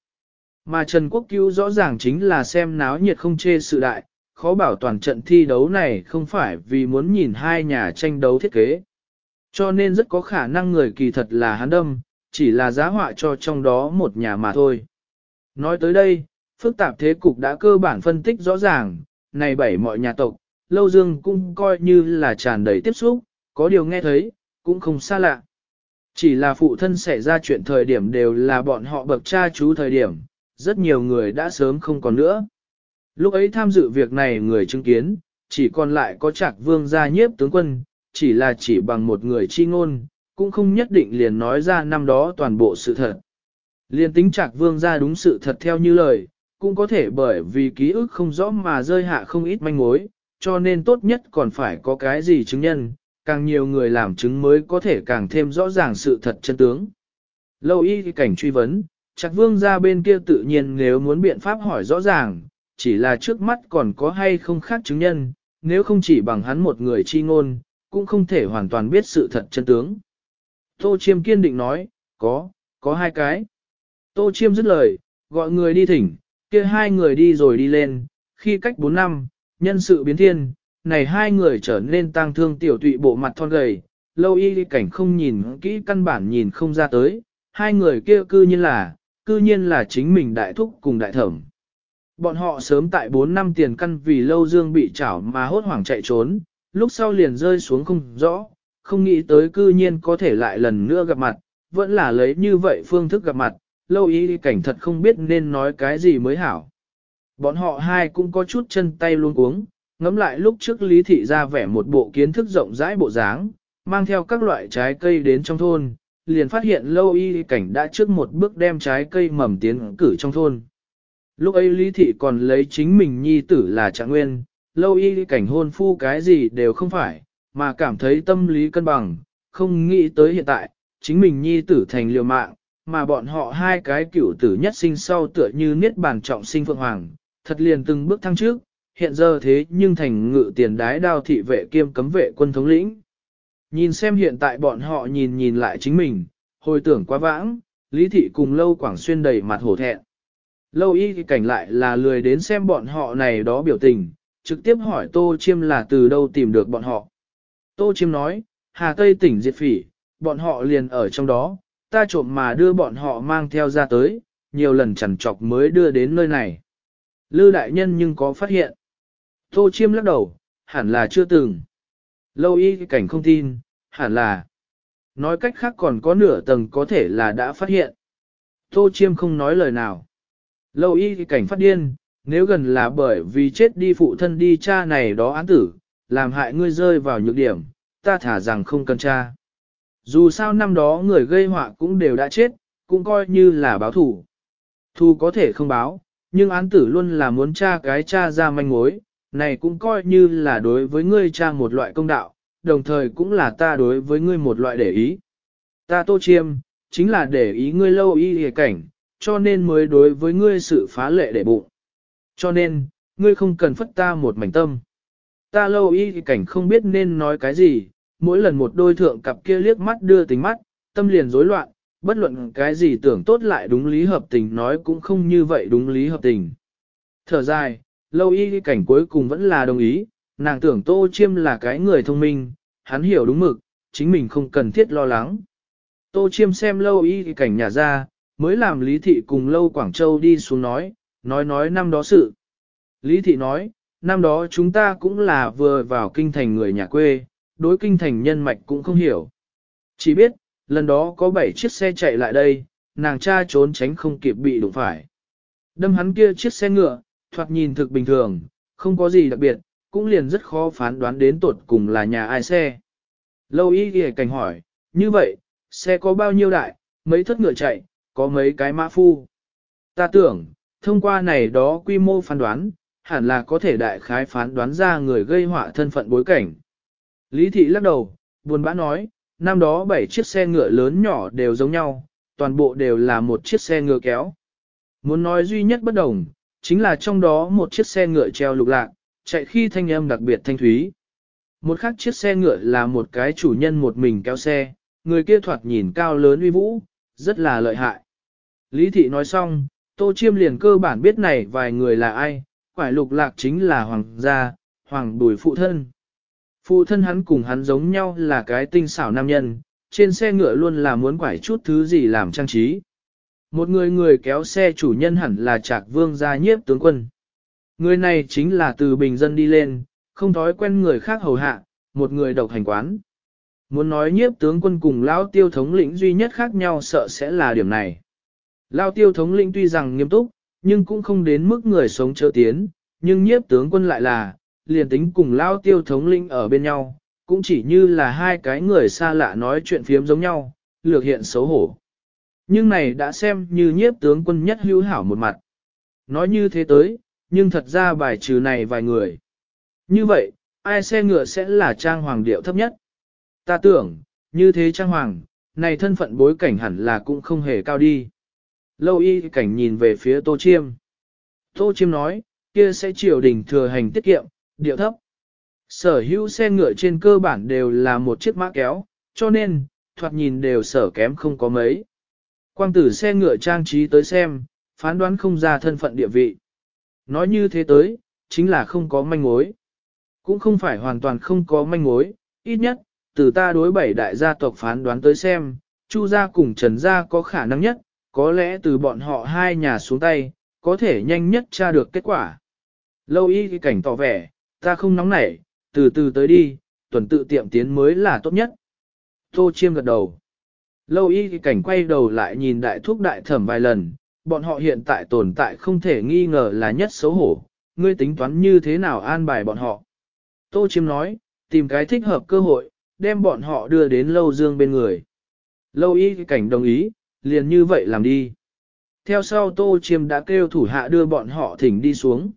Mà Trần Quốc Cứu rõ ràng chính là xem náo nhiệt không chê sự đại, khó bảo toàn trận thi đấu này không phải vì muốn nhìn hai nhà tranh đấu thiết kế. Cho nên rất có khả năng người kỳ thật là hắn đâm, chỉ là giá họa cho trong đó một nhà mà thôi. Nói tới đây, phức tạp thế cục đã cơ bản phân tích rõ ràng, này bảy mọi nhà tộc, Lâu Dương cũng coi như là tràn đầy tiếp xúc, có điều nghe thấy, cũng không xa lạ. Chỉ là phụ thân xảy ra chuyện thời điểm đều là bọn họ bậc cha chú thời điểm, rất nhiều người đã sớm không còn nữa. Lúc ấy tham dự việc này người chứng kiến, chỉ còn lại có trạc vương gia nhiếp tướng quân, chỉ là chỉ bằng một người chi ngôn, cũng không nhất định liền nói ra năm đó toàn bộ sự thật. Liên tính trạc vương gia đúng sự thật theo như lời, cũng có thể bởi vì ký ức không rõ mà rơi hạ không ít manh mối, cho nên tốt nhất còn phải có cái gì chứng nhân, càng nhiều người làm chứng mới có thể càng thêm rõ ràng sự thật chân tướng. Lâu y cảnh truy vấn, chắc vương ra bên kia tự nhiên nếu muốn biện pháp hỏi rõ ràng, chỉ là trước mắt còn có hay không khác chứng nhân, nếu không chỉ bằng hắn một người chi ngôn, cũng không thể hoàn toàn biết sự thật chân tướng. Tô Chiêm kiên định nói, có, có hai cái. Tô Chiêm dứt lời, gọi người đi thỉnh, kia hai người đi rồi đi lên, khi cách bốn năm, nhân sự biến thiên, này hai người trở nên tang thương tiểu tụy bộ mặt thon gầy, lâu y cảnh không nhìn kỹ căn bản nhìn không ra tới, hai người kia cư nhiên là, cư nhiên là chính mình đại thúc cùng đại thẩm. Bọn họ sớm tại 4 năm tiền căn vì lâu dương bị chảo mà hốt hoảng chạy trốn, lúc sau liền rơi xuống không rõ, không nghĩ tới cư nhiên có thể lại lần nữa gặp mặt, vẫn là lấy như vậy phương thức gặp mặt, lâu y cảnh thật không biết nên nói cái gì mới hảo. Bọn họ hai cũng có chút chân tay luôn uống, ngắm lại lúc trước lý thị ra vẻ một bộ kiến thức rộng rãi bộ dáng, mang theo các loại trái cây đến trong thôn, liền phát hiện lâu y cảnh đã trước một bước đem trái cây mầm tiến cử trong thôn. Lúc ấy lý thị còn lấy chính mình nhi tử là trạng nguyên, lâu y cảnh hôn phu cái gì đều không phải, mà cảm thấy tâm lý cân bằng, không nghĩ tới hiện tại, chính mình nhi tử thành liều mạng, mà bọn họ hai cái cửu tử nhất sinh sau tựa như niết bàn trọng sinh phượng hoàng, thật liền từng bước thăng trước, hiện giờ thế nhưng thành ngự tiền đái đao thị vệ kiêm cấm vệ quân thống lĩnh. Nhìn xem hiện tại bọn họ nhìn nhìn lại chính mình, hồi tưởng quá vãng, lý thị cùng lâu quảng xuyên đầy mặt hổ thẹn. Lâu y thì cảnh lại là lười đến xem bọn họ này đó biểu tình, trực tiếp hỏi Tô Chiêm là từ đâu tìm được bọn họ. Tô Chiêm nói, Hà Tây tỉnh diệt phỉ, bọn họ liền ở trong đó, ta trộm mà đưa bọn họ mang theo ra tới, nhiều lần chẳng chọc mới đưa đến nơi này. Lư đại nhân nhưng có phát hiện. Tô Chiêm lắc đầu, hẳn là chưa từng. Lâu y cảnh không tin, hẳn là. Nói cách khác còn có nửa tầng có thể là đã phát hiện. Tô Chiêm không nói lời nào. Lâu y cảnh phát điên, nếu gần là bởi vì chết đi phụ thân đi cha này đó án tử, làm hại ngươi rơi vào nhược điểm, ta thả rằng không cần cha. Dù sao năm đó người gây họa cũng đều đã chết, cũng coi như là báo thủ. Thu có thể không báo, nhưng án tử luôn là muốn cha cái cha ra manh mối, này cũng coi như là đối với ngươi cha một loại công đạo, đồng thời cũng là ta đối với ngươi một loại để ý. Ta tô chiêm, chính là để ý ngươi lâu y hề cảnh, cho nên mới đối với ngươi sự phá lệ để bụng. Cho nên, ngươi không cần phất ta một mảnh tâm. Ta lâu y cảnh không biết nên nói cái gì, mỗi lần một đôi thượng cặp kia liếc mắt đưa tính mắt, tâm liền rối loạn, bất luận cái gì tưởng tốt lại đúng lý hợp tình nói cũng không như vậy đúng lý hợp tình. Thở dài, lâu y cảnh cuối cùng vẫn là đồng ý, nàng tưởng tô chiêm là cái người thông minh, hắn hiểu đúng mực, chính mình không cần thiết lo lắng. Tô chiêm xem lâu y cảnh nhà ra, mới làm Lý Thị cùng lâu Quảng Châu đi xuống nói, nói nói năm đó sự. Lý Thị nói, năm đó chúng ta cũng là vừa vào kinh thành người nhà quê, đối kinh thành nhân mạch cũng không hiểu. Chỉ biết, lần đó có 7 chiếc xe chạy lại đây, nàng cha trốn tránh không kịp bị đụng phải. Đâm hắn kia chiếc xe ngựa, thoạt nhìn thực bình thường, không có gì đặc biệt, cũng liền rất khó phán đoán đến tột cùng là nhà ai xe. Lâu y ghi cảnh hỏi, như vậy, xe có bao nhiêu đại, mấy thất ngựa chạy, có mấy cái mã phu. Ta tưởng, thông qua này đó quy mô phán đoán, hẳn là có thể đại khái phán đoán ra người gây họa thân phận bối cảnh. Lý thị lắc đầu, buồn bã nói, năm đó bảy chiếc xe ngựa lớn nhỏ đều giống nhau, toàn bộ đều là một chiếc xe ngựa kéo. Muốn nói duy nhất bất đồng, chính là trong đó một chiếc xe ngựa treo lục lạc, chạy khi thanh âm đặc biệt thanh thúy. Một khác chiếc xe ngựa là một cái chủ nhân một mình kéo xe, người kia thoạt nhìn cao lớn uy vũ, rất là lợi hại. Lý thị nói xong, Tô Chiêm liền cơ bản biết này vài người là ai, quải lục lạc chính là hoàng gia, hoàng bùi phụ thân. Phụ thân hắn cùng hắn giống nhau là cái tinh xảo nam nhân, trên xe ngựa luôn là muốn quải chút thứ gì làm trang trí. Một người người kéo xe chủ nhân hẳn là Trạc Vương gia nhiếp tướng quân. Người này chính là từ bình dân đi lên, không thói quen người khác hầu hạ, một người độc hành quán. Muốn nói nhiếp tướng quân cùng lão tiêu thống lĩnh duy nhất khác nhau sợ sẽ là điểm này. Lao tiêu thống lĩnh tuy rằng nghiêm túc, nhưng cũng không đến mức người sống chớ tiến, nhưng nhiếp tướng quân lại là, liền tính cùng Lao tiêu thống lĩnh ở bên nhau, cũng chỉ như là hai cái người xa lạ nói chuyện phiếm giống nhau, lược hiện xấu hổ. Nhưng này đã xem như nhiếp tướng quân nhất hữu hảo một mặt. Nói như thế tới, nhưng thật ra bài trừ này vài người. Như vậy, ai xe ngựa sẽ là trang hoàng điệu thấp nhất? Ta tưởng, như thế trang hoàng, này thân phận bối cảnh hẳn là cũng không hề cao đi. Lâu y cảnh nhìn về phía Tô Chiêm. Tô Chiêm nói, kia sẽ triều đình thừa hành tiết kiệm, điệu thấp. Sở hữu xe ngựa trên cơ bản đều là một chiếc mã kéo, cho nên, thoạt nhìn đều sở kém không có mấy. Quang tử xe ngựa trang trí tới xem, phán đoán không ra thân phận địa vị. Nói như thế tới, chính là không có manh mối. Cũng không phải hoàn toàn không có manh mối, ít nhất, từ ta đối bảy đại gia tộc phán đoán tới xem, Chu gia cùng Trần gia có khả năng nhất, có lẽ từ bọn họ hai nhà xuống tay, có thể nhanh nhất tra được kết quả. Lâu y cái cảnh tỏ vẻ, ta không nóng nảy, từ từ tới đi, tuần tự tiệm tiến mới là tốt nhất. Tô chiêm gật đầu. Lâu y thì cảnh quay đầu lại nhìn đại thúc đại thẩm vài lần, bọn họ hiện tại tồn tại không thể nghi ngờ là nhất xấu hổ, ngươi tính toán như thế nào an bài bọn họ. Tô chiêm nói, tìm cái thích hợp cơ hội, đem bọn họ đưa đến lâu dương bên người. Lâu y thì cảnh đồng ý, liền như vậy làm đi. Theo sau Tô Chiêm đã kêu thủ hạ đưa bọn họ thỉnh đi xuống.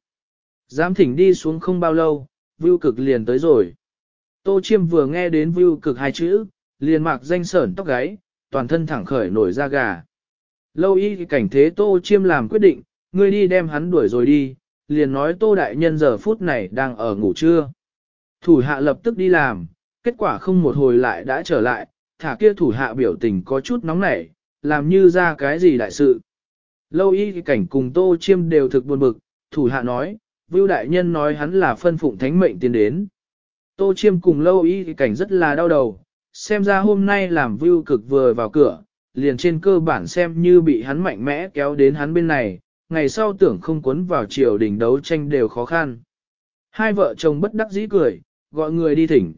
Dám thỉnh đi xuống không bao lâu, vưu cực liền tới rồi. Tô Chiêm vừa nghe đến vưu cực hai chữ, liền mặc danh sởn tóc gáy, toàn thân thẳng khởi nổi da gà. Lâu y cảnh thế Tô Chiêm làm quyết định, ngươi đi đem hắn đuổi rồi đi, liền nói Tô Đại Nhân giờ phút này đang ở ngủ trưa. Thủ hạ lập tức đi làm, kết quả không một hồi lại đã trở lại, thả kia thủ hạ biểu tình có chút nóng nảy, làm như ra cái gì đại sự. Lâu y cảnh cùng tô chiêm đều thực buồn bực, thủ hạ nói, Vưu Đại Nhân nói hắn là phân phụng thánh mệnh tiến đến. Tô chiêm cùng lâu y cảnh rất là đau đầu, xem ra hôm nay làm view cực vừa vào cửa, liền trên cơ bản xem như bị hắn mạnh mẽ kéo đến hắn bên này, ngày sau tưởng không cuốn vào triều đình đấu tranh đều khó khăn. Hai vợ chồng bất đắc dĩ cười, gọi người đi thỉnh.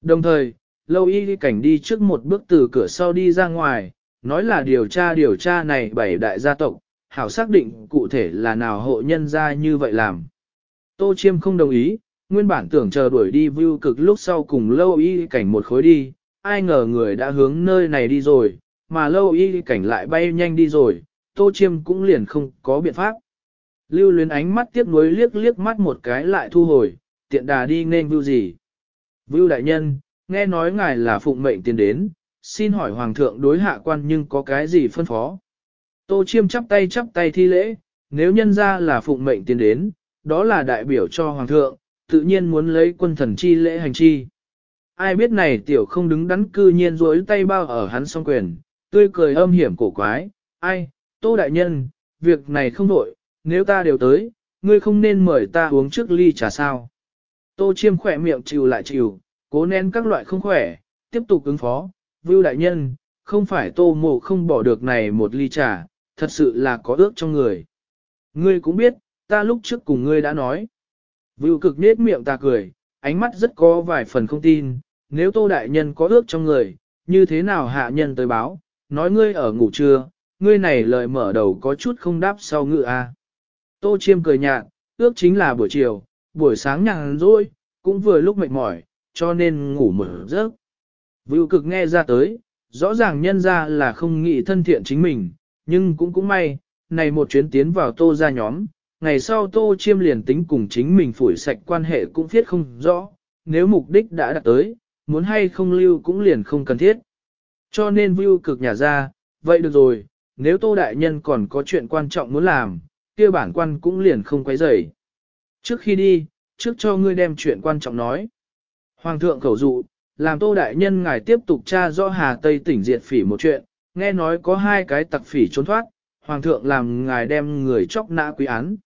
Đồng thời, lâu y cảnh đi trước một bước từ cửa sau đi ra ngoài, nói là điều tra điều tra này bảy đại gia tộc, hảo xác định cụ thể là nào hộ nhân gia như vậy làm. Tô Chiêm không đồng ý, nguyên bản tưởng chờ đuổi đi view cực lúc sau cùng lâu y cảnh một khối đi, ai ngờ người đã hướng nơi này đi rồi, mà lâu y cảnh lại bay nhanh đi rồi, Tô Chiêm cũng liền không có biện pháp. Lưu luyến ánh mắt tiếp nối liếc liếc mắt một cái lại thu hồi, tiện đà đi nên vưu gì. Vưu đại nhân, nghe nói ngài là phụng mệnh tiền đến, xin hỏi Hoàng thượng đối hạ quan nhưng có cái gì phân phó? Tô Chiêm chắp tay chắp tay thi lễ, nếu nhân ra là phụng mệnh tiền đến, đó là đại biểu cho Hoàng thượng, tự nhiên muốn lấy quân thần chi lễ hành chi. Ai biết này tiểu không đứng đắn cư nhiên rối tay bao ở hắn song quyền, tươi cười âm hiểm cổ quái, ai, Tô Đại Nhân, việc này không đổi, nếu ta đều tới, ngươi không nên mời ta uống trước ly trà sao. Tô Chiêm khỏe miệng chịu lại chịu, cố nén các loại không khỏe, tiếp tục ứng phó, Vưu đại nhân, không phải tô mộ không bỏ được này một ly trà, thật sự là có ước trong người. Ngươi cũng biết, ta lúc trước cùng ngươi đã nói. Vưu cực nết miệng ta cười, ánh mắt rất có vài phần không tin, nếu tô đại nhân có ước trong người, như thế nào hạ nhân tới báo, nói ngươi ở ngủ trưa, ngươi này lời mở đầu có chút không đáp sau ngự a. À. Tô chiêm cười nhạt, ước chính là buổi chiều, buổi sáng nhàn rỗi, cũng vừa lúc mệt mỏi, cho nên ngủ một giấc. Vưu cực nghe ra tới, rõ ràng nhân ra là không nghĩ thân thiện chính mình, nhưng cũng cũng may, này một chuyến tiến vào tô ra nhóm, ngày sau tô chiêm liền tính cùng chính mình phủi sạch quan hệ cũng thiết không rõ, nếu mục đích đã đạt tới, muốn hay không lưu cũng liền không cần thiết. Cho nên view cực nhà ra, vậy được rồi, nếu tô đại nhân còn có chuyện quan trọng muốn làm, kia bản quan cũng liền không quấy rầy. Trước khi đi, trước cho ngươi đem chuyện quan trọng nói. Hoàng thượng khẩu dụ, làm tô đại nhân ngài tiếp tục tra rõ Hà Tây tỉnh diệt phỉ một chuyện, nghe nói có hai cái tặc phỉ trốn thoát, hoàng thượng làm ngài đem người chóc nã quý án.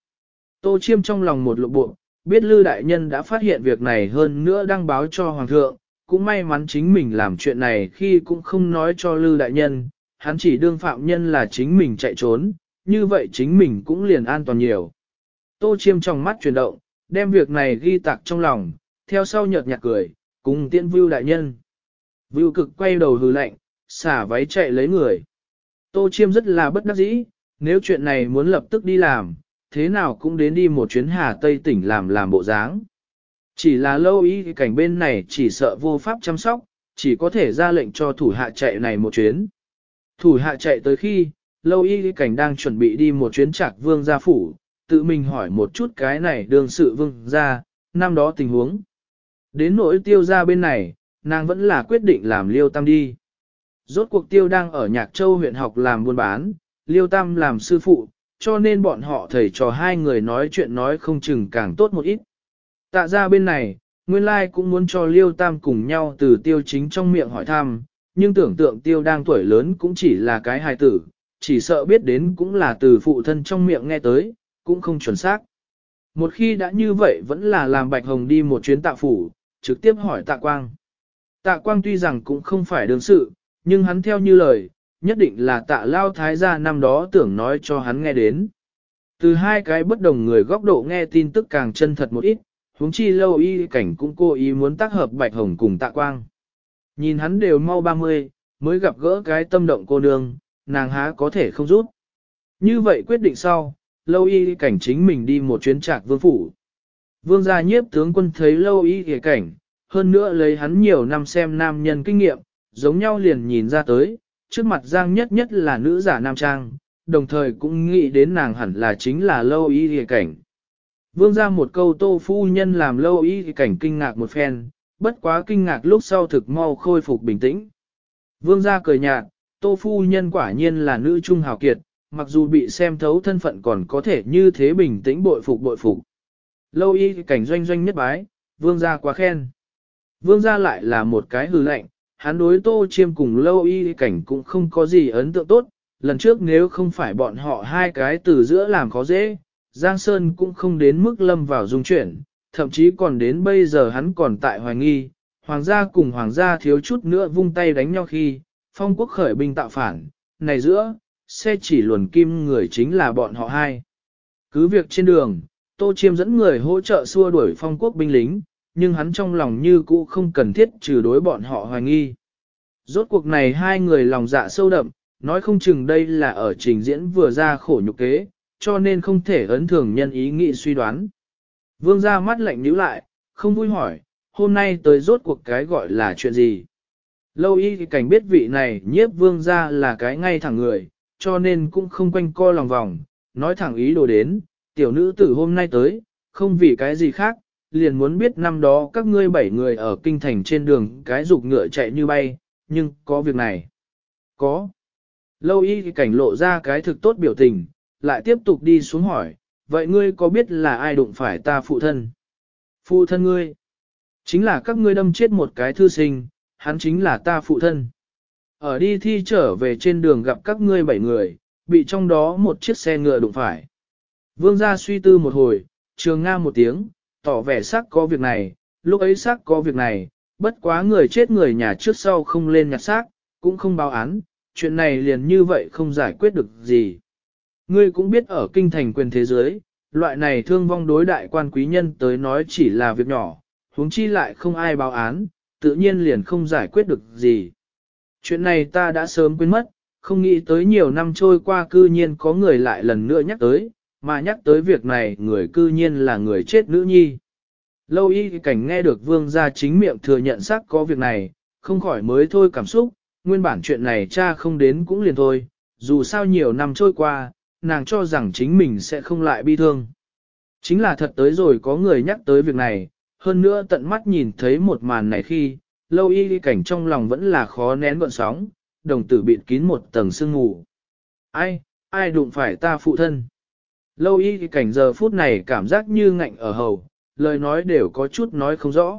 Tô chiêm trong lòng một lộ bộ, biết Lư Đại Nhân đã phát hiện việc này hơn nữa đăng báo cho Hoàng thượng, cũng may mắn chính mình làm chuyện này khi cũng không nói cho Lư Đại Nhân, hắn chỉ đương phạm nhân là chính mình chạy trốn, như vậy chính mình cũng liền an toàn nhiều. Tô chiêm trong mắt chuyển động, đem việc này ghi tạc trong lòng, theo sau nhợt nhạt cười, cùng tiễn Vưu Đại Nhân. Vưu cực quay đầu hừ lạnh, xả váy chạy lấy người. Tô chiêm rất là bất đắc dĩ, nếu chuyện này muốn lập tức đi làm, thế nào cũng đến đi một chuyến Hà Tây tỉnh làm làm bộ dáng. Chỉ là lâu ý cảnh bên này chỉ sợ vô pháp chăm sóc, chỉ có thể ra lệnh cho thủ hạ chạy này một chuyến. Thủ hạ chạy tới khi, lâu y cảnh đang chuẩn bị đi một chuyến trạc vương gia phủ, tự mình hỏi một chút cái này đương sự vương gia, năm đó tình huống. Đến nỗi tiêu ra bên này, nàng vẫn là quyết định làm liêu tam đi. Rốt cuộc tiêu đang ở Nhạc Châu huyện học làm buôn bán, liêu tam làm sư phụ, cho nên bọn họ thầy trò hai người nói chuyện nói không chừng càng tốt một ít. Tạ ra bên này, Nguyên Lai cũng muốn cho Liêu Tam cùng nhau từ tiêu chính trong miệng hỏi thăm, nhưng tưởng tượng tiêu đang tuổi lớn cũng chỉ là cái hài tử, chỉ sợ biết đến cũng là từ phụ thân trong miệng nghe tới, cũng không chuẩn xác. Một khi đã như vậy vẫn là làm Bạch Hồng đi một chuyến tạ phủ, trực tiếp hỏi tạ quang. Tạ quang tuy rằng cũng không phải đương sự, nhưng hắn theo như lời, nhất định là tạ lao thái gia năm đó tưởng nói cho hắn nghe đến. Từ hai cái bất đồng người góc độ nghe tin tức càng chân thật một ít, huống chi lâu y cảnh cũng cố ý muốn tác hợp bạch hồng cùng tạ quang. Nhìn hắn đều mau 30, mới gặp gỡ cái tâm động cô nương, nàng há có thể không rút. Như vậy quyết định sau, lâu y cảnh chính mình đi một chuyến trạc vương phủ. Vương gia nhiếp tướng quân thấy lâu y cảnh, hơn nữa lấy hắn nhiều năm xem nam nhân kinh nghiệm, giống nhau liền nhìn ra tới, trước mặt Giang nhất nhất là nữ giả nam trang, đồng thời cũng nghĩ đến nàng hẳn là chính là lâu y hề cảnh. Vương ra một câu tô phu nhân làm lâu y cảnh kinh ngạc một phen, bất quá kinh ngạc lúc sau thực mau khôi phục bình tĩnh. Vương ra cười nhạt, tô phu nhân quả nhiên là nữ trung hào kiệt, mặc dù bị xem thấu thân phận còn có thể như thế bình tĩnh bội phục bội phục. Lâu y cảnh doanh doanh nhất bái, vương ra quá khen. Vương ra lại là một cái hư lệnh, hắn đối tô chiêm cùng lâu y cảnh cũng không có gì ấn tượng tốt, lần trước nếu không phải bọn họ hai cái từ giữa làm khó dễ, Giang Sơn cũng không đến mức lâm vào dung chuyển, thậm chí còn đến bây giờ hắn còn tại hoài nghi, hoàng gia cùng hoàng gia thiếu chút nữa vung tay đánh nhau khi, phong quốc khởi binh tạo phản, này giữa, xe chỉ luồn kim người chính là bọn họ hai. Cứ việc trên đường, Tô Chiêm dẫn người hỗ trợ xua đuổi phong quốc binh lính, nhưng hắn trong lòng như cũ không cần thiết trừ đối bọn họ hoài nghi. Rốt cuộc này hai người lòng dạ sâu đậm, nói không chừng đây là ở trình diễn vừa ra khổ nhục kế, cho nên không thể ấn thường nhân ý nghĩ suy đoán. Vương ra mắt lạnh nhíu lại, không vui hỏi, hôm nay tới rốt cuộc cái gọi là chuyện gì. Lâu y cảnh biết vị này nhiếp vương ra là cái ngay thẳng người, cho nên cũng không quanh co lòng vòng, nói thẳng ý đồ đến, tiểu nữ tử hôm nay tới, không vì cái gì khác, liền muốn biết năm đó các ngươi bảy người ở kinh thành trên đường cái dục ngựa chạy như bay, nhưng có việc này. Có. Lâu y cảnh lộ ra cái thực tốt biểu tình, lại tiếp tục đi xuống hỏi, vậy ngươi có biết là ai đụng phải ta phụ thân? Phụ thân ngươi. Chính là các ngươi đâm chết một cái thư sinh, hắn chính là ta phụ thân. Ở đi thi trở về trên đường gặp các ngươi bảy người, bị trong đó một chiếc xe ngựa đụng phải. Vương gia suy tư một hồi, trường nga một tiếng, tỏ vẻ xác có việc này, lúc ấy xác có việc này, bất quá người chết người nhà trước sau không lên nhặt xác, cũng không báo án, chuyện này liền như vậy không giải quyết được gì. Ngươi cũng biết ở kinh thành quyền thế giới, loại này thương vong đối đại quan quý nhân tới nói chỉ là việc nhỏ, huống chi lại không ai báo án, tự nhiên liền không giải quyết được gì. Chuyện này ta đã sớm quên mất, không nghĩ tới nhiều năm trôi qua cư nhiên có người lại lần nữa nhắc tới, mà nhắc tới việc này người cư nhiên là người chết nữ nhi. Lâu y cảnh nghe được vương gia chính miệng thừa nhận xác có việc này, không khỏi mới thôi cảm xúc, nguyên bản chuyện này cha không đến cũng liền thôi, dù sao nhiều năm trôi qua, nàng cho rằng chính mình sẽ không lại bi thương. Chính là thật tới rồi có người nhắc tới việc này, hơn nữa tận mắt nhìn thấy một màn này khi, lâu y cảnh trong lòng vẫn là khó nén gọn sóng, đồng tử bịt kín một tầng sương ngủ. Ai, ai đụng phải ta phụ thân? Lâu y cảnh giờ phút này cảm giác như ngạnh ở hầu, lời nói đều có chút nói không rõ.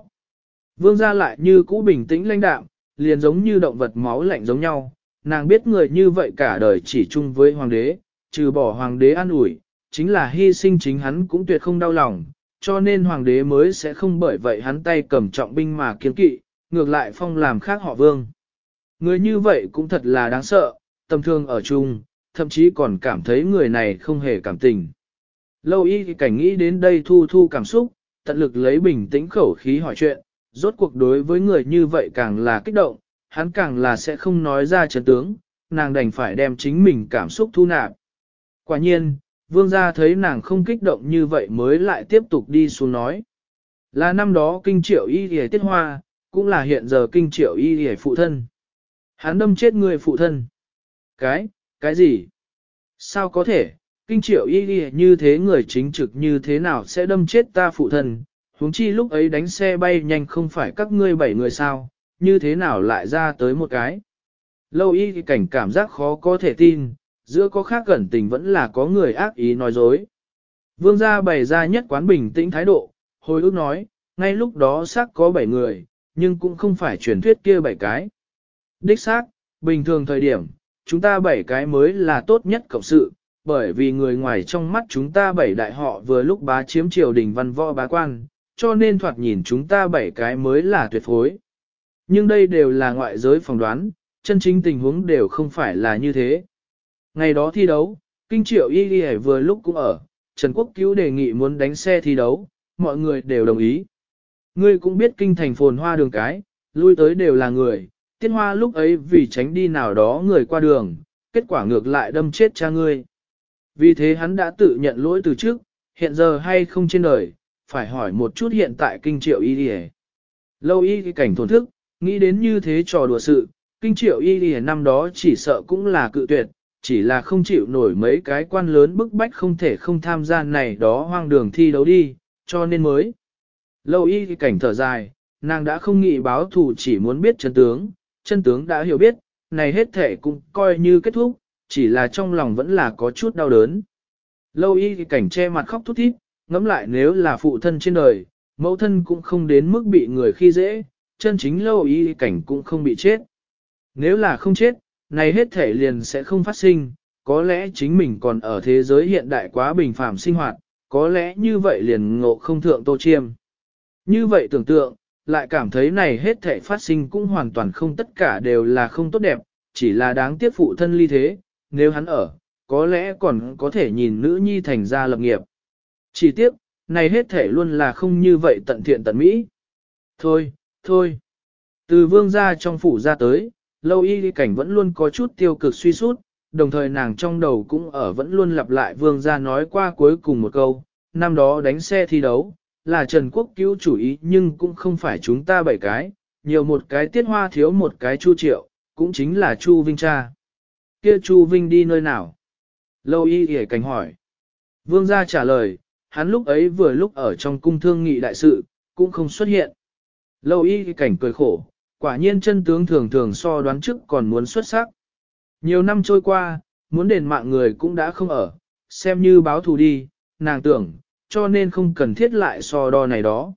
Vương gia lại như cũ bình tĩnh lãnh đạm, liền giống như động vật máu lạnh giống nhau, nàng biết người như vậy cả đời chỉ chung với hoàng đế, trừ bỏ hoàng đế an ủi, chính là hy sinh chính hắn cũng tuyệt không đau lòng, cho nên hoàng đế mới sẽ không bởi vậy hắn tay cầm trọng binh mà kiên kỵ, ngược lại phong làm khác họ vương. Người như vậy cũng thật là đáng sợ, tâm thương ở chung, thậm chí còn cảm thấy người này không hề cảm tình. Lâu y cảnh nghĩ đến đây thu thu cảm xúc, tận lực lấy bình tĩnh khẩu khí hỏi chuyện, rốt cuộc đối với người như vậy càng là kích động, hắn càng là sẽ không nói ra chân tướng, nàng đành phải đem chính mình cảm xúc thu nạp. Quả nhiên, vương gia thấy nàng không kích động như vậy mới lại tiếp tục đi xuống nói. Là năm đó kinh triệu y hề tiết hoa, cũng là hiện giờ kinh triệu y hề phụ thân. Hắn đâm chết người phụ thân. Cái, cái gì? Sao có thể, kinh triệu y y như thế người chính trực như thế nào sẽ đâm chết ta phụ thân? huống chi lúc ấy đánh xe bay nhanh không phải các ngươi bảy người sao, như thế nào lại ra tới một cái? Lâu y thì cảnh cảm giác khó có thể tin, giữa có khác gần tình vẫn là có người ác ý nói dối. Vương gia bày ra nhất quán bình tĩnh thái độ, hồi ước nói, ngay lúc đó xác có bảy người, nhưng cũng không phải truyền thuyết kia bảy cái. Đích xác, bình thường thời điểm, chúng ta bảy cái mới là tốt nhất cộng sự, bởi vì người ngoài trong mắt chúng ta bảy đại họ vừa lúc bá chiếm triều đình văn võ bá quan, cho nên thoạt nhìn chúng ta bảy cái mới là tuyệt phối. Nhưng đây đều là ngoại giới phỏng đoán, chân chính tình huống đều không phải là như thế. Ngày đó thi đấu, Kinh Triệu Y Y vừa lúc cũng ở, Trần Quốc Cứu đề nghị muốn đánh xe thi đấu, mọi người đều đồng ý. Ngươi cũng biết kinh thành phồn hoa đường cái, lui tới đều là người, tiết hoa lúc ấy vì tránh đi nào đó người qua đường, kết quả ngược lại đâm chết cha ngươi. Vì thế hắn đã tự nhận lỗi từ trước, hiện giờ hay không trên đời, phải hỏi một chút hiện tại kinh triệu y đi Lâu y cái cảnh thổn thức, nghĩ đến như thế trò đùa sự, kinh triệu y đi năm đó chỉ sợ cũng là cự tuyệt, chỉ là không chịu nổi mấy cái quan lớn bức bách không thể không tham gia này đó hoang đường thi đấu đi, cho nên mới. Lâu y cái cảnh thở dài, nàng đã không nghĩ báo thù chỉ muốn biết chân tướng, chân tướng đã hiểu biết, này hết thể cũng coi như kết thúc, chỉ là trong lòng vẫn là có chút đau đớn. Lâu y thì cảnh che mặt khóc thút thít, ngẫm lại nếu là phụ thân trên đời, mẫu thân cũng không đến mức bị người khi dễ, chân chính lâu y cảnh cũng không bị chết. Nếu là không chết, này hết thể liền sẽ không phát sinh, có lẽ chính mình còn ở thế giới hiện đại quá bình phàm sinh hoạt, có lẽ như vậy liền ngộ không thượng tô chiêm. Như vậy tưởng tượng, lại cảm thấy này hết thể phát sinh cũng hoàn toàn không tất cả đều là không tốt đẹp, chỉ là đáng tiếc phụ thân ly thế, nếu hắn ở, có lẽ còn có thể nhìn nữ nhi thành ra lập nghiệp. Chỉ tiếc, này hết thể luôn là không như vậy tận thiện tận mỹ. Thôi, thôi. Từ vương gia trong phủ ra tới, lâu y cảnh vẫn luôn có chút tiêu cực suy sút, đồng thời nàng trong đầu cũng ở vẫn luôn lặp lại vương gia nói qua cuối cùng một câu, năm đó đánh xe thi đấu, là Trần Quốc cứu chủ ý nhưng cũng không phải chúng ta bảy cái, nhiều một cái tiết hoa thiếu một cái chu triệu, cũng chính là chu Vinh cha. Kia chu Vinh đi nơi nào? Lâu y hề cảnh hỏi. Vương gia trả lời, hắn lúc ấy vừa lúc ở trong cung thương nghị đại sự, cũng không xuất hiện. Lâu y cảnh cười khổ, quả nhiên chân tướng thường thường so đoán trước còn muốn xuất sắc. Nhiều năm trôi qua, muốn đền mạng người cũng đã không ở, xem như báo thù đi, nàng tưởng, cho nên không cần thiết lại so đo này đó.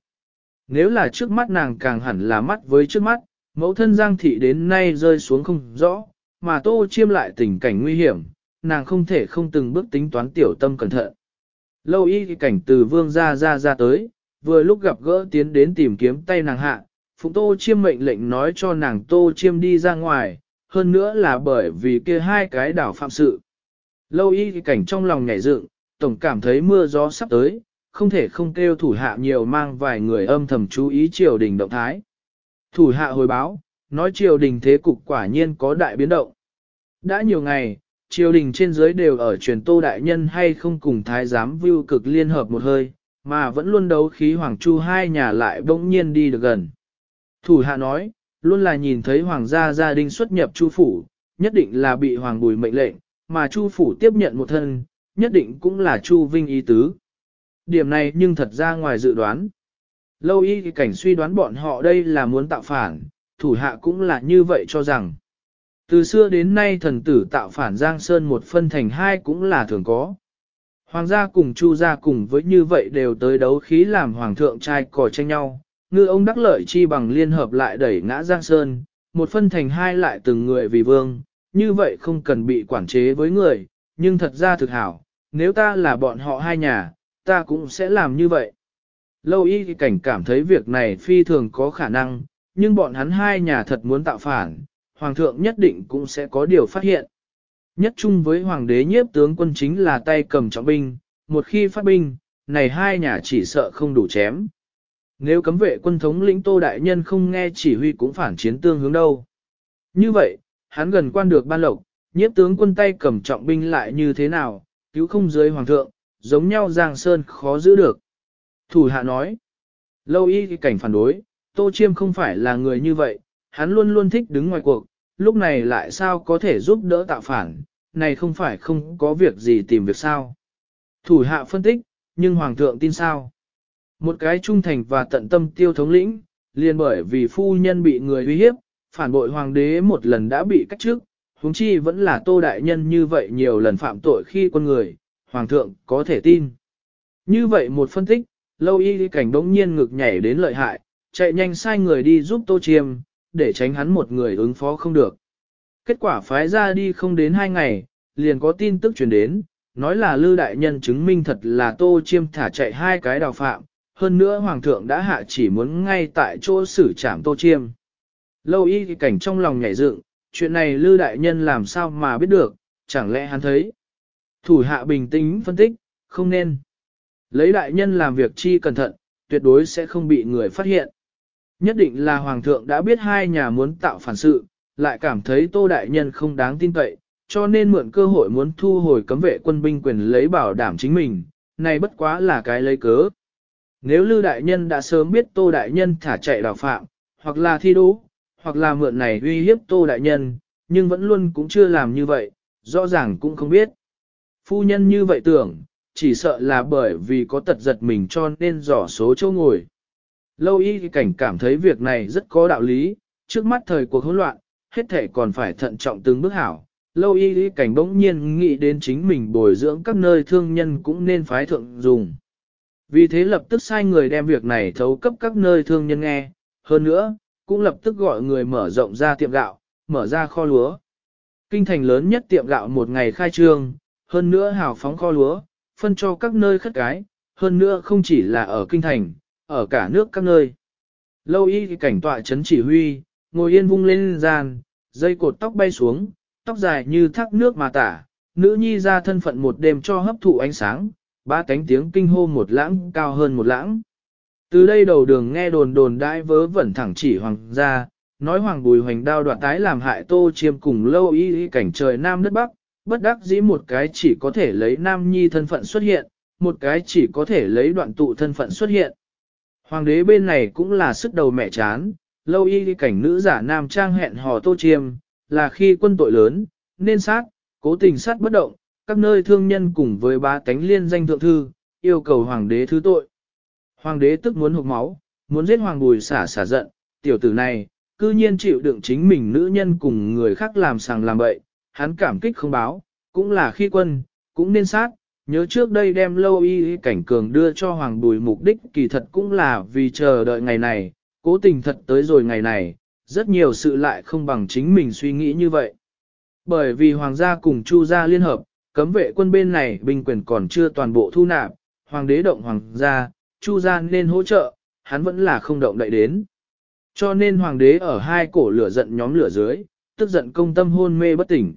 Nếu là trước mắt nàng càng hẳn là mắt với trước mắt, mẫu thân Giang Thị đến nay rơi xuống không rõ, mà tô chiêm lại tình cảnh nguy hiểm, nàng không thể không từng bước tính toán tiểu tâm cẩn thận. Lâu y cảnh từ vương ra ra ra tới, vừa lúc gặp gỡ tiến đến tìm kiếm tay nàng hạ, Phụng Tô Chiêm mệnh lệnh nói cho nàng Tô Chiêm đi ra ngoài, hơn nữa là bởi vì kia hai cái đảo phạm sự. Lâu y cảnh trong lòng nhảy dựng, tổng cảm thấy mưa gió sắp tới, không thể không kêu thủ hạ nhiều mang vài người âm thầm chú ý triều đình động thái. Thủ hạ hồi báo, nói triều đình thế cục quả nhiên có đại biến động. Đã nhiều ngày, triều đình trên dưới đều ở truyền tô đại nhân hay không cùng thái giám vưu cực liên hợp một hơi, mà vẫn luôn đấu khí hoàng chu hai nhà lại bỗng nhiên đi được gần. Thủ hạ nói, luôn là nhìn thấy hoàng gia gia đình xuất nhập chu phủ, nhất định là bị hoàng bùi mệnh lệnh, mà chu phủ tiếp nhận một thân, nhất định cũng là chu vinh ý tứ. Điểm này nhưng thật ra ngoài dự đoán. Lâu y cảnh suy đoán bọn họ đây là muốn tạo phản, thủ hạ cũng là như vậy cho rằng. Từ xưa đến nay thần tử tạo phản Giang Sơn một phân thành hai cũng là thường có. Hoàng gia cùng Chu gia cùng với như vậy đều tới đấu khí làm hoàng thượng trai cò tranh nhau, ngư ông đắc lợi chi bằng liên hợp lại đẩy ngã Giang Sơn, một phân thành hai lại từng người vì vương, như vậy không cần bị quản chế với người, nhưng thật ra thực hảo, nếu ta là bọn họ hai nhà, ta cũng sẽ làm như vậy. Lâu y cảnh cảm thấy việc này phi thường có khả năng, nhưng bọn hắn hai nhà thật muốn tạo phản, hoàng thượng nhất định cũng sẽ có điều phát hiện. Nhất chung với hoàng đế nhiếp tướng quân chính là tay cầm trọng binh, một khi phát binh, này hai nhà chỉ sợ không đủ chém. Nếu cấm vệ quân thống lĩnh Tô Đại Nhân không nghe chỉ huy cũng phản chiến tương hướng đâu. Như vậy, hắn gần quan được ban lộc, nhiếp tướng quân tay cầm trọng binh lại như thế nào, cứu không dưới hoàng thượng, giống nhau Giang Sơn khó giữ được. Thủ hạ nói, lâu y cảnh phản đối, Tô Chiêm không phải là người như vậy, hắn luôn luôn thích đứng ngoài cuộc, lúc này lại sao có thể giúp đỡ tạo phản, này không phải không có việc gì tìm việc sao. Thủ hạ phân tích, nhưng Hoàng thượng tin sao? Một cái trung thành và tận tâm tiêu thống lĩnh, liền bởi vì phu nhân bị người uy hiếp, phản bội hoàng đế một lần đã bị cách trước, huống chi vẫn là tô đại nhân như vậy nhiều lần phạm tội khi con người, hoàng thượng có thể tin. Như vậy một phân tích, lâu y cảnh đống nhiên ngực nhảy đến lợi hại, chạy nhanh sai người đi giúp tô chiêm, để tránh hắn một người ứng phó không được. Kết quả phái ra đi không đến hai ngày, liền có tin tức truyền đến, nói là Lư Đại Nhân chứng minh thật là Tô Chiêm thả chạy hai cái đào phạm, hơn nữa Hoàng thượng đã hạ chỉ muốn ngay tại chỗ xử trảm Tô Chiêm. Lâu y cảnh trong lòng nhảy dựng, chuyện này Lư Đại Nhân làm sao mà biết được, chẳng lẽ hắn thấy. Thủ hạ bình tĩnh phân tích, không nên. Lấy Đại Nhân làm việc chi cẩn thận, tuyệt đối sẽ không bị người phát hiện. Nhất định là Hoàng thượng đã biết hai nhà muốn tạo phản sự, lại cảm thấy Tô Đại Nhân không đáng tin cậy, cho nên mượn cơ hội muốn thu hồi cấm vệ quân binh quyền lấy bảo đảm chính mình, này bất quá là cái lấy cớ. Nếu Lư Đại Nhân đã sớm biết Tô Đại Nhân thả chạy đào phạm, hoặc là thi đố, hoặc là mượn này uy hiếp Tô Đại Nhân, nhưng vẫn luôn cũng chưa làm như vậy, rõ ràng cũng không biết. Phu nhân như vậy tưởng, chỉ sợ là bởi vì có tật giật mình cho nên dò số châu ngồi. Lâu y cảnh cảm thấy việc này rất có đạo lý, trước mắt thời cuộc hỗn loạn, hết thể còn phải thận trọng từng bước hảo, lâu y cảnh bỗng nhiên nghĩ đến chính mình bồi dưỡng các nơi thương nhân cũng nên phái thượng dùng. Vì thế lập tức sai người đem việc này thấu cấp các nơi thương nhân nghe, hơn nữa, cũng lập tức gọi người mở rộng ra tiệm gạo, mở ra kho lúa. Kinh thành lớn nhất tiệm gạo một ngày khai trương, hơn nữa hào phóng kho lúa, phân cho các nơi khất cái, hơn nữa không chỉ là ở kinh thành, ở cả nước các nơi. Lâu y cảnh tọa chấn chỉ huy, ngồi yên vung lên gian, dây cột tóc bay xuống, tóc dài như thác nước mà tả, nữ nhi ra thân phận một đêm cho hấp thụ ánh sáng, ba cánh tiếng kinh hô một lãng cao hơn một lãng. Từ đây đầu đường nghe đồn đồn đãi vớ vẩn thẳng chỉ hoàng gia, nói hoàng bùi hoành đao đoạn tái làm hại tô chiêm cùng lâu y y cảnh trời nam đất bắc, bất đắc dĩ một cái chỉ có thể lấy nam nhi thân phận xuất hiện, một cái chỉ có thể lấy đoạn tụ thân phận xuất hiện. Hoàng đế bên này cũng là sức đầu mẹ chán, lâu y y cảnh nữ giả nam trang hẹn hò tô chiêm, là khi quân tội lớn, nên sát, cố tình sát bất động, các nơi thương nhân cùng với ba tánh liên danh thượng thư, yêu cầu hoàng đế thứ tội. Hoàng đế tức muốn hụt máu, muốn giết hoàng bùi xả xả giận, tiểu tử này, cư nhiên chịu đựng chính mình nữ nhân cùng người khác làm sàng làm bậy, hắn cảm kích không báo, cũng là khi quân, cũng nên sát, nhớ trước đây đem lâu y cảnh cường đưa cho hoàng bùi mục đích kỳ thật cũng là vì chờ đợi ngày này, cố tình thật tới rồi ngày này, rất nhiều sự lại không bằng chính mình suy nghĩ như vậy. Bởi vì hoàng gia cùng chu gia liên hợp, cấm vệ quân bên này binh quyền còn chưa toàn bộ thu nạp, hoàng đế động hoàng gia, chu gia nên hỗ trợ, hắn vẫn là không động đậy đến. Cho nên hoàng đế ở hai cổ lửa giận nhóm lửa dưới, tức giận công tâm hôn mê bất tỉnh.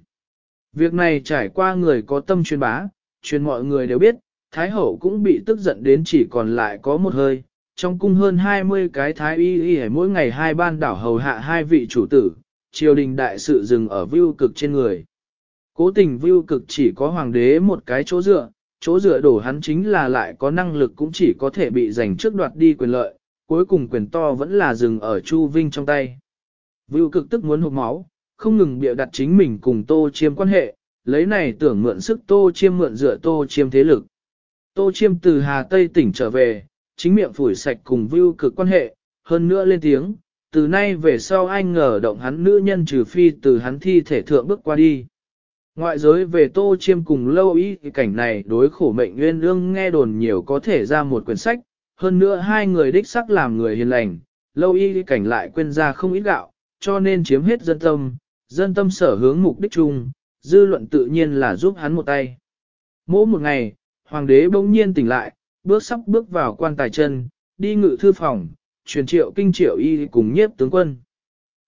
Việc này trải qua người có tâm truyền bá, truyền mọi người đều biết, Thái hậu cũng bị tức giận đến chỉ còn lại có một hơi, trong cung hơn 20 cái thái y y mỗi ngày hai ban đảo hầu hạ hai vị chủ tử, triều đình đại sự dừng ở view cực trên người. Cố tình view cực chỉ có hoàng đế một cái chỗ dựa, chỗ dựa đổ hắn chính là lại có năng lực cũng chỉ có thể bị giành trước đoạt đi quyền lợi, cuối cùng quyền to vẫn là dừng ở Chu Vinh trong tay. Vưu cực tức muốn hụt máu, không ngừng bịa đặt chính mình cùng Tô Chiêm quan hệ, lấy này tưởng mượn sức Tô Chiêm mượn dựa Tô Chiêm thế lực. Tô Chiêm từ Hà Tây tỉnh trở về, chính miệng phủi sạch cùng view cực quan hệ, hơn nữa lên tiếng, từ nay về sau anh ngờ động hắn nữ nhân trừ phi từ hắn thi thể thượng bước qua đi. Ngoại giới về tô chiêm cùng lâu ý cảnh này đối khổ mệnh nguyên ương nghe đồn nhiều có thể ra một quyển sách, hơn nữa hai người đích sắc làm người hiền lành, lâu y cảnh lại quên ra không ít gạo, cho nên chiếm hết dân tâm, dân tâm sở hướng mục đích chung, dư luận tự nhiên là giúp hắn một tay. Mỗi một ngày, hoàng đế bỗng nhiên tỉnh lại, bước sắp bước vào quan tài chân, đi ngự thư phòng, truyền triệu kinh triệu y cùng nhiếp tướng quân.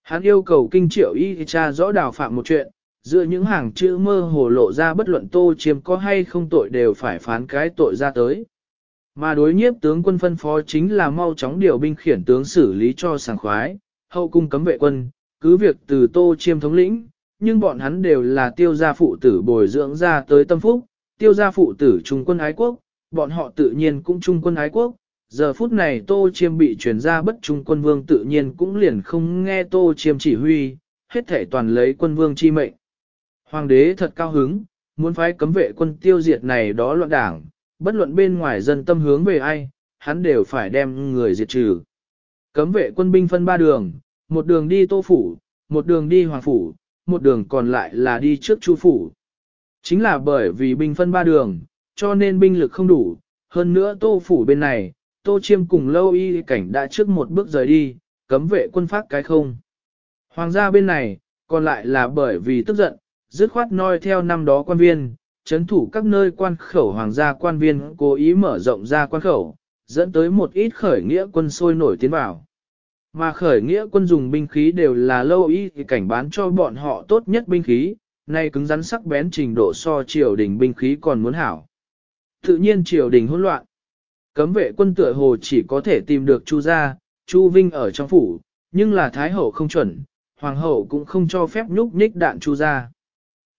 Hắn yêu cầu kinh triệu y tra rõ đào phạm một chuyện, giữa những hàng chữ mơ hồ lộ ra bất luận tô chiêm có hay không tội đều phải phán cái tội ra tới. Mà đối nhiếp tướng quân phân phó chính là mau chóng điều binh khiển tướng xử lý cho sảng khoái, hậu cung cấm vệ quân, cứ việc từ tô chiêm thống lĩnh, nhưng bọn hắn đều là tiêu gia phụ tử bồi dưỡng ra tới tâm phúc, tiêu gia phụ tử trung quân ái quốc, bọn họ tự nhiên cũng trung quân ái quốc. Giờ phút này Tô Chiêm bị truyền ra bất trung quân vương tự nhiên cũng liền không nghe Tô Chiêm chỉ huy, hết thể toàn lấy quân vương chi mệnh. Hoàng đế thật cao hứng, muốn phái cấm vệ quân tiêu diệt này đó loạn đảng, bất luận bên ngoài dân tâm hướng về ai, hắn đều phải đem người diệt trừ. Cấm vệ quân binh phân ba đường, một đường đi tô phủ, một đường đi hoàng phủ, một đường còn lại là đi trước chu phủ. Chính là bởi vì binh phân ba đường, cho nên binh lực không đủ, hơn nữa tô phủ bên này, tô chiêm cùng lâu y cảnh đã trước một bước rời đi, cấm vệ quân phát cái không. Hoàng gia bên này, còn lại là bởi vì tức giận, dứt khoát noi theo năm đó quan viên, chấn thủ các nơi quan khẩu hoàng gia quan viên cố ý mở rộng ra quan khẩu, dẫn tới một ít khởi nghĩa quân sôi nổi tiến vào. Mà khởi nghĩa quân dùng binh khí đều là lâu ý thì cảnh bán cho bọn họ tốt nhất binh khí, nay cứng rắn sắc bén trình độ so triều đình binh khí còn muốn hảo. Tự nhiên triều đình hỗn loạn. Cấm vệ quân tựa hồ chỉ có thể tìm được Chu gia, Chu Vinh ở trong phủ, nhưng là Thái hậu không chuẩn, Hoàng hậu cũng không cho phép nhúc nhích đạn Chu gia.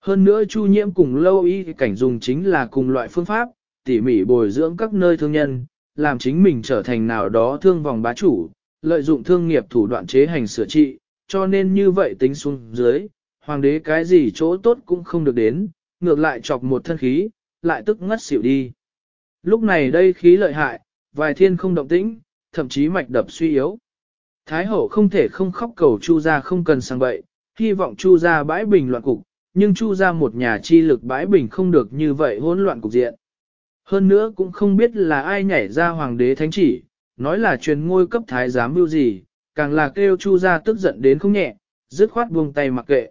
Hơn nữa Chu Nhiễm cùng lâu y cảnh dùng chính là cùng loại phương pháp, tỉ mỉ bồi dưỡng các nơi thương nhân, làm chính mình trở thành nào đó thương vòng bá chủ, lợi dụng thương nghiệp thủ đoạn chế hành sửa trị, cho nên như vậy tính xuống dưới, hoàng đế cái gì chỗ tốt cũng không được đến, ngược lại chọc một thân khí, lại tức ngất xỉu đi. Lúc này đây khí lợi hại, vài thiên không động tĩnh, thậm chí mạch đập suy yếu. Thái hậu không thể không khóc cầu Chu gia không cần sang bậy, hy vọng Chu gia bãi bình loạn cục, nhưng Chu gia một nhà chi lực bãi bình không được như vậy hỗn loạn cục diện. Hơn nữa cũng không biết là ai nhảy ra hoàng đế thánh chỉ, nói là truyền ngôi cấp thái giám mưu gì, càng là kêu Chu gia tức giận đến không nhẹ, dứt khoát buông tay mặc kệ.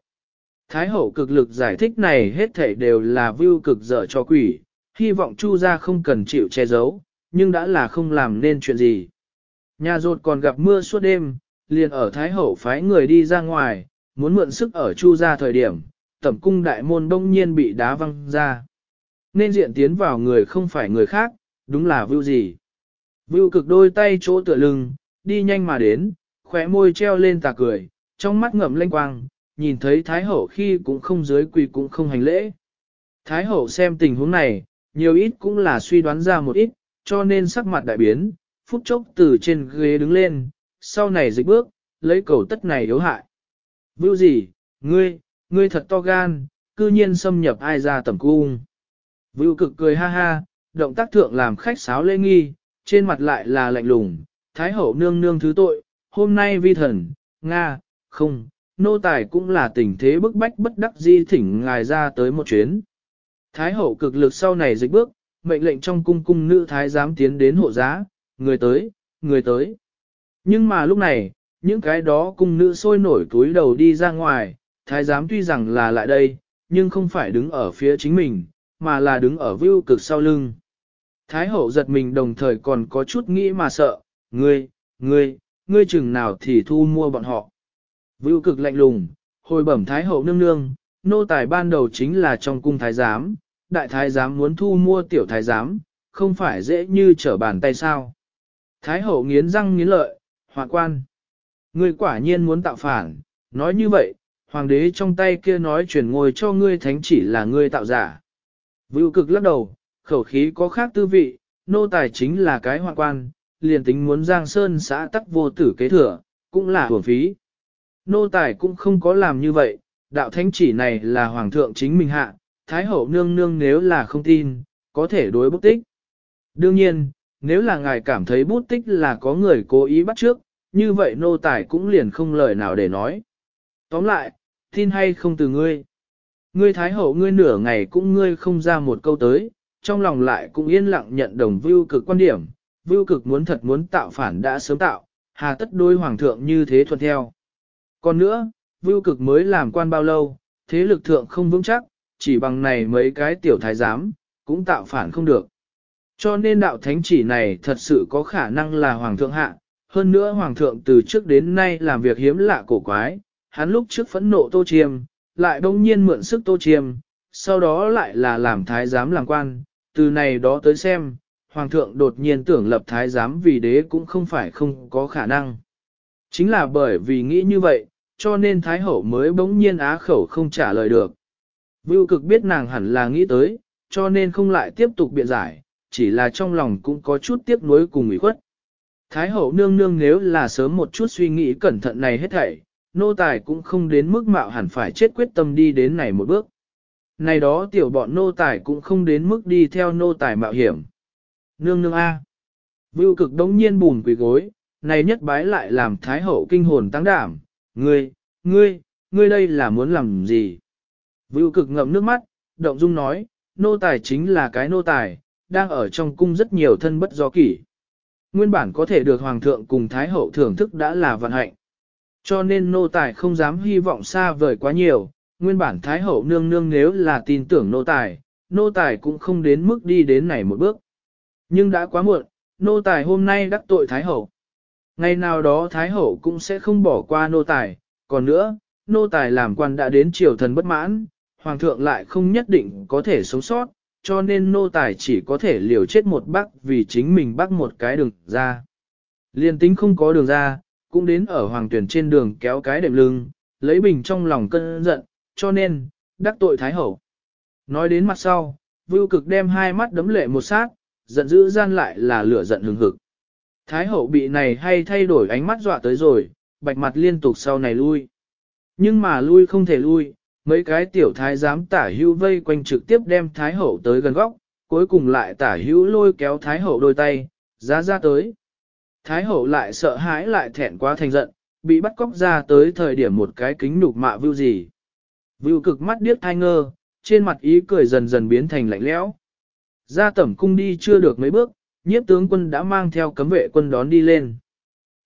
Thái hậu cực lực giải thích này hết thảy đều là view cực dở cho quỷ, hy vọng Chu gia không cần chịu che giấu, nhưng đã là không làm nên chuyện gì. Nhà rột còn gặp mưa suốt đêm, liền ở Thái hậu phái người đi ra ngoài, muốn mượn sức ở Chu gia thời điểm, tẩm cung đại môn đông nhiên bị đá văng ra. Nên diện tiến vào người không phải người khác, đúng là vưu gì. Vưu cực đôi tay chỗ tựa lưng, đi nhanh mà đến, khóe môi treo lên tà cười, trong mắt ngậm lanh quang, nhìn thấy Thái Hậu khi cũng không dưới quỳ cũng không hành lễ. Thái Hậu xem tình huống này, nhiều ít cũng là suy đoán ra một ít, cho nên sắc mặt đại biến, phút chốc từ trên ghế đứng lên, sau này dịch bước, lấy cầu tất này yếu hại. Vưu gì, ngươi, ngươi thật to gan, cư nhiên xâm nhập ai ra tầm cung. Vưu cực cười ha ha, động tác thượng làm khách sáo lê nghi, trên mặt lại là lạnh lùng, Thái hậu nương nương thứ tội, hôm nay vi thần, Nga, không, nô tài cũng là tình thế bức bách bất đắc di thỉnh ngài ra tới một chuyến. Thái hậu cực lực sau này dịch bước, mệnh lệnh trong cung cung nữ thái giám tiến đến hộ giá, người tới, người tới. Nhưng mà lúc này, những cái đó cung nữ sôi nổi túi đầu đi ra ngoài, thái giám tuy rằng là lại đây, nhưng không phải đứng ở phía chính mình, mà là đứng ở view cực sau lưng. Thái hậu giật mình đồng thời còn có chút nghĩ mà sợ, ngươi, ngươi, ngươi chừng nào thì thu mua bọn họ. Vưu cực lạnh lùng, hồi bẩm Thái hậu nương nương, nô tài ban đầu chính là trong cung thái giám, đại thái giám muốn thu mua tiểu thái giám, không phải dễ như trở bàn tay sao. Thái hậu nghiến răng nghiến lợi, hòa quan. Ngươi quả nhiên muốn tạo phản, nói như vậy, hoàng đế trong tay kia nói chuyển ngôi cho ngươi thánh chỉ là ngươi tạo giả. Vưu cực lắc đầu, khẩu khí có khác tư vị, nô tài chính là cái hoạn quan, liền tính muốn giang sơn xã tắc vô tử kế thừa, cũng là hưởng phí. Nô tài cũng không có làm như vậy, đạo thánh chỉ này là hoàng thượng chính mình hạ, thái hậu nương nương nếu là không tin, có thể đối bút tích. Đương nhiên, nếu là ngài cảm thấy bút tích là có người cố ý bắt trước, như vậy nô tài cũng liền không lời nào để nói. Tóm lại, tin hay không từ ngươi. Ngươi thái hậu ngươi nửa ngày cũng ngươi không ra một câu tới, trong lòng lại cũng yên lặng nhận đồng vưu cực quan điểm, vưu cực muốn thật muốn tạo phản đã sớm tạo, hà tất đôi hoàng thượng như thế thuận theo. Còn nữa, vưu cực mới làm quan bao lâu, thế lực thượng không vững chắc, chỉ bằng này mấy cái tiểu thái giám, cũng tạo phản không được. Cho nên đạo thánh chỉ này thật sự có khả năng là hoàng thượng hạ, hơn nữa hoàng thượng từ trước đến nay làm việc hiếm lạ cổ quái, hắn lúc trước phẫn nộ tô chiêm, lại đông nhiên mượn sức tô chiêm, sau đó lại là làm thái giám làm quan, từ này đó tới xem, hoàng thượng đột nhiên tưởng lập thái giám vì đế cũng không phải không có khả năng. Chính là bởi vì nghĩ như vậy, cho nên thái hậu mới bỗng nhiên á khẩu không trả lời được. Vưu cực biết nàng hẳn là nghĩ tới, cho nên không lại tiếp tục biện giải, chỉ là trong lòng cũng có chút tiếc nuối cùng ủy khuất. Thái hậu nương nương nếu là sớm một chút suy nghĩ cẩn thận này hết thảy, nô tài cũng không đến mức mạo hẳn phải chết quyết tâm đi đến này một bước. Này đó tiểu bọn nô tài cũng không đến mức đi theo nô tài mạo hiểm. Nương nương A. Vưu cực đống nhiên bùn quỳ gối, này nhất bái lại làm thái hậu kinh hồn tăng đảm. Ngươi, ngươi, ngươi đây là muốn làm gì? Vưu cực ngậm nước mắt, động dung nói, nô tài chính là cái nô tài, đang ở trong cung rất nhiều thân bất do kỷ. Nguyên bản có thể được hoàng thượng cùng thái hậu thưởng thức đã là vận hạnh. Cho nên nô tài không dám hy vọng xa vời quá nhiều, nguyên bản thái hậu nương nương nếu là tin tưởng nô tài, nô tài cũng không đến mức đi đến này một bước. Nhưng đã quá muộn, nô tài hôm nay đắc tội thái hậu. Ngày nào đó thái hậu cũng sẽ không bỏ qua nô tài, còn nữa, nô tài làm quan đã đến triều thần bất mãn, hoàng thượng lại không nhất định có thể sống sót, cho nên nô tài chỉ có thể liều chết một bác vì chính mình bắt một cái đường ra. Liên tính không có đường ra, cũng đến ở hoàng tuyển trên đường kéo cái đệm lưng, lấy bình trong lòng cơn giận, cho nên, đắc tội thái hậu. Nói đến mặt sau, vưu cực đem hai mắt đấm lệ một sát, giận dữ gian lại là lửa giận hừng hực. Thái hậu bị này hay thay đổi ánh mắt dọa tới rồi, bạch mặt liên tục sau này lui. Nhưng mà lui không thể lui, mấy cái tiểu thái giám tả hữu vây quanh trực tiếp đem thái hậu tới gần góc, cuối cùng lại tả hữu lôi kéo thái hậu đôi tay, ra ra tới. Thái hậu lại sợ hãi lại thẹn quá thành giận, bị bắt cóc ra tới thời điểm một cái kính nục mạ vưu gì. Vưu cực mắt điếc thai ngơ, trên mặt ý cười dần dần biến thành lạnh lẽo. Ra tẩm cung đi chưa được mấy bước, nhiếp tướng quân đã mang theo cấm vệ quân đón đi lên.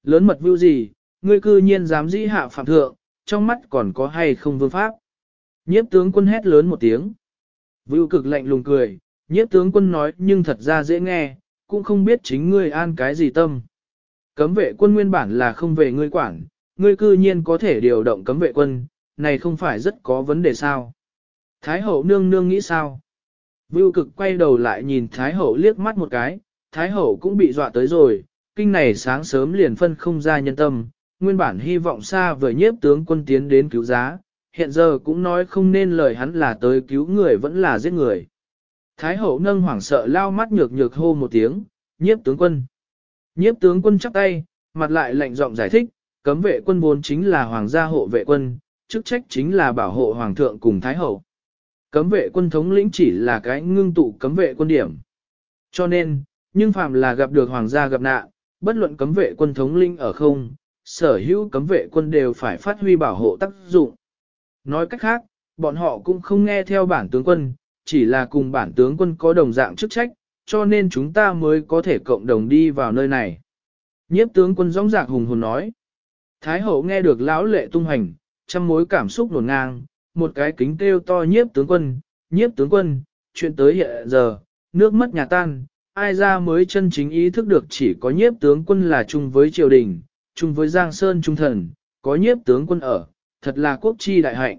Lớn mật vưu gì, ngươi cư nhiên dám dĩ hạ phạm thượng, trong mắt còn có hay không vương pháp. Nhiếp tướng quân hét lớn một tiếng. Vưu cực lạnh lùng cười, nhiếp tướng quân nói nhưng thật ra dễ nghe, cũng không biết chính ngươi an cái gì tâm. Cấm vệ quân nguyên bản là không về ngươi quản, ngươi cư nhiên có thể điều động cấm vệ quân, này không phải rất có vấn đề sao. Thái hậu nương nương nghĩ sao? Vưu cực quay đầu lại nhìn Thái hậu liếc mắt một cái, Thái hậu cũng bị dọa tới rồi, kinh này sáng sớm liền phân không ra nhân tâm, nguyên bản hy vọng xa vời nhiếp tướng quân tiến đến cứu giá, hiện giờ cũng nói không nên lời hắn là tới cứu người vẫn là giết người. Thái hậu nâng hoảng sợ lao mắt nhược nhược hô một tiếng, nhiếp tướng quân. Nhiếp tướng quân chắp tay, mặt lại lạnh giọng giải thích, cấm vệ quân vốn chính là hoàng gia hộ vệ quân, chức trách chính là bảo hộ hoàng thượng cùng thái hậu. Cấm vệ quân thống lĩnh chỉ là cái ngưng tụ cấm vệ quân điểm. Cho nên, nhưng phàm là gặp được hoàng gia gặp nạn, bất luận cấm vệ quân thống lĩnh ở không, sở hữu cấm vệ quân đều phải phát huy bảo hộ tác dụng. Nói cách khác, bọn họ cũng không nghe theo bản tướng quân, chỉ là cùng bản tướng quân có đồng dạng chức trách, cho nên chúng ta mới có thể cộng đồng đi vào nơi này. Nhiếp tướng quân rõng rạc hùng hồn nói. Thái hậu nghe được lão lệ tung hành, trăm mối cảm xúc nổn ngang, một cái kính kêu to nhiếp tướng quân, nhiếp tướng quân, chuyện tới hiện giờ, nước mất nhà tan, ai ra mới chân chính ý thức được chỉ có nhiếp tướng quân là chung với triều đình, chung với Giang Sơn trung thần, có nhiếp tướng quân ở, thật là quốc chi đại hạnh.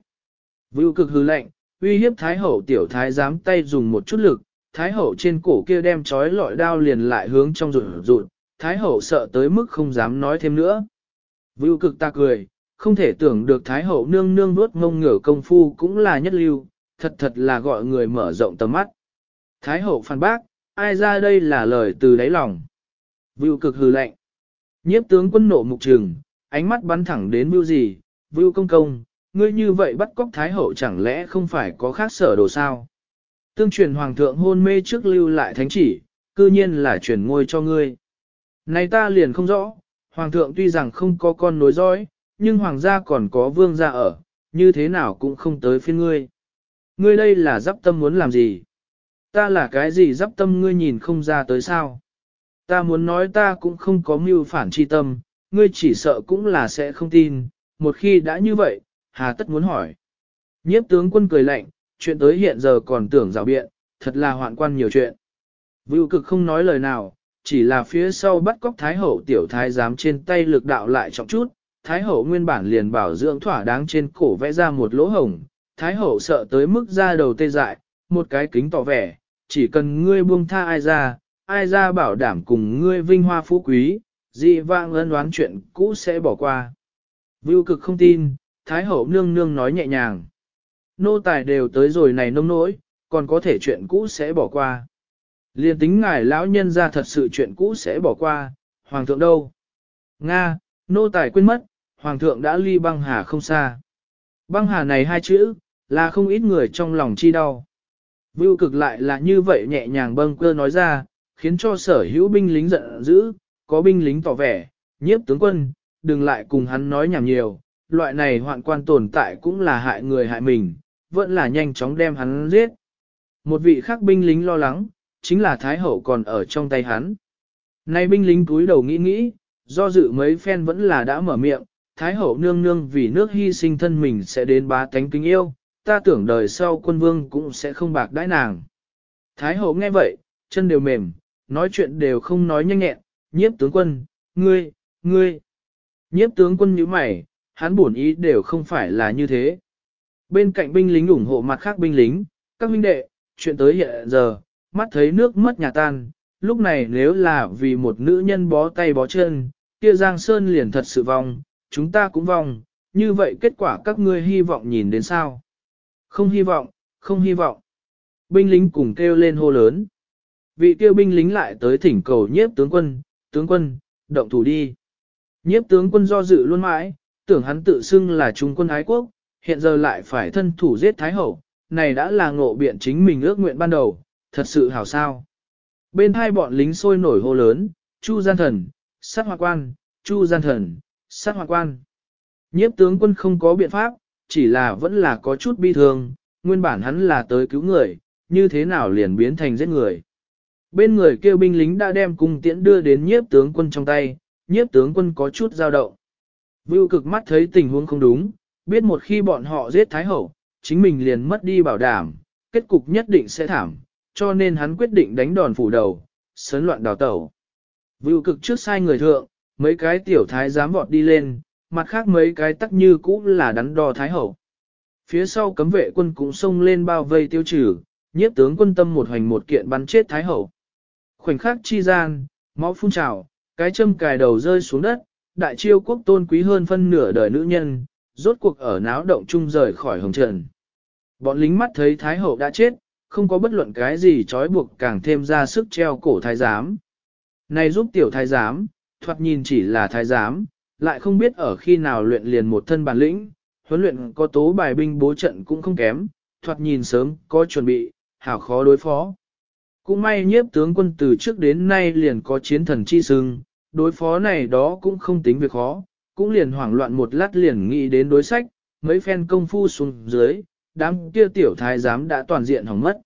Vưu cực hư lệnh, uy hiếp Thái hậu tiểu thái giám tay dùng một chút lực, Thái hậu trên cổ kia đem trói lọi đao liền lại hướng trong rụt rụt, Thái hậu sợ tới mức không dám nói thêm nữa. Vưu cực ta cười, không thể tưởng được Thái hậu nương nương nuốt ngông ngửa công phu cũng là nhất lưu, thật thật là gọi người mở rộng tầm mắt. Thái hậu phản bác, ai ra đây là lời từ đáy lòng. Vưu cực hừ lạnh, Nhiếp tướng quân nộ mục trường, ánh mắt bắn thẳng đến Vưu gì, Vưu công công, ngươi như vậy bắt cóc Thái hậu chẳng lẽ không phải có khác sở đồ sao? Tương truyền hoàng thượng hôn mê trước lưu lại thánh chỉ, cư nhiên là truyền ngôi cho ngươi. Này ta liền không rõ, hoàng thượng tuy rằng không có con nối dõi, nhưng hoàng gia còn có vương gia ở, như thế nào cũng không tới phiên ngươi. Ngươi đây là giáp tâm muốn làm gì? Ta là cái gì giáp tâm ngươi nhìn không ra tới sao? Ta muốn nói ta cũng không có mưu phản chi tâm, ngươi chỉ sợ cũng là sẽ không tin, một khi đã như vậy, hà tất muốn hỏi. Nhiếp tướng quân cười lạnh, chuyện tới hiện giờ còn tưởng rào biện, thật là hoạn quan nhiều chuyện. Vưu cực không nói lời nào, chỉ là phía sau bắt cóc Thái Hậu tiểu thái giám trên tay lực đạo lại trọng chút, Thái Hậu nguyên bản liền bảo dưỡng thỏa đáng trên cổ vẽ ra một lỗ hồng, Thái Hậu sợ tới mức ra đầu tê dại, một cái kính tỏ vẻ, chỉ cần ngươi buông tha ai ra, ai ra bảo đảm cùng ngươi vinh hoa phú quý, dị vang ân đoán chuyện cũ sẽ bỏ qua. Vưu cực không tin, Thái Hậu nương nương nói nhẹ nhàng. Nô tài đều tới rồi này nông nỗi, còn có thể chuyện cũ sẽ bỏ qua. Liên tính ngài lão nhân ra thật sự chuyện cũ sẽ bỏ qua, hoàng thượng đâu? Nga, nô tài quên mất, hoàng thượng đã ly băng hà không xa. Băng hà này hai chữ, là không ít người trong lòng chi đau. Vưu cực lại là như vậy nhẹ nhàng bâng cơ nói ra, khiến cho sở hữu binh lính giận dữ, có binh lính tỏ vẻ, nhiếp tướng quân, đừng lại cùng hắn nói nhảm nhiều, loại này hoạn quan tồn tại cũng là hại người hại mình, vẫn là nhanh chóng đem hắn giết. Một vị khác binh lính lo lắng, chính là Thái Hậu còn ở trong tay hắn. Nay binh lính túi đầu nghĩ nghĩ, do dự mấy phen vẫn là đã mở miệng, Thái Hậu nương nương vì nước hy sinh thân mình sẽ đến bá tánh kính yêu, ta tưởng đời sau quân vương cũng sẽ không bạc đãi nàng. Thái Hậu nghe vậy, chân đều mềm, nói chuyện đều không nói nhanh nhẹn, nhiếp tướng quân, ngươi, ngươi. Nhiếp tướng quân như mày, hắn bổn ý đều không phải là như thế. Bên cạnh binh lính ủng hộ mặt khác binh lính, các huynh đệ, chuyện tới hiện giờ, mắt thấy nước mất nhà tan, lúc này nếu là vì một nữ nhân bó tay bó chân, kia Giang Sơn liền thật sự vong, chúng ta cũng vong, như vậy kết quả các ngươi hy vọng nhìn đến sao? Không hy vọng, không hy vọng. Binh lính cùng kêu lên hô lớn. Vị kêu binh lính lại tới thỉnh cầu nhiếp tướng quân, tướng quân, động thủ đi. Nhiếp tướng quân do dự luôn mãi, tưởng hắn tự xưng là trung quân ái quốc, hiện giờ lại phải thân thủ giết Thái Hậu, này đã là ngộ biện chính mình ước nguyện ban đầu, thật sự hảo sao. Bên hai bọn lính sôi nổi hô lớn, Chu gian thần, sát hoa quan, Chu gian thần, sát hoa quan. Nhiếp tướng quân không có biện pháp, chỉ là vẫn là có chút bi thương, nguyên bản hắn là tới cứu người, như thế nào liền biến thành giết người. Bên người kêu binh lính đã đem cung tiễn đưa đến nhiếp tướng quân trong tay, nhiếp tướng quân có chút dao động. Vưu cực mắt thấy tình huống không đúng, biết một khi bọn họ giết Thái Hậu, chính mình liền mất đi bảo đảm, kết cục nhất định sẽ thảm, cho nên hắn quyết định đánh đòn phủ đầu, sấn loạn đào tẩu. Vưu cực trước sai người thượng, mấy cái tiểu thái dám vọt đi lên, mặt khác mấy cái tắc như cũ là đắn đo Thái Hậu. Phía sau cấm vệ quân cũng xông lên bao vây tiêu trừ, nhiếp tướng quân tâm một hoành một kiện bắn chết Thái Hậu. Khoảnh khắc chi gian, máu phun trào, cái châm cài đầu rơi xuống đất, đại chiêu quốc tôn quý hơn phân nửa đời nữ nhân, rốt cuộc ở náo động chung rời khỏi hồng trần. Bọn lính mắt thấy Thái Hậu đã chết, không có bất luận cái gì trói buộc càng thêm ra sức treo cổ thái giám. Này giúp tiểu thái giám, thoạt nhìn chỉ là thái giám, lại không biết ở khi nào luyện liền một thân bản lĩnh, huấn luyện có tố bài binh bố trận cũng không kém, thoạt nhìn sớm, có chuẩn bị, hảo khó đối phó. Cũng may nhiếp tướng quân từ trước đến nay liền có chiến thần chi sưng, đối phó này đó cũng không tính việc khó, cũng liền hoảng loạn một lát liền nghĩ đến đối sách, mấy phen công phu xuống dưới, đám kia tiểu thái giám đã toàn diện hỏng mất.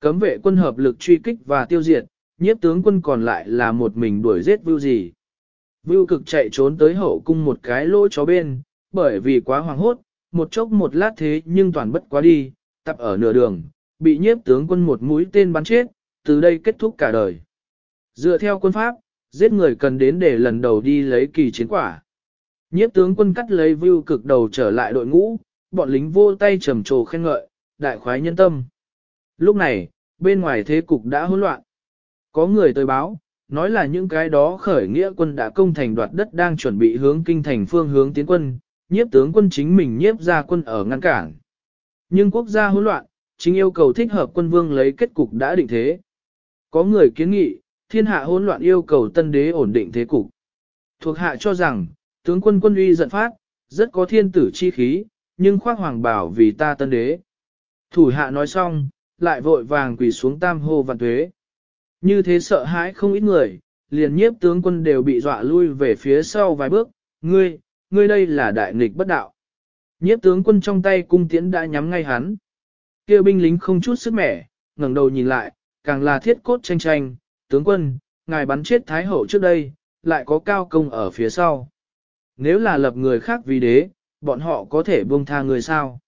Cấm vệ quân hợp lực truy kích và tiêu diệt, nhiếp tướng quân còn lại là một mình đuổi giết vưu gì. Vưu cực chạy trốn tới hậu cung một cái lỗ chó bên, bởi vì quá hoàng hốt, một chốc một lát thế nhưng toàn bất quá đi, tập ở nửa đường, bị nhiếp tướng quân một mũi tên bắn chết, từ đây kết thúc cả đời. Dựa theo quân pháp, giết người cần đến để lần đầu đi lấy kỳ chiến quả. Nhiếp tướng quân cắt lấy view cực đầu trở lại đội ngũ, bọn lính vô tay trầm trồ khen ngợi, đại khoái nhân tâm. Lúc này, bên ngoài thế cục đã hỗn loạn. Có người tới báo, nói là những cái đó khởi nghĩa quân đã công thành đoạt đất đang chuẩn bị hướng kinh thành phương hướng tiến quân, nhiếp tướng quân chính mình nhiếp ra quân ở ngăn cản. Nhưng quốc gia hỗn loạn, chính yêu cầu thích hợp quân vương lấy kết cục đã định thế. Có người kiến nghị, thiên hạ hỗn loạn yêu cầu tân đế ổn định thế cục. Thuộc hạ cho rằng, tướng quân quân uy giận phát, rất có thiên tử chi khí, nhưng khoác hoàng bảo vì ta tân đế. Thủ hạ nói xong, lại vội vàng quỳ xuống tam hô vạn tuế. Như thế sợ hãi không ít người, liền nhiếp tướng quân đều bị dọa lui về phía sau vài bước, ngươi, ngươi đây là đại nghịch bất đạo. Nhiếp tướng quân trong tay cung tiễn đã nhắm ngay hắn. kia binh lính không chút sức mẻ, ngẩng đầu nhìn lại, càng là thiết cốt tranh tranh, tướng quân, ngài bắn chết Thái Hậu trước đây, lại có cao công ở phía sau. Nếu là lập người khác vì đế, bọn họ có thể buông tha người sao?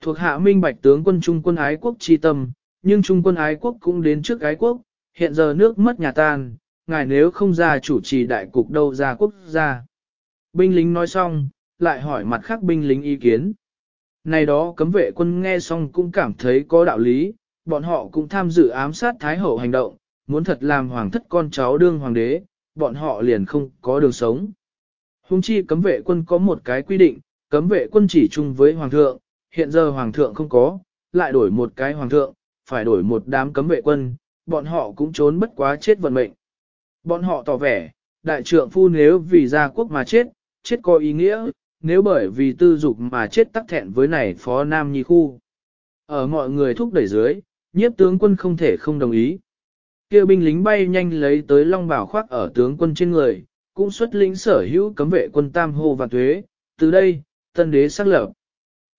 Thuộc hạ minh bạch tướng quân trung quân ái quốc chi tâm, nhưng trung quân ái quốc cũng đến trước ái quốc, hiện giờ nước mất nhà tan, ngài nếu không ra chủ trì đại cục đâu ra quốc gia. Binh lính nói xong, lại hỏi mặt khác binh lính ý kiến. Này đó cấm vệ quân nghe xong cũng cảm thấy có đạo lý, bọn họ cũng tham dự ám sát Thái Hậu hành động, muốn thật làm hoàng thất con cháu đương hoàng đế, bọn họ liền không có đường sống. Hùng chi cấm vệ quân có một cái quy định, cấm vệ quân chỉ chung với hoàng thượng, hiện giờ hoàng thượng không có, lại đổi một cái hoàng thượng, phải đổi một đám cấm vệ quân, bọn họ cũng trốn bất quá chết vận mệnh. Bọn họ tỏ vẻ, đại trượng phu nếu vì gia quốc mà chết, chết có ý nghĩa, nếu bởi vì tư dục mà chết tắc thẹn với này phó nam nhi khu. Ở mọi người thúc đẩy dưới, nhiếp tướng quân không thể không đồng ý. Kia binh lính bay nhanh lấy tới long bảo khoác ở tướng quân trên người, cũng xuất lĩnh sở hữu cấm vệ quân tam hô và thuế. Từ đây, tân đế xác lập.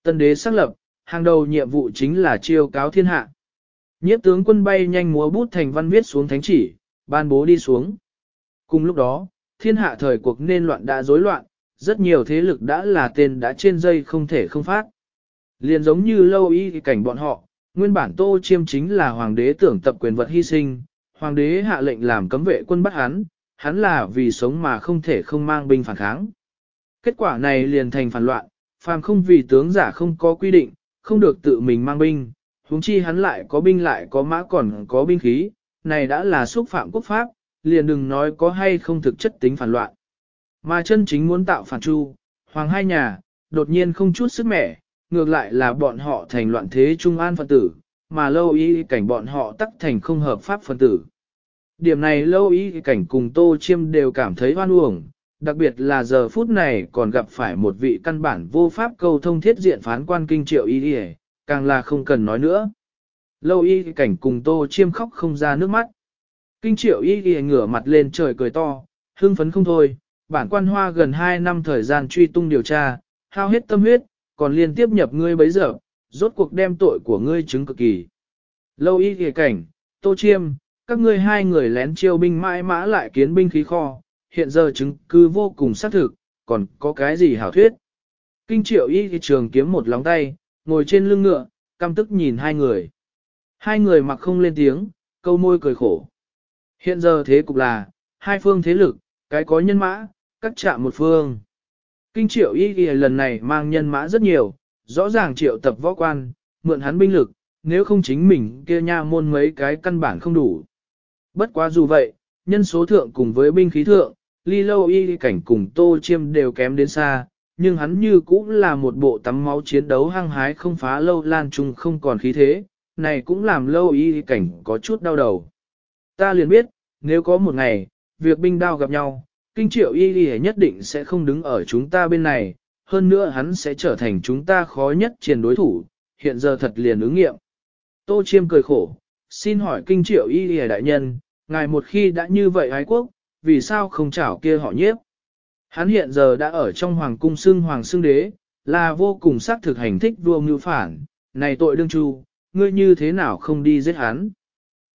Tân đế xác lập, hàng đầu nhiệm vụ chính là chiêu cáo thiên hạ. Nhiếp tướng quân bay nhanh múa bút thành văn viết xuống thánh chỉ, ban bố đi xuống. Cùng lúc đó, thiên hạ thời cuộc nên loạn đã rối loạn, rất nhiều thế lực đã là tên đã trên dây không thể không phát. Liền giống như lâu y cảnh bọn họ, nguyên bản tô chiêm chính là hoàng đế tưởng tập quyền vật hy sinh, hoàng đế hạ lệnh làm cấm vệ quân bắt hắn, hắn là vì sống mà không thể không mang binh phản kháng. Kết quả này liền thành phản loạn, phàm không vì tướng giả không có quy định, không được tự mình mang binh, huống chi hắn lại có binh lại có mã còn có binh khí, này đã là xúc phạm quốc pháp, liền đừng nói có hay không thực chất tính phản loạn. Mà chân chính muốn tạo phản chu, hoàng hai nhà, đột nhiên không chút sức mẻ, ngược lại là bọn họ thành loạn thế trung an phân tử, mà lâu ý cảnh bọn họ tắc thành không hợp pháp phân tử. Điểm này lâu ý cảnh cùng Tô Chiêm đều cảm thấy hoan uổng, đặc biệt là giờ phút này còn gặp phải một vị căn bản vô pháp câu thông thiết diện phán quan kinh triệu ý ý, càng là không cần nói nữa. Lâu y cảnh cùng Tô Chiêm khóc không ra nước mắt. Kinh triệu y y ngửa mặt lên trời cười to, hưng phấn không thôi, bản quan hoa gần 2 năm thời gian truy tung điều tra, hao hết tâm huyết, còn liên tiếp nhập ngươi bấy giờ, rốt cuộc đem tội của ngươi chứng cực kỳ. Lâu y cảnh, tô chiêm, các ngươi hai người lén chiêu binh mãi mã lại kiến binh khí kho, hiện giờ chứng cứ vô cùng xác thực, còn có cái gì hảo thuyết. Kinh triệu y thì trường kiếm một lóng tay, ngồi trên lưng ngựa, căm tức nhìn hai người. Hai người mặc không lên tiếng, câu môi cười khổ. Hiện giờ thế cục là, hai phương thế lực, cái có nhân mã, cắt chạm một phương. Kinh triệu y ghi lần này mang nhân mã rất nhiều, rõ ràng triệu tập võ quan, mượn hắn binh lực, nếu không chính mình kia nha môn mấy cái căn bản không đủ. Bất quá dù vậy, nhân số thượng cùng với binh khí thượng, ly lâu y cảnh cùng tô chiêm đều kém đến xa, nhưng hắn như cũng là một bộ tắm máu chiến đấu hăng hái không phá lâu lan trung không còn khí thế, này cũng làm lâu y cảnh có chút đau đầu. Ta liền biết, nếu có một ngày, việc binh đao gặp nhau, kinh triệu y y nhất định sẽ không đứng ở chúng ta bên này, hơn nữa hắn sẽ trở thành chúng ta khó nhất chiến đối thủ, hiện giờ thật liền ứng nghiệm. Tô Chiêm cười khổ, xin hỏi kinh triệu y lìa đại nhân, ngài một khi đã như vậy ái quốc, vì sao không chảo kia họ nhiếp? Hắn hiện giờ đã ở trong hoàng cung xưng hoàng xưng đế, là vô cùng xác thực hành thích vua ngưu phản, này tội đương chu, ngươi như thế nào không đi giết hắn?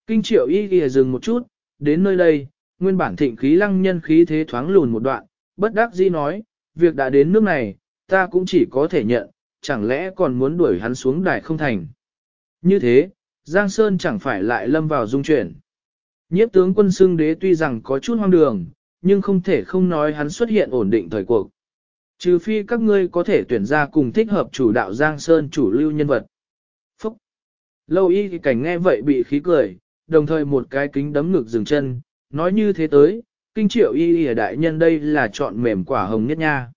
Kinh triệu y lìa dừng một chút, đến nơi đây, nguyên bản thịnh khí lăng nhân khí thế thoáng lùn một đoạn, bất đắc dĩ nói, việc đã đến nước này, ta cũng chỉ có thể nhận, chẳng lẽ còn muốn đuổi hắn xuống đài không thành. Như thế, Giang Sơn chẳng phải lại lâm vào dung chuyển. Nhiếp tướng quân xưng đế tuy rằng có chút hoang đường, nhưng không thể không nói hắn xuất hiện ổn định thời cuộc. Trừ phi các ngươi có thể tuyển ra cùng thích hợp chủ đạo Giang Sơn chủ lưu nhân vật. Phúc! Lâu y thì cảnh nghe vậy bị khí cười, đồng thời một cái kính đấm ngực dừng chân, nói như thế tới, kinh triệu y y đại nhân đây là chọn mềm quả hồng nhất nha.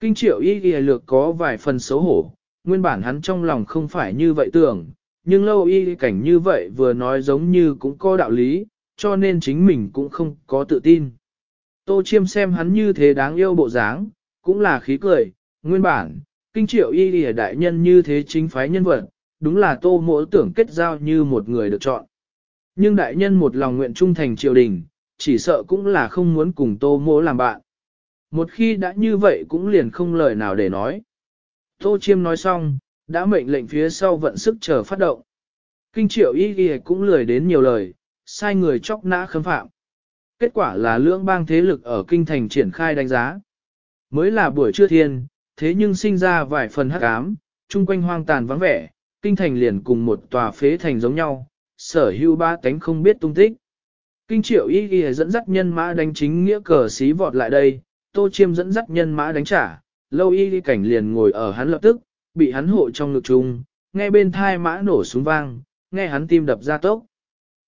Kinh triệu y y lược có vài phần xấu hổ, nguyên bản hắn trong lòng không phải như vậy tưởng, nhưng lâu y cảnh như vậy vừa nói giống như cũng có đạo lý, cho nên chính mình cũng không có tự tin. Tô chiêm xem hắn như thế đáng yêu bộ dáng, cũng là khí cười, nguyên bản, kinh triệu y lìa đại nhân như thế chính phái nhân vật, đúng là tô mỗi tưởng kết giao như một người được chọn. Nhưng đại nhân một lòng nguyện trung thành triều đình, chỉ sợ cũng là không muốn cùng tô mỗ làm bạn. Một khi đã như vậy cũng liền không lời nào để nói. Tô chiêm nói xong, đã mệnh lệnh phía sau vận sức chờ phát động. Kinh triệu y ghi cũng lười đến nhiều lời, sai người chóc nã khấm phạm. Kết quả là lưỡng bang thế lực ở kinh thành triển khai đánh giá. Mới là buổi trưa thiên, thế nhưng sinh ra vài phần hắc ám, chung quanh hoang tàn vắng vẻ, kinh thành liền cùng một tòa phế thành giống nhau, sở hữu ba tánh không biết tung tích. Kinh triệu y ghi dẫn dắt nhân mã đánh chính nghĩa cờ xí vọt lại đây, tô chiêm dẫn dắt nhân mã đánh trả, lâu y ghi cảnh liền ngồi ở hắn lập tức, bị hắn hộ trong ngực chung, nghe bên thai mã nổ súng vang, nghe hắn tim đập ra tốc.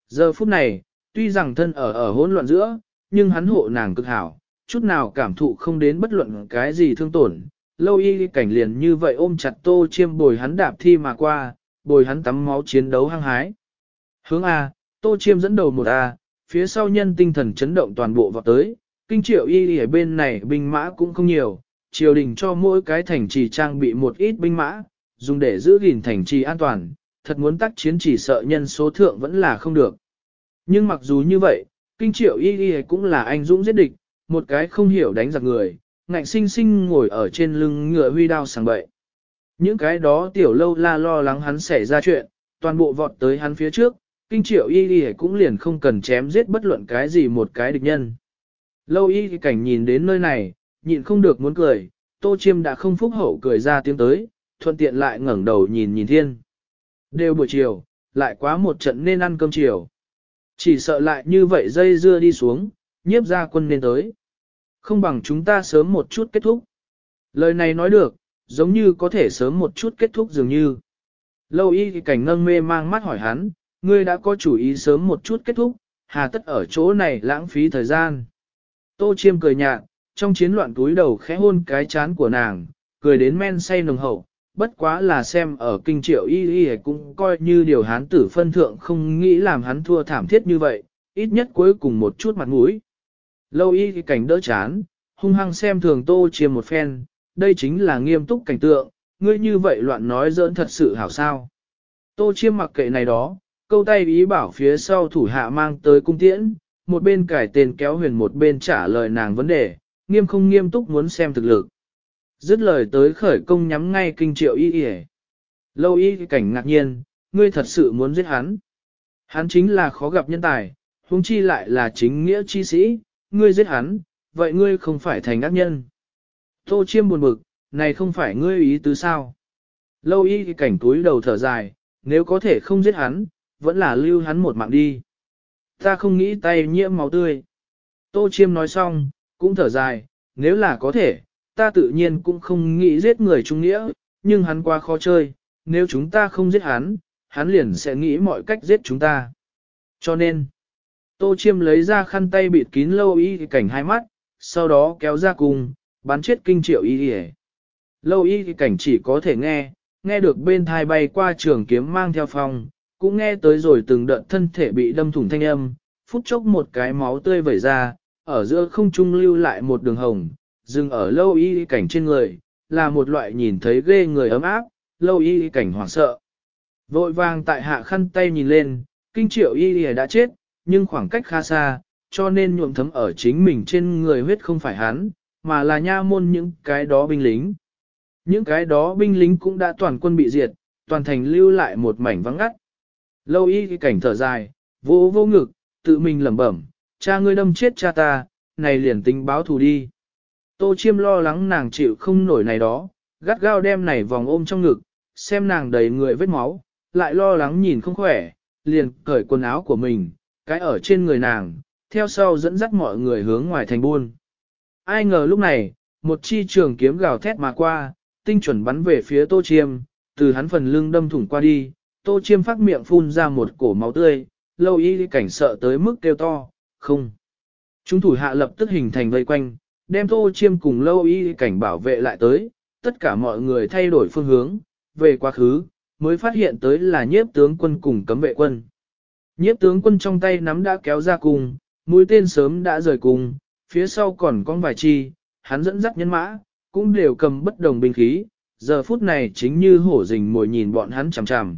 Giờ phút này, tuy rằng thân ở ở hỗn loạn giữa, nhưng hắn hộ nàng cực hảo, chút nào cảm thụ không đến bất luận cái gì thương tổn. Lâu y cảnh liền như vậy ôm chặt tô chiêm bồi hắn đạp thi mà qua, bồi hắn tắm máu chiến đấu hăng hái. Hướng A, tô chiêm dẫn đầu một A, phía sau nhân tinh thần chấn động toàn bộ vào tới, kinh triệu y ở bên này binh mã cũng không nhiều, triều đình cho mỗi cái thành trì trang bị một ít binh mã, dùng để giữ gìn thành trì an toàn, thật muốn tác chiến chỉ sợ nhân số thượng vẫn là không được. Nhưng mặc dù như vậy, kinh triệu y y cũng là anh dũng giết địch, một cái không hiểu đánh giặc người, ngạnh sinh sinh ngồi ở trên lưng ngựa huy đao sàng bậy. Những cái đó tiểu lâu la lo lắng hắn xảy ra chuyện, toàn bộ vọt tới hắn phía trước, kinh triệu y y cũng liền không cần chém giết bất luận cái gì một cái địch nhân. Lâu y cảnh nhìn đến nơi này, nhịn không được muốn cười, tô chiêm đã không phúc hậu cười ra tiếng tới, thuận tiện lại ngẩng đầu nhìn nhìn thiên. Đều buổi chiều, lại quá một trận nên ăn cơm chiều. Chỉ sợ lại như vậy dây dưa đi xuống, nhiếp ra quân nên tới. Không bằng chúng ta sớm một chút kết thúc. Lời này nói được, giống như có thể sớm một chút kết thúc dường như. Lâu y thì cảnh ngâng mê mang mắt hỏi hắn, ngươi đã có chủ ý sớm một chút kết thúc, hà tất ở chỗ này lãng phí thời gian. Tô chiêm cười nhạt, trong chiến loạn túi đầu khẽ hôn cái chán của nàng, cười đến men say nồng hậu, bất quá là xem ở kinh triệu y y cũng coi như điều hán tử phân thượng không nghĩ làm hắn thua thảm thiết như vậy, ít nhất cuối cùng một chút mặt mũi. Lâu y thì cảnh đỡ chán, hung hăng xem thường tô chiêm một phen, đây chính là nghiêm túc cảnh tượng, ngươi như vậy loạn nói dỡn thật sự hảo sao. Tô chiêm mặc kệ này đó, câu tay ý bảo phía sau thủ hạ mang tới cung tiễn, một bên cải tên kéo huyền một bên trả lời nàng vấn đề, nghiêm không nghiêm túc muốn xem thực lực. Dứt lời tới khởi công nhắm ngay kinh triệu y y Lâu y cảnh ngạc nhiên, ngươi thật sự muốn giết hắn. Hắn chính là khó gặp nhân tài, huống chi lại là chính nghĩa chi sĩ, ngươi giết hắn, vậy ngươi không phải thành ác nhân. Tô chiêm buồn bực, này không phải ngươi ý tứ sao. Lâu y cảnh túi đầu thở dài, nếu có thể không giết hắn, vẫn là lưu hắn một mạng đi. Ta không nghĩ tay nhiễm máu tươi. Tô chiêm nói xong, cũng thở dài, nếu là có thể, ta tự nhiên cũng không nghĩ giết người trung nghĩa, nhưng hắn quá khó chơi, nếu chúng ta không giết hắn, hắn liền sẽ nghĩ mọi cách giết chúng ta. Cho nên, Tô Chiêm lấy ra khăn tay bịt kín lâu y cảnh hai mắt, sau đó kéo ra cùng, bắn chết kinh triệu y y Lâu y cảnh chỉ có thể nghe, nghe được bên thai bay qua trường kiếm mang theo phòng, cũng nghe tới rồi từng đợt thân thể bị đâm thủng thanh âm, phút chốc một cái máu tươi vẩy ra, ở giữa không trung lưu lại một đường hồng, dừng ở lâu y cảnh trên người, là một loại nhìn thấy ghê người ấm áp, lâu y cảnh hoảng sợ. Vội vàng tại hạ khăn tay nhìn lên, kinh triệu y đã chết, nhưng khoảng cách khá xa, cho nên nhuộm thấm ở chính mình trên người huyết không phải hắn, mà là nha môn những cái đó binh lính. Những cái đó binh lính cũng đã toàn quân bị diệt, toàn thành lưu lại một mảnh vắng ngắt. Lâu y cảnh thở dài, vô vô ngực, tự mình lẩm bẩm, cha ngươi đâm chết cha ta, này liền tính báo thù đi. Tô chiêm lo lắng nàng chịu không nổi này đó, gắt gao đem này vòng ôm trong ngực, xem nàng đầy người vết máu, lại lo lắng nhìn không khỏe, liền cởi quần áo của mình, cái ở trên người nàng, theo sau dẫn dắt mọi người hướng ngoài thành buôn. Ai ngờ lúc này, một chi trường kiếm gào thét mà qua, tinh chuẩn bắn về phía tô chiêm, từ hắn phần lưng đâm thủng qua đi, tô chiêm phát miệng phun ra một cổ máu tươi, lâu y cảnh sợ tới mức kêu to, không. Chúng thủ hạ lập tức hình thành vây quanh, đem tô chiêm cùng lâu y cảnh bảo vệ lại tới, tất cả mọi người thay đổi phương hướng, về quá khứ, mới phát hiện tới là nhiếp tướng quân cùng cấm vệ quân. Nhiếp tướng quân trong tay nắm đã kéo ra cùng, mũi tên sớm đã rời cùng, phía sau còn con vài chi, hắn dẫn dắt nhân mã, cũng đều cầm bất đồng binh khí, giờ phút này chính như hổ rình mồi nhìn bọn hắn chằm chằm.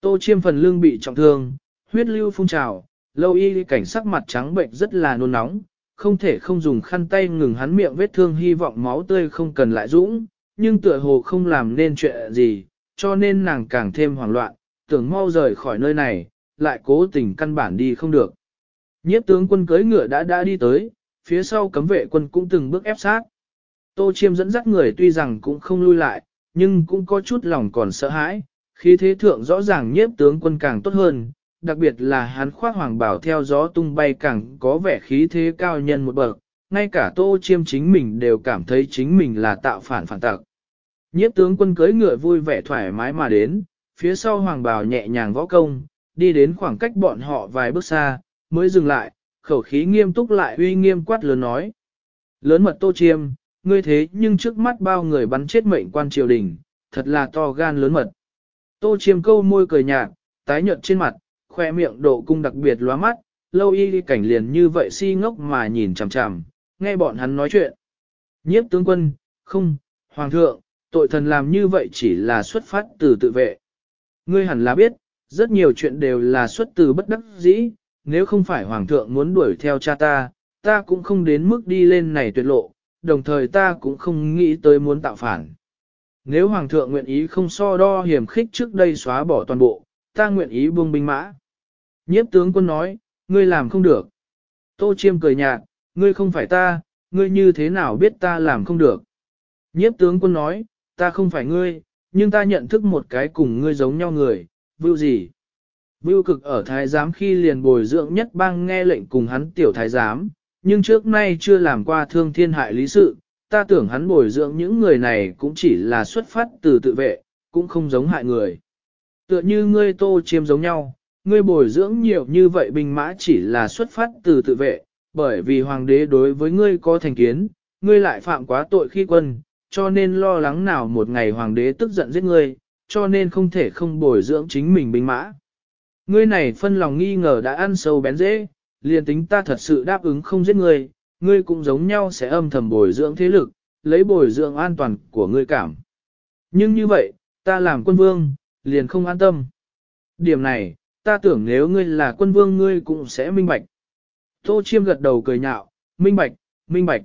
Tô chiêm phần lưng bị trọng thương, huyết lưu phun trào, lâu y cảnh sắc mặt trắng bệnh rất là nôn nóng, không thể không dùng khăn tay ngừng hắn miệng vết thương hy vọng máu tươi không cần lại dũng, nhưng tựa hồ không làm nên chuyện gì, cho nên nàng càng thêm hoảng loạn, tưởng mau rời khỏi nơi này, lại cố tình căn bản đi không được. Nhiếp tướng quân cưới ngựa đã đã đi tới, phía sau cấm vệ quân cũng từng bước ép sát. Tô Chiêm dẫn dắt người tuy rằng cũng không lui lại, nhưng cũng có chút lòng còn sợ hãi, khi thế thượng rõ ràng nhiếp tướng quân càng tốt hơn, đặc biệt là hắn khoác hoàng bảo theo gió tung bay càng có vẻ khí thế cao nhân một bậc, ngay cả tô chiêm chính mình đều cảm thấy chính mình là tạo phản phản tặc. Nhiếp tướng quân cưới ngựa vui vẻ thoải mái mà đến, phía sau hoàng bào nhẹ nhàng võ công, đi đến khoảng cách bọn họ vài bước xa, mới dừng lại, khẩu khí nghiêm túc lại uy nghiêm quát lớn nói. Lớn mật tô chiêm, ngươi thế nhưng trước mắt bao người bắn chết mệnh quan triều đình, thật là to gan lớn mật. Tô chiêm câu môi cười nhạt, tái nhợt trên mặt, khoe miệng độ cung đặc biệt lóa mắt, lâu y cảnh liền như vậy si ngốc mà nhìn chằm chằm, nghe bọn hắn nói chuyện. Nhiếp tướng quân, không, hoàng thượng, tội thần làm như vậy chỉ là xuất phát từ tự vệ. Ngươi hẳn là biết, rất nhiều chuyện đều là xuất từ bất đắc dĩ, nếu không phải hoàng thượng muốn đuổi theo cha ta, ta cũng không đến mức đi lên này tuyệt lộ, đồng thời ta cũng không nghĩ tới muốn tạo phản. Nếu hoàng thượng nguyện ý không so đo hiểm khích trước đây xóa bỏ toàn bộ, ta nguyện ý buông binh mã. Nhiếp tướng quân nói, ngươi làm không được. Tô chiêm cười nhạt, ngươi không phải ta, ngươi như thế nào biết ta làm không được. Nhiếp tướng quân nói, ta không phải ngươi, nhưng ta nhận thức một cái cùng ngươi giống nhau người, vưu gì. Vưu cực ở thái giám khi liền bồi dưỡng nhất bang nghe lệnh cùng hắn tiểu thái giám, nhưng trước nay chưa làm qua thương thiên hại lý sự, ta tưởng hắn bồi dưỡng những người này cũng chỉ là xuất phát từ tự vệ, cũng không giống hại người. Tựa như ngươi tô chiêm giống nhau, ngươi bồi dưỡng nhiều như vậy binh mã chỉ là xuất phát từ tự vệ, bởi vì hoàng đế đối với ngươi có thành kiến, ngươi lại phạm quá tội khi quân, cho nên lo lắng nào một ngày hoàng đế tức giận giết ngươi, cho nên không thể không bồi dưỡng chính mình binh mã. Ngươi này phân lòng nghi ngờ đã ăn sâu bén dễ, liền tính ta thật sự đáp ứng không giết ngươi, ngươi cũng giống nhau sẽ âm thầm bồi dưỡng thế lực, lấy bồi dưỡng an toàn của ngươi cảm. Nhưng như vậy, ta làm quân vương, liền không an tâm. Điểm này, ta tưởng nếu ngươi là quân vương ngươi cũng sẽ minh bạch. Tô Chiêm gật đầu cười nhạo, minh bạch, minh bạch.